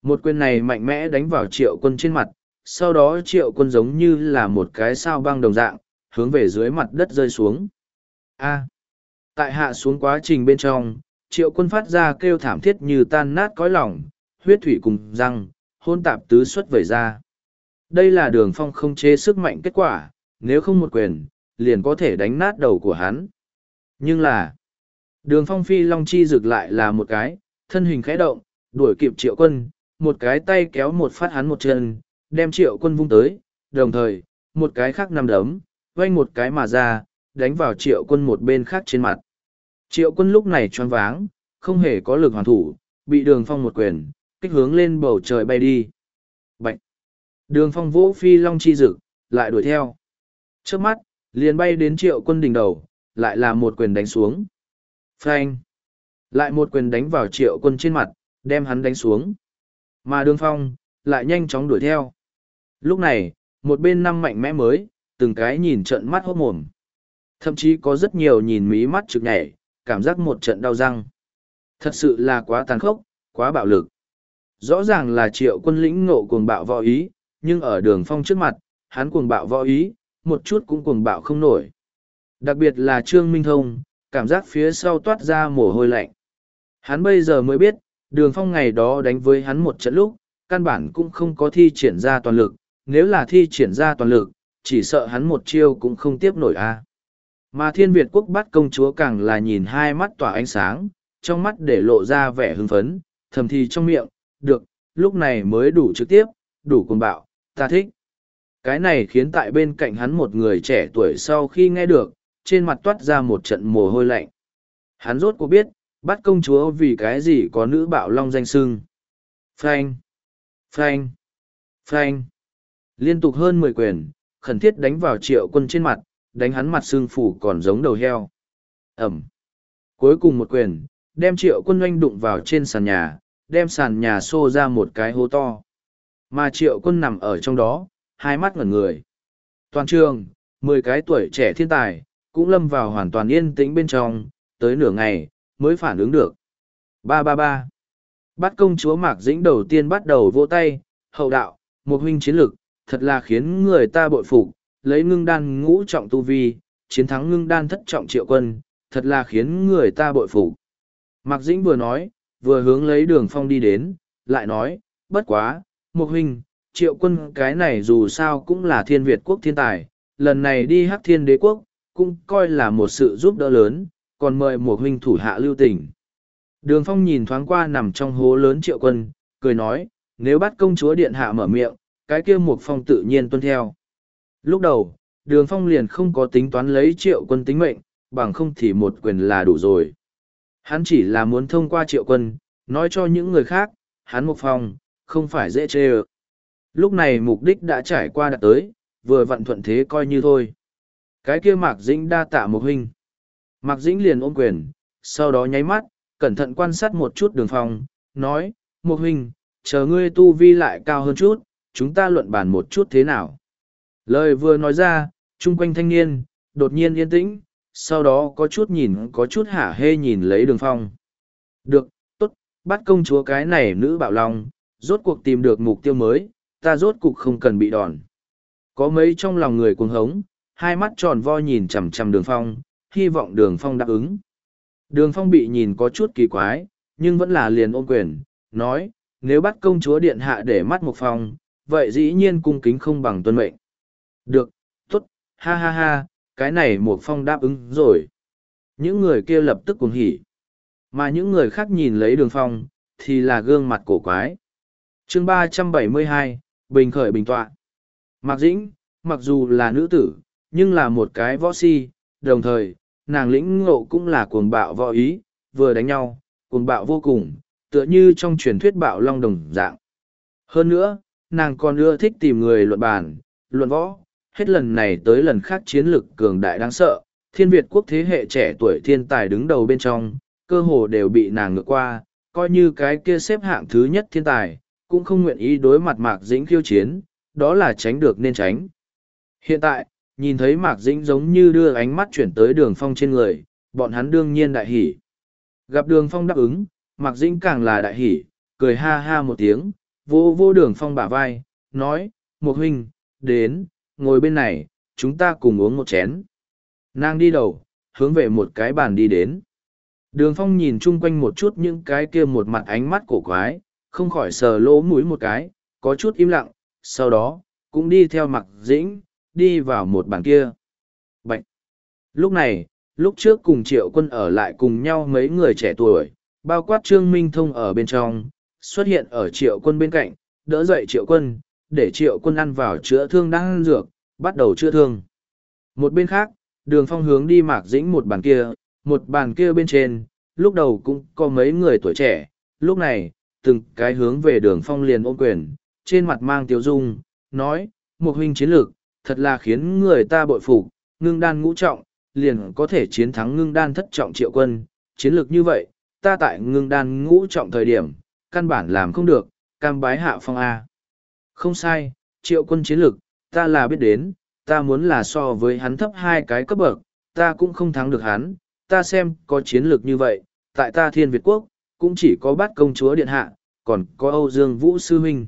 Một quyền này mạnh mẽ đánh vào triệu quân trên mặt, sau đó triệu quân giống như là một cái sao băng đồng dạng, hướng về dưới mặt đất rơi xuống. A. Tại hạ xuống quá trình bên trong, triệu quân phát ra kêu thảm thiết như tan nát cõi lòng, huyết thủy cùng răng, hôn tạp tứ xuất vẩy ra. Đây là đường phong không chế sức mạnh kết quả, nếu không một quyền, liền có thể đánh nát đầu của hắn. Nhưng là, đường phong phi long chi rực lại là một cái, thân hình khẽ động, đuổi kịp triệu quân, một cái tay kéo một phát hắn một chân, đem triệu quân vung tới, đồng thời, một cái khác nằm đấm, vanh một cái mà ra, đánh vào triệu quân một bên khác trên mặt. Triệu quân lúc này choáng váng, không hề có lực hoàn thủ, bị đường phong một quyền, kích hướng lên bầu trời bay đi. Bạch! Đường phong vỗ phi long chi dực, lại đuổi theo. Trước mắt, liền bay đến triệu quân đỉnh đầu, lại là một quyền đánh xuống. Frank! Lại một quyền đánh vào triệu quân trên mặt, đem hắn đánh xuống. Mà đường phong, lại nhanh chóng đuổi theo. Lúc này, một bên năm mạnh mẽ mới, từng cái nhìn trận mắt hốt mồm. Thậm chí có rất nhiều nhìn mí mắt trực nhảy, cảm giác một trận đau răng. Thật sự là quá tàn khốc, quá bạo lực. Rõ ràng là triệu quân lĩnh ngộ cuồng bạo võ ý, nhưng ở đường phong trước mặt, hắn cuồng bạo võ ý, một chút cũng cuồng bạo không nổi. Đặc biệt là Trương Minh Thông, cảm giác phía sau toát ra mồ hôi lạnh. Hắn bây giờ mới biết, đường phong ngày đó đánh với hắn một trận lúc, căn bản cũng không có thi triển ra toàn lực, nếu là thi triển ra toàn lực, chỉ sợ hắn một chiêu cũng không tiếp nổi a. Mà thiên Việt quốc bắt công chúa càng là nhìn hai mắt tỏa ánh sáng, trong mắt để lộ ra vẻ hưng phấn, thầm thì trong miệng, được, lúc này mới đủ trực tiếp, đủ cuồng bạo, ta thích. Cái này khiến tại bên cạnh hắn một người trẻ tuổi sau khi nghe được, trên mặt toát ra một trận mồ hôi lạnh. Hắn rốt cuộc biết, bắt công chúa vì cái gì có nữ bạo long danh sưng. Frank! Frank! Frank! Liên tục hơn mười quyền, khẩn thiết đánh vào triệu quân trên mặt, đánh hắn mặt xương phủ còn giống đầu heo. Ẩm. Cuối cùng một quyền, đem triệu quân oanh đụng vào trên sàn nhà, đem sàn nhà xô ra một cái hố to. Mà triệu quân nằm ở trong đó, hai mắt ngẩn người. Toàn trường, mười cái tuổi trẻ thiên tài, cũng lâm vào hoàn toàn yên tĩnh bên trong, tới nửa ngày, mới phản ứng được. Ba ba ba. Bắt công chúa Mạc Dĩnh đầu tiên bắt đầu vỗ tay, hậu đạo, một huynh chiến lực, thật là khiến người ta bội phục, lấy ngưng đan ngũ trọng tu vi, chiến thắng ngưng đan thất trọng triệu quân, thật là khiến người ta bội phục. Mạc Dĩnh vừa nói, vừa hướng lấy đường phong đi đến, lại nói, bất quá, một huynh, triệu quân cái này dù sao cũng là thiên Việt quốc thiên tài, lần này đi hắc thiên đế quốc, cũng coi là một sự giúp đỡ lớn, còn mời một huynh thủ hạ lưu tình. Đường phong nhìn thoáng qua nằm trong hố lớn triệu quân, cười nói, nếu bắt công chúa điện hạ mở miệng, cái kia một phong tự nhiên tuân theo. Lúc đầu, đường phong liền không có tính toán lấy triệu quân tính mệnh, bằng không thì một quyền là đủ rồi. Hắn chỉ là muốn thông qua triệu quân, nói cho những người khác, hắn một phong, không phải dễ chê ơ. Lúc này mục đích đã trải qua đã tới, vừa vặn thuận thế coi như thôi. Cái kia Mạc Dĩnh đa tạ một huynh. Mạc Dĩnh liền ôm quyền, sau đó nháy mắt, cẩn thận quan sát một chút đường phong, nói, mục huynh, chờ ngươi tu vi lại cao hơn chút, chúng ta luận bàn một chút thế nào. Lời vừa nói ra, chung quanh thanh niên, đột nhiên yên tĩnh, sau đó có chút nhìn có chút hả hê nhìn lấy đường phong. Được, tốt, bắt công chúa cái này nữ bạo lòng, rốt cuộc tìm được mục tiêu mới, ta rốt cuộc không cần bị đòn. Có mấy trong lòng người cuồng hống, hai mắt tròn vo nhìn chằm chằm đường phong, hy vọng đường phong đáp ứng. Đường phong bị nhìn có chút kỳ quái, nhưng vẫn là liền ôm quyền, nói, nếu bắt công chúa điện hạ để mắt một phong, vậy dĩ nhiên cung kính không bằng tuân mệnh. Được, tốt, ha ha ha, cái này một phong đáp ứng rồi. Những người kia lập tức cuồng hỉ. Mà những người khác nhìn lấy đường phong, thì là gương mặt cổ quái. chương ba trăm bảy mươi hai Bình khởi bình tọa. Mạc Dĩnh, mặc dù là nữ tử, nhưng là một cái võ si, đồng thời, nàng lĩnh ngộ cũng là cuồng bạo võ ý, vừa đánh nhau, cuồng bạo vô cùng, tựa như trong truyền thuyết bạo long đồng dạng. Hơn nữa, nàng còn ưa thích tìm người luận bàn, luận võ, hết lần này tới lần khác chiến lực cường đại đáng sợ, thiên Việt quốc thế hệ trẻ tuổi thiên tài đứng đầu bên trong, cơ hồ đều bị nàng ngược qua, coi như cái kia xếp hạng thứ nhất thiên tài, cũng không nguyện ý đối mặt Mạc Dĩnh khiêu chiến, đó là tránh được nên tránh. Hiện tại, nhìn thấy Mạc Dĩnh giống như đưa ánh mắt chuyển tới đường phong trên người, bọn hắn đương nhiên đại hỉ. Gặp đường phong đáp ứng, Mạc Dĩnh càng là đại hỉ, cười ha ha một tiếng, vô vô đường phong bả vai, nói, một huynh, đến, ngồi bên này, chúng ta cùng uống một chén. Nàng đi đầu, hướng về một cái bàn đi đến. Đường phong nhìn chung quanh một chút những cái kia một mặt ánh mắt cổ quái, không khỏi sờ lỗ mũi một cái, có chút im lặng, sau đó, cũng đi theo mặc dĩnh, đi vào một bàn kia. Bạch! Lúc này, lúc trước cùng triệu quân ở lại cùng nhau mấy người trẻ tuổi, bao quát trương minh thông ở bên trong, xuất hiện ở triệu quân bên cạnh, đỡ dậy triệu quân, để triệu quân ăn vào chữa thương đang ăn dược, bắt đầu chữa thương. Một bên khác, đường phong hướng đi mạc dĩnh một bàn kia, một bàn kia bên trên, lúc đầu cũng có mấy người tuổi trẻ, lúc này, từng cái hướng về đường phong liền ôm quyền, trên mặt mang tiêu dung, nói, một huynh chiến lược, thật là khiến người ta bội phục, ngưng đan ngũ trọng, liền có thể chiến thắng ngưng đan thất trọng triệu quân, chiến lược như vậy, ta tại ngưng đan ngũ trọng thời điểm, căn bản làm không được, cam bái hạ phong A. Không sai, triệu quân chiến lược, ta là biết đến, ta muốn là so với hắn thấp hai cái cấp bậc, ta cũng không thắng được hắn, ta xem có chiến lược như vậy, tại ta thiên Việt quốc, cũng chỉ có bát công chúa điện hạ, còn có Âu Dương Vũ Sư Huynh.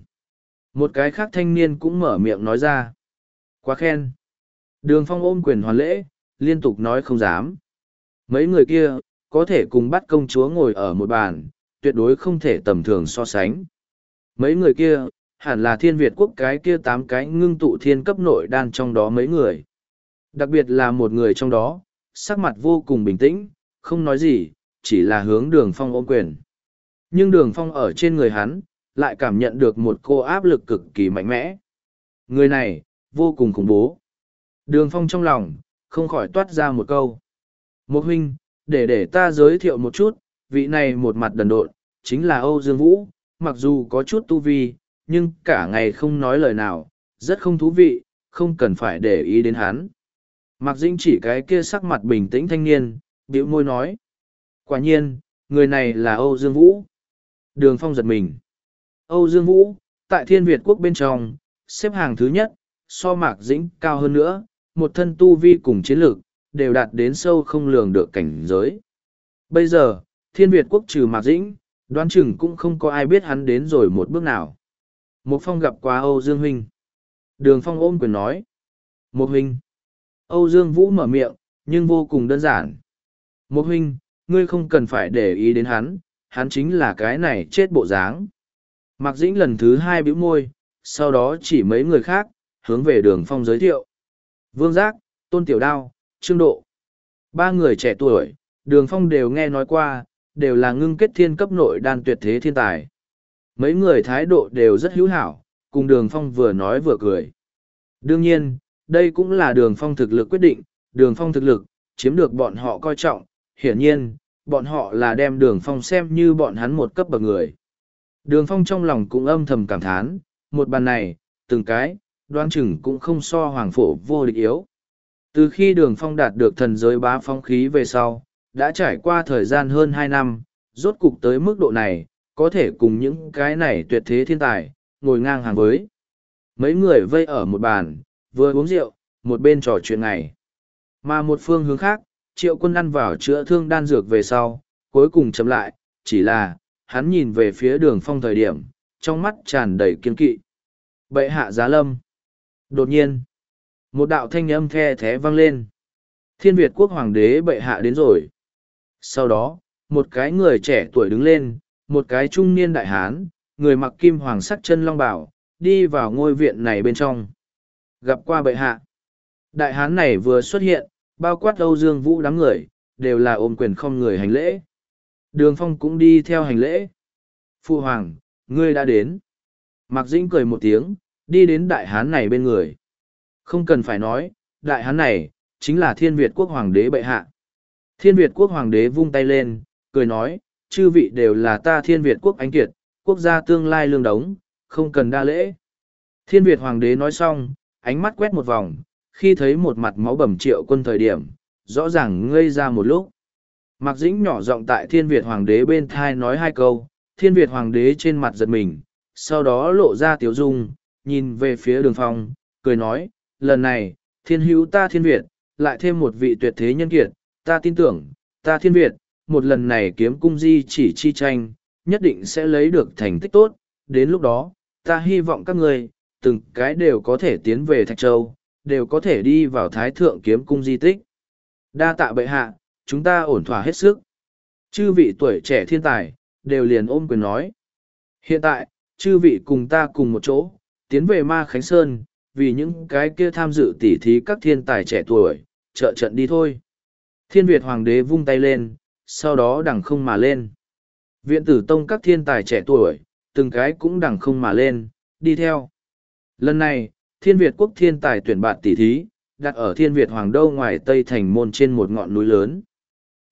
Một cái khác thanh niên cũng mở miệng nói ra. Quá khen. Đường phong ôm quyền hoàn lễ, liên tục nói không dám. Mấy người kia, có thể cùng bắt công chúa ngồi ở một bàn, tuyệt đối không thể tầm thường so sánh. Mấy người kia, hẳn là thiên Việt quốc cái kia tám cái ngưng tụ thiên cấp nội đan trong đó mấy người. Đặc biệt là một người trong đó, sắc mặt vô cùng bình tĩnh, không nói gì, chỉ là hướng đường phong ôm quyền. Nhưng đường phong ở trên người hắn, lại cảm nhận được một cô áp lực cực kỳ mạnh mẽ. Người này, vô cùng khủng bố. Đường phong trong lòng, không khỏi toát ra một câu. Một huynh, để để ta giới thiệu một chút, vị này một mặt đần độn, chính là Âu Dương Vũ, mặc dù có chút tu vi, nhưng cả ngày không nói lời nào, rất không thú vị, không cần phải để ý đến hắn. Mạc Dĩnh chỉ cái kia sắc mặt bình tĩnh thanh niên, bĩu môi nói. Quả nhiên, người này là Âu Dương Vũ. Đường Phong giật mình. Âu Dương Vũ, tại Thiên Việt quốc bên trong, xếp hàng thứ nhất, so Mạc Dĩnh cao hơn nữa, một thân tu vi cùng chiến lược, đều đạt đến sâu không lường được cảnh giới. Bây giờ, Thiên Việt quốc trừ Mạc Dĩnh, đoán chừng cũng không có ai biết hắn đến rồi một bước nào. Một phong gặp qua Âu Dương Huynh. Đường Phong ôm quyền nói. Một Huynh. Âu Dương Vũ mở miệng, nhưng vô cùng đơn giản. Một Huynh, ngươi không cần phải để ý đến hắn, hắn chính là cái này chết bộ dáng. Mạc Dĩnh lần thứ hai bĩu môi, sau đó chỉ mấy người khác, hướng về đường phong giới thiệu. Vương Giác, Tôn Tiểu Đao, Trương Độ. Ba người trẻ tuổi, đường phong đều nghe nói qua, đều là ngưng kết thiên cấp nội đan tuyệt thế thiên tài. Mấy người thái độ đều rất hữu hảo, cùng đường phong vừa nói vừa cười. Đương nhiên, đây cũng là đường phong thực lực quyết định, đường phong thực lực, chiếm được bọn họ coi trọng, hiển nhiên, bọn họ là đem đường phong xem như bọn hắn một cấp bậc người. Đường phong trong lòng cũng âm thầm cảm thán, một bàn này, từng cái, đoan chừng cũng không so hoàng phổ vô địch yếu. Từ khi đường phong đạt được thần giới bá phong khí về sau, đã trải qua thời gian hơn hai năm, rốt cục tới mức độ này, có thể cùng những cái này tuyệt thế thiên tài, ngồi ngang hàng với. Mấy người vây ở một bàn, vừa uống rượu, một bên trò chuyện này, Mà một phương hướng khác, triệu quân ăn vào chữa thương đan dược về sau, cuối cùng chậm lại, chỉ là, hắn nhìn về phía đường phong thời điểm, trong mắt tràn đầy kiên kỵ. Bệ hạ giá lâm. Đột nhiên, một đạo thanh âm the thé vang lên. Thiên Việt quốc hoàng đế bệ hạ đến rồi. Sau đó, một cái người trẻ tuổi đứng lên, một cái trung niên đại hán, người mặc kim hoàng sắc chân long bảo, đi vào ngôi viện này bên trong. Gặp qua bệ hạ. Đại hán này vừa xuất hiện, bao quát Âu Dương Vũ đám người, đều là ôm quyền không người hành lễ. Đường Phong cũng đi theo hành lễ. Phu Hoàng, ngươi đã đến. Mạc Dĩnh cười một tiếng, đi đến đại hán này bên người. Không cần phải nói, đại hán này, chính là thiên Việt quốc hoàng đế bệ hạ. Thiên Việt quốc hoàng đế vung tay lên, cười nói, chư vị đều là ta thiên Việt quốc anh kiệt, quốc gia tương lai lương đống, không cần đa lễ. Thiên Việt hoàng đế nói xong, ánh mắt quét một vòng, khi thấy một mặt máu bầm triệu quân thời điểm, rõ ràng ngây ra một lúc. Mạc Dĩnh nhỏ giọng tại Thiên Việt Hoàng đế bên thai nói hai câu, Thiên Việt Hoàng đế trên mặt giật mình, sau đó lộ ra tiếu dung, nhìn về phía đường phong, cười nói, lần này, thiên hữu ta Thiên Việt, lại thêm một vị tuyệt thế nhân kiệt, ta tin tưởng, ta Thiên Việt, một lần này kiếm cung di chỉ chi tranh, nhất định sẽ lấy được thành tích tốt, đến lúc đó, ta hy vọng các ngươi từng cái đều có thể tiến về Thạch Châu, đều có thể đi vào Thái Thượng kiếm cung di tích. Đa tạ bệ hạ, chúng ta ổn thỏa hết sức. Chư vị tuổi trẻ thiên tài, đều liền ôm quyền nói. Hiện tại, chư vị cùng ta cùng một chỗ, tiến về Ma Khánh Sơn, vì những cái kia tham dự tỉ thí các thiên tài trẻ tuổi, trợ trận đi thôi. Thiên Việt Hoàng đế vung tay lên, sau đó đằng không mà lên. Viện tử tông các thiên tài trẻ tuổi, từng cái cũng đằng không mà lên, đi theo. Lần này, Thiên Việt quốc thiên tài tuyển bạn tỉ thí, đặt ở Thiên Việt Hoàng Đô ngoài Tây Thành Môn trên một ngọn núi lớn.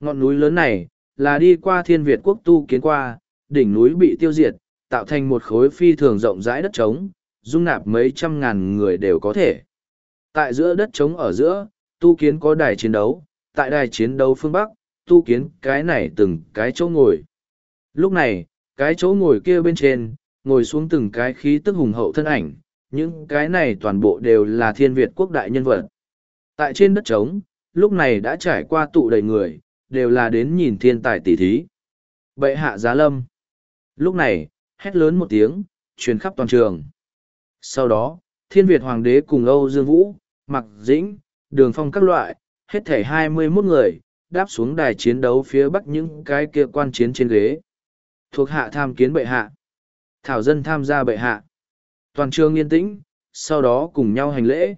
Ngọn núi lớn này, là đi qua thiên Việt quốc tu kiến qua, đỉnh núi bị tiêu diệt, tạo thành một khối phi thường rộng rãi đất trống, dung nạp mấy trăm ngàn người đều có thể. Tại giữa đất trống ở giữa, tu kiến có đài chiến đấu, tại đài chiến đấu phương Bắc, tu kiến cái này từng cái chỗ ngồi. Lúc này, cái chỗ ngồi kia bên trên, ngồi xuống từng cái khí tức hùng hậu thân ảnh, những cái này toàn bộ đều là thiên Việt quốc đại nhân vật. Tại trên đất trống, lúc này đã trải qua tụ đầy người, đều là đến nhìn thiên tài tỷ thí. Bệ hạ giá lâm. Lúc này, hét lớn một tiếng, truyền khắp toàn trường. Sau đó, thiên Việt Hoàng đế cùng Âu Dương Vũ, mặc Dĩnh, Đường Phong các loại, hết thể hai mươi mốt người, đáp xuống đài chiến đấu phía bắc những cái kia quan chiến trên ghế. Thuộc hạ tham kiến bệ hạ. Thảo dân tham gia bệ hạ. Toàn trường yên tĩnh, sau đó cùng nhau hành lễ.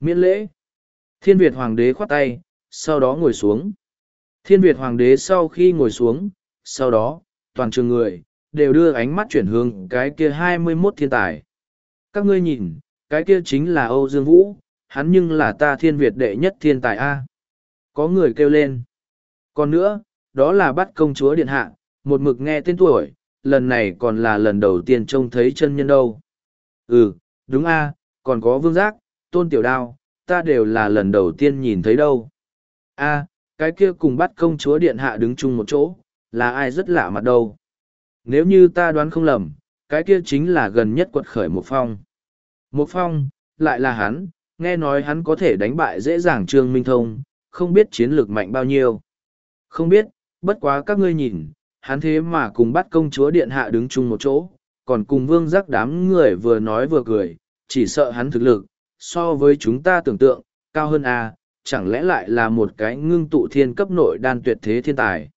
Miễn lễ. Thiên Việt Hoàng đế khoát tay, sau đó ngồi xuống. Thiên Việt Hoàng đế sau khi ngồi xuống, sau đó, toàn trường người, đều đưa ánh mắt chuyển hướng cái kia hai mươi mốt thiên tài. Các ngươi nhìn, cái kia chính là Âu Dương Vũ, hắn nhưng là ta thiên Việt đệ nhất thiên tài A. Có người kêu lên. Còn nữa, đó là bắt công chúa Điện Hạ, một mực nghe tên tuổi, lần này còn là lần đầu tiên trông thấy chân nhân đâu. Ừ, đúng A, còn có vương giác, tôn tiểu đao, ta đều là lần đầu tiên nhìn thấy đâu. A, cái kia cùng bắt công chúa điện hạ đứng chung một chỗ, là ai rất lạ mặt đâu. Nếu như ta đoán không lầm, cái kia chính là gần nhất quật khởi một phong. Một phong, lại là hắn, nghe nói hắn có thể đánh bại dễ dàng trương minh thông, không biết chiến lược mạnh bao nhiêu. Không biết, bất quá các ngươi nhìn, hắn thế mà cùng bắt công chúa điện hạ đứng chung một chỗ, còn cùng vương giác đám người vừa nói vừa cười, chỉ sợ hắn thực lực, so với chúng ta tưởng tượng, cao hơn a chẳng lẽ lại là một cái ngưng tụ thiên cấp nội đan tuyệt thế thiên tài?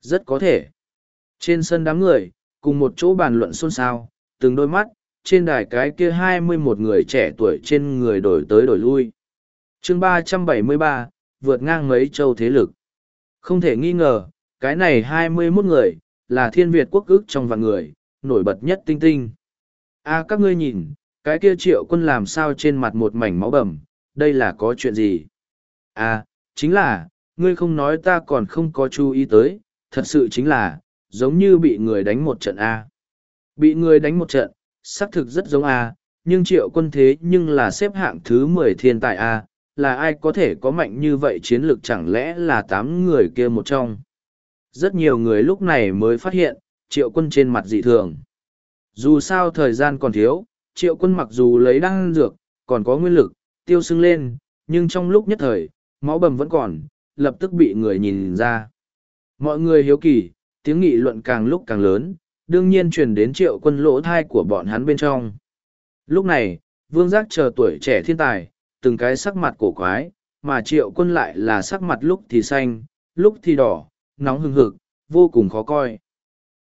Rất có thể. Trên sân đám người, cùng một chỗ bàn luận xôn xao, từng đôi mắt, trên đài cái kia hai mươi một người trẻ tuổi trên người đổi tới đổi lui. chương ba trăm bảy mươi ba vượt ngang mấy châu thế lực. Không thể nghi ngờ, cái này hai mươi 21 người, là thiên Việt quốc ước trong vạn người, nổi bật nhất tinh tinh. a các ngươi nhìn, cái kia triệu quân làm sao trên mặt một mảnh máu bầm, đây là có chuyện gì? À, chính là, ngươi không nói ta còn không có chú ý tới, thật sự chính là, giống như bị người đánh một trận A. Bị người đánh một trận, xác thực rất giống A, nhưng triệu quân thế nhưng là xếp hạng thứ mười thiên tài A, là ai có thể có mạnh như vậy chiến lược chẳng lẽ là tám người kia một trong. Rất nhiều người lúc này mới phát hiện, triệu quân trên mặt dị thường. Dù sao thời gian còn thiếu, triệu quân mặc dù lấy đan dược, còn có nguyên lực, tiêu sưng lên, nhưng trong lúc nhất thời, máu bầm vẫn còn, lập tức bị người nhìn ra. Mọi người hiếu kỳ, tiếng nghị luận càng lúc càng lớn, đương nhiên truyền đến triệu quân lỗ thai của bọn hắn bên trong. Lúc này, vương giác chờ tuổi trẻ thiên tài, từng cái sắc mặt cổ quái, mà triệu quân lại là sắc mặt lúc thì xanh, lúc thì đỏ, nóng hừng hực, vô cùng khó coi.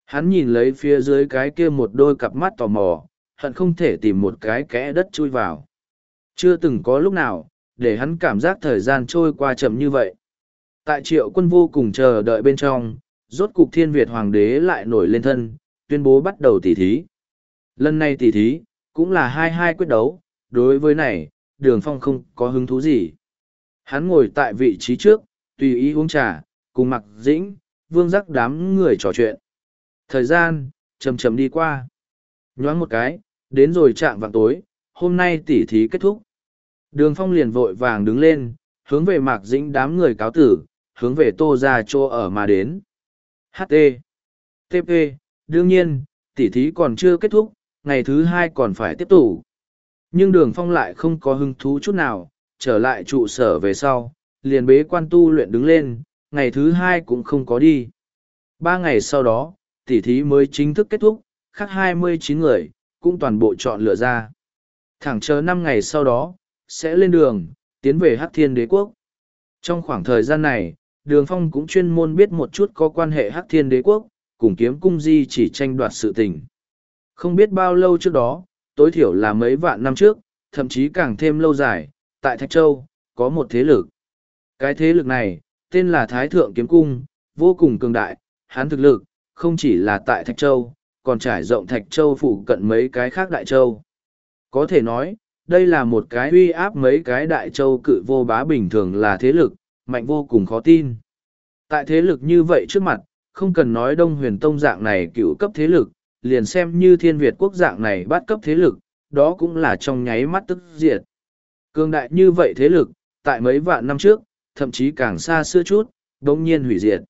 Hắn nhìn lấy phía dưới cái kia một đôi cặp mắt tò mò, hận không thể tìm một cái kẽ đất chui vào. Chưa từng có lúc nào, để hắn cảm giác thời gian trôi qua chậm như vậy. Tại triệu quân vô cùng chờ đợi bên trong, rốt cục thiên Việt hoàng đế lại nổi lên thân, tuyên bố bắt đầu tỉ thí. Lần này tỉ thí, cũng là hai hai quyết đấu, đối với này, đường phong không có hứng thú gì. Hắn ngồi tại vị trí trước, tùy ý uống trà, cùng mặc dĩnh, vương giác đám người trò chuyện. Thời gian, chầm chầm đi qua. Nhoáng một cái, đến rồi chạm vào tối, hôm nay tỉ thí kết thúc. Đường phong liền vội vàng đứng lên, hướng về mạc dĩnh đám người cáo tử, hướng về tô ra chỗ ở mà đến. HT. TP, đương nhiên, tỉ thí còn chưa kết thúc, ngày thứ hai còn phải tiếp tục. Nhưng đường phong lại không có hứng thú chút nào, trở lại trụ sở về sau, liền bế quan tu luyện đứng lên, ngày thứ hai cũng không có đi. Ba ngày sau đó, tỉ thí mới chính thức kết thúc, khác hai mươi chín người, cũng toàn bộ chọn lựa ra. Thẳng chờ năm ngày sau đó, sẽ lên đường, tiến về Hắc Thiên Đế Quốc. Trong khoảng thời gian này, Đường Phong cũng chuyên môn biết một chút có quan hệ Hắc Thiên Đế Quốc, cùng kiếm cung di chỉ tranh đoạt sự tình. Không biết bao lâu trước đó, tối thiểu là mấy vạn năm trước, thậm chí càng thêm lâu dài, tại Thạch Châu, có một thế lực. Cái thế lực này, tên là Thái Thượng Kiếm Cung, vô cùng cường đại, hán thực lực, không chỉ là tại Thạch Châu, còn trải rộng Thạch Châu phụ cận mấy cái khác Đại Châu. Có thể nói, đây là một cái uy áp mấy cái Đại Châu cự vô bá bình thường là thế lực, mạnh vô cùng khó tin. Tại thế lực như vậy trước mặt, không cần nói Đông Huyền Tông dạng này cựu cấp thế lực, liền xem như Thiên Việt quốc dạng này bắt cấp thế lực, đó cũng là trong nháy mắt tức diệt. Cường đại như vậy thế lực, tại mấy vạn năm trước, thậm chí càng xa xưa chút, đống nhiên hủy diệt.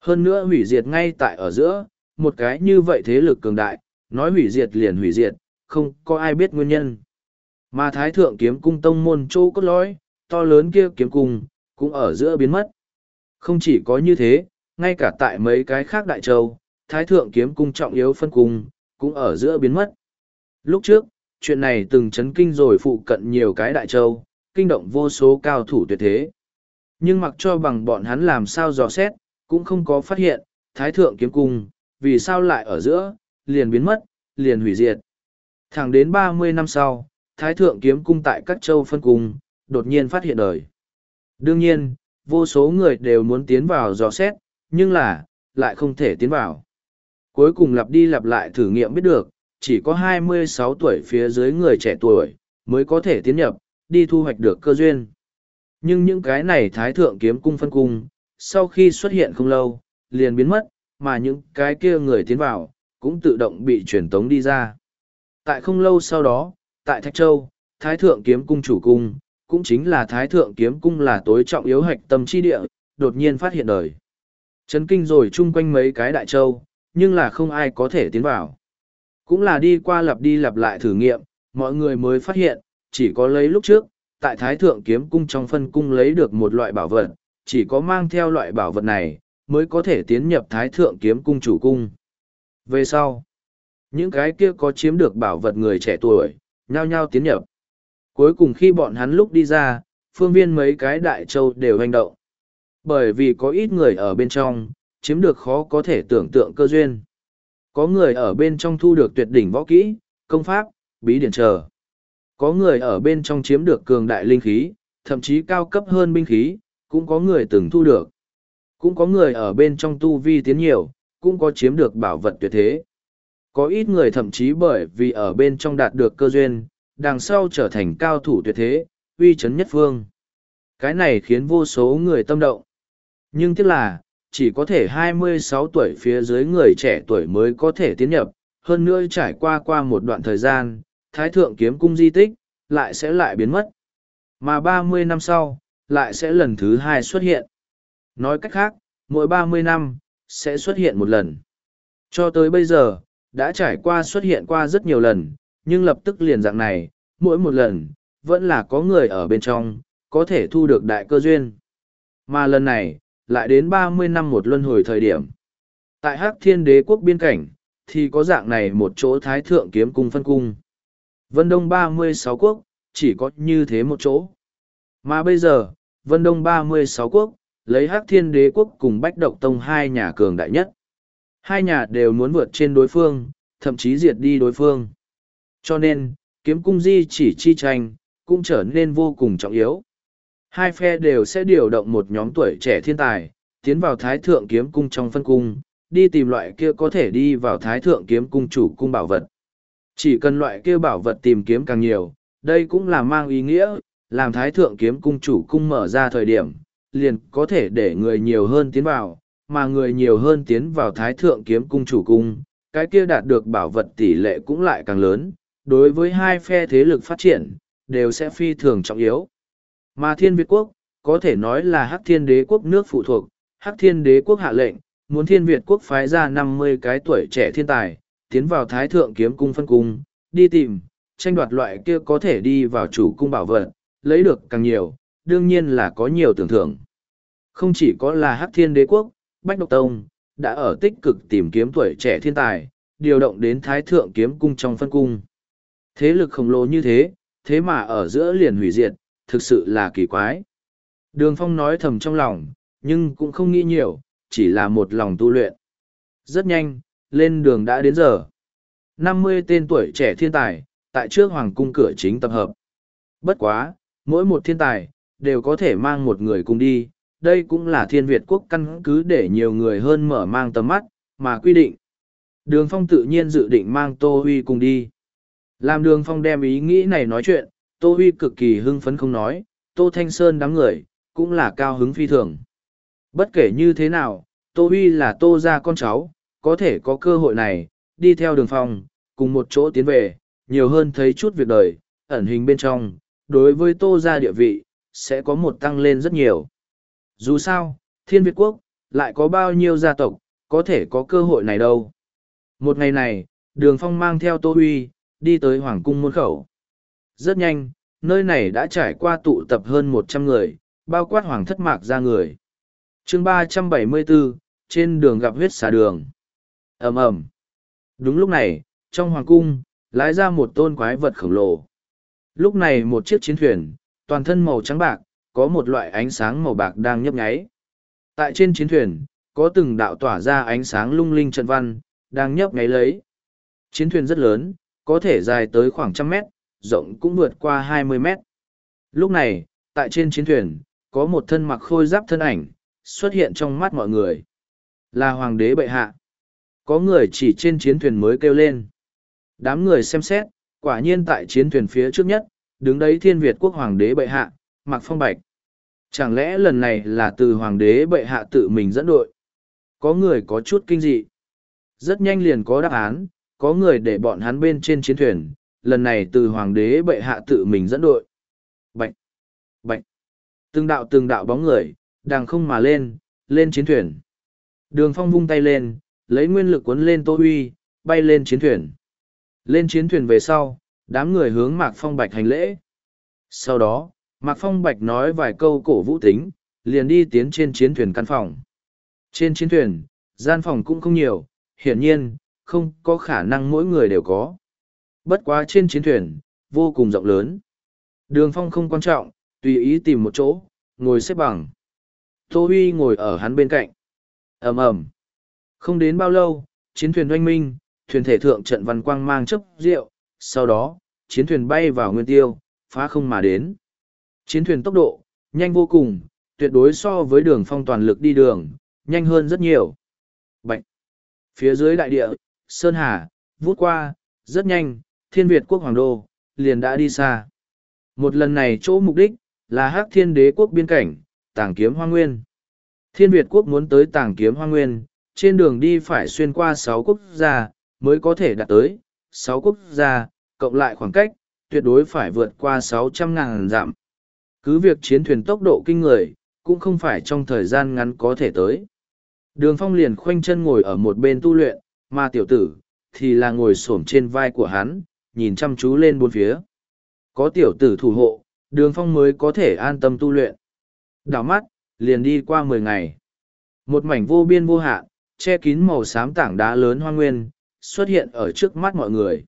Hơn nữa hủy diệt ngay tại ở giữa, một cái như vậy thế lực cường đại, nói hủy diệt liền hủy diệt, không có ai biết nguyên nhân. Mà Thái Thượng kiếm cung tông môn chỗ cốt lõi, to lớn kia kiếm cung, cũng ở giữa biến mất. Không chỉ có như thế, ngay cả tại mấy cái khác đại châu, Thái Thượng kiếm cung trọng yếu phân cung, cũng ở giữa biến mất. Lúc trước, chuyện này từng chấn kinh rồi phụ cận nhiều cái đại châu, kinh động vô số cao thủ tuyệt thế. Nhưng mặc cho bằng bọn hắn làm sao dò xét, cũng không có phát hiện, Thái Thượng kiếm cung, vì sao lại ở giữa, liền biến mất, liền hủy diệt. Thẳng đến ba mươi năm sau, Thái Thượng kiếm cung tại các châu phân cung, đột nhiên phát hiện đời. Đương nhiên, vô số người đều muốn tiến vào dò xét, nhưng là, lại không thể tiến vào. Cuối cùng lặp đi lặp lại thử nghiệm biết được, chỉ có 26 tuổi phía dưới người trẻ tuổi, mới có thể tiến nhập, đi thu hoạch được cơ duyên. Nhưng những cái này thái thượng kiếm cung phân cung, sau khi xuất hiện không lâu, liền biến mất, mà những cái kia người tiến vào, cũng tự động bị truyền tống đi ra. Tại không lâu sau đó, tại Thạch Châu, Thái Thượng Kiếm Cung chủ cung, cũng chính là Thái Thượng Kiếm Cung là tối trọng yếu hạch tâm chi địa, đột nhiên phát hiện đời. Chấn kinh rồi chung quanh mấy cái đại châu, nhưng là không ai có thể tiến vào. Cũng là đi qua lặp đi lặp lại thử nghiệm, mọi người mới phát hiện, chỉ có lấy lúc trước, tại Thái Thượng Kiếm Cung trong phân cung lấy được một loại bảo vật, chỉ có mang theo loại bảo vật này, mới có thể tiến nhập Thái Thượng Kiếm Cung chủ cung. Về sau, những cái kia có chiếm được bảo vật người trẻ tuổi, nhao nhao tiến nhập. Cuối cùng khi bọn hắn lúc đi ra, phương viên mấy cái đại châu đều hành động. Bởi vì có ít người ở bên trong, chiếm được khó có thể tưởng tượng cơ duyên. Có người ở bên trong thu được tuyệt đỉnh võ kỹ, công pháp, bí điển chờ. Có người ở bên trong chiếm được cường đại linh khí, thậm chí cao cấp hơn binh khí, cũng có người từng thu được. Cũng có người ở bên trong tu vi tiến nhiều, cũng có chiếm được bảo vật tuyệt thế. Có ít người thậm chí bởi vì ở bên trong đạt được cơ duyên, đằng sau trở thành cao thủ tuyệt thế, uy chấn nhất phương. Cái này khiến vô số người tâm động. Nhưng tiếc là, chỉ có thể 26 tuổi phía dưới người trẻ tuổi mới có thể tiến nhập, hơn nữa trải qua qua một đoạn thời gian, Thái Thượng Kiếm Cung di tích, lại sẽ lại biến mất. Mà 30 năm sau, lại sẽ lần thứ hai xuất hiện. Nói cách khác, mỗi 30 năm, sẽ xuất hiện một lần. Cho tới bây giờ, đã trải qua xuất hiện qua rất nhiều lần, nhưng lập tức liền dạng này, mỗi một lần, vẫn là có người ở bên trong, có thể thu được đại cơ duyên. Mà lần này, lại đến ba mươi năm một luân hồi thời điểm. Tại Hắc Thiên Đế quốc biên cảnh, thì có dạng này một chỗ Thái Thượng Kiếm Cung phân cung. Vân Đông ba mươi sáu quốc, chỉ có như thế một chỗ. Mà bây giờ, Vân Đông ba mươi sáu quốc, lấy Hắc Thiên Đế quốc cùng Bách Độc Tông hai nhà cường đại nhất. Hai nhà đều muốn vượt trên đối phương, thậm chí diệt đi đối phương. Cho nên, kiếm cung di chỉ chi tranh, cũng trở nên vô cùng trọng yếu. Hai phe đều sẽ điều động một nhóm tuổi trẻ thiên tài, tiến vào thái thượng kiếm cung trong phân cung, đi tìm loại kia có thể đi vào thái thượng kiếm cung chủ cung bảo vật. Chỉ cần loại kia bảo vật tìm kiếm càng nhiều, đây cũng là mang ý nghĩa, làm thái thượng kiếm cung chủ cung mở ra thời điểm, liền có thể để người nhiều hơn tiến vào, mà người nhiều hơn tiến vào thái thượng kiếm cung chủ cung, cái kia đạt được bảo vật tỷ lệ cũng lại càng lớn, đối với hai phe thế lực phát triển, đều sẽ phi thường trọng yếu. Mà thiên Việt quốc, có thể nói là hắc thiên đế quốc nước phụ thuộc, hắc thiên đế quốc hạ lệnh, muốn thiên Việt quốc phái ra năm mươi cái tuổi trẻ thiên tài, tiến vào thái thượng kiếm cung phân cung, đi tìm, tranh đoạt loại kia có thể đi vào chủ cung bảo vật, lấy được càng nhiều, đương nhiên là có nhiều tưởng thưởng. Không chỉ có là hắc thiên đế quốc, Bách Độc Tông, đã ở tích cực tìm kiếm tuổi trẻ thiên tài, điều động đến thái thượng kiếm cung trong phân cung. Thế lực khổng lồ như thế, thế mà ở giữa liền hủy diệt, thực sự là kỳ quái. Đường Phong nói thầm trong lòng, nhưng cũng không nghĩ nhiều, chỉ là một lòng tu luyện. Rất nhanh, lên đường đã đến giờ. năm mươi tên tuổi trẻ thiên tài, tại trước hoàng cung cửa chính tập hợp. Bất quá, mỗi một thiên tài, đều có thể mang một người cùng đi. Đây cũng là thiên Việt quốc căn cứ để nhiều người hơn mở mang tầm mắt, mà quy định. Đường Phong tự nhiên dự định mang Tô Huy cùng đi. Làm đường Phong đem ý nghĩ này nói chuyện, Tô Huy cực kỳ hưng phấn không nói, Tô Thanh Sơn đám người, cũng là cao hứng phi thường. Bất kể như thế nào, Tô Huy là Tô gia con cháu, có thể có cơ hội này, đi theo đường Phong, cùng một chỗ tiến về, nhiều hơn thấy chút việc đời, ẩn hình bên trong, đối với Tô gia địa vị, sẽ có một tăng lên rất nhiều. Dù sao, Thiên Việt Quốc, lại có bao nhiêu gia tộc, có thể có cơ hội này đâu. Một ngày này, đường phong mang theo Tô Huy, đi tới Hoàng cung môn khẩu. Rất nhanh, nơi này đã trải qua tụ tập hơn một trăm người, bao quát Hoàng thất mạc ra người. chương ba trăm bảy mươi bốn trên đường gặp huyết xà đường. ầm ầm Đúng lúc này, trong Hoàng cung, lái ra một tôn quái vật khổng lồ. Lúc này một chiếc chiến thuyền, toàn thân màu trắng bạc, có một loại ánh sáng màu bạc đang nhấp nháy. Tại trên chiến thuyền, có từng đạo tỏa ra ánh sáng lung linh trận văn, đang nhấp nháy lấy. Chiến thuyền rất lớn, có thể dài tới khoảng trăm mét, rộng cũng vượt qua hai mươi mét. Lúc này, tại trên chiến thuyền, có một thân mặc khôi giáp thân ảnh, xuất hiện trong mắt mọi người. Là Hoàng đế bệ hạ. Có người chỉ trên chiến thuyền mới kêu lên. Đám người xem xét, quả nhiên tại chiến thuyền phía trước nhất, đứng đấy thiên Việt quốc Hoàng đế bệ hạ, mặc phong bạch. Chẳng lẽ lần này là từ Hoàng đế bệ hạ tự mình dẫn đội? Có người có chút kinh dị. Rất nhanh liền có đáp án, có người để bọn hắn bên trên chiến thuyền, lần này từ hoàng đế bệ hạ tự mình dẫn đội. Bạch! Bạch! Từng đạo từng đạo bóng người, đang không mà lên, lên chiến thuyền. Đường phong vung tay lên, lấy nguyên lực cuốn lên tô huy, bay lên chiến thuyền. Lên chiến thuyền về sau, đám người hướng Mạc Phong Bạch hành lễ. Sau đó, Mạc Phong Bạch nói vài câu cổ vũ tính, liền đi tiến trên chiến thuyền căn phòng. Trên chiến thuyền, gian phòng cũng không nhiều, hiển nhiên, không có khả năng mỗi người đều có. Bất quá trên chiến thuyền, vô cùng rộng lớn. Đường phong không quan trọng, tùy ý tìm một chỗ, ngồi xếp bằng. Tô Huy ngồi ở hắn bên cạnh. ầm ầm Không đến bao lâu, chiến thuyền doanh minh, thuyền thể thượng trận văn quang mang chấp rượu, sau đó, chiến thuyền bay vào nguyên tiêu, phá không mà đến. Chiến thuyền tốc độ, nhanh vô cùng, tuyệt đối so với đường phong toàn lực đi đường, nhanh hơn rất nhiều. Bạch! Phía dưới đại địa, Sơn Hà, vút qua, rất nhanh, thiên Việt quốc hoàng đô, liền đã đi xa. Một lần này chỗ mục đích, là hắc thiên đế quốc biên cảnh, tàng kiếm hoa nguyên. Thiên Việt quốc muốn tới tàng kiếm hoa nguyên, trên đường đi phải xuyên qua sáu quốc gia, mới có thể đạt tới. Sáu quốc gia, cộng lại khoảng cách, tuyệt đối phải vượt qua sáu trăm ngàn dặm. Cứ việc chiến thuyền tốc độ kinh người, cũng không phải trong thời gian ngắn có thể tới. Đường phong liền khoanh chân ngồi ở một bên tu luyện, mà tiểu tử, thì là ngồi xổm trên vai của hắn, nhìn chăm chú lên bốn phía. Có tiểu tử thủ hộ, đường phong mới có thể an tâm tu luyện. Đảo mắt, liền đi qua mười ngày. Một mảnh vô biên vô hạn, che kín màu xám tảng đá lớn hoang nguyên, xuất hiện ở trước mắt mọi người.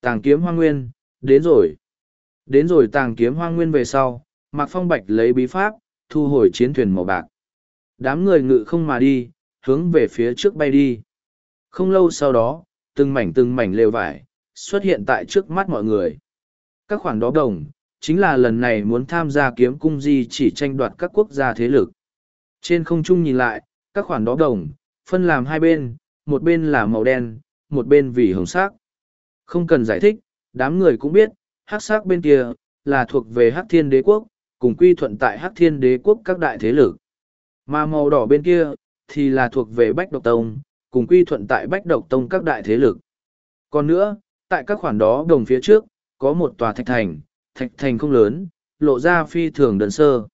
Tàng kiếm hoang nguyên, đến rồi. Đến rồi tàng kiếm hoang nguyên về sau, Mạc Phong Bạch lấy bí pháp, thu hồi chiến thuyền màu bạc. Đám người ngự không mà đi, hướng về phía trước bay đi. Không lâu sau đó, từng mảnh từng mảnh lều vải, xuất hiện tại trước mắt mọi người. Các khoản đó đồng, chính là lần này muốn tham gia kiếm cung di chỉ tranh đoạt các quốc gia thế lực. Trên không trung nhìn lại, các khoản đó đồng, phân làm hai bên, một bên là màu đen, một bên vì hồng sắc. Không cần giải thích, đám người cũng biết, hắc sắc bên kia, là thuộc về hắc thiên đế quốc, cùng quy thuận tại hắc thiên đế quốc các đại thế lực. Mà màu đỏ bên kia, thì là thuộc về Bách Độc Tông, cùng quy thuận tại Bách Độc Tông các đại thế lực. Còn nữa, tại các khoản đó đồng phía trước, có một tòa thạch thành, thạch thành không lớn, lộ ra phi thường đơn sơ.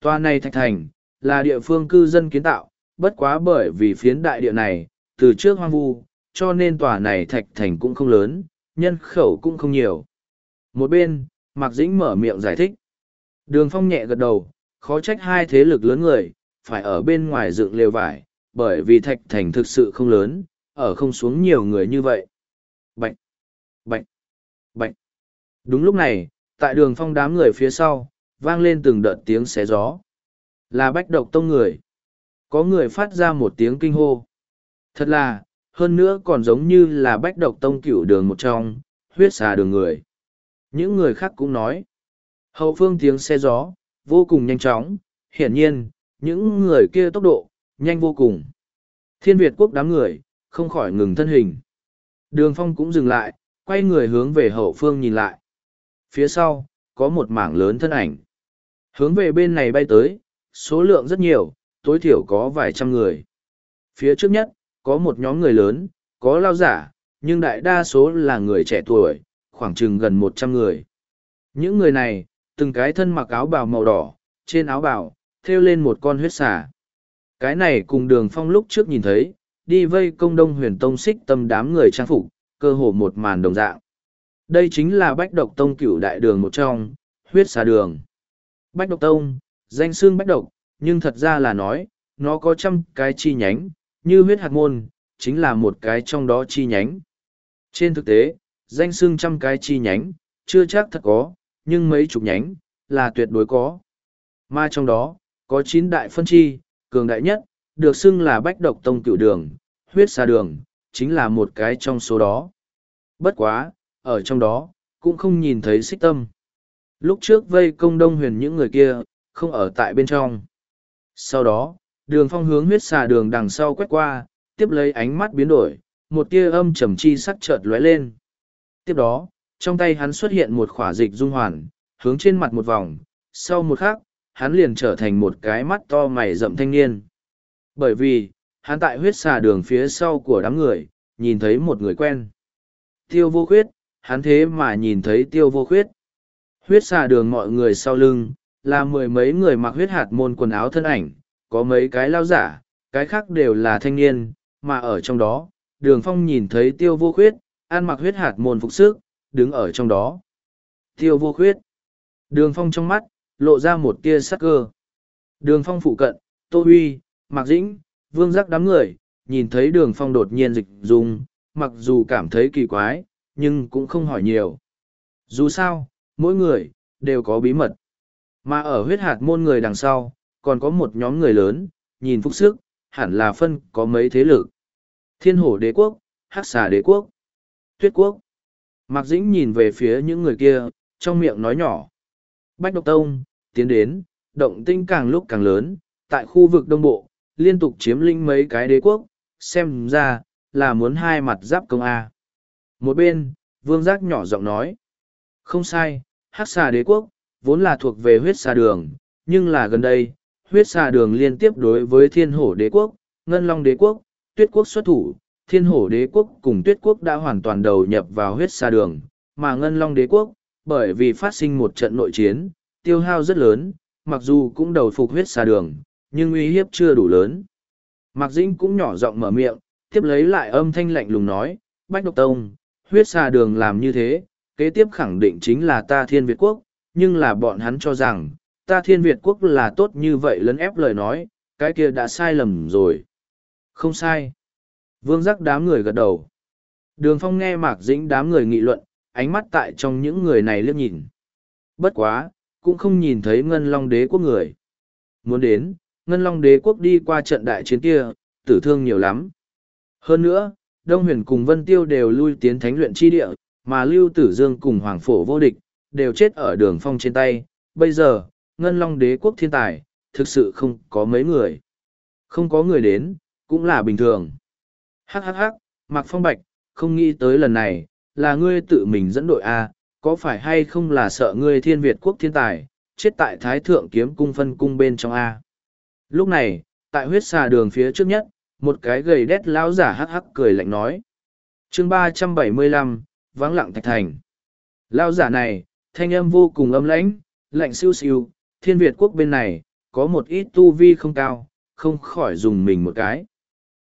Tòa này thạch thành, là địa phương cư dân kiến tạo, bất quá bởi vì phiến đại địa này, từ trước hoang vu, cho nên tòa này thạch thành cũng không lớn, nhân khẩu cũng không nhiều. Một bên, Mạc Dĩnh mở miệng giải thích. Đường phong nhẹ gật đầu, khó trách hai thế lực lớn người, phải ở bên ngoài dựng lều vải, bởi vì thạch thành thực sự không lớn, ở không xuống nhiều người như vậy. Bạch! Bệnh, bệnh. Đúng lúc này, tại đường phong đám người phía sau, vang lên từng đợt tiếng xé gió. Là bách độc tông người. Có người phát ra một tiếng kinh hô. Thật là, hơn nữa còn giống như là bách độc tông cửu đường một trong, huyết xà đường người. Những người khác cũng nói. Hậu phương tiếng xe gió, vô cùng nhanh chóng, hiển nhiên, những người kia tốc độ, nhanh vô cùng. Thiên Việt quốc đám người, không khỏi ngừng thân hình. Đường phong cũng dừng lại, quay người hướng về hậu phương nhìn lại. Phía sau, có một mảng lớn thân ảnh. Hướng về bên này bay tới, số lượng rất nhiều, tối thiểu có vài trăm người. Phía trước nhất, có một nhóm người lớn, có lao giả, nhưng đại đa số là người trẻ tuổi, khoảng chừng gần một trăm người. Những người này, từng cái thân mặc áo bào màu đỏ, trên áo bào, thêu lên một con huyết xà. Cái này cùng đường phong lúc trước nhìn thấy, đi vây công đông huyền tông xích tâm đám người trang phục, cơ hồ một màn đồng dạng. Đây chính là bách độc tông cửu đại đường một trong, huyết xà đường. Bách độc tông, danh xương bách độc, nhưng thật ra là nói, nó có trăm cái chi nhánh, như huyết hạt môn, chính là một cái trong đó chi nhánh. Trên thực tế, danh xương trăm cái chi nhánh, chưa chắc thật có, nhưng mấy chục nhánh, là tuyệt đối có. Mà trong đó, có chín đại phân chi, cường đại nhất, được xưng là bách độc tông cựu đường, huyết xa đường, chính là một cái trong số đó. Bất quá, ở trong đó, cũng không nhìn thấy xích tâm. Lúc trước vây công đông huyền những người kia, không ở tại bên trong. Sau đó, đường phong hướng huyết xà đường đằng sau quét qua, tiếp lấy ánh mắt biến đổi, một tia âm trầm chi sắc chợt lóe lên. Tiếp đó, trong tay hắn xuất hiện một khỏa dịch dung hoàn, hướng trên mặt một vòng, sau một khắc, hắn liền trở thành một cái mắt to mày rậm thanh niên. Bởi vì, hắn tại huyết xà đường phía sau của đám người, nhìn thấy một người quen. Tiêu vô khuyết, hắn thế mà nhìn thấy tiêu vô khuyết. Huyết xà đường mọi người sau lưng, là mười mấy người mặc huyết hạt môn quần áo thân ảnh, có mấy cái lao giả, cái khác đều là thanh niên, mà ở trong đó, đường phong nhìn thấy tiêu vô khuyết, ăn mặc huyết hạt môn phục sức, đứng ở trong đó. Tiêu vô khuyết. Đường phong trong mắt, lộ ra một tia sắc cơ. Đường phong phụ cận, Tô Huy, Mạc Dĩnh, Vương Giác đám người, nhìn thấy đường phong đột nhiên dịch dùng, mặc dù cảm thấy kỳ quái, nhưng cũng không hỏi nhiều. Dù sao, mỗi người, đều có bí mật. Mà ở huyết hạt môn người đằng sau, còn có một nhóm người lớn, nhìn phúc sức, hẳn là phân có mấy thế lực. Thiên hổ đế quốc, hắc xà đế quốc, tuyết quốc. Mạc Dĩnh nhìn về phía những người kia, trong miệng nói nhỏ. Bách Độc Tông, tiến đến, động tinh càng lúc càng lớn, tại khu vực đông bộ, liên tục chiếm lĩnh mấy cái đế quốc, xem ra, là muốn hai mặt giáp công A. Một bên, vương giác nhỏ giọng nói. Không sai, hắc xà đế quốc, vốn là thuộc về huyết xà đường, nhưng là gần đây, huyết xà đường liên tiếp đối với thiên hổ đế quốc, ngân long đế quốc, tuyết quốc xuất thủ, thiên hổ đế quốc cùng tuyết quốc đã hoàn toàn đầu nhập vào huyết xà đường, mà ngân long đế quốc, bởi vì phát sinh một trận nội chiến, tiêu hao rất lớn, mặc dù cũng đầu phục huyết xà đường, nhưng uy hiếp chưa đủ lớn. Mạc Dĩnh cũng nhỏ giọng mở miệng, tiếp lấy lại âm thanh lạnh lùng nói, Bách Độc Tông, huyết xà đường làm như thế, kế tiếp khẳng định chính là ta thiên Việt quốc, nhưng là bọn hắn cho rằng, ta thiên Việt quốc là tốt như vậy lấn ép lời nói, cái kia đã sai lầm rồi. Không sai. Vương giác đám người gật đầu. Đường phong nghe mạc dĩnh đám người nghị luận, ánh mắt tại trong những người này liếc nhìn. Bất quá, cũng không nhìn thấy ngân long đế quốc người. Muốn đến, ngân long đế quốc đi qua trận đại chiến kia, tử thương nhiều lắm. Hơn nữa, Đông Huyền cùng Vân Tiêu đều lui tiến thánh luyện chi địa, mà Lưu Tử Dương cùng Hoàng Phổ vô địch, đều chết ở đường phong trên tay. Bây giờ, Ngân Long đế quốc thiên tài, thực sự không có mấy người. Không có người đến, cũng là bình thường. Hắc hắc hắc, Mạc Phong Bạch, không nghĩ tới lần này, là ngươi tự mình dẫn đội A, có phải hay không là sợ ngươi thiên Việt quốc thiên tài, chết tại Thái Thượng kiếm cung phân cung bên trong A. Lúc này, tại huyết xà đường phía trước nhất một cái gầy đét lão giả hắc hắc cười lạnh nói. Chương ba trăm bảy mươi lăm vắng lặng thạch thành. Lão giả này thanh âm vô cùng âm lãnh lạnh siêu siêu thiên việt quốc bên này có một ít tu vi không cao không khỏi dùng mình một cái.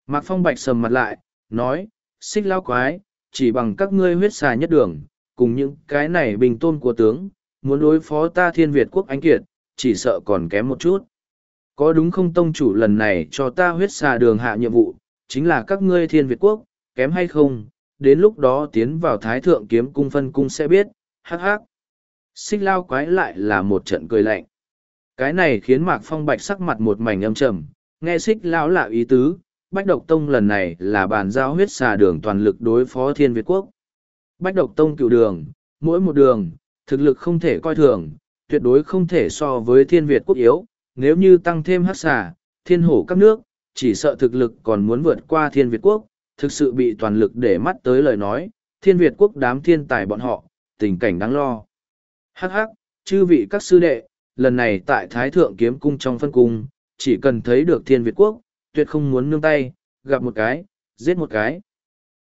Mạc phong bạch sầm mặt lại nói xích lao quái chỉ bằng các ngươi huyết xà nhất đường cùng những cái này bình tôn của tướng muốn đối phó ta thiên việt quốc anh kiệt chỉ sợ còn kém một chút có đúng không tông chủ lần này cho ta huyết xà đường hạ nhiệm vụ, chính là các ngươi thiên việt quốc, kém hay không, đến lúc đó tiến vào thái thượng kiếm cung phân cung sẽ biết, hắc hắc. Xích lao quái lại là một trận cười lạnh. Cái này khiến mạc phong bạch sắc mặt một mảnh âm trầm, nghe xích lao lạ ý tứ, bách độc tông lần này là bàn giao huyết xà đường toàn lực đối phó thiên việt quốc. Bách độc tông cựu đường, mỗi một đường, thực lực không thể coi thường, tuyệt đối không thể so với thiên việt quốc yếu nếu như tăng thêm hát xà, thiên hổ các nước, chỉ sợ thực lực còn muốn vượt qua thiên việt quốc, thực sự bị toàn lực để mắt tới lời nói, thiên việt quốc đám thiên tài bọn họ, tình cảnh đáng lo. Hắc hắc, chư vị các sư đệ, lần này tại thái thượng kiếm cung trong phân cung, chỉ cần thấy được thiên việt quốc, tuyệt không muốn nương tay, gặp một cái, giết một cái.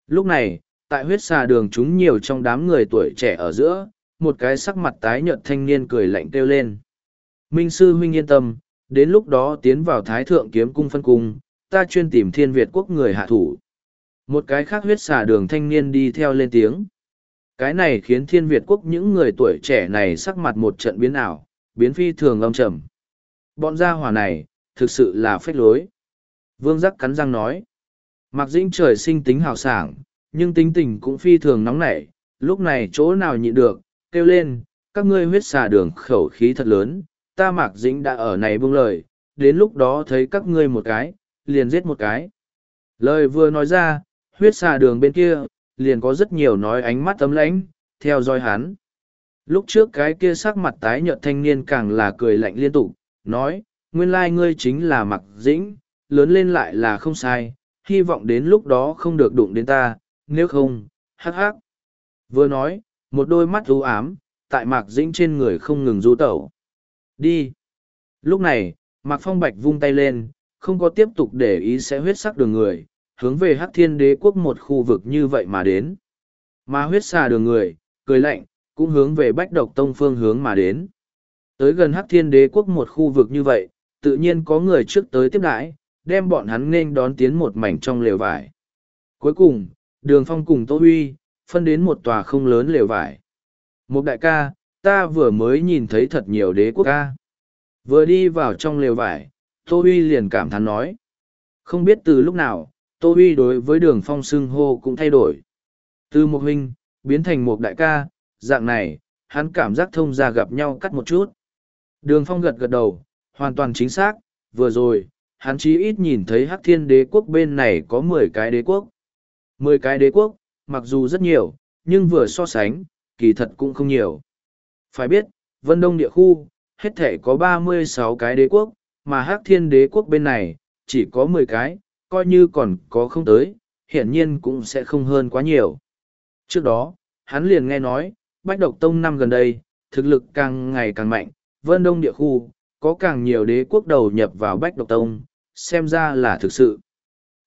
Lúc này, tại huyết xà đường chúng nhiều trong đám người tuổi trẻ ở giữa, một cái sắc mặt tái nhợt thanh niên cười lạnh kêu lên. Minh sư huynh yên tâm đến lúc đó tiến vào thái thượng kiếm cung phân cung, ta chuyên tìm thiên việt quốc người hạ thủ. Một cái khác huyết xà đường thanh niên đi theo lên tiếng. Cái này khiến thiên việt quốc những người tuổi trẻ này sắc mặt một trận biến ảo, biến phi thường âm trầm. Bọn gia hỏa này, thực sự là phách lối. Vương giác cắn răng nói mặc dĩnh trời sinh tính hào sảng, nhưng tính tình cũng phi thường nóng nảy, lúc này chỗ nào nhịn được, kêu lên, các ngươi huyết xà đường khẩu khí thật lớn ta mạc dĩnh đã ở này buông lời, đến lúc đó thấy các ngươi một cái, liền giết một cái. Lời vừa nói ra, huyết xà đường bên kia, liền có rất nhiều nói ánh mắt tấm lãnh, theo dõi hắn. Lúc trước cái kia sắc mặt tái nhợt thanh niên càng là cười lạnh liên tục, nói, nguyên lai ngươi chính là mặc dĩnh, lớn lên lại là không sai, hy vọng đến lúc đó không được đụng đến ta, nếu không, hắc hắc. Vừa nói, một đôi mắt ưu ám, tại mạc dĩnh trên người không ngừng du tẩu đi. Lúc này, mạc phong bạch vung tay lên, không có tiếp tục để ý sẽ huyết sắc đường người, hướng về hắc thiên đế quốc một khu vực như vậy mà đến. Mà huyết xà đường người, cười lạnh, cũng hướng về bách độc tông phương hướng mà đến. Tới gần hắc thiên đế quốc một khu vực như vậy, tự nhiên có người trước tới tiếp đãi, đem bọn hắn nên đón tiến một mảnh trong lều vải. Cuối cùng, đường phong cùng tô huy, phân đến một tòa không lớn lều vải. Một đại ca ta vừa mới nhìn thấy thật nhiều đế quốc ca. Vừa đi vào trong lều vải, tô huy liền cảm thán nói. Không biết từ lúc nào, tô huy đối với đường phong xưng hô cũng thay đổi. Từ một huynh biến thành một đại ca, dạng này, hắn cảm giác thông ra gặp nhau cắt một chút. Đường phong gật gật đầu, hoàn toàn chính xác, vừa rồi, hắn chí ít nhìn thấy hắc thiên đế quốc bên này có mười cái đế quốc. Mười cái đế quốc, mặc dù rất nhiều, nhưng vừa so sánh, kỳ thật cũng không nhiều phải biết vân đông địa khu hết thể có ba mươi sáu cái đế quốc mà hắc thiên đế quốc bên này chỉ có mười cái coi như còn có không tới, hiển nhiên cũng sẽ không hơn quá nhiều. Trước đó, hắn liền nghe nói, Bách Độc Tông năm gần đây, thực lực càng ngày càng mạnh, vân đông địa khu, có càng nhiều đế quốc đầu nhập vào Bách Độc Tông, xem ra là thực sự.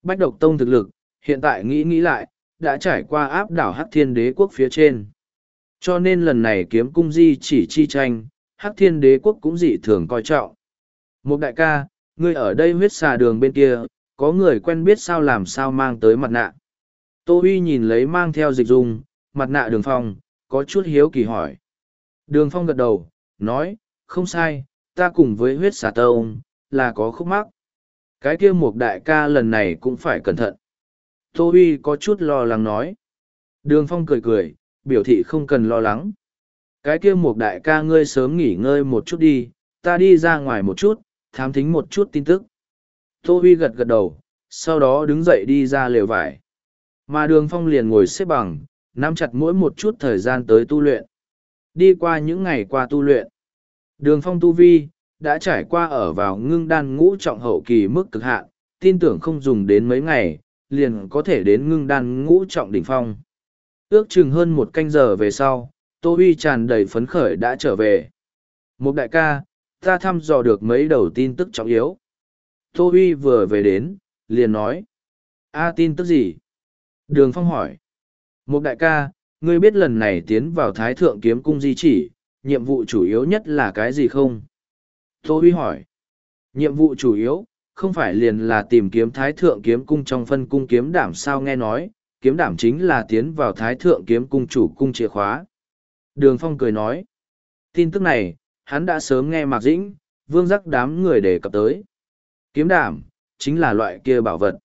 Bách Độc Tông thực lực, hiện tại nghĩ nghĩ lại, đã trải qua áp đảo Hắc Thiên Đế quốc phía trên. Cho nên lần này kiếm cung di chỉ chi tranh, Hắc Thiên Đế quốc cũng dị thường coi trọng. Một đại ca, ngươi ở đây huyết xà đường bên kia, có người quen biết sao làm sao mang tới mặt nạ. Tô Huy nhìn lấy mang theo dịch dung, mặt nạ đường phong, có chút hiếu kỳ hỏi. Đường phong gật đầu, nói, không sai, ta cùng với huyết xà tông, là có khúc mắc. Cái kia một đại ca lần này cũng phải cẩn thận. Tô Huy có chút lo lắng nói. Đường phong cười cười, biểu thị không cần lo lắng. Cái kia một đại ca ngươi sớm nghỉ ngơi một chút đi, ta đi ra ngoài một chút, thám thính một chút tin tức. Tô Huy gật gật đầu, sau đó đứng dậy đi ra lều vải. Mà đường phong liền ngồi xếp bằng, nắm chặt mỗi một chút thời gian tới tu luyện. Đi qua những ngày qua tu luyện. Đường phong tu vi, đã trải qua ở vào ngưng đan ngũ trọng hậu kỳ mức cực hạn, tin tưởng không dùng đến mấy ngày, liền có thể đến ngưng đan ngũ trọng đỉnh phong. Ước chừng hơn một canh giờ về sau, Tô Huy tràn đầy phấn khởi đã trở về. Một đại ca, ta thăm dò được mấy đầu tin tức trọng yếu. Tô Huy vừa về đến, liền nói. A tin tức gì? Đường Phong hỏi. Một đại ca, ngươi biết lần này tiến vào Thái Thượng Kiếm Cung di chỉ, nhiệm vụ chủ yếu nhất là cái gì không? Tô Huy hỏi. Nhiệm vụ chủ yếu, không phải liền là tìm kiếm Thái Thượng Kiếm Cung trong phân cung kiếm đảm sao nghe nói, kiếm đảm chính là tiến vào Thái Thượng Kiếm Cung chủ cung chìa khóa. Đường Phong cười nói. Tin tức này, hắn đã sớm nghe Mạc Dĩnh, vương giác đám người đề cập tới. Kiếm đảm, chính là loại kia bảo vật.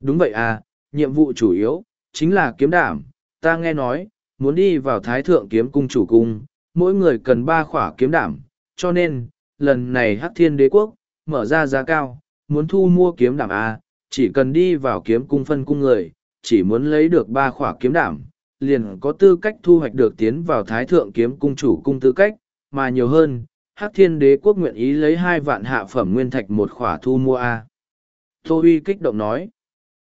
Đúng vậy à, nhiệm vụ chủ yếu, chính là kiếm đảm. Ta nghe nói, muốn đi vào Thái Thượng Kiếm Cung chủ cung, mỗi người cần ba khỏa kiếm đảm, cho nên, lần này Hắc Thiên Đế Quốc, mở ra giá cao, muốn thu mua kiếm đảm à, chỉ cần đi vào kiếm cung phân cung người, chỉ muốn lấy được ba khỏa kiếm đảm, liền có tư cách thu hoạch được tiến vào Thái Thượng Kiếm Cung chủ cung tư cách, mà nhiều hơn, Hắc Thiên Đế Quốc nguyện ý lấy hai vạn hạ phẩm nguyên thạch một khỏa thu mua A. Tô Huy kích động nói,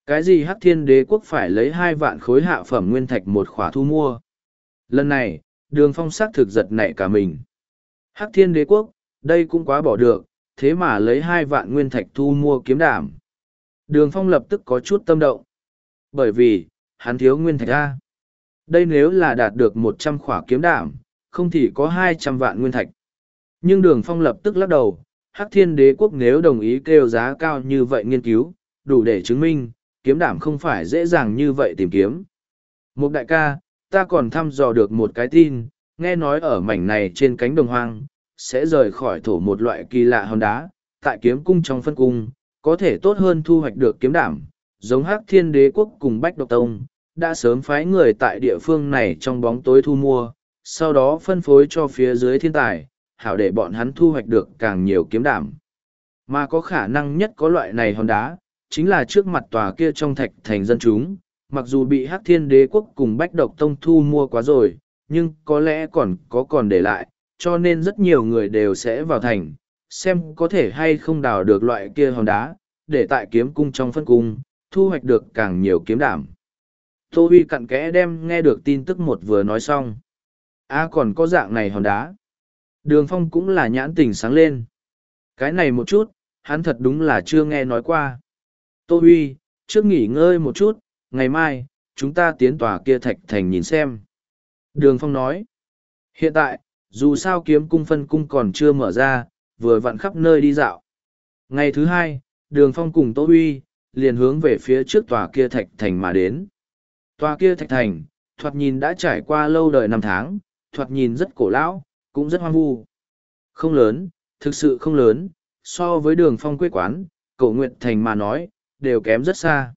cái gì Hắc Thiên Đế Quốc phải lấy hai vạn khối hạ phẩm nguyên thạch một khỏa thu mua? Lần này, đường phong sắc thực giật nảy cả mình. Hắc Thiên Đế Quốc, đây cũng quá bỏ được, thế mà lấy hai vạn nguyên thạch thu mua kiếm đảm. Đường phong lập tức có chút tâm động. Bởi vì, hắn thiếu nguyên thạch ra. Đây nếu là đạt được một trăm khỏa kiếm đảm, không thì có hai trăm vạn nguyên thạch. Nhưng đường phong lập tức lắc đầu, Hắc Thiên Đế quốc nếu đồng ý kêu giá cao như vậy nghiên cứu, đủ để chứng minh, kiếm đảm không phải dễ dàng như vậy tìm kiếm. Một đại ca, ta còn thăm dò được một cái tin, nghe nói ở mảnh này trên cánh đồng hoang, sẽ rời khỏi thổ một loại kỳ lạ hòn đá, tại kiếm cung trong phân cung, có thể tốt hơn thu hoạch được kiếm đảm, giống Hắc Thiên Đế quốc cùng Bách Độc Tông, đã sớm phái người tại địa phương này trong bóng tối thu mua, sau đó phân phối cho phía dưới thiên tài, hảo để bọn hắn thu hoạch được càng nhiều kiếm đảm. Mà có khả năng nhất có loại này hòn đá, chính là trước mặt tòa kia trong thạch thành dân chúng, mặc dù bị Hắc Thiên Đế quốc cùng Bách Độc Tông thu mua quá rồi, nhưng có lẽ còn có còn để lại, cho nên rất nhiều người đều sẽ vào thành, xem có thể hay không đào được loại kia hòn đá, để tại kiếm cung trong phân cung, thu hoạch được càng nhiều kiếm đảm. Tô Huy cặn kẽ đem nghe được tin tức một vừa nói xong. a còn có dạng này hòn đá. Đường phong cũng là nhãn tình sáng lên. Cái này một chút, hắn thật đúng là chưa nghe nói qua. Tô Huy, trước nghỉ ngơi một chút, ngày mai, chúng ta tiến tòa kia thạch thành nhìn xem. Đường phong nói. Hiện tại, dù sao kiếm cung phân cung còn chưa mở ra, vừa vặn khắp nơi đi dạo. Ngày thứ hai, đường phong cùng Tô Huy, liền hướng về phía trước tòa kia thạch thành mà đến. Tòa kia thạch thành, thoạt nhìn đã trải qua lâu đời năm tháng, thoạt nhìn rất cổ lão, cũng rất hoang vu. Không lớn, thực sự không lớn, so với đường phong quê quán, cổ nguyện thành mà nói, đều kém rất xa.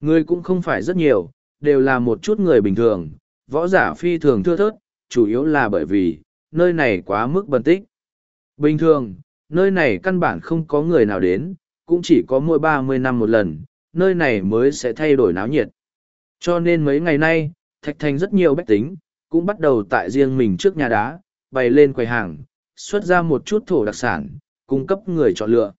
Người cũng không phải rất nhiều, đều là một chút người bình thường, võ giả phi thường thưa thớt, chủ yếu là bởi vì, nơi này quá mức bần tích. Bình thường, nơi này căn bản không có người nào đến, cũng chỉ có mỗi ba mươi năm một lần, nơi này mới sẽ thay đổi náo nhiệt. Cho nên mấy ngày nay, Thạch Thành rất nhiều bách tính, cũng bắt đầu tại riêng mình trước nhà đá, bày lên quầy hàng, xuất ra một chút thổ đặc sản, cung cấp người chọn lựa.